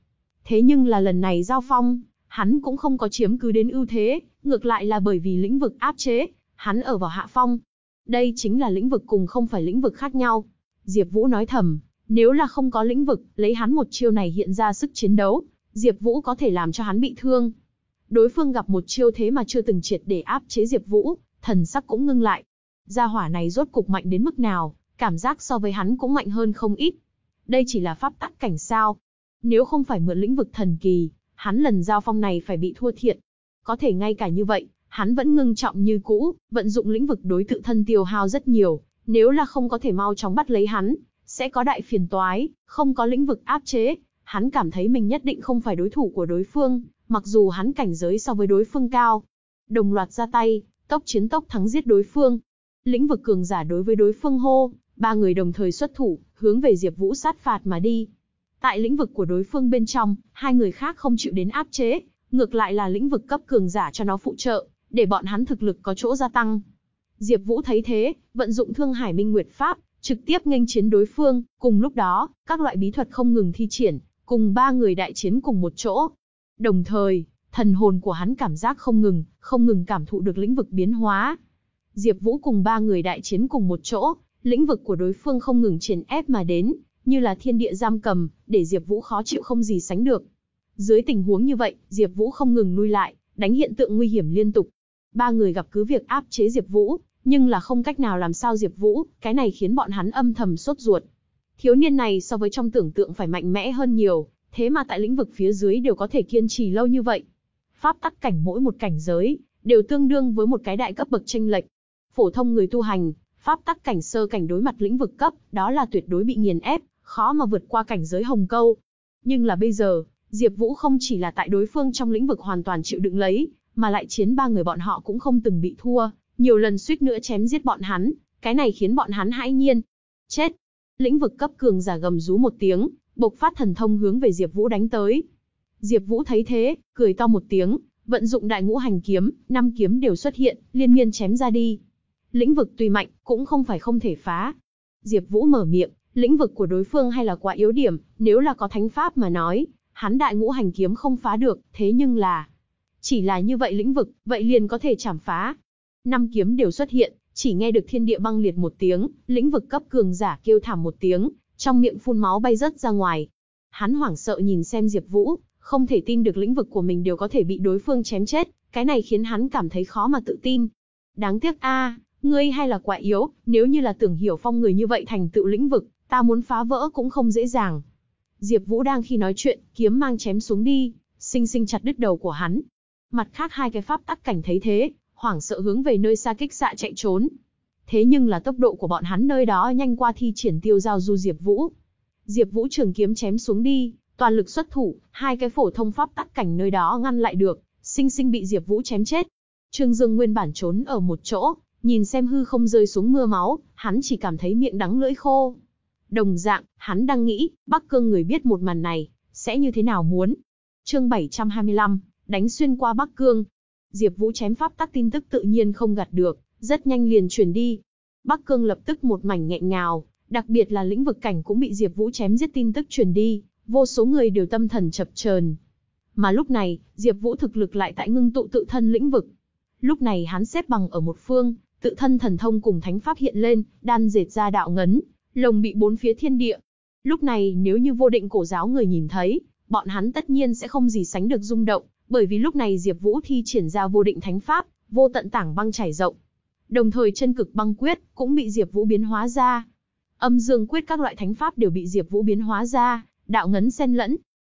Thế nhưng là lần này giao phong, hắn cũng không có chiếm cứ đến ưu thế, ngược lại là bởi vì lĩnh vực áp chế, hắn ở vào hạ phong. Đây chính là lĩnh vực cùng không phải lĩnh vực khác nhau. Diệp Vũ nói thầm, nếu là không có lĩnh vực, lấy hắn một chiêu này hiện ra sức chiến đấu, Diệp Vũ có thể làm cho hắn bị thương. Đối phương gặp một chiêu thế mà chưa từng triệt để áp chế Diệp Vũ, thần sắc cũng ngưng lại. Gia hỏa này rốt cục mạnh đến mức nào, cảm giác so với hắn cũng mạnh hơn không ít. Đây chỉ là pháp tắc cảnh sao? Nếu không phải mượn lĩnh vực thần kỳ, hắn lần giao phong này phải bị thua thiệt. Có thể ngay cả như vậy, hắn vẫn ngưng trọng như cũ, vận dụng lĩnh vực đối tự thân tiêu hao rất nhiều, nếu là không có thể mau chóng bắt lấy hắn, sẽ có đại phiền toái, không có lĩnh vực áp chế, hắn cảm thấy mình nhất định không phải đối thủ của đối phương, mặc dù hắn cảnh giới so với đối phương cao. Đồng loạt ra tay, tốc chiến tốc thắng giết đối phương. Lĩnh vực cường giả đối với đối phương hô, ba người đồng thời xuất thủ, hướng về Diệp Vũ sát phạt mà đi. Tại lĩnh vực của đối phương bên trong, hai người khác không chịu đến áp chế, ngược lại là lĩnh vực cấp cường giả cho nó phụ trợ, để bọn hắn thực lực có chỗ gia tăng. Diệp Vũ thấy thế, vận dụng Thương Hải Minh Nguyệt Pháp, trực tiếp nghênh chiến đối phương, cùng lúc đó, các loại bí thuật không ngừng thi triển, cùng ba người đại chiến cùng một chỗ. Đồng thời, thần hồn của hắn cảm giác không ngừng, không ngừng cảm thụ được lĩnh vực biến hóa. Diệp Vũ cùng ba người đại chiến cùng một chỗ, lĩnh vực của đối phương không ngừng triển ép mà đến, như là thiên địa giam cầm, để Diệp Vũ khó chịu không gì sánh được. Dưới tình huống như vậy, Diệp Vũ không ngừng lui lại, đánh hiện tượng nguy hiểm liên tục. Ba người gặp cứ việc áp chế Diệp Vũ, nhưng là không cách nào làm sao Diệp Vũ, cái này khiến bọn hắn âm thầm sốt ruột. Thiếu niên này so với trong tưởng tượng phải mạnh mẽ hơn nhiều, thế mà tại lĩnh vực phía dưới đều có thể kiên trì lâu như vậy. Pháp tắc cảnh mỗi một cảnh giới, đều tương đương với một cái đại cấp bậc chênh lệch. Phổ thông người tu hành, pháp tắc cảnh sơ cảnh đối mặt lĩnh vực cấp, đó là tuyệt đối bị nghiền ép, khó mà vượt qua cảnh giới hồng câu. Nhưng là bây giờ, Diệp Vũ không chỉ là tại đối phương trong lĩnh vực hoàn toàn chịu đựng lấy, mà lại chiến ba người bọn họ cũng không từng bị thua, nhiều lần suýt nữa chém giết bọn hắn, cái này khiến bọn hắn hãi nhiên. Chết! Lĩnh vực cấp cường giả gầm rú một tiếng, bộc phát thần thông hướng về Diệp Vũ đánh tới. Diệp Vũ thấy thế, cười to một tiếng, vận dụng đại ngũ hành kiếm, năm kiếm đều xuất hiện, liên miên chém ra đi. Lĩnh vực tuy mạnh, cũng không phải không thể phá. Diệp Vũ mở miệng, lĩnh vực của đối phương hay là quá yếu điểm, nếu là có thánh pháp mà nói, hắn đại ngũ hành kiếm không phá được, thế nhưng là chỉ là như vậy lĩnh vực, vậy liền có thể chảm phá. Năm kiếm đều xuất hiện, chỉ nghe được thiên địa băng liệt một tiếng, lĩnh vực cấp cường giả kêu thảm một tiếng, trong miệng phun máu bay rất ra ngoài. Hắn hoảng sợ nhìn xem Diệp Vũ, không thể tin được lĩnh vực của mình đều có thể bị đối phương chém chết, cái này khiến hắn cảm thấy khó mà tự tin. Đáng tiếc a, ngươi hay là quá yếu, nếu như là tưởng hiểu phong người như vậy thành tựu lĩnh vực, ta muốn phá vỡ cũng không dễ dàng. Diệp Vũ đang khi nói chuyện, kiếm mang chém xuống đi, sinh sinh chặt đứt đầu của hắn. Mặt khác hai cái pháp tắc cảnh thấy thế, hoảng sợ hướng về nơi xa kích xạ chạy trốn. Thế nhưng là tốc độ của bọn hắn nơi đó nhanh qua thi triển tiêu giao du Diệp Vũ. Diệp Vũ trường kiếm chém xuống đi, toàn lực xuất thủ, hai cái phổ thông pháp tắc cảnh nơi đó ngăn lại được, sinh sinh bị Diệp Vũ chém chết. Trương Dương nguyên bản trốn ở một chỗ, nhìn xem hư không rơi xuống mưa máu, hắn chỉ cảm thấy miệng đắng lưỡi khô. Đồng dạng, hắn đang nghĩ, Bắc Cương người biết một màn này, sẽ như thế nào muốn. Chương 725, đánh xuyên qua Bắc Cương. Diệp Vũ chém pháp tắc tin tức tự nhiên không gạt được, rất nhanh liền truyền đi. Bắc Cương lập tức một mảnh nghẹn ngào, đặc biệt là lĩnh vực cảnh cũng bị Diệp Vũ chém giết tin tức truyền đi, vô số người đều tâm thần chập chờn. Mà lúc này, Diệp Vũ thực lực lại tại ngưng tụ tự thân lĩnh vực. Lúc này hắn xếp bằng ở một phương, tự thân thần thông cùng thánh pháp hiện lên, đan dệt ra đạo ngấn, lồng bị bốn phía thiên địa. Lúc này nếu như vô định cổ giáo người nhìn thấy, bọn hắn tất nhiên sẽ không gì sánh được rung động, bởi vì lúc này Diệp Vũ thi triển ra vô định thánh pháp, vô tận tảng băng chảy rộng. Đồng thời chân cực băng quyết cũng bị Diệp Vũ biến hóa ra. Âm dương quyết các loại thánh pháp đều bị Diệp Vũ biến hóa ra, đạo ngấn xen lẫn.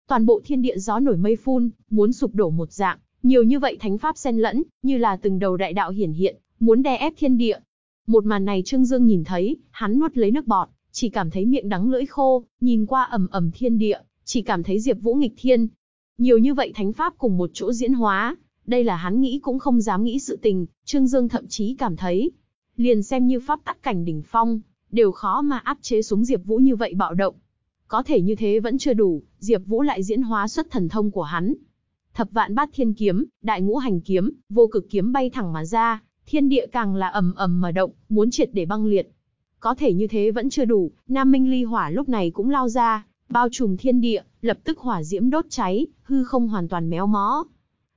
Toàn bộ thiên địa gió nổi mây phun, muốn sụp đổ một dạng, nhiều như vậy thánh pháp xen lẫn, như là từng đầu đại đạo hiển hiện, muốn đè ép thiên địa. Một màn này Trương Dương nhìn thấy, hắn nuốt lấy nước bọt, chỉ cảm thấy miệng đắng lưỡi khô, nhìn qua ầm ầm thiên địa, chỉ cảm thấy Diệp Vũ nghịch thiên. Nhiều như vậy thánh pháp cùng một chỗ diễn hóa, đây là hắn nghĩ cũng không dám nghĩ sự tình, Trương Dương thậm chí cảm thấy, liền xem như pháp tắc cảnh đỉnh phong, đều khó mà áp chế xuống Diệp Vũ như vậy bạo động. Có thể như thế vẫn chưa đủ, Diệp Vũ lại diễn hóa xuất thần thông của hắn. Thập vạn bát thiên kiếm, đại ngũ hành kiếm, vô cực kiếm bay thẳng mà ra, thiên địa càng là ầm ầm mà động, muốn triệt để băng liệt. Có thể như thế vẫn chưa đủ, Nam Minh Ly Hỏa lúc này cũng lao ra, bao trùm thiên địa, lập tức hỏa diễm đốt cháy, hư không hoàn toàn méo mó.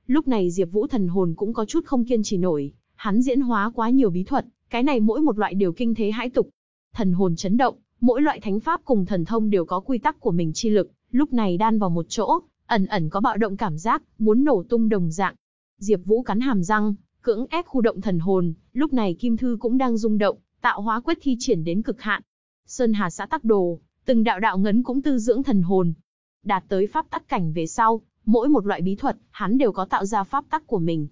Lúc này Diệp Vũ thần hồn cũng có chút không kiên trì nổi, hắn diễn hóa quá nhiều bí thuật, cái này mỗi một loại đều kinh thế hãi tục. Thần hồn chấn động, mỗi loại thánh pháp cùng thần thông đều có quy tắc của mình chi lực, lúc này đan vào một chỗ, ẩn ẩn có bạo động cảm giác, muốn nổ tung đồng dạng. Diệp Vũ cắn hàm răng, cưỡng ép khu động thần hồn, lúc này kim thư cũng đang rung động, tạo hóa quyết thi triển đến cực hạn. Sơn Hà xã tắc đồ, từng đạo đạo ngấn cũng tư dưỡng thần hồn. Đạt tới pháp tắc cảnh về sau, mỗi một loại bí thuật, hắn đều có tạo ra pháp tắc của mình.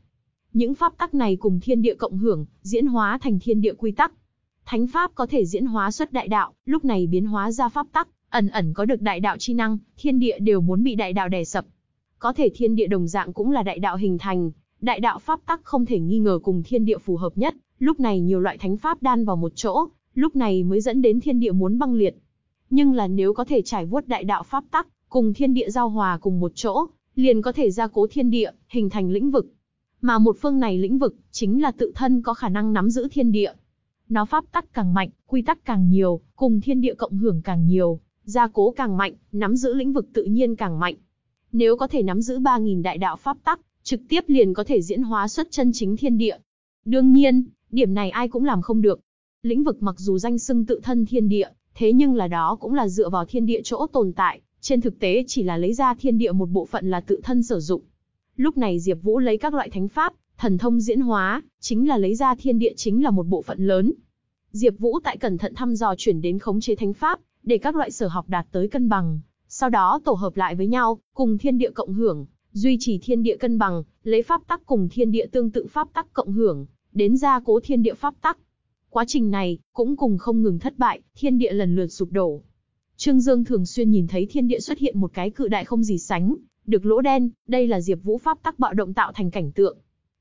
Những pháp tắc này cùng thiên địa cộng hưởng, diễn hóa thành thiên địa quy tắc. Thánh pháp có thể diễn hóa xuất đại đạo, lúc này biến hóa ra pháp tắc, ẩn ẩn có được đại đạo chi năng, thiên địa đều muốn bị đại đạo đè sập. Có thể thiên địa đồng dạng cũng là đại đạo hình thành, đại đạo pháp tắc không thể nghi ngờ cùng thiên địa phù hợp nhất, lúc này nhiều loại thánh pháp đan vào một chỗ, lúc này mới dẫn đến thiên địa muốn băng liệt. Nhưng là nếu có thể trải vuốt đại đạo pháp tắc, cùng thiên địa giao hòa cùng một chỗ, liền có thể gia cố thiên địa, hình thành lĩnh vực. Mà một phương này lĩnh vực, chính là tự thân có khả năng nắm giữ thiên địa. Nó pháp tắc càng mạnh, quy tắc càng nhiều, cùng thiên địa cộng hưởng càng nhiều, gia cố càng mạnh, nắm giữ lĩnh vực tự nhiên càng mạnh. Nếu có thể nắm giữ 3000 đại đạo pháp tắc, trực tiếp liền có thể diễn hóa xuất chân chính thiên địa. Đương nhiên, điểm này ai cũng làm không được. Lĩnh vực mặc dù danh xưng tự thân thiên địa, thế nhưng là đó cũng là dựa vào thiên địa chỗ tồn tại, trên thực tế chỉ là lấy ra thiên địa một bộ phận là tự thân sử dụng. Lúc này Diệp Vũ lấy các loại thánh pháp, thần thông diễn hóa, chính là lấy ra thiên địa chính là một bộ phận lớn. Diệp Vũ tại cẩn thận thăm dò chuyển đến khống chế thánh pháp, để các loại sở học đạt tới cân bằng, sau đó tổ hợp lại với nhau, cùng thiên địa cộng hưởng, duy trì thiên địa cân bằng, lấy pháp tắc cùng thiên địa tương tự pháp tắc cộng hưởng, đến gia cố thiên địa pháp tắc. Quá trình này cũng cùng không ngừng thất bại, thiên địa lần lượt sụp đổ. Trương Dương thường xuyên nhìn thấy thiên địa xuất hiện một cái cự đại không gì sánh, được lỗ đen, đây là Diệp Vũ pháp tắc bạo động tạo thành cảnh tượng.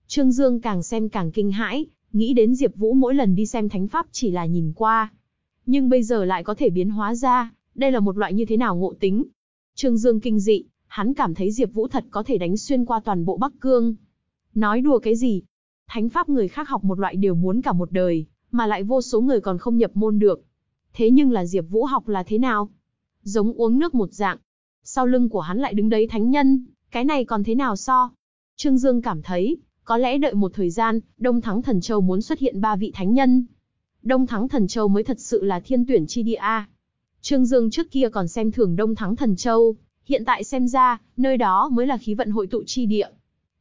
Trương Dương càng xem càng kinh hãi, nghĩ đến Diệp Vũ mỗi lần đi xem thánh pháp chỉ là nhìn qua, nhưng bây giờ lại có thể biến hóa ra, đây là một loại như thế nào ngộ tính. Trương Dương kinh dị, hắn cảm thấy Diệp Vũ thật có thể đánh xuyên qua toàn bộ Bắc Cương. Nói đùa cái gì? Thánh pháp người khác học một loại đều muốn cả một đời, mà lại vô số người còn không nhập môn được. Thế nhưng là Diệp Vũ học là thế nào? Giống uống nước một dạng. Sau lưng của hắn lại đứng đấy thánh nhân, cái này còn thế nào so? Trương Dương cảm thấy, có lẽ đợi một thời gian, Đông Thắng Thần Châu muốn xuất hiện ba vị thánh nhân. Đông Thắng Thần Châu mới thật sự là thiên tuyển chi địa a. Trương Dương trước kia còn xem thường Đông Thắng Thần Châu, hiện tại xem ra, nơi đó mới là khí vận hội tụ chi địa.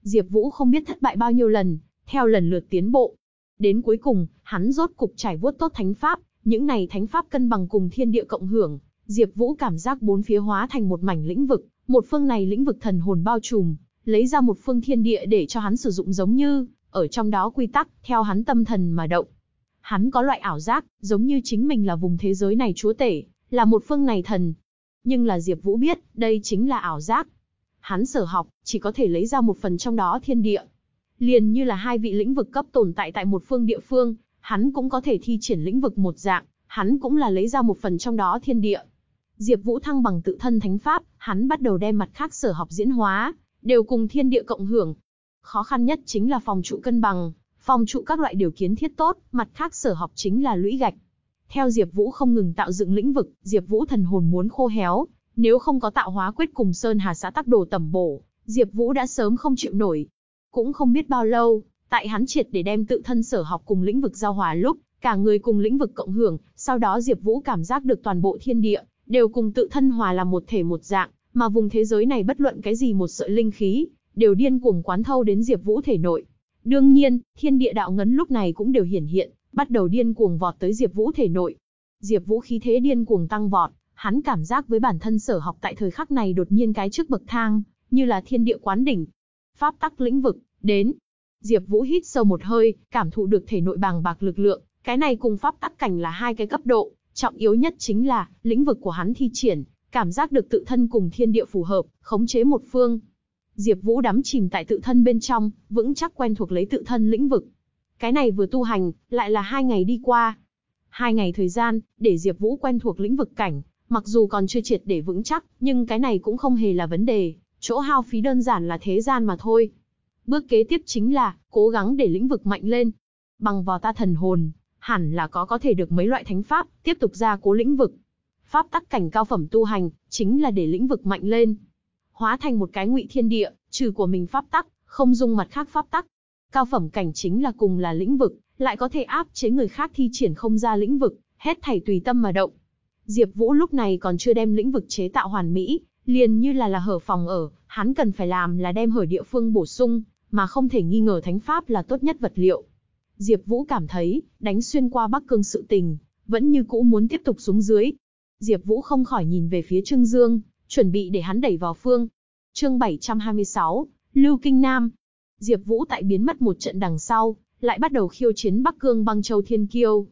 Diệp Vũ không biết thất bại bao nhiêu lần, theo lần lượt tiến bộ. Đến cuối cùng, hắn rốt cục trải vuốt tốt thánh pháp, những này thánh pháp cân bằng cùng thiên địa cộng hưởng, Diệp Vũ cảm giác bốn phía hóa thành một mảnh lĩnh vực, một phương này lĩnh vực thần hồn bao trùm, lấy ra một phương thiên địa để cho hắn sử dụng giống như, ở trong đó quy tắc, theo hắn tâm thần mà động. Hắn có loại ảo giác, giống như chính mình là vùng thế giới này chúa tể, là một phương này thần. Nhưng là Diệp Vũ biết, đây chính là ảo giác. Hắn sở học, chỉ có thể lấy ra một phần trong đó thiên địa. Liền như là hai vị lĩnh vực cấp tồn tại tại một phương địa phương, hắn cũng có thể thi triển lĩnh vực một dạng, hắn cũng là lấy ra một phần trong đó thiên địa. Diệp Vũ thăng bằng tự thân thánh pháp, hắn bắt đầu đem mặt khác sở học diễn hóa, đều cùng thiên địa cộng hưởng. Khó khăn nhất chính là phòng trụ cân bằng, phòng trụ các loại điều kiến thiết tốt, mặt khác sở học chính là lũy gạch. Theo Diệp Vũ không ngừng tạo dựng lĩnh vực, Diệp Vũ thần hồn muốn khô héo, nếu không có tạo hóa quyết cùng Sơn Hà xã tác đồ tầm bổ, Diệp Vũ đã sớm không chịu nổi. Cũng không biết bao lâu, tại hắn triệt để đem tự thân sở học cùng lĩnh vực giao hòa lúc, cả người cùng lĩnh vực cộng hưởng, sau đó Diệp Vũ cảm giác được toàn bộ thiên địa đều cùng tự thân hòa làm một thể một dạng, mà vùng thế giới này bất luận cái gì một sợi linh khí, đều điên cuồng quán thâu đến Diệp Vũ thể nội. Đương nhiên, thiên địa đạo ngấn lúc này cũng đều hiển hiện, bắt đầu điên cuồng vọt tới Diệp Vũ thể nội. Diệp Vũ khí thế điên cuồng tăng vọt, hắn cảm giác với bản thân sở học tại thời khắc này đột nhiên cái trước bậc thang, như là thiên địa quán đỉnh. Pháp tắc lĩnh vực, đến. Diệp Vũ hít sâu một hơi, cảm thụ được thể nội bàng bạc lực lượng, cái này cùng pháp tắc cảnh là hai cái cấp độ, trọng yếu nhất chính là lĩnh vực của hắn thi triển, cảm giác được tự thân cùng thiên địa phù hợp, khống chế một phương. Diệp Vũ đắm chìm tại tự thân bên trong, vững chắc quen thuộc lấy tự thân lĩnh vực. Cái này vừa tu hành, lại là hai ngày đi qua. Hai ngày thời gian, để Diệp Vũ quen thuộc lĩnh vực cảnh, Mặc dù còn chưa triệt để vững chắc, nhưng cái này cũng không hề là vấn đề, chỗ hao phí đơn giản là thế gian mà thôi. Bước kế tiếp chính là, cố gắng để lĩnh vực mạnh lên. Bằng vào ta thần hồn, hẳn là có có thể được mấy loại thánh pháp, tiếp tục ra cố lĩnh vực. Pháp tắc cảnh cao phẩm tu hành, chính là để lĩnh vực mạnh lên. Hóa thành một cái ngụy thiên địa, trừ của mình pháp tắc, không dung mặt khác pháp tắc. Cao phẩm cảnh chính là cùng là lĩnh vực, lại có thể áp chế người khác thi triển không ra lĩnh vực, hết thảy tùy tâm mà động. Diệp Vũ lúc này còn chưa đem lĩnh vực chế tạo hoàn mỹ, liền như là là hở phòng ở, hắn cần phải làm là đem hở địa phương bổ sung, mà không thể nghi ngờ thánh pháp là tốt nhất vật liệu. Diệp Vũ cảm thấy, đánh xuyên qua Bắc Cương sự tình, vẫn như cũ muốn tiếp tục xuống dưới. Diệp Vũ không khỏi nhìn về phía Trương Dương, chuẩn bị để hắn đẩy vào phương. Chương 726, Lưu Kinh Nam. Diệp Vũ tại biến mất một trận đằng sau, lại bắt đầu khiêu chiến Bắc Cương Băng Châu Thiên Kiêu.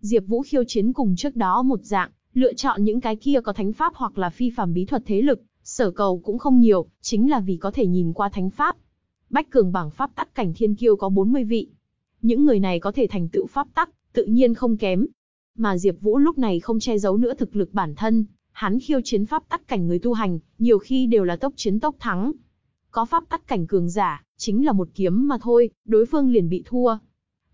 Diệp Vũ khiêu chiến cùng trước đó một dạng, lựa chọn những cái kia có thánh pháp hoặc là phi phàm bí thuật thế lực, sở cầu cũng không nhiều, chính là vì có thể nhìn qua thánh pháp. Bách cường bảng pháp tắc cảnh thiên kiêu có 40 vị. Những người này có thể thành tựu pháp tắc, tự nhiên không kém. Mà Diệp Vũ lúc này không che giấu nữa thực lực bản thân, hắn khiêu chiến pháp tắc cảnh người tu hành, nhiều khi đều là tốc chiến tốc thắng. Có pháp tắc cảnh cường giả, chính là một kiếm mà thôi, đối phương liền bị thua.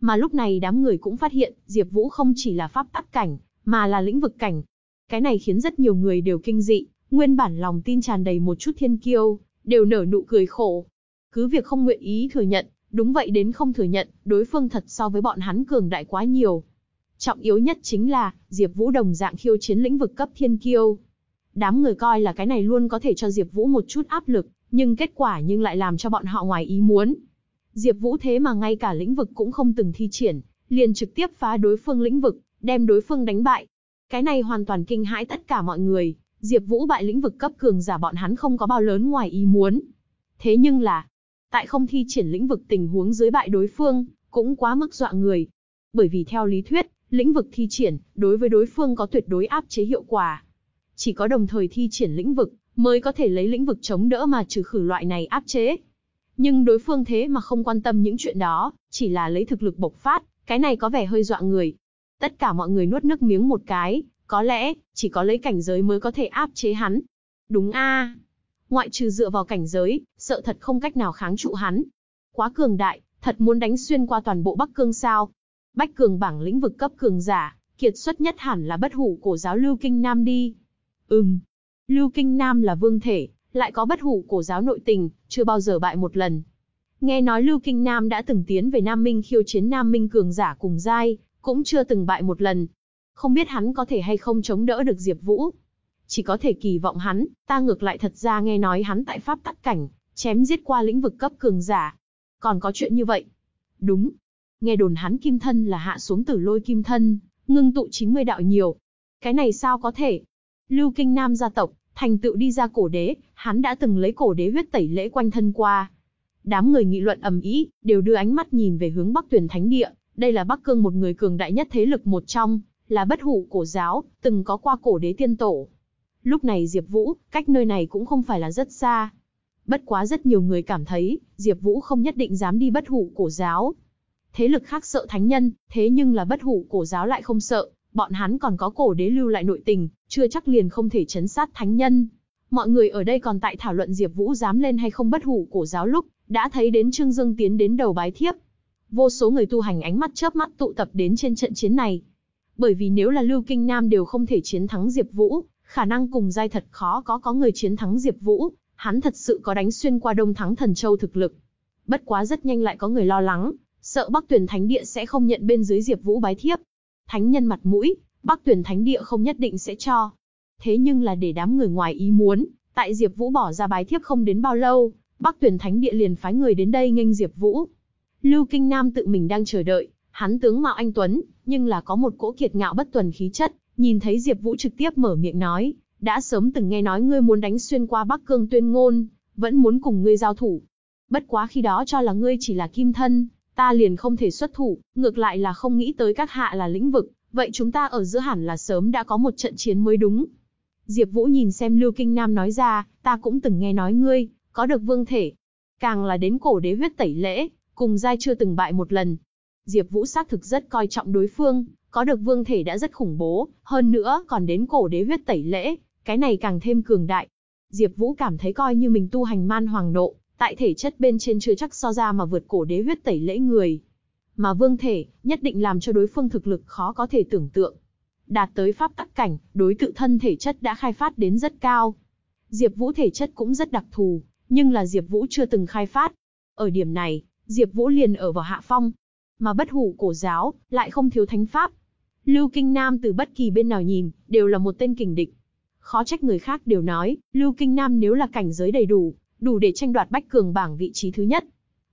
Mà lúc này đám người cũng phát hiện, Diệp Vũ không chỉ là pháp tắc cảnh, mà là lĩnh vực cảnh. Cái này khiến rất nhiều người đều kinh dị, nguyên bản lòng tin tràn đầy một chút thiên kiêu, đều nở nụ cười khổ. Cứ việc không nguyện ý thừa nhận, đúng vậy đến không thừa nhận, đối phương thật so với bọn hắn cường đại quá nhiều. Trọng yếu nhất chính là, Diệp Vũ đồng dạng khiêu chiến lĩnh vực cấp thiên kiêu. Đám người coi là cái này luôn có thể cho Diệp Vũ một chút áp lực, nhưng kết quả nhưng lại làm cho bọn họ ngoài ý muốn. Diệp Vũ thế mà ngay cả lĩnh vực cũng không từng thi triển, liền trực tiếp phá đối phương lĩnh vực, đem đối phương đánh bại. Cái này hoàn toàn kinh hãi tất cả mọi người, Diệp Vũ bại lĩnh vực cấp cường giả bọn hắn không có bao lớn ngoài ý muốn. Thế nhưng là, tại không thi triển lĩnh vực tình huống dưới bại đối phương, cũng quá mức dọa người. Bởi vì theo lý thuyết, lĩnh vực thi triển, đối với đối phương có tuyệt đối áp chế hiệu quả. Chỉ có đồng thời thi triển lĩnh vực, mới có thể lấy lĩnh vực chống đỡ mà trừ khử loại này áp chế. Nhưng đối phương thế mà không quan tâm những chuyện đó, chỉ là lấy thực lực bộc phát, cái này có vẻ hơi dọa người. Tất cả mọi người nuốt nước miếng một cái, có lẽ, chỉ có lấy cảnh giới mới có thể áp chế hắn. Đúng a Ngoại trừ dựa vào cảnh giới, sợ thật không cách nào kháng trụ hắn. Quá cường đại, thật muốn đánh xuyên qua toàn bộ Bắc Cương sao. Bách cường bảng lĩnh vực cấp cường giả, kiệt xuất nhất hẳn là bất hủ cổ giáo Lưu Kinh Nam đi. Ừm. Lưu Kinh Nam là vương thể, lại có bất hủ cổ giáo nội tình, chưa bao giờ bại một lần. Nghe nói Lưu Kinh Nam đã từng tiến về Nam Minh khiêu chiến Nam Minh cường giả cùng giai, cũng chưa từng bại một lần. Không biết hắn có thể hay không chống đỡ được Diệp Vũ. Chỉ có thể kỳ vọng hắn, ta ngược lại thật ra nghe nói hắn tại pháp tắc cảnh, chém giết qua lĩnh vực cấp cường giả. Còn có chuyện như vậy? Đúng. Nghe đồn hắn kim thân là hạ xuống tử lôi kim thân, ngưng tụ 90 đạo nhiều. Cái này sao có thể? Lưu Kinh Nam gia tộc, thành tựu đi ra cổ đế, hắn đã từng lấy cổ đế huyết tẩy lễ quanh thân qua. Đám người nghị luận ầm ĩ, đều đưa ánh mắt nhìn về hướng Bắc Tuyển Thánh Địa, đây là Bắc Cương một người cường đại nhất thế lực một trong, là bất hủ cổ giáo, từng có qua cổ đế tiên tổ. Lúc này Diệp Vũ, cách nơi này cũng không phải là rất xa. Bất quá rất nhiều người cảm thấy, Diệp Vũ không nhất định dám đi bất hủ cổ giáo. Thế lực khác sợ thánh nhân, thế nhưng là bất hủ cổ giáo lại không sợ, bọn hắn còn có cổ đế lưu lại nội tình, chưa chắc liền không thể chấn sát thánh nhân. Mọi người ở đây còn tại thảo luận Diệp Vũ dám lên hay không bất hủ cổ giáo lúc, đã thấy đến Trương Dương tiến đến đầu bái thiếp. Vô số người tu hành ánh mắt chớp mắt tụ tập đến trên trận chiến này. Bởi vì nếu là Lưu Kinh Nam đều không thể chiến thắng Diệp Vũ, khả năng cùng giai thật khó có có người chiến thắng Diệp Vũ, hắn thật sự có đánh xuyên qua Đông Thắng Thần Châu thực lực. Bất quá rất nhanh lại có người lo lắng, sợ Bắc Tuyển Thánh Địa sẽ không nhận bên dưới Diệp Vũ bái thiếp. Thánh nhân mặt mũi, Bắc Tuyển Thánh Địa không nhất định sẽ cho. Thế nhưng là để đám người ngoài ý muốn, tại Diệp Vũ bỏ ra bái thiếp không đến bao lâu, Bắc Tuyển Thánh Địa liền phái người đến đây nghênh Diệp Vũ. Lưu Kinh Nam tự mình đang chờ đợi, hắn tướng mạo anh tuấn, nhưng là có một cỗ kiệt ngạo bất tuần khí chất, nhìn thấy Diệp Vũ trực tiếp mở miệng nói, đã sớm từng nghe nói ngươi muốn đánh xuyên qua Bắc Cương tuyên ngôn, vẫn muốn cùng ngươi giao thủ. Bất quá khi đó cho là ngươi chỉ là kim thân, ta liền không thể xuất thủ, ngược lại là không nghĩ tới các hạ là lĩnh vực, vậy chúng ta ở giữa hẳn là sớm đã có một trận chiến mới đúng. Diệp Vũ nhìn xem Lưu Kinh Nam nói ra, ta cũng từng nghe nói ngươi, có được vương thể. Càng là đến cổ đế huyết tẩy lễ, cùng giai chưa từng bại một lần. Diệp Vũ xác thực rất coi trọng đối phương, Có được vương thể đã rất khủng bố, hơn nữa còn đến cổ đế huyết tẩy lễ, cái này càng thêm cường đại. Diệp Vũ cảm thấy coi như mình tu hành man hoàng nộ, tại thể chất bên trên chưa chắc so ra mà vượt cổ đế huyết tẩy lễ người. Mà vương thể, nhất định làm cho đối phương thực lực khó có thể tưởng tượng. Đạt tới pháp tắc cảnh, đối tự thân thể chất đã khai phát đến rất cao. Diệp Vũ thể chất cũng rất đặc thù, nhưng là Diệp Vũ chưa từng khai phát. Ở điểm này, Diệp Vũ liền ở vào hạ phong, mà bất hủ cổ giáo lại không thiếu thánh pháp. Lưu Kinh Nam từ bất kỳ bên nào nhìn, đều là một tên kình địch. Khó trách người khác đều nói, Lưu Kinh Nam nếu là cảnh giới đầy đủ, đủ để tranh đoạt bách cường bảng vị trí thứ nhất.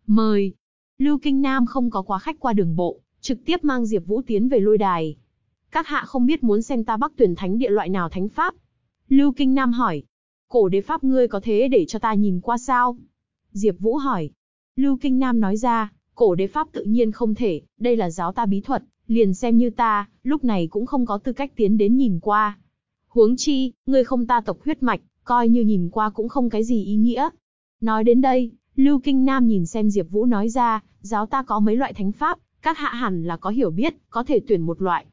Mời. Lưu Kinh Nam không có quá khách qua đường bộ, trực tiếp mang Diệp Vũ tiến về lôi đài. Các hạ không biết muốn xem ta Bắc Tuyển Thánh địa loại nào thánh pháp? Lưu Kinh Nam hỏi. Cổ đế pháp ngươi có thế để cho ta nhìn qua sao? Diệp Vũ hỏi. Lưu Kinh Nam nói ra, cổ đế pháp tự nhiên không thể, đây là giáo ta bí thuật, liền xem như ta, lúc này cũng không có tư cách tiến đến nhìn qua. Huống chi, ngươi không ta tộc huyết mạch, coi như nhìn qua cũng không cái gì ý nghĩa. Nói đến đây, Lưu Kinh Nam nhìn xem Diệp Vũ nói ra, giáo ta có mấy loại thánh pháp, các hạ hẳn là có hiểu biết, có thể tuyển một loại.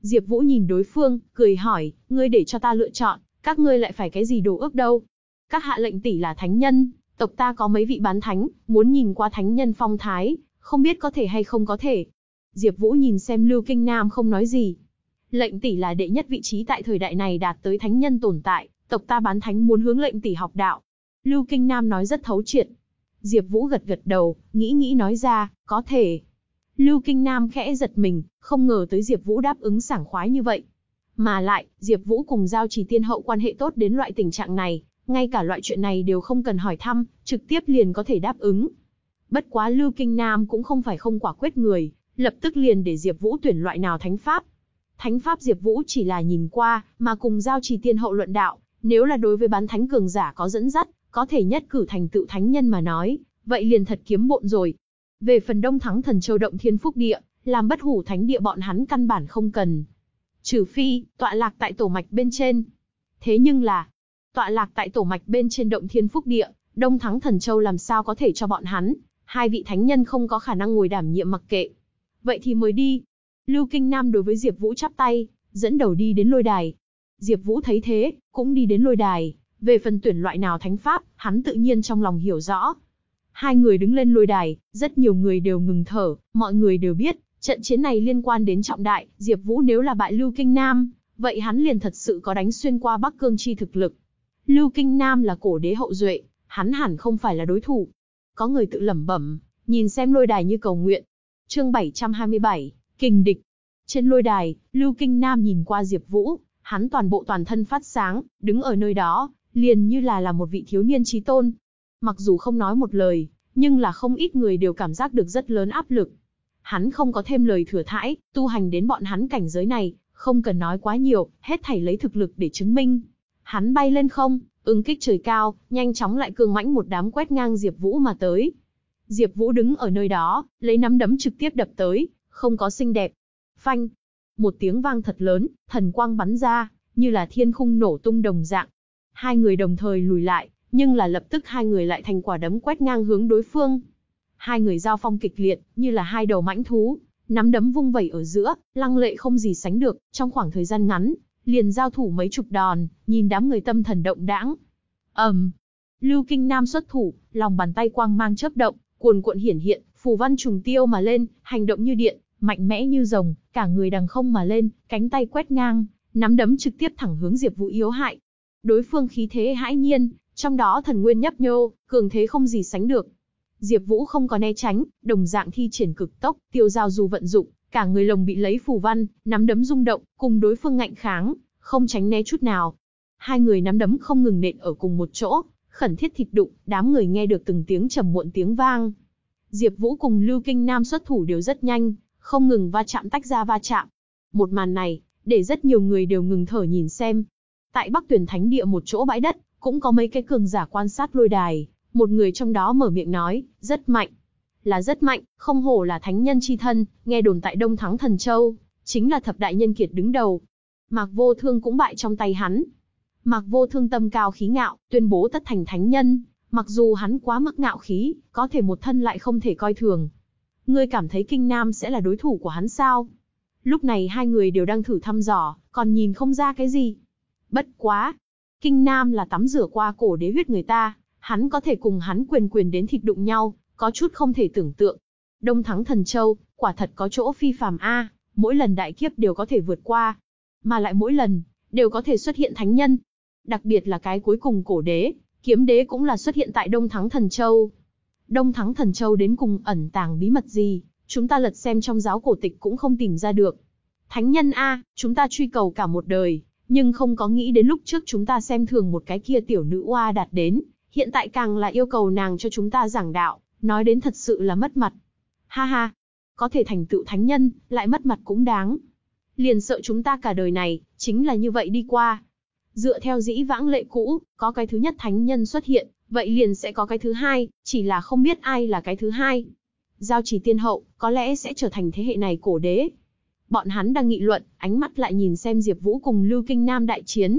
Diệp Vũ nhìn đối phương, cười hỏi, ngươi để cho ta lựa chọn, các ngươi lại phải cái gì đồ ước đâu? Các hạ lệnh tỷ là thánh nhân, tộc ta có mấy vị bán thánh, muốn nhìn qua thánh nhân phong thái, không biết có thể hay không có thể. Diệp Vũ nhìn xem Lưu Kinh Nam không nói gì. Lệnh tỷ là đệ nhất vị trí tại thời đại này đạt tới thánh nhân tồn tại, tộc ta bán thánh muốn hướng lệnh tỷ học đạo. Lưu Kinh Nam nói rất thấu triệt. Diệp Vũ gật gật đầu, nghĩ nghĩ nói ra, có thể. Lưu Kinh Nam khẽ giật mình, không ngờ tới Diệp Vũ đáp ứng sảng khoái như vậy. Mà lại, Diệp Vũ cùng Giao Chỉ Tiên hậu quan hệ tốt đến loại tình trạng này, ngay cả loại chuyện này đều không cần hỏi thăm, trực tiếp liền có thể đáp ứng. Bất quá Lưu Kinh Nam cũng không phải không quả quyết người, lập tức liền để Diệp Vũ tuyển loại nào thánh pháp. Thánh pháp Diệp Vũ chỉ là nhìn qua, mà cùng giao Chỉ tiên hậu luận đạo, nếu là đối với bán thánh cường giả có dẫn dắt, có thể nhất cử thành tựu thánh nhân mà nói, vậy liền thật kiếm bộn rồi. Về phần Đông Thắng Thần Châu động Thiên Phúc Địa, làm bất hủ thánh địa bọn hắn căn bản không cần. Trừ phi, tọa lạc tại tổ mạch bên trên. Thế nhưng là, tọa lạc tại tổ mạch bên trên động Thiên Phúc Địa, Đông Thắng Thần Châu làm sao có thể cho bọn hắn, hai vị thánh nhân không có khả năng ngồi đảm nhiệm mặc kệ. Vậy thì mời đi. Lưu Kinh Nam đối với Diệp Vũ chắp tay, dẫn đầu đi đến lôi đài. Diệp Vũ thấy thế, cũng đi đến lôi đài, về phần tuyển loại nào thánh pháp, hắn tự nhiên trong lòng hiểu rõ. Hai người đứng lên lôi đài, rất nhiều người đều ngừng thở, mọi người đều biết, trận chiến này liên quan đến trọng đại, Diệp Vũ nếu là bại Lưu Kinh Nam, vậy hắn liền thật sự có đánh xuyên qua Bắc Cương chi thực lực. Lưu Kinh Nam là cổ đế hậu duệ, hắn hẳn không phải là đối thủ. Có người tự lẩm bẩm, nhìn xem lôi đài như cầu nguyện. Chương 727, Kình địch. Trên lôi đài, Lưu Kinh Nam nhìn qua Diệp Vũ, hắn toàn bộ toàn thân phát sáng, đứng ở nơi đó, liền như là là một vị thiếu niên chí tôn. Mặc dù không nói một lời, nhưng là không ít người đều cảm giác được rất lớn áp lực. Hắn không có thêm lời thừa thãi, tu hành đến bọn hắn cảnh giới này, không cần nói quá nhiều, hết thảy lấy thực lực để chứng minh. Hắn bay lên không, ứng kích trời cao, nhanh chóng lại cường mãnh một đám quét ngang Diệp Vũ mà tới. Diệp Vũ đứng ở nơi đó, lấy nắm đấm trực tiếp đập tới, không có xinh đẹp. Phanh! Một tiếng vang thật lớn, thần quang bắn ra, như là thiên khung nổ tung đồng dạng. Hai người đồng thời lùi lại, nhưng là lập tức hai người lại thành quả đấm quét ngang hướng đối phương. Hai người giao phong kịch liệt, như là hai đầu mãnh thú, nắm đấm vung vẩy ở giữa, lăng lệ không gì sánh được, trong khoảng thời gian ngắn, liền giao thủ mấy chục đòn, nhìn đám người tâm thần động đãng. Ầm. Um, Lưu Kinh Nam xuất thủ, lòng bàn tay quang mang chớp động, cuồn cuộn hiển hiện, phù văn trùng tiêu mà lên, hành động như điện, mạnh mẽ như rồng, cả người đằng không mà lên, cánh tay quét ngang, nắm đấm trực tiếp thẳng hướng Diệp Vũ yếu hại. Đối phương khí thế hãi nhiên, trong đó thần nguyên nhấp nhô, cường thế không gì sánh được. Diệp Vũ không có né tránh, đồng dạng thi triển cực tốc, tiêu giao dù vận dụng, cả người lồng bị lấy phù văn, nắm đấm rung động, cùng đối phương ngạnh kháng, không tránh né chút nào. Hai người nắm đấm không ngừng nện ở cùng một chỗ, khẩn thiết thịt đụng, đám người nghe được từng tiếng trầm muộn tiếng vang. Diệp Vũ cùng Lưu Kinh Nam xuất thủ đều rất nhanh, không ngừng va chạm tách ra va chạm. Một màn này, để rất nhiều người đều ngừng thở nhìn xem. Tại Bắc Tuyển Thánh Địa một chỗ bãi đất, cũng có mấy cái cường giả quan sát lôi đài, một người trong đó mở miệng nói, rất mạnh. Là rất mạnh, không hổ là thánh nhân chi thân, nghe đồn tại Đông Thắng Thần Châu, chính là thập đại nhân kiệt đứng đầu. Mạc Vô Thương cũng bại trong tay hắn. Mạc Vô Thương tâm cao khí ngạo, tuyên bố tất thành thánh nhân, mặc dù hắn quá mức ngạo khí, có thể một thân lại không thể coi thường. Ngươi cảm thấy Kinh Nam sẽ là đối thủ của hắn sao? Lúc này hai người đều đang thử thăm dò, còn nhìn không ra cái gì. Bất quá. Kinh Nam là tắm rửa qua cổ đế huyết người ta, hắn có thể cùng hắn quyền quyền đến thịt đụng nhau, có chút không thể tưởng tượng. Đông Thắng Thần Châu, quả thật có chỗ phi phàm A, mỗi lần đại kiếp đều có thể vượt qua. Mà lại mỗi lần, đều có thể xuất hiện thánh nhân. Đặc biệt là cái cuối cùng cổ đế, kiếm đế cũng là xuất hiện tại Đông Thắng Thần Châu. Đông Thắng Thần Châu đến cùng ẩn tàng bí mật gì, chúng ta lật xem trong giáo cổ tịch cũng không tìm ra được. Thánh nhân A, chúng ta truy cầu cả một đời, nhưng không có nghĩ đến lúc trước chúng ta xem thường một cái kia tiểu nữ oa đạt đến, hiện tại càng là yêu cầu nàng cho chúng ta giảng đạo, nói đến thật sự là mất mặt. Ha ha, có thể thành tựu thánh nhân, lại mất mặt cũng đáng. Liền sợ chúng ta cả đời này, chính là như vậy đi qua. Dựa theo dĩ vãng lệ cũ, có cái thứ nhất thánh nhân xuất hiện, vậy liền sẽ có cái thứ hai, chỉ là không biết ai là cái thứ hai. Giao chỉ tiên hậu, có lẽ sẽ trở thành thế hệ này cổ đế. Bọn hắn đang nghị luận, ánh mắt lại nhìn xem Diệp Vũ cùng Lưu Kinh Nam đại chiến.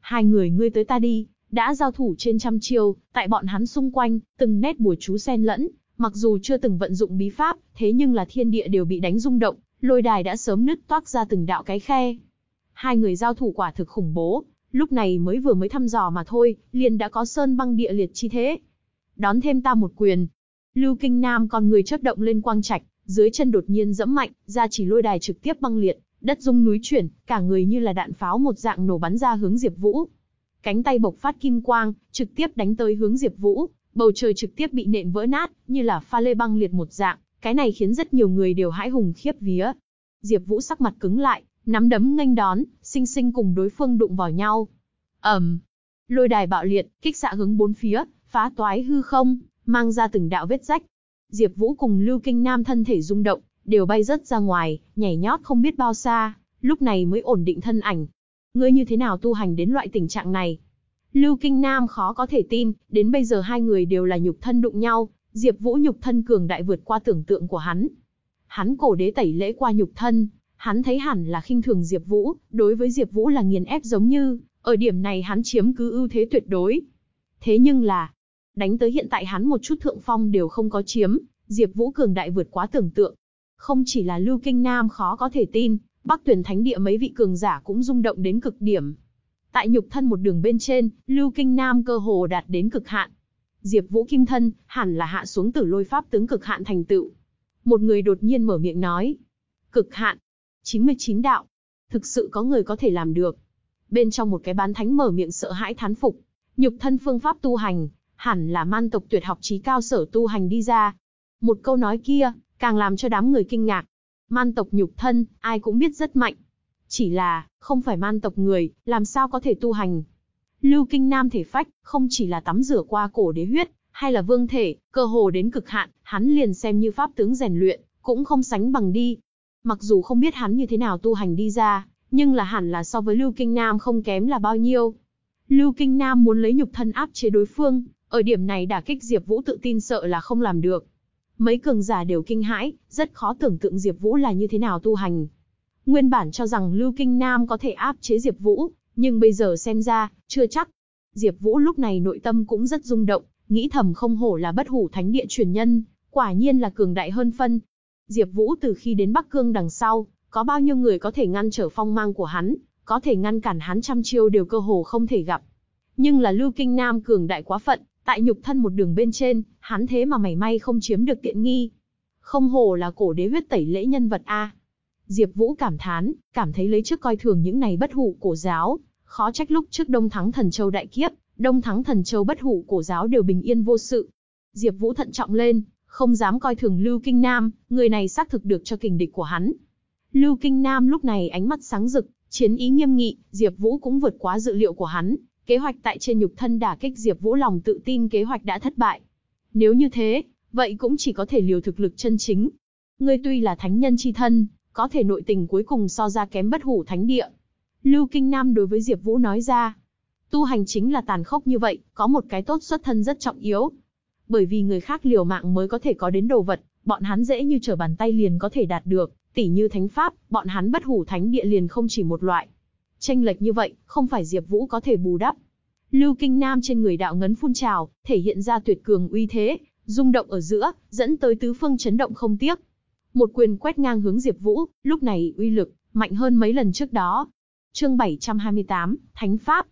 Hai người ngươi tới ta đi, đã giao thủ trên trăm chiêu, tại bọn hắn xung quanh, từng nét bùa chú xen lẫn, mặc dù chưa từng vận dụng bí pháp, thế nhưng là thiên địa đều bị đánh rung động, lôi đài đã sớm nứt toác ra từng đạo cái khe. Hai người giao thủ quả thực khủng bố, lúc này mới vừa mới thăm dò mà thôi, liền đã có sơn băng địa liệt chi thế. Đón thêm ta một quyền. Lưu Kinh Nam còn người chớp động lên quang trạch, dưới chân đột nhiên dẫm mạnh, ra chỉ lôi đài trực tiếp băng liệt, đất rung núi chuyển, cả người như là đạn pháo một dạng nổ bắn ra hướng Diệp Vũ. Cánh tay bộc phát kim quang, trực tiếp đánh tới hướng Diệp Vũ, bầu trời trực tiếp bị nện vỡ nát, như là pha lê băng liệt một dạng, cái này khiến rất nhiều người đều hãi hùng khiếp vía. Diệp Vũ sắc mặt cứng lại, nắm đấm nghênh đón, sinh sinh cùng đối phương đụng vào nhau. Ầm. lôi đài bạo liệt, kích xạ hướng bốn phía, phá toái hư không, mang ra từng đạo vết rách. Diệp Vũ cùng Lưu Kinh Nam thân thể rung động, đều bay rất ra ngoài, nhảy nhót không biết bao xa, lúc này mới ổn định thân ảnh. Ngươi như thế nào tu hành đến loại tình trạng này? Lưu Kinh Nam khó có thể tin, đến bây giờ hai người đều là nhục thân đụng nhau, Diệp Vũ nhục thân cường đại vượt qua tưởng tượng của hắn. Hắn cổ đế tẩy lễ qua nhục thân, hắn thấy hẳn là khinh thường Diệp Vũ, đối với Diệp Vũ là nghiền ép giống như, ở điểm này hắn chiếm cứ ưu thế tuyệt đối. Thế nhưng là, đánh tới hiện tại hắn một chút thượng phong đều không có chiếm, Diệp Vũ cường đại vượt quá tưởng tượng. Không chỉ là Lưu Kinh Nam khó có thể tin, Bắc Tuyển Thánh Địa mấy vị cường giả cũng rung động đến cực điểm. Tại nhục thân một đường bên trên, Lưu Kinh Nam cơ hồ đạt đến cực hạn. Diệp Vũ kim thân, hẳn là hạ xuống tử lôi pháp tướng cực hạn thành tựu. Một người đột nhiên mở miệng nói. Cực hạn. 99 đạo. Thực sự có người có thể làm được. Bên trong một cái bán thánh mở miệng sợ hãi thán phục. Nhục thân phương pháp tu hành, hẳn là man tộc tuyệt học trí cao sở tu hành đi ra. Một câu nói kia, càng làm cho đám người kinh ngạc. Man tộc nhục thân, ai cũng biết rất mạnh. Chỉ là, không phải man tộc người, làm sao có thể tu hành. Lưu Kinh Nam thể phách, không chỉ là tắm rửa qua cổ đế huyết, hay là vương thể, cơ hồ đến cực hạn, hắn liền xem như pháp tướng rèn luyện, cũng không sánh bằng đi. Mặc dù không biết hắn như thế nào tu hành đi ra, nhưng là hẳn là so với Lưu Kinh Nam không kém là bao nhiêu. Lưu Kinh Nam muốn lấy nhục thân áp chế đối phương, ở điểm này đả kích Diệp Vũ tự tin sợ là không làm được. Mấy cường giả đều kinh hãi, rất khó tưởng tượng Diệp Vũ là như thế nào tu hành. Nguyên bản cho rằng Lưu Kinh Nam có thể áp chế Diệp Vũ, nhưng bây giờ xem ra, chưa chắc. Diệp Vũ lúc này nội tâm cũng rất rung động, nghĩ thầm không hổ là bất hủ thánh địa truyền nhân, quả nhiên là cường đại hơn phân. Diệp Vũ từ khi đến Bắc Cương đằng sau, có bao nhiêu người có thể ngăn trở phong mang của hắn, có thể ngăn cản hắn trăm chiêu đều cơ hồ không thể gặp. Nhưng là Lưu Kinh Nam cường đại quá phận, tại nhục thân một đường bên trên, hắn thế mà mảy may không chiếm được tiện nghi. Không hổ là cổ đế huyết tẩy lễ nhân vật a. Diệp Vũ cảm thán, cảm thấy lấy trước coi thường những này bất hủ cổ giáo, khó trách lúc trước Đông Thắng Thần Châu đại kiếp, Đông Thắng Thần Châu bất hủ cổ giáo đều bình yên vô sự. Diệp Vũ thận trọng lên, không dám coi thường Lưu Kinh Nam, người này xác thực được cho kình địch của hắn. Lưu Kinh Nam lúc này ánh mắt sáng rực, chiến ý nghiêm nghị, Diệp Vũ cũng vượt quá dự liệu của hắn, kế hoạch tại trên nhục thân đả kích Diệp Vũ lòng tự tin kế hoạch đã thất bại. Nếu như thế, vậy cũng chỉ có thể liều thực lực chân chính. Ngươi tuy là thánh nhân chi thân, có thể nội tình cuối cùng so ra kém bất hủ thánh địa. Lưu Kinh Nam đối với Diệp Vũ nói ra, tu hành chính là tàn khốc như vậy, có một cái tốt xuất thân rất trọng yếu. Bởi vì người khác liều mạng mới có thể có đến đồ vật, bọn hắn dễ như trở bàn tay liền có thể đạt được, tỉ như thánh pháp, bọn hắn bất hủ thánh địa liền không chỉ một loại. Tranh lệch như vậy, không phải Diệp Vũ có thể bù đắp. Lưu Kinh Nam trên người đạo ngấn phun trào, thể hiện ra tuyệt cường uy thế, rung động ở giữa, dẫn tới tứ phương chấn động không tiếc. một quyền quét ngang hướng Diệp Vũ, lúc này uy lực mạnh hơn mấy lần trước đó. Chương 728, Thánh pháp.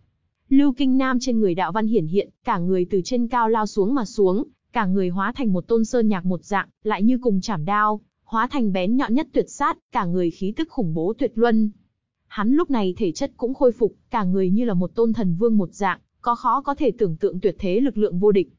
Lưu Kinh Nam trên người đạo văn hiển hiện, cả người từ trên cao lao xuống mà xuống, cả người hóa thành một tôn sơn nhạc một dạng, lại như cùng chảm đao, hóa thành bén nhọn nhất tuyệt sát, cả người khí tức khủng bố tuyệt luân. Hắn lúc này thể chất cũng khôi phục, cả người như là một tôn thần vương một dạng, có khó có thể tưởng tượng tuyệt thế lực lượng vô địch.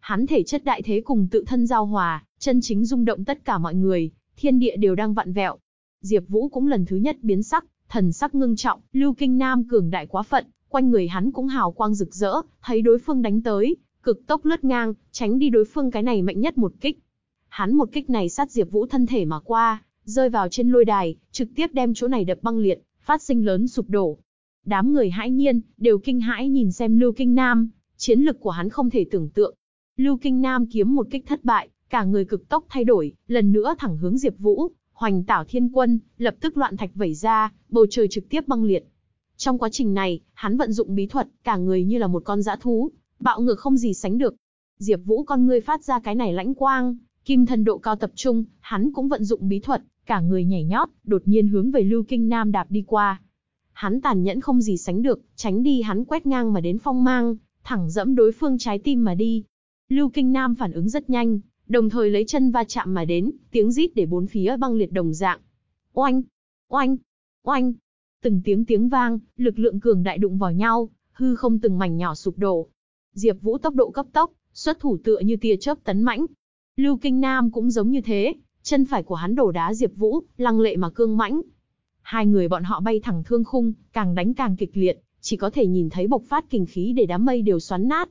Hắn thể chất đại thế cùng tự thân giao hòa, chân chính rung động tất cả mọi người, thiên địa đều đang vặn vẹo. Diệp Vũ cũng lần thứ nhất biến sắc, thần sắc ngưng trọng, Lưu Kinh Nam cường đại quá phận, quanh người hắn cũng hào quang rực rỡ, thấy đối phương đánh tới, cực tốc lướt ngang, tránh đi đối phương cái này mạnh nhất một kích. Hắn một kích này sát Diệp Vũ thân thể mà qua, rơi vào trên lôi đài, trực tiếp đem chỗ này đập băng liệt, phát sinh lớn sụp đổ. Đám người hãi nhiên, đều kinh hãi nhìn xem Lưu Kinh Nam, chiến lực của hắn không thể tưởng tượng. Lưu Kinh Nam kiếm một kích thất bại, cả người cực tốc thay đổi, lần nữa thẳng hướng Diệp Vũ, hoành tảo thiên quân, lập tức loạn thạch vẩy ra, bầu trời trực tiếp băng liệt. Trong quá trình này, hắn vận dụng bí thuật, cả người như là một con dã thú, bạo ngược không gì sánh được. Diệp Vũ con ngươi phát ra cái này lãnh quang, kim thần độ cao tập trung, hắn cũng vận dụng bí thuật, cả người nhảy nhót, đột nhiên hướng về Lưu Kinh Nam đạp đi qua. Hắn tàn nhẫn không gì sánh được, tránh đi hắn quét ngang mà đến phong mang, thẳng dẫm đối phương trái tim mà đi. Lưu Kinh Nam phản ứng rất nhanh, đồng thời lấy chân va chạm mà đến, tiếng rít để bốn phía băng liệt đồng dạng. Oanh, oanh, oanh. Từng tiếng tiếng vang, lực lượng cường đại đụng vào nhau, hư không từng mảnh nhỏ sụp đổ. Diệp Vũ tốc độ cấp tốc, xuất thủ tựa như tia chớp tấn mãnh. Lưu Kinh Nam cũng giống như thế, chân phải của hắn đổ đá Diệp Vũ, lăng lệ mà cương mãnh. Hai người bọn họ bay thẳng thương khung, càng đánh càng kịch liệt, chỉ có thể nhìn thấy bộc phát kinh khí để đám mây đều xoắn nát.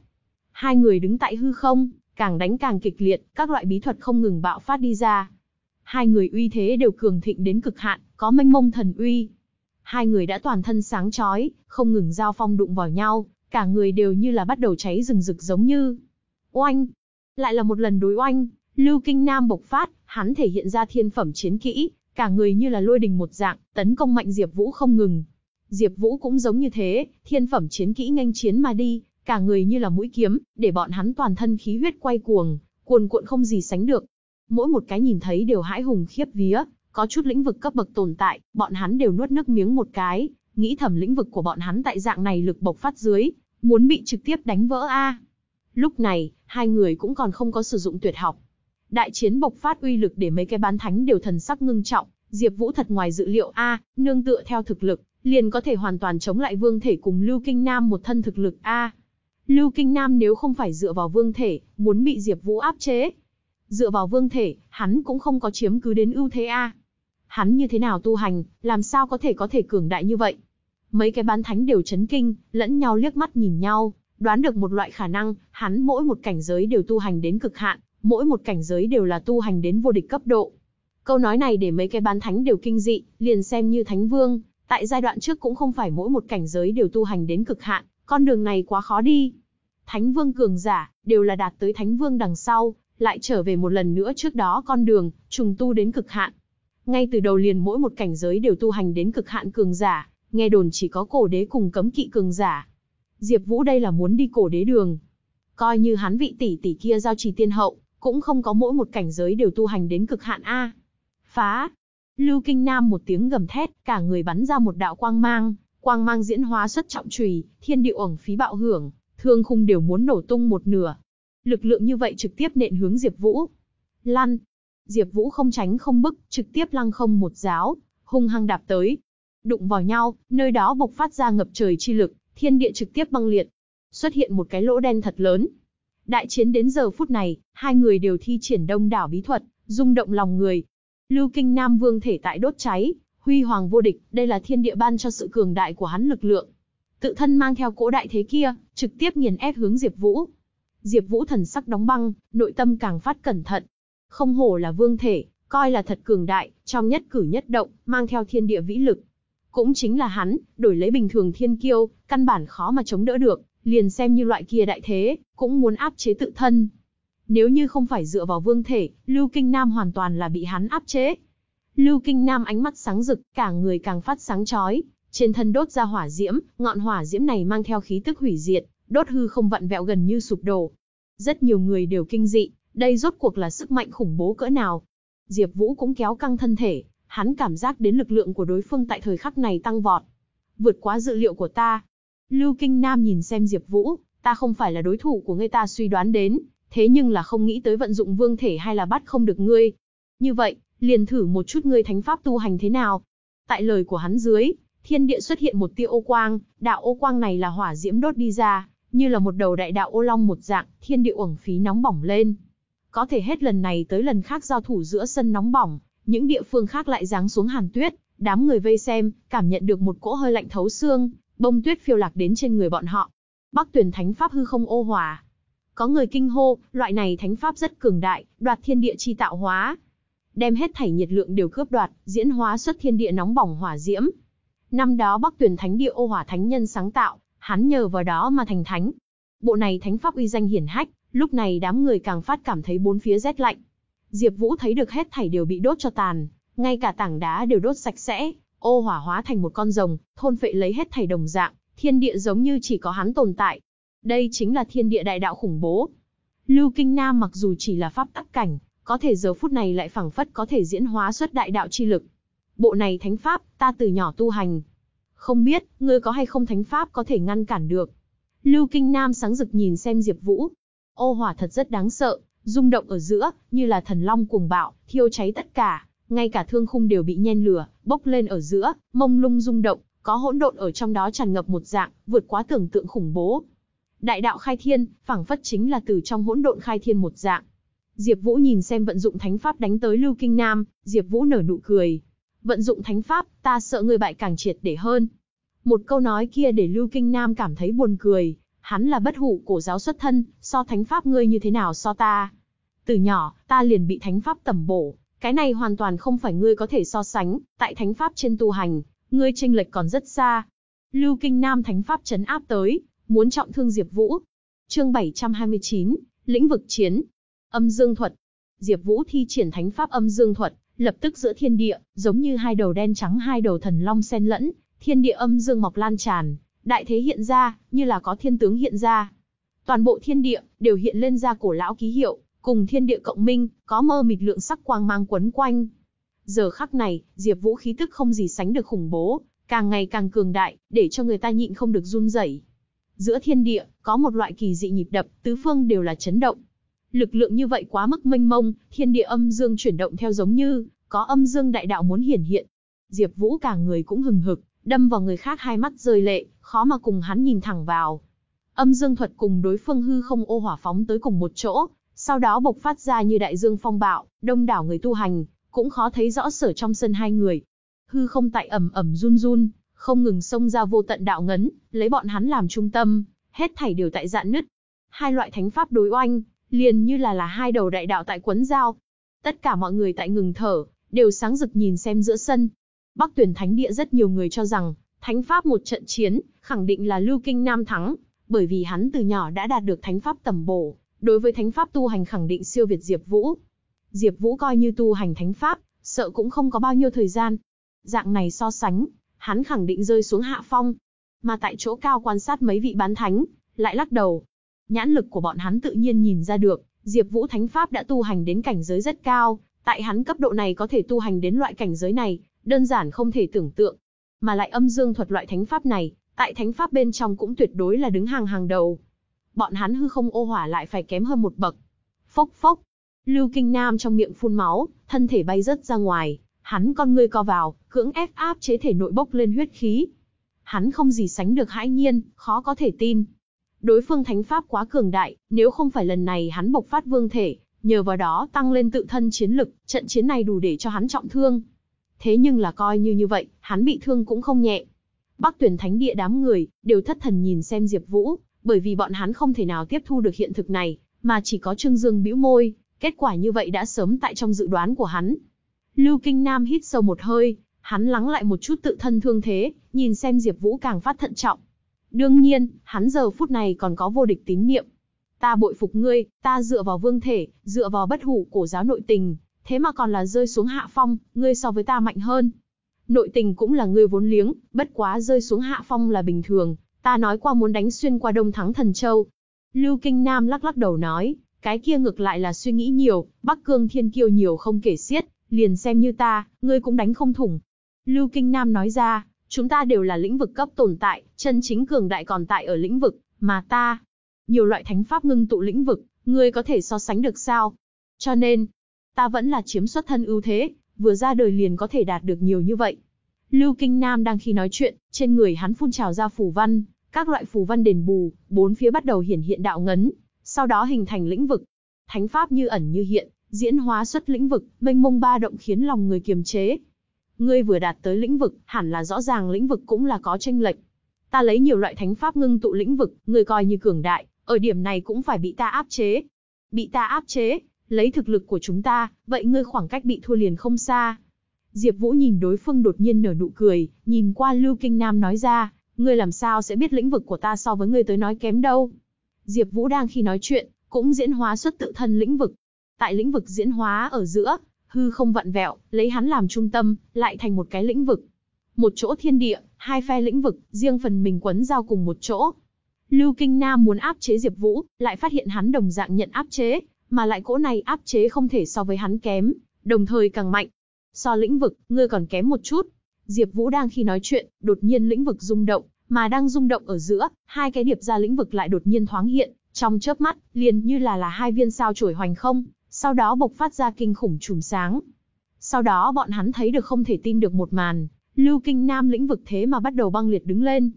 Hai người đứng tại hư không, càng đánh càng kịch liệt, các loại bí thuật không ngừng bạo phát đi ra. Hai người uy thế đều cường thịnh đến cực hạn, có mênh mông thần uy. Hai người đã toàn thân sáng chói, không ngừng giao phong đụng vào nhau, cả người đều như là bắt đầu cháy rừng rực giống như. Oanh! Lại là một lần đối oanh, Lưu Kinh Nam bộc phát, hắn thể hiện ra thiên phẩm chiến kỹ, cả người như là lôi đình một dạng, tấn công mạnh Diệp Vũ không ngừng. Diệp Vũ cũng giống như thế, thiên phẩm chiến kỹ nghênh chiến mà đi, cả người như là mũi kiếm, để bọn hắn toàn thân khí huyết quay cuồng, cuồn cuộn không gì sánh được. Mỗi một cái nhìn thấy đều hãi hùng khiếp vía, có chút lĩnh vực cấp bậc tồn tại, bọn hắn đều nuốt nước miếng một cái, nghĩ thầm lĩnh vực của bọn hắn tại dạng này lực bộc phát dưới, muốn bị trực tiếp đánh vỡ a. Lúc này, hai người cũng còn không có sử dụng tuyệt học. Đại chiến bộc phát uy lực để mấy cái bán thánh đều thần sắc ngưng trọng, Diệp Vũ thật ngoài dự liệu a, nương tựa theo thực lực, liền có thể hoàn toàn chống lại Vương thể cùng Lưu Kinh Nam một thân thực lực a. Lưu Kinh Nam nếu không phải dựa vào vương thể, muốn bị Diệp Vũ áp chế. Dựa vào vương thể, hắn cũng không có chiếm cứ đến ưu thế a. Hắn như thế nào tu hành, làm sao có thể có thể cường đại như vậy? Mấy cái bán thánh đều chấn kinh, lẫn nhau liếc mắt nhìn nhau, đoán được một loại khả năng, hắn mỗi một cảnh giới đều tu hành đến cực hạn, mỗi một cảnh giới đều là tu hành đến vô địch cấp độ. Câu nói này để mấy cái bán thánh đều kinh dị, liền xem như thánh vương, tại giai đoạn trước cũng không phải mỗi một cảnh giới đều tu hành đến cực hạn, con đường này quá khó đi. Thánh vương cường giả, đều là đạt tới thánh vương đằng sau, lại trở về một lần nữa trước đó con đường, trùng tu đến cực hạn. Ngay từ đầu liền mỗi một cảnh giới đều tu hành đến cực hạn cường giả, nghe đồn chỉ có cổ đế cùng cấm kỵ cường giả. Diệp Vũ đây là muốn đi cổ đế đường. Coi như hắn vị tỷ tỷ kia giao trì tiên hậu, cũng không có mỗi một cảnh giới đều tu hành đến cực hạn a. Phá! Lưu Kinh Nam một tiếng gầm thét, cả người bắn ra một đạo quang mang, quang mang diễn hóa xuất trọng chùy, thiên địa ẩn phí bạo hưởng, thương khung đều muốn nổ tung một nửa. Lực lượng như vậy trực tiếp nện hướng Diệp Vũ. Lăn! Diệp Vũ không tránh không bức, trực tiếp lăng không một giáo, hung hăng đạp tới. Đụng vào nhau, nơi đó bộc phát ra ngập trời chi lực, thiên địa trực tiếp băng liệt. Xuất hiện một cái lỗ đen thật lớn. Đại chiến đến giờ phút này, hai người đều thi triển đông đảo bí thuật, rung động lòng người. Lưu Kinh Nam Vương thể tại đốt cháy, huy hoàng vô địch, đây là thiên địa ban cho sự cường đại của hắn lực lượng. Tự thân mang theo cỗ đại thế kia, trực tiếp nghiền ép hướng Diệp Vũ. Diệp Vũ thần sắc đóng băng, nội tâm càng phát cẩn thận. Không hổ là vương thể, coi là thật cường đại, trong nhất cử nhất động, mang theo thiên địa vĩ lực. Cũng chính là hắn, đổi lấy bình thường thiên kiêu, căn bản khó mà chống đỡ được, liền xem như loại kia đại thế, cũng muốn áp chế tự thân. Nếu như không phải dựa vào vương thể, Lưu Kinh Nam hoàn toàn là bị hắn áp chế. Lưu Kinh Nam ánh mắt sáng rực, cả người càng phát sáng chói, trên thân đốt ra hỏa diễm, ngọn hỏa diễm này mang theo khí tức hủy diệt, đốt hư không vặn vẹo gần như sụp đổ. Rất nhiều người đều kinh dị, đây rốt cuộc là sức mạnh khủng bố cỡ nào. Diệp Vũ cũng kéo căng thân thể, hắn cảm giác đến lực lượng của đối phương tại thời khắc này tăng vọt. Vượt quá dự liệu của ta. Lưu Kinh Nam nhìn xem Diệp Vũ, ta không phải là đối thủ của ngươi ta suy đoán đến, thế nhưng là không nghĩ tới vận dụng vương thể hay là bắt không được ngươi. Như vậy, liền thử một chút ngươi thánh pháp tu hành thế nào. Tại lời của hắn dưới, thiên địa xuất hiện một tia ô quang, đạo ô quang này là hỏa diễm đốt đi ra, như là một đầu đại đạo ô long một dạng, thiên địa uổng phí nóng bỏng lên. Có thể hết lần này tới lần khác giao thủ giữa sân nóng bỏng, những địa phương khác lại giáng xuống hàn tuyết, đám người vây xem, cảm nhận được một cỗ hơi lạnh thấu xương, bông tuyết phiêu lạc đến trên người bọn họ. Bắc Tuyển Thánh Pháp hư không ô hỏa. Có người kinh hô, loại này thánh pháp rất cường đại, đoạt thiên địa chi tạo hóa, đem hết thảy nhiệt lượng đều cướp đoạt, diễn hóa xuất thiên địa nóng bỏng hỏa diễm. Năm đó Bắc Tuyển Thánh Địa ô hỏa thánh nhân sáng tạo, hắn nhờ vào đó mà thành thánh. Bộ này thánh pháp uy danh hiển hách, lúc này đám người càng phát cảm thấy bốn phía rét lạnh. Diệp Vũ thấy được hết thảy đều bị đốt cho tàn, ngay cả tảng đá đều đốt sạch sẽ, ô hỏa hóa thành một con rồng, thôn phệ lấy hết thảy đồng dạng, thiên địa giống như chỉ có hắn tồn tại. Đây chính là thiên địa đại đạo khủng bố. Lưu Kinh Nam mặc dù chỉ là pháp tắc cảnh, có thể giờ phút này lại phảng phất có thể diễn hóa xuất đại đạo chi lực. Bộ này thánh pháp, ta từ nhỏ tu hành. Không biết, ngươi có hay không thánh pháp có thể ngăn cản được. Lưu Kinh Nam sáng rực nhìn xem Diệp Vũ. Ô hỏa thật rất đáng sợ, rung động ở giữa, như là thần long cuồng bạo, thiêu cháy tất cả, ngay cả thương khung đều bị nhen lửa, bốc lên ở giữa, mông lung rung động, có hỗn độn ở trong đó tràn ngập một dạng, vượt quá tưởng tượng khủng bố. Đại đạo khai thiên, phảng phất chính là từ trong hỗn độn khai thiên một dạng. Diệp Vũ nhìn xem vận dụng thánh pháp đánh tới Lưu Kinh Nam, Diệp Vũ nở nụ cười. Vận dụng thánh pháp, ta sợ ngươi bại càng triệt để hơn. Một câu nói kia để Lưu Kinh Nam cảm thấy buồn cười, hắn là bất hủ cổ giáo xuất thân, so thánh pháp ngươi như thế nào so ta? Từ nhỏ, ta liền bị thánh pháp tầm bổ, cái này hoàn toàn không phải ngươi có thể so sánh, tại thánh pháp trên tu hành, ngươi chênh lệch còn rất xa. Lưu Kinh Nam thánh pháp chấn áp tới, muốn trọng thương Diệp Vũ. Chương 729, lĩnh vực chiến, Âm dương thuật. Diệp Vũ thi triển thánh pháp âm dương thuật, lập tức giữa thiên địa, giống như hai đầu đen trắng hai đầu thần long xen lẫn, thiên địa âm dương mọc lan tràn, đại thế hiện ra, như là có thiên tướng hiện ra. Toàn bộ thiên địa đều hiện lên ra cổ lão ký hiệu, cùng thiên địa cộng minh, có mơ mịt lượng sắc quang mang quấn quanh. Giờ khắc này, Diệp Vũ khí tức không gì sánh được khủng bố, càng ngày càng cường đại, để cho người ta nhịn không được run rẩy. Giữa thiên địa, có một loại kỳ dị nhịp đập, tứ phương đều là chấn động, Lực lượng như vậy quá mức mênh mông, thiên địa âm dương chuyển động theo giống như, có âm dương đại đạo muốn hiển hiện. Diệp Vũ cả người cũng hừng hực, đâm vào người khác hai mắt rơi lệ, khó mà cùng hắn nhìn thẳng vào. Âm dương thuật cùng đối phương hư không ô hỏa phóng tới cùng một chỗ, sau đó bộc phát ra như đại dương phong bạo, đông đảo người tu hành, cũng khó thấy rõ sở trong sân hai người. Hư không tại ẩm ẩm run run, không ngừng xông ra vô tận đạo ngấn, lấy bọn hắn làm trung tâm, hết thảy đều tại dạn nứt. Hai loại thánh pháp đối oanh, liền như là là hai đầu đại đạo tại quấn dao. Tất cả mọi người tại ngừng thở, đều sáng rực nhìn xem giữa sân. Bắc tuyển thánh địa rất nhiều người cho rằng, thánh pháp một trận chiến, khẳng định là Lưu Kinh Nam thắng, bởi vì hắn từ nhỏ đã đạt được thánh pháp tầm bổ, đối với thánh pháp tu hành khẳng định siêu việt Diệp Vũ. Diệp Vũ coi như tu hành thánh pháp, sợ cũng không có bao nhiêu thời gian. Dạng này so sánh, hắn khẳng định rơi xuống hạ phong. Mà tại chỗ cao quan sát mấy vị bán thánh, lại lắc đầu, Nhãn lực của bọn hắn tự nhiên nhìn ra được, Diệp Vũ Thánh Pháp đã tu hành đến cảnh giới rất cao, tại hắn cấp độ này có thể tu hành đến loại cảnh giới này, đơn giản không thể tưởng tượng. Mà lại âm dương thuật loại thánh pháp này, tại thánh pháp bên trong cũng tuyệt đối là đứng hàng hàng đầu. Bọn hắn hư không ô hỏa lại phải kém hơn một bậc. Phốc phốc. Lưu Kinh Nam trong miệng phun máu, thân thể bay rất ra ngoài, hắn con ngươi co vào, cưỡng ép áp chế thể nội bốc lên huyết khí. Hắn không gì sánh được hãi nhiên, khó có thể tin, Đối phương thánh pháp quá cường đại, nếu không phải lần này hắn bộc phát vương thể, nhờ vào đó tăng lên tự thân chiến lực, trận chiến này đủ để cho hắn trọng thương. Thế nhưng là coi như như vậy, hắn bị thương cũng không nhẹ. Bắc tuyển thánh địa đám người, đều thất thần nhìn xem Diệp Vũ, bởi vì bọn hắn không thể nào tiếp thu được hiện thực này, mà chỉ có Trương Dương bĩu môi, kết quả như vậy đã sớm tại trong dự đoán của hắn. Lưu Kinh Nam hít sâu một hơi, hắn lắng lại một chút tự thân thương thế, nhìn xem Diệp Vũ càng phát thận trọng. Đương nhiên, hắn giờ phút này còn có vô địch tín niệm. Ta bội phục ngươi, ta dựa vào vương thể, dựa vào bất hủ cổ giáo nội tình, thế mà còn là rơi xuống hạ phong, ngươi so với ta mạnh hơn. Nội tình cũng là ngươi vốn liếng, bất quá rơi xuống hạ phong là bình thường, ta nói qua muốn đánh xuyên qua đông thắng thần châu. Lưu Kinh Nam lắc lắc đầu nói, cái kia ngược lại là suy nghĩ nhiều, Bắc Cương Thiên Kiêu nhiều không kể xiết, liền xem như ta, ngươi cũng đánh không thủng. Lưu Kinh Nam nói ra, chúng ta đều là lĩnh vực cấp tồn tại, chân chính cường đại còn tại ở lĩnh vực, mà ta, nhiều loại thánh pháp ngưng tụ lĩnh vực, ngươi có thể so sánh được sao? Cho nên, ta vẫn là chiếm xuất thân ưu thế, vừa ra đời liền có thể đạt được nhiều như vậy. Lưu Kinh Nam đang khi nói chuyện, trên người hắn phun trào ra phù văn, các loại phù văn đền bù, bốn phía bắt đầu hiển hiện đạo ngấn, sau đó hình thành lĩnh vực. Thánh pháp như ẩn như hiện, diễn hóa xuất lĩnh vực, mênh mông ba động khiến lòng người kiềm chế. Ngươi vừa đạt tới lĩnh vực, hẳn là rõ ràng lĩnh vực cũng là có tranh lệch. Ta lấy nhiều loại thánh pháp ngưng tụ lĩnh vực, ngươi coi như cường đại, ở điểm này cũng phải bị ta áp chế. Bị ta áp chế, lấy thực lực của chúng ta, vậy ngươi khoảng cách bị thua liền không xa. Diệp Vũ nhìn đối phương đột nhiên nở nụ cười, nhìn qua Lưu Kinh Nam nói ra, ngươi làm sao sẽ biết lĩnh vực của ta so với ngươi tới nói kém đâu. Diệp Vũ đang khi nói chuyện, cũng diễn hóa xuất tự thân lĩnh vực. Tại lĩnh vực diễn hóa ở giữa, hư không vặn vẹo, lấy hắn làm trung tâm, lại thành một cái lĩnh vực. Một chỗ thiên địa, hai phe lĩnh vực, riêng phần mình quấn giao cùng một chỗ. Lưu Kinh Nam muốn áp chế Diệp Vũ, lại phát hiện hắn đồng dạng nhận áp chế, mà lại cỗ này áp chế không thể so với hắn kém, đồng thời càng mạnh. So lĩnh vực, ngươi còn kém một chút. Diệp Vũ đang khi nói chuyện, đột nhiên lĩnh vực rung động, mà đang rung động ở giữa, hai cái điệp ra lĩnh vực lại đột nhiên thoáng hiện, trong chớp mắt, liền như là là hai viên sao chổi hoành không, sau đó bộc phát ra kinh khủng chùm sáng. Sau đó bọn hắn thấy được không thể tin được một màn, Lưu Kinh Nam lĩnh vực thế mà bắt đầu băng liệt đứng lên.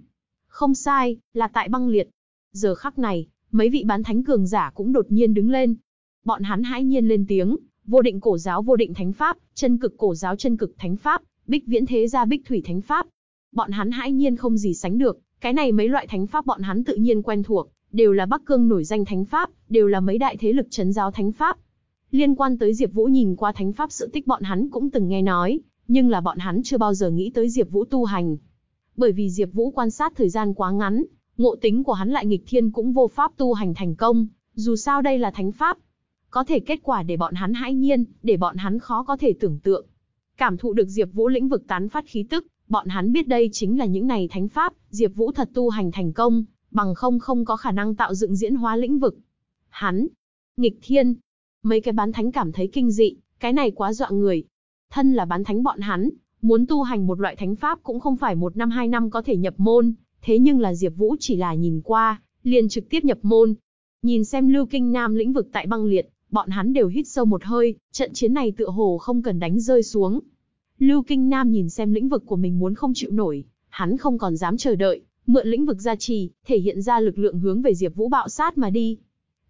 Không sai, là tại băng liệt. Giờ khắc này, mấy vị bán thánh cường giả cũng đột nhiên đứng lên. Bọn hắn hãi nhiên lên tiếng, vô định cổ giáo vô định thánh pháp, chân cực cổ giáo chân cực thánh pháp, bích viễn thế gia bích thủy thánh pháp. Bọn hắn hãi nhiên không gì sánh được, cái này mấy loại thánh pháp bọn hắn tự nhiên quen thuộc, đều là Bắc Cương nổi danh thánh pháp, đều là mấy đại thế lực chấn giáo thánh pháp. Liên quan tới Diệp Vũ nhìn qua thánh pháp sự tích bọn hắn cũng từng nghe nói, nhưng là bọn hắn chưa bao giờ nghĩ tới Diệp Vũ tu hành. Bởi vì Diệp Vũ quan sát thời gian quá ngắn, ngộ tính của hắn lại nghịch thiên cũng vô pháp tu hành thành công, dù sao đây là thánh pháp. Có thể kết quả để bọn hắn hãi nhiên, để bọn hắn khó có thể tưởng tượng. Cảm thụ được Diệp Vũ lĩnh vực tán phát khí tức, bọn hắn biết đây chính là những này thánh pháp, Diệp Vũ thật tu hành thành công, bằng không không có khả năng tạo dựng diễn hóa lĩnh vực. Hắn, nghịch thiên. Mấy cái bán thánh cảm thấy kinh dị, cái này quá dọa người. Thân là bán thánh bọn hắn, muốn tu hành một loại thánh pháp cũng không phải một năm hai năm có thể nhập môn, thế nhưng là Diệp Vũ chỉ là nhìn qua, liền trực tiếp nhập môn. Nhìn xem Lưu Kinh Nam lĩnh vực tại băng liệt, bọn hắn đều hít sâu một hơi, trận chiến này tựa hồ không cần đánh rơi xuống. Lưu Kinh Nam nhìn xem lĩnh vực của mình muốn không chịu nổi, hắn không còn dám chờ đợi, mượn lĩnh vực gia trì, thể hiện ra lực lượng hướng về Diệp Vũ bạo sát mà đi.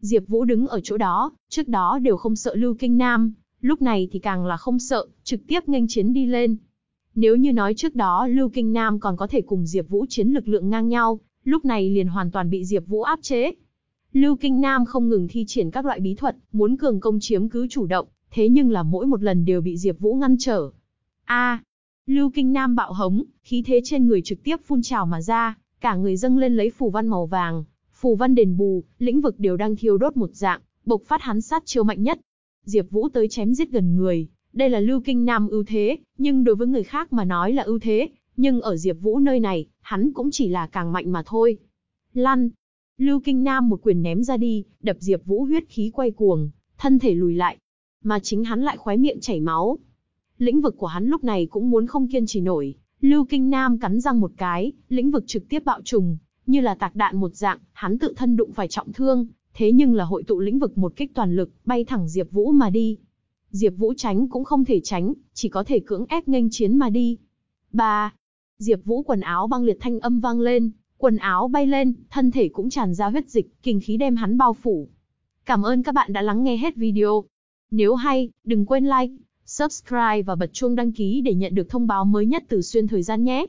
Diệp Vũ đứng ở chỗ đó, trước đó đều không sợ Lưu Kinh Nam, lúc này thì càng là không sợ, trực tiếp nghênh chiến đi lên. Nếu như nói trước đó Lưu Kinh Nam còn có thể cùng Diệp Vũ chiến lực lượng ngang nhau, lúc này liền hoàn toàn bị Diệp Vũ áp chế. Lưu Kinh Nam không ngừng thi triển các loại bí thuật, muốn cường công chiếm cứ chủ động, thế nhưng là mỗi một lần đều bị Diệp Vũ ngăn trở. A! Lưu Kinh Nam bạo hống, khí thế trên người trực tiếp phun trào mà ra, cả người dâng lên lấy phù văn màu vàng, phù văn đền bù, lĩnh vực đều đang thiêu đốt một dạng, bộc phát hắn sát chiêu mạnh nhất. Diệp Vũ tới chém giết gần người, đây là Lưu Kinh Nam ưu thế, nhưng đối với người khác mà nói là ưu thế, nhưng ở Diệp Vũ nơi này, hắn cũng chỉ là càng mạnh mà thôi. Lăn! Lưu Kinh Nam một quyền ném ra đi, đập Diệp Vũ huyết khí quay cuồng, thân thể lùi lại, mà chính hắn lại khóe miệng chảy máu. Lĩnh vực của hắn lúc này cũng muốn không kiên trì nổi, Lưu Kinh Nam cắn răng một cái, lĩnh vực trực tiếp bạo trùng, như là tạc đạn một dạng, hắn tự thân đụng phải trọng thương, thế nhưng là hội tụ lĩnh vực một kích toàn lực, bay thẳng Diệp Vũ mà đi. Diệp Vũ tránh cũng không thể tránh, chỉ có thể cưỡng ép nghênh chiến mà đi. Ba. Diệp Vũ quần áo băng liệt thanh âm vang lên, quần áo bay lên, thân thể cũng tràn ra huyết dịch, kinh khí đem hắn bao phủ. Cảm ơn các bạn đã lắng nghe hết video. Nếu hay, đừng quên like, subscribe và bật chuông đăng ký để nhận được thông báo mới nhất từ xuyên thời gian nhé.